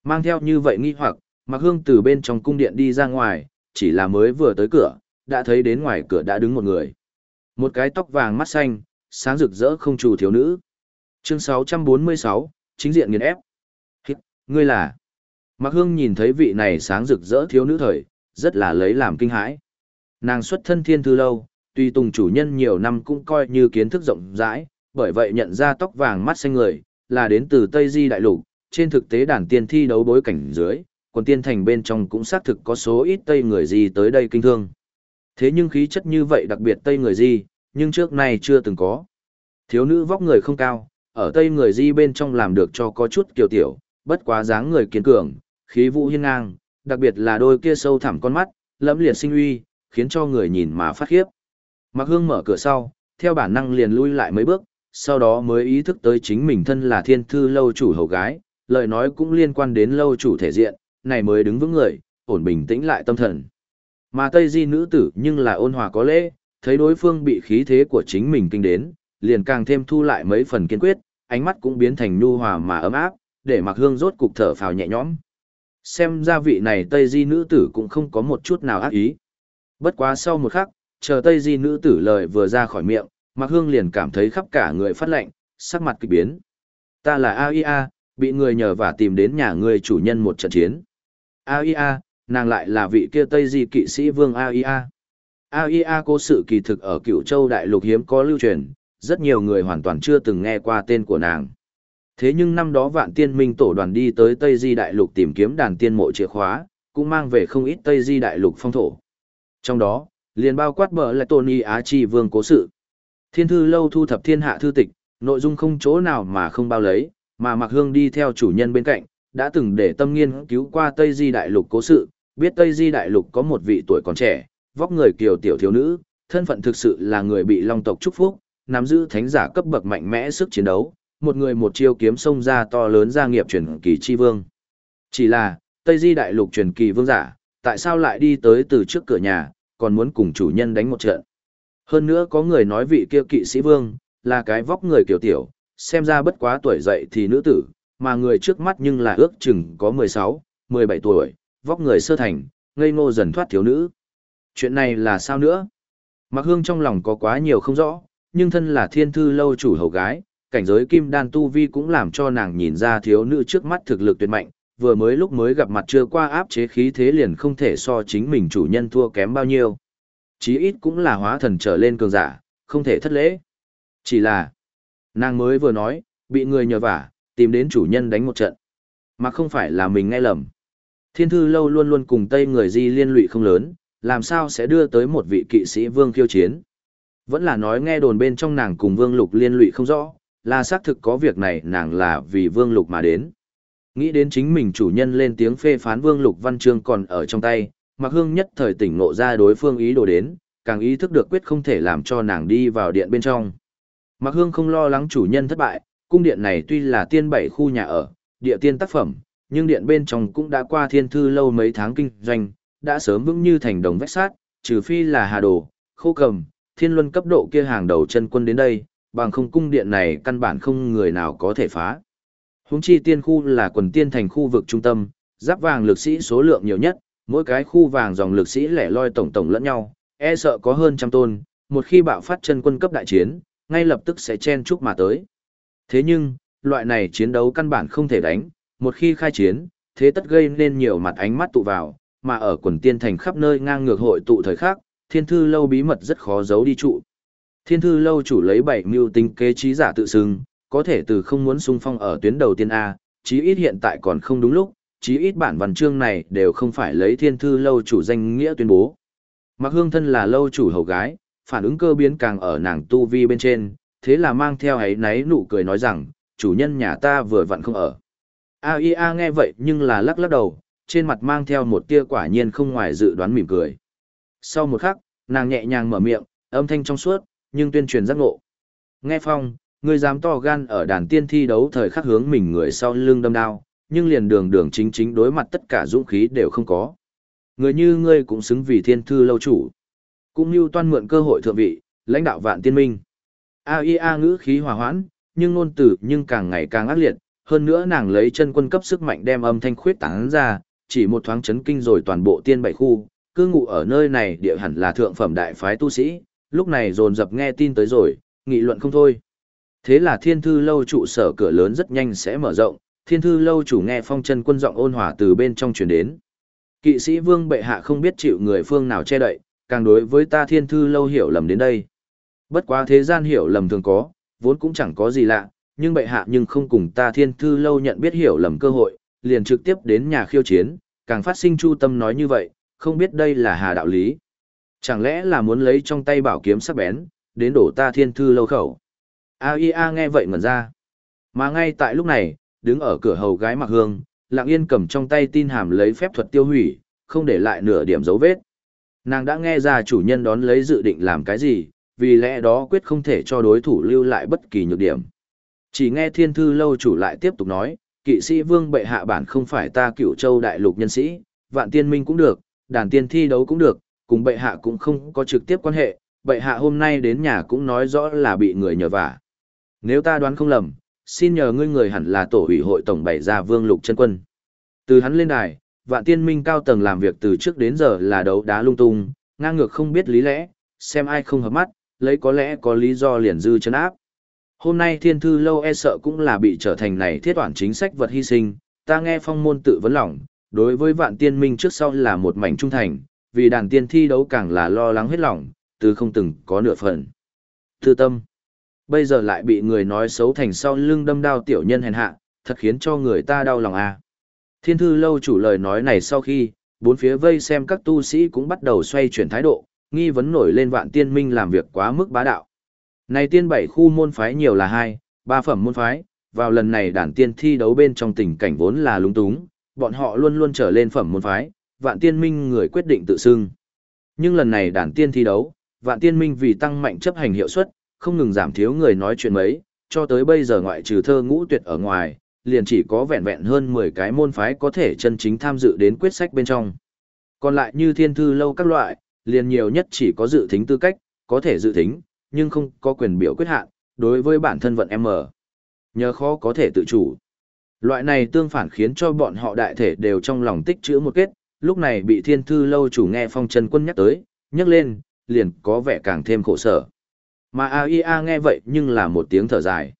Mang theo như vậy nghi hoặc, Mạc Hương từ bên trong cung điện đi ra ngoài, chỉ là mới vừa tới cửa, đã thấy đến ngoài cửa đã đứng một người. Một cái tóc vàng mắt xanh, sáng rực rỡ không chủ thiếu nữ. Chương 646, chính diện nghiền ép. Hít, ngươi là... Mạc Hương nhìn thấy vị này sáng rực rỡ thiếu nữ thời, rất là lấy làm kinh hãi. Nàng xuất thân thiên thư lâu, tuy tùng chủ nhân nhiều năm cũng coi như kiến thức rộng rãi, bởi vậy nhận ra tóc vàng mắt xanh người, là đến từ Tây Di Đại Lục, trên thực tế đàn tiên thi đấu bối cảnh dưới, còn tiên thành bên trong cũng xác thực có số ít Tây người gì tới đây kinh thương. Thế nhưng khí chất như vậy đặc biệt Tây người gì, nhưng trước nay chưa từng có. Thiếu nữ vóc người không cao, ở Tây người di bên trong làm được cho có chút kiều tiểu, bất quá dáng người kiên cường, khí vũ hiên ngang, đặc biệt là đôi kia sâu thẳm con mắt, lẫm liệt sinh uy, khiến cho người nhìn mà phát khiếp. Mạc Hương mở cửa sau, theo bản năng liền lui lại mấy bước, sau đó mới ý thức tới chính mình thân là thiên thư lâu chủ hầu gái, lời nói cũng liên quan đến lâu chủ thể diện, này mới đứng vững người, ổn bình tĩnh lại tâm thần. Mà Tây Di nữ tử nhưng là ôn hòa có lễ, thấy đối phương bị khí thế của chính mình kinh đến, liền càng thêm thu lại mấy phần kiên quyết, ánh mắt cũng biến thành nhu hòa mà ấm áp, để Mạc Hương rốt cục thở phào nhẹ nhõm. Xem ra vị này Tây Di nữ tử cũng không có một chút nào ác ý. Bất quá sau một khắc, chờ Tây Di nữ tử lời vừa ra khỏi miệng, Mạc Hương liền cảm thấy khắp cả người phát lạnh, sắc mặt kỳ biến. Ta là AIA, bị người nhờ và tìm đến nhà người chủ nhân một trận chiến. AIA, nàng lại là vị kia Tây Di kỵ sĩ vương AIA. AIA cố sự kỳ thực ở cựu châu đại lục hiếm có lưu truyền, rất nhiều người hoàn toàn chưa từng nghe qua tên của nàng. Thế nhưng năm đó vạn tiên minh tổ đoàn đi tới Tây Di đại lục tìm kiếm đàn tiên mộ chìa khóa, cũng mang về không ít Tây Di đại lục phong thổ. Trong đó, liền bao quát bờ là Tony Á Chi vương cố sự. Thiên thư lâu thu thập thiên hạ thư tịch, nội dung không chỗ nào mà không bao lấy, mà Mặc Hương đi theo chủ nhân bên cạnh, đã từng để tâm nghiên cứu qua Tây Di Đại Lục cố sự, biết Tây Di Đại Lục có một vị tuổi còn trẻ, vóc người kiều tiểu thiếu nữ, thân phận thực sự là người bị long tộc chúc phúc, nắm giữ thánh giả cấp bậc mạnh mẽ sức chiến đấu, một người một chiêu kiếm sông ra to lớn gia nghiệp truyền kỳ chi vương. Chỉ là, Tây Di Đại Lục truyền kỳ vương giả, tại sao lại đi tới từ trước cửa nhà, còn muốn cùng chủ nhân đánh một trận. Hơn nữa có người nói vị kia kỵ sĩ vương, là cái vóc người kiểu tiểu, xem ra bất quá tuổi dậy thì nữ tử, mà người trước mắt nhưng là ước chừng có 16, 17 tuổi, vóc người sơ thành, ngây ngô dần thoát thiếu nữ. Chuyện này là sao nữa? Mạc Hương trong lòng có quá nhiều không rõ, nhưng thân là thiên thư lâu chủ hầu gái, cảnh giới kim đan tu vi cũng làm cho nàng nhìn ra thiếu nữ trước mắt thực lực tuyệt mạnh, vừa mới lúc mới gặp mặt chưa qua áp chế khí thế liền không thể so chính mình chủ nhân thua kém bao nhiêu. Chí ít cũng là hóa thần trở lên cường giả, không thể thất lễ. Chỉ là, nàng mới vừa nói, bị người nhờ vả, tìm đến chủ nhân đánh một trận. Mà không phải là mình nghe lầm. Thiên thư lâu luôn luôn cùng Tây người di liên lụy không lớn, làm sao sẽ đưa tới một vị kỵ sĩ vương khiêu chiến. Vẫn là nói nghe đồn bên trong nàng cùng vương lục liên lụy không rõ, là xác thực có việc này nàng là vì vương lục mà đến. Nghĩ đến chính mình chủ nhân lên tiếng phê phán vương lục văn chương còn ở trong tay, mặc hương nhất thời tỉnh ngộ ra đối phương ý đồ đến, càng ý thức được quyết không thể làm cho nàng đi vào điện bên trong. Mặc hương không lo lắng chủ nhân thất bại, cung điện này tuy là tiên bảy khu nhà ở, địa tiên tác phẩm, nhưng điện bên trong cũng đã qua thiên thư lâu mấy tháng kinh doanh, đã sớm vững như thành đồng vách sát, trừ phi là hà đồ, khô cầm, thiên luân cấp độ kia hàng đầu chân quân đến đây, bằng không cung điện này căn bản không người nào có thể phá. Húng chi tiên khu là quần tiên thành khu vực trung tâm, giáp vàng lực sĩ số lượng nhiều nhất, mỗi cái khu vàng dòng lực sĩ lẻ loi tổng tổng lẫn nhau, e sợ có hơn trăm tôn, một khi bạo phát chân quân cấp đại chiến, ngay lập tức sẽ chen chúc mà tới. Thế nhưng, loại này chiến đấu căn bản không thể đánh, một khi khai chiến, thế tất gây nên nhiều mặt ánh mắt tụ vào, mà ở quần tiên thành khắp nơi ngang ngược hội tụ thời khác, thiên thư lâu bí mật rất khó giấu đi trụ. Thiên thư lâu chủ lấy bảy mưu tính kế trí giả tự xưng, có thể từ không muốn xung phong ở tuyến đầu tiên A, chí ít hiện tại còn không đúng lúc, chí ít bản văn chương này đều không phải lấy thiên thư lâu chủ danh nghĩa tuyên bố. Mặc hương thân là lâu chủ hầu gái, phản ứng cơ biến càng ở nàng tu vi bên trên, thế là mang theo ấy náy nụ cười nói rằng, chủ nhân nhà ta vừa vặn không ở. AIA nghe vậy nhưng là lắc lắc đầu, trên mặt mang theo một tia quả nhiên không ngoài dự đoán mỉm cười. Sau một khắc, nàng nhẹ nhàng mở miệng, âm thanh trong suốt, nhưng tuyên truyền giác ngộ. Nghe phong, ngươi dám to gan ở đàn tiên thi đấu thời khắc hướng mình người sau lưng đâm đao, nhưng liền đường đường chính chính đối mặt tất cả dũng khí đều không có. Người như ngươi cũng xứng vì thiên thư lâu chủ. Cũng như toan mượn cơ hội thượng vị, lãnh đạo vạn tiên minh. AIA ngữ khí hòa hoãn, nhưng ngôn tử nhưng càng ngày càng ác liệt, hơn nữa nàng lấy chân quân cấp sức mạnh đem âm thanh khuyết tán ra, chỉ một thoáng chấn kinh rồi toàn bộ tiên bảy khu, cư ngụ ở nơi này địa hẳn là thượng phẩm đại phái tu sĩ, lúc này dồn dập nghe tin tới rồi, nghị luận không thôi. Thế là thiên thư lâu trụ sở cửa lớn rất nhanh sẽ mở rộng, thiên thư lâu chủ nghe phong chân quân giọng ôn hòa từ bên trong truyền đến. Kỵ sĩ vương bệ hạ không biết chịu người phương nào che đậy, càng đối với ta thiên thư lâu hiểu lầm đến đây. Bất quá thế gian hiểu lầm thường có, vốn cũng chẳng có gì lạ, nhưng bệ hạ nhưng không cùng ta thiên thư lâu nhận biết hiểu lầm cơ hội, liền trực tiếp đến nhà khiêu chiến, càng phát sinh chu tâm nói như vậy, không biết đây là hà đạo lý. Chẳng lẽ là muốn lấy trong tay bảo kiếm sắc bén, đến đổ ta thiên thư lâu khẩu. A.I.A. nghe vậy ngẩn ra. Mà ngay tại lúc này, đứng ở cửa hầu gái mặc hương, lặng yên cầm trong tay tin hàm lấy phép thuật tiêu hủy, không để lại nửa điểm dấu vết. Nàng đã nghe ra chủ nhân đón lấy dự định làm cái gì, vì lẽ đó quyết không thể cho đối thủ lưu lại bất kỳ nhược điểm. Chỉ nghe thiên thư lâu chủ lại tiếp tục nói, kỵ sĩ vương bệ hạ bản không phải ta cửu châu đại lục nhân sĩ, vạn tiên minh cũng được, đàn tiên thi đấu cũng được, cùng bệ hạ cũng không có trực tiếp quan hệ, bệ hạ hôm nay đến nhà cũng nói rõ là bị người nhờ vả. Nếu ta đoán không lầm, xin nhờ ngươi người hẳn là tổ ủy hội tổng bày ra vương lục chân quân. Từ hắn lên đài, vạn tiên minh cao tầng làm việc từ trước đến giờ là đấu đá lung tung, ngang ngược không biết lý lẽ, xem ai không hợp mắt, lấy có lẽ có lý do liền dư chân áp. Hôm nay thiên thư lâu e sợ cũng là bị trở thành này thiết toản chính sách vật hy sinh, ta nghe phong môn tự vấn lòng, đối với vạn tiên minh trước sau là một mảnh trung thành, vì đàn tiên thi đấu càng là lo lắng hết lòng, từ không từng có nửa phần. Thư tâm, bây giờ lại bị người nói xấu thành sau lưng đâm đao tiểu nhân hèn hạ, thật khiến cho người ta đau lòng à. Thiên thư lâu chủ lời nói này sau khi, bốn phía vây xem các tu sĩ cũng bắt đầu xoay chuyển thái độ, nghi vấn nổi lên vạn tiên minh làm việc quá mức bá đạo. Này tiên bảy khu môn phái nhiều là hai, ba phẩm môn phái, vào lần này đàn tiên thi đấu bên trong tình cảnh vốn là lúng túng, bọn họ luôn luôn trở lên phẩm môn phái, vạn tiên minh người quyết định tự xưng. Nhưng lần này đàn tiên thi đấu, vạn tiên minh vì tăng mạnh chấp hành hiệu suất, không ngừng giảm thiếu người nói chuyện mấy, cho tới bây giờ ngoại trừ thơ ngũ tuyệt ở ngoài, liền chỉ có vẹn vẹn hơn 10 cái môn phái có thể chân chính tham dự đến quyết sách bên trong. Còn lại như thiên thư lâu các loại, liền nhiều nhất chỉ có dự thính tư cách, có thể dự thính, nhưng không có quyền biểu quyết hạn, đối với bản thân vận M. Nhờ khó có thể tự chủ. Loại này tương phản khiến cho bọn họ đại thể đều trong lòng tích chữ một kết, lúc này bị thiên thư lâu chủ nghe phong trần quân nhắc tới, nhắc lên, liền có vẻ càng thêm khổ sở. Mà AIA nghe vậy nhưng là một tiếng thở dài.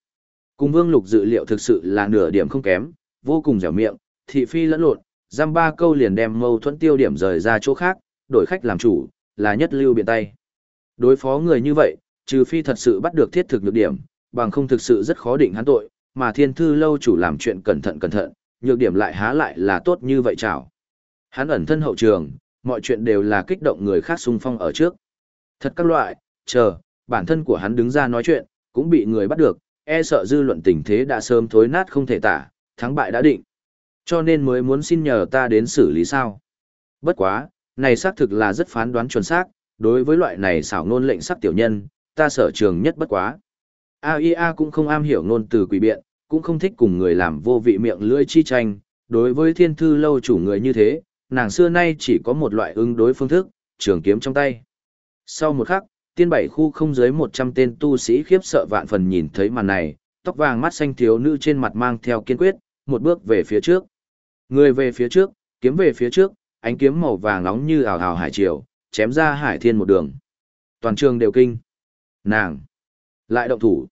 Cùng vương lục dự liệu thực sự là nửa điểm không kém, vô cùng dẻo miệng, thị phi lẫn lộn, giam ba câu liền đem mâu thuẫn tiêu điểm rời ra chỗ khác, đổi khách làm chủ, là nhất lưu biện tay. Đối phó người như vậy, trừ phi thật sự bắt được thiết thực nhược điểm, bằng không thực sự rất khó định hắn tội, mà thiên thư lâu chủ làm chuyện cẩn thận cẩn thận, nhược điểm lại há lại là tốt như vậy chảo Hắn ẩn thân hậu trường, mọi chuyện đều là kích động người khác xung phong ở trước. Thật các loại, chờ, bản thân của hắn đứng ra nói chuyện, cũng bị người bắt được, e sợ dư luận tình thế đã sớm thối nát không thể tả, thắng bại đã định. Cho nên mới muốn xin nhờ ta đến xử lý sao. Bất quá, này xác thực là rất phán đoán chuẩn xác, đối với loại này xảo ngôn lệnh sắc tiểu nhân, ta sở trường nhất bất quá. AIA cũng không am hiểu ngôn từ quỷ biện, cũng không thích cùng người làm vô vị miệng lưỡi chi tranh, đối với thiên thư lâu chủ người như thế, nàng xưa nay chỉ có một loại ứng đối phương thức, trường kiếm trong tay. Sau một khắc, tiên bảy khu không dưới 100 tên tu sĩ khiếp sợ vạn phần nhìn thấy màn này, tóc vàng mắt xanh thiếu nữ trên mặt mang theo kiên quyết, một bước về phía trước. Người về phía trước, kiếm về phía trước, ánh kiếm màu vàng nóng như ảo ảo hải triều, chém ra hải thiên một đường. Toàn trường đều kinh. Nàng! Lại động thủ!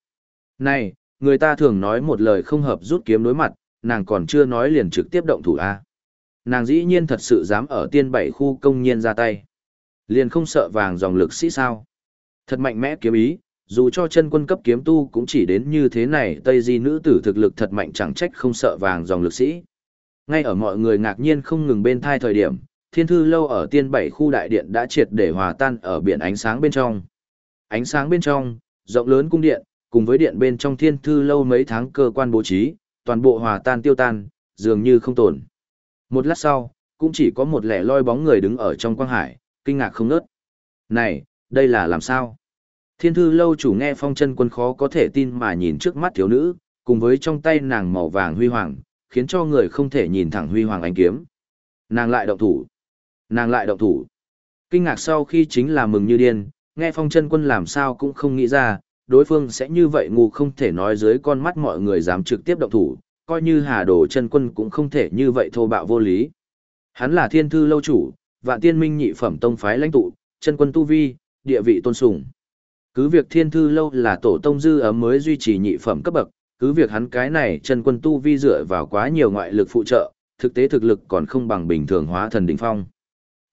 Này, người ta thường nói một lời không hợp rút kiếm đối mặt, nàng còn chưa nói liền trực tiếp động thủ a. Nàng dĩ nhiên thật sự dám ở tiên bảy khu công nhiên ra tay. Liền không sợ vàng dòng lực sĩ sao. Thật mạnh mẽ kiếm ý, dù cho chân quân cấp kiếm tu cũng chỉ đến như thế này Tây Di nữ tử thực lực thật mạnh chẳng trách không sợ vàng dòng lực sĩ. Ngay ở mọi người ngạc nhiên không ngừng bên thai thời điểm, thiên thư lâu ở tiên bảy khu đại điện đã triệt để hòa tan ở biển ánh sáng bên trong. Ánh sáng bên trong, rộng lớn cung điện, cùng với điện bên trong thiên thư lâu mấy tháng cơ quan bố trí, toàn bộ hòa tan tiêu tan, dường như không tồn. Một lát sau, cũng chỉ có một lẻ loi bóng người đứng ở trong quang hải, kinh ngạc không nớt. Này, đây là làm sao? Thiên thư lâu chủ nghe phong chân quân khó có thể tin mà nhìn trước mắt thiếu nữ, cùng với trong tay nàng màu vàng huy hoàng, khiến cho người không thể nhìn thẳng huy hoàng ánh kiếm. Nàng lại động thủ. Nàng lại động thủ. Kinh ngạc sau khi chính là mừng như điên, nghe phong chân quân làm sao cũng không nghĩ ra, đối phương sẽ như vậy ngu không thể nói dưới con mắt mọi người dám trực tiếp động thủ, coi như hà đồ chân quân cũng không thể như vậy thô bạo vô lý. Hắn là thiên thư lâu chủ, vạn tiên minh nhị phẩm tông phái lãnh tụ, chân quân tu vi, địa vị tôn sùng. Cứ việc thiên thư lâu là tổ tông dư ấm mới duy trì nhị phẩm cấp bậc, cứ việc hắn cái này chân quân tu vi dựa vào quá nhiều ngoại lực phụ trợ, thực tế thực lực còn không bằng bình thường hóa thần đỉnh phong.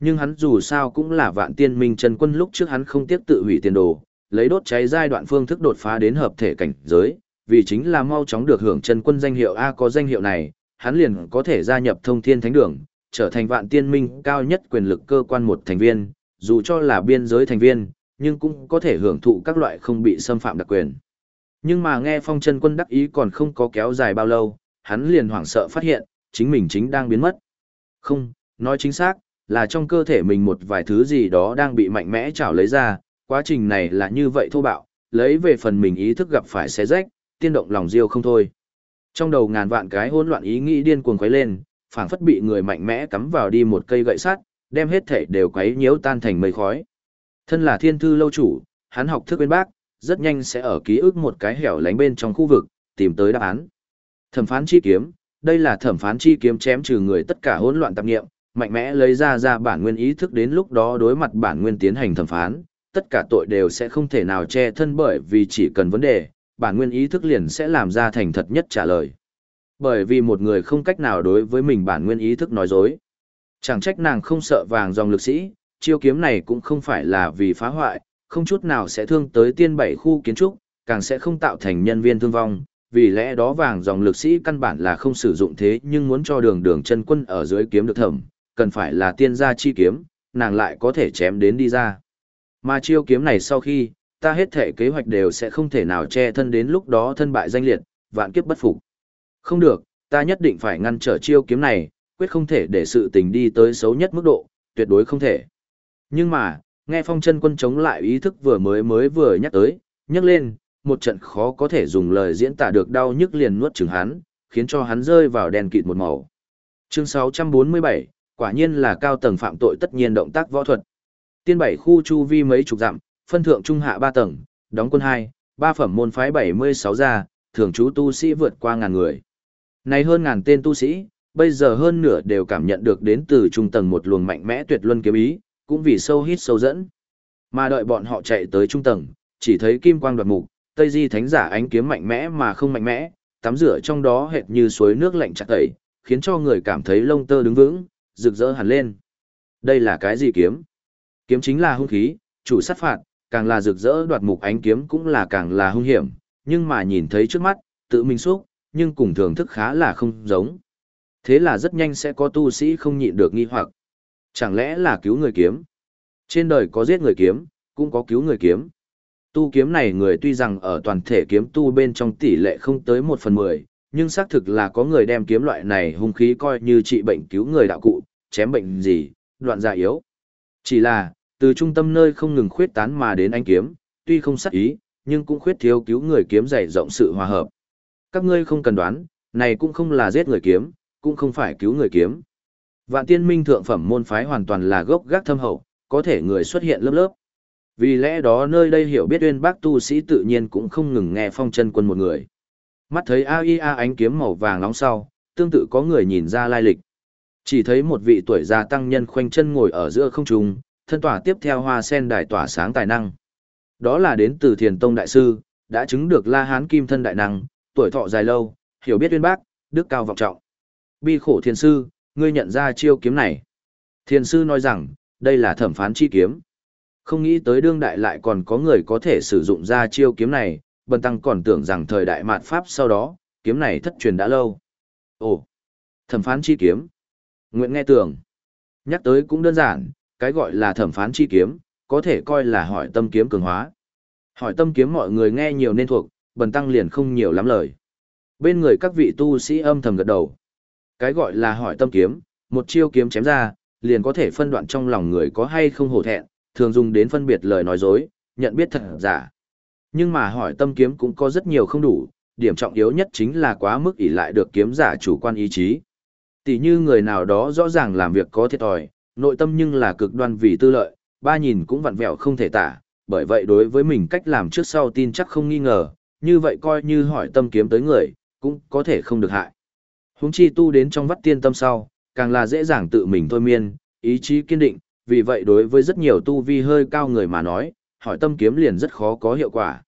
Nhưng hắn dù sao cũng là vạn tiên minh chân quân lúc trước hắn không tiếc tự hủy tiền đồ, lấy đốt cháy giai đoạn phương thức đột phá đến hợp thể cảnh giới, vì chính là mau chóng được hưởng chân quân danh hiệu A có danh hiệu này, hắn liền có thể gia nhập thông thiên thánh đường, trở thành vạn tiên minh cao nhất quyền lực cơ quan một thành viên, dù cho là biên giới thành viên, nhưng cũng có thể hưởng thụ các loại không bị xâm phạm đặc quyền. Nhưng mà nghe phong chân quân đắc ý còn không có kéo dài bao lâu, hắn liền hoảng sợ phát hiện, chính mình chính đang biến mất. Không, nói chính xác, là trong cơ thể mình một vài thứ gì đó đang bị mạnh mẽ trảo lấy ra, quá trình này là như vậy thô bạo, lấy về phần mình ý thức gặp phải xé rách, tiên động lòng diêu không thôi. Trong đầu ngàn vạn cái hỗn loạn ý nghĩ điên cuồng quấy lên, phảng phất bị người mạnh mẽ cắm vào đi một cây gậy sắt, đem hết thể đều quấy nhiễu tan thành mây khói. Thân là thiên thư lâu chủ, hắn học thức bên bác, rất nhanh sẽ ở ký ức một cái hẻo lánh bên trong khu vực, tìm tới đáp án. Thẩm phán chi kiếm, đây là thẩm phán chi kiếm chém trừ người tất cả hỗn loạn tạp nghiệm, mạnh mẽ lấy ra ra bản nguyên ý thức đến lúc đó đối mặt bản nguyên tiến hành thẩm phán, tất cả tội đều sẽ không thể nào che thân bởi vì chỉ cần vấn đề, bản nguyên ý thức liền sẽ làm ra thành thật nhất trả lời. Bởi vì một người không cách nào đối với mình bản nguyên ý thức nói dối. Chẳng trách nàng không sợ vàng dòng lực sĩ, chiêu kiếm này cũng không phải là vì phá hoại, không chút nào sẽ thương tới tiên bảy khu kiến trúc, càng sẽ không tạo thành nhân viên thương vong, vì lẽ đó vàng dòng lực sĩ căn bản là không sử dụng thế nhưng muốn cho đường đường chân quân ở dưới kiếm được thẩm, cần phải là tiên gia chi kiếm, nàng lại có thể chém đến đi ra. Mà chiêu kiếm này sau khi, ta hết thể kế hoạch đều sẽ không thể nào che thân đến lúc đó thân bại danh liệt, vạn kiếp bất phục. Không được, ta nhất định phải ngăn trở chiêu kiếm này, quyết không thể để sự tình đi tới xấu nhất mức độ, tuyệt đối không thể. Nhưng mà, nghe phong chân quân chống lại ý thức vừa mới mới vừa nhắc tới, nhắc lên, một trận khó có thể dùng lời diễn tả được đau nhức liền nuốt chừng hắn, khiến cho hắn rơi vào đèn kịt một màu. Chương 647, quả nhiên là cao tầng phạm tội tất nhiên động tác võ thuật. Tiên bảy khu chu vi mấy chục dặm, phân thượng trung hạ ba tầng, đóng quân hai, ba phẩm môn phái 76 gia, thường trú tu sĩ vượt qua ngàn người. Này hơn ngàn tên tu sĩ, bây giờ hơn nửa đều cảm nhận được đến từ trung tầng một luồng mạnh mẽ tuyệt luân kiếm ý, cũng vì sâu hít sâu dẫn. Mà đợi bọn họ chạy tới trung tầng, chỉ thấy kim quang đoạt mục, Tây Di Thánh giả ánh kiếm mạnh mẽ mà không mạnh mẽ, tắm rửa trong đó hệt như suối nước lạnh chặt tẩy, khiến cho người cảm thấy lông tơ đứng vững, rực rỡ hẳn lên. Đây là cái gì kiếm? Kiếm chính là hung khí, chủ sát phạt, càng là rực rỡ đoạt mục ánh kiếm cũng là càng là hung hiểm, nhưng mà nhìn thấy trước mắt, tự mình xúc, nhưng cùng thưởng thức khá là không giống. Thế là rất nhanh sẽ có tu sĩ không nhịn được nghi hoặc. Chẳng lẽ là cứu người kiếm? Trên đời có giết người kiếm, cũng có cứu người kiếm. Tu kiếm này người tuy rằng ở toàn thể kiếm tu bên trong tỷ lệ không tới một phần mười, nhưng xác thực là có người đem kiếm loại này hung khí coi như trị bệnh cứu người đạo cụ, chém bệnh gì, đoạn dạ yếu. Chỉ là, từ trung tâm nơi không ngừng khuyết tán mà đến anh kiếm, tuy không sắc ý, nhưng cũng khuyết thiếu cứu người kiếm dày rộng sự hòa hợp. Các ngươi không cần đoán, này cũng không là giết người kiếm, cũng không phải cứu người kiếm. Vạn tiên minh thượng phẩm môn phái hoàn toàn là gốc gác thâm hậu, có thể người xuất hiện lớp lớp. Vì lẽ đó nơi đây hiểu biết uyên bác tu sĩ tự nhiên cũng không ngừng nghe phong chân quân một người. Mắt thấy AIA ánh kiếm màu vàng nóng sau, tương tự có người nhìn ra lai lịch. Chỉ thấy một vị tuổi già tăng nhân khoanh chân ngồi ở giữa không trung, thân tỏa tiếp theo hoa sen đài tỏa sáng tài năng. Đó là đến từ thiền tông đại sư, đã chứng được la hán kim thân đại năng, tuổi thọ dài lâu, hiểu biết uyên bác, đức cao vọng trọng. Bi khổ thiền sư, ngươi nhận ra chiêu kiếm này. Thiền sư nói rằng, đây là thẩm phán chi kiếm. Không nghĩ tới đương đại lại còn có người có thể sử dụng ra chiêu kiếm này, bần tăng còn tưởng rằng thời đại mạt Pháp sau đó, kiếm này thất truyền đã lâu. Ồ, thẩm phán chi kiếm. Nguyện nghe tưởng. Nhắc tới cũng đơn giản, cái gọi là thẩm phán chi kiếm, có thể coi là hỏi tâm kiếm cường hóa. Hỏi tâm kiếm mọi người nghe nhiều nên thuộc, bần tăng liền không nhiều lắm lời. Bên người các vị tu sĩ âm thầm gật đầu. Cái gọi là hỏi tâm kiếm, một chiêu kiếm chém ra, liền có thể phân đoạn trong lòng người có hay không hổ thẹn, thường dùng đến phân biệt lời nói dối, nhận biết thật giả. Nhưng mà hỏi tâm kiếm cũng có rất nhiều không đủ, điểm trọng yếu nhất chính là quá mức ỷ lại được kiếm giả chủ quan ý chí. Tỷ như người nào đó rõ ràng làm việc có thiệt thòi, nội tâm nhưng là cực đoan vì tư lợi, ba nhìn cũng vặn vẹo không thể tả, bởi vậy đối với mình cách làm trước sau tin chắc không nghi ngờ, như vậy coi như hỏi tâm kiếm tới người, cũng có thể không được hại huống chi tu đến trong vắt tiên tâm sau, càng là dễ dàng tự mình thôi miên, ý chí kiên định, vì vậy đối với rất nhiều tu vi hơi cao người mà nói, hỏi tâm kiếm liền rất khó có hiệu quả.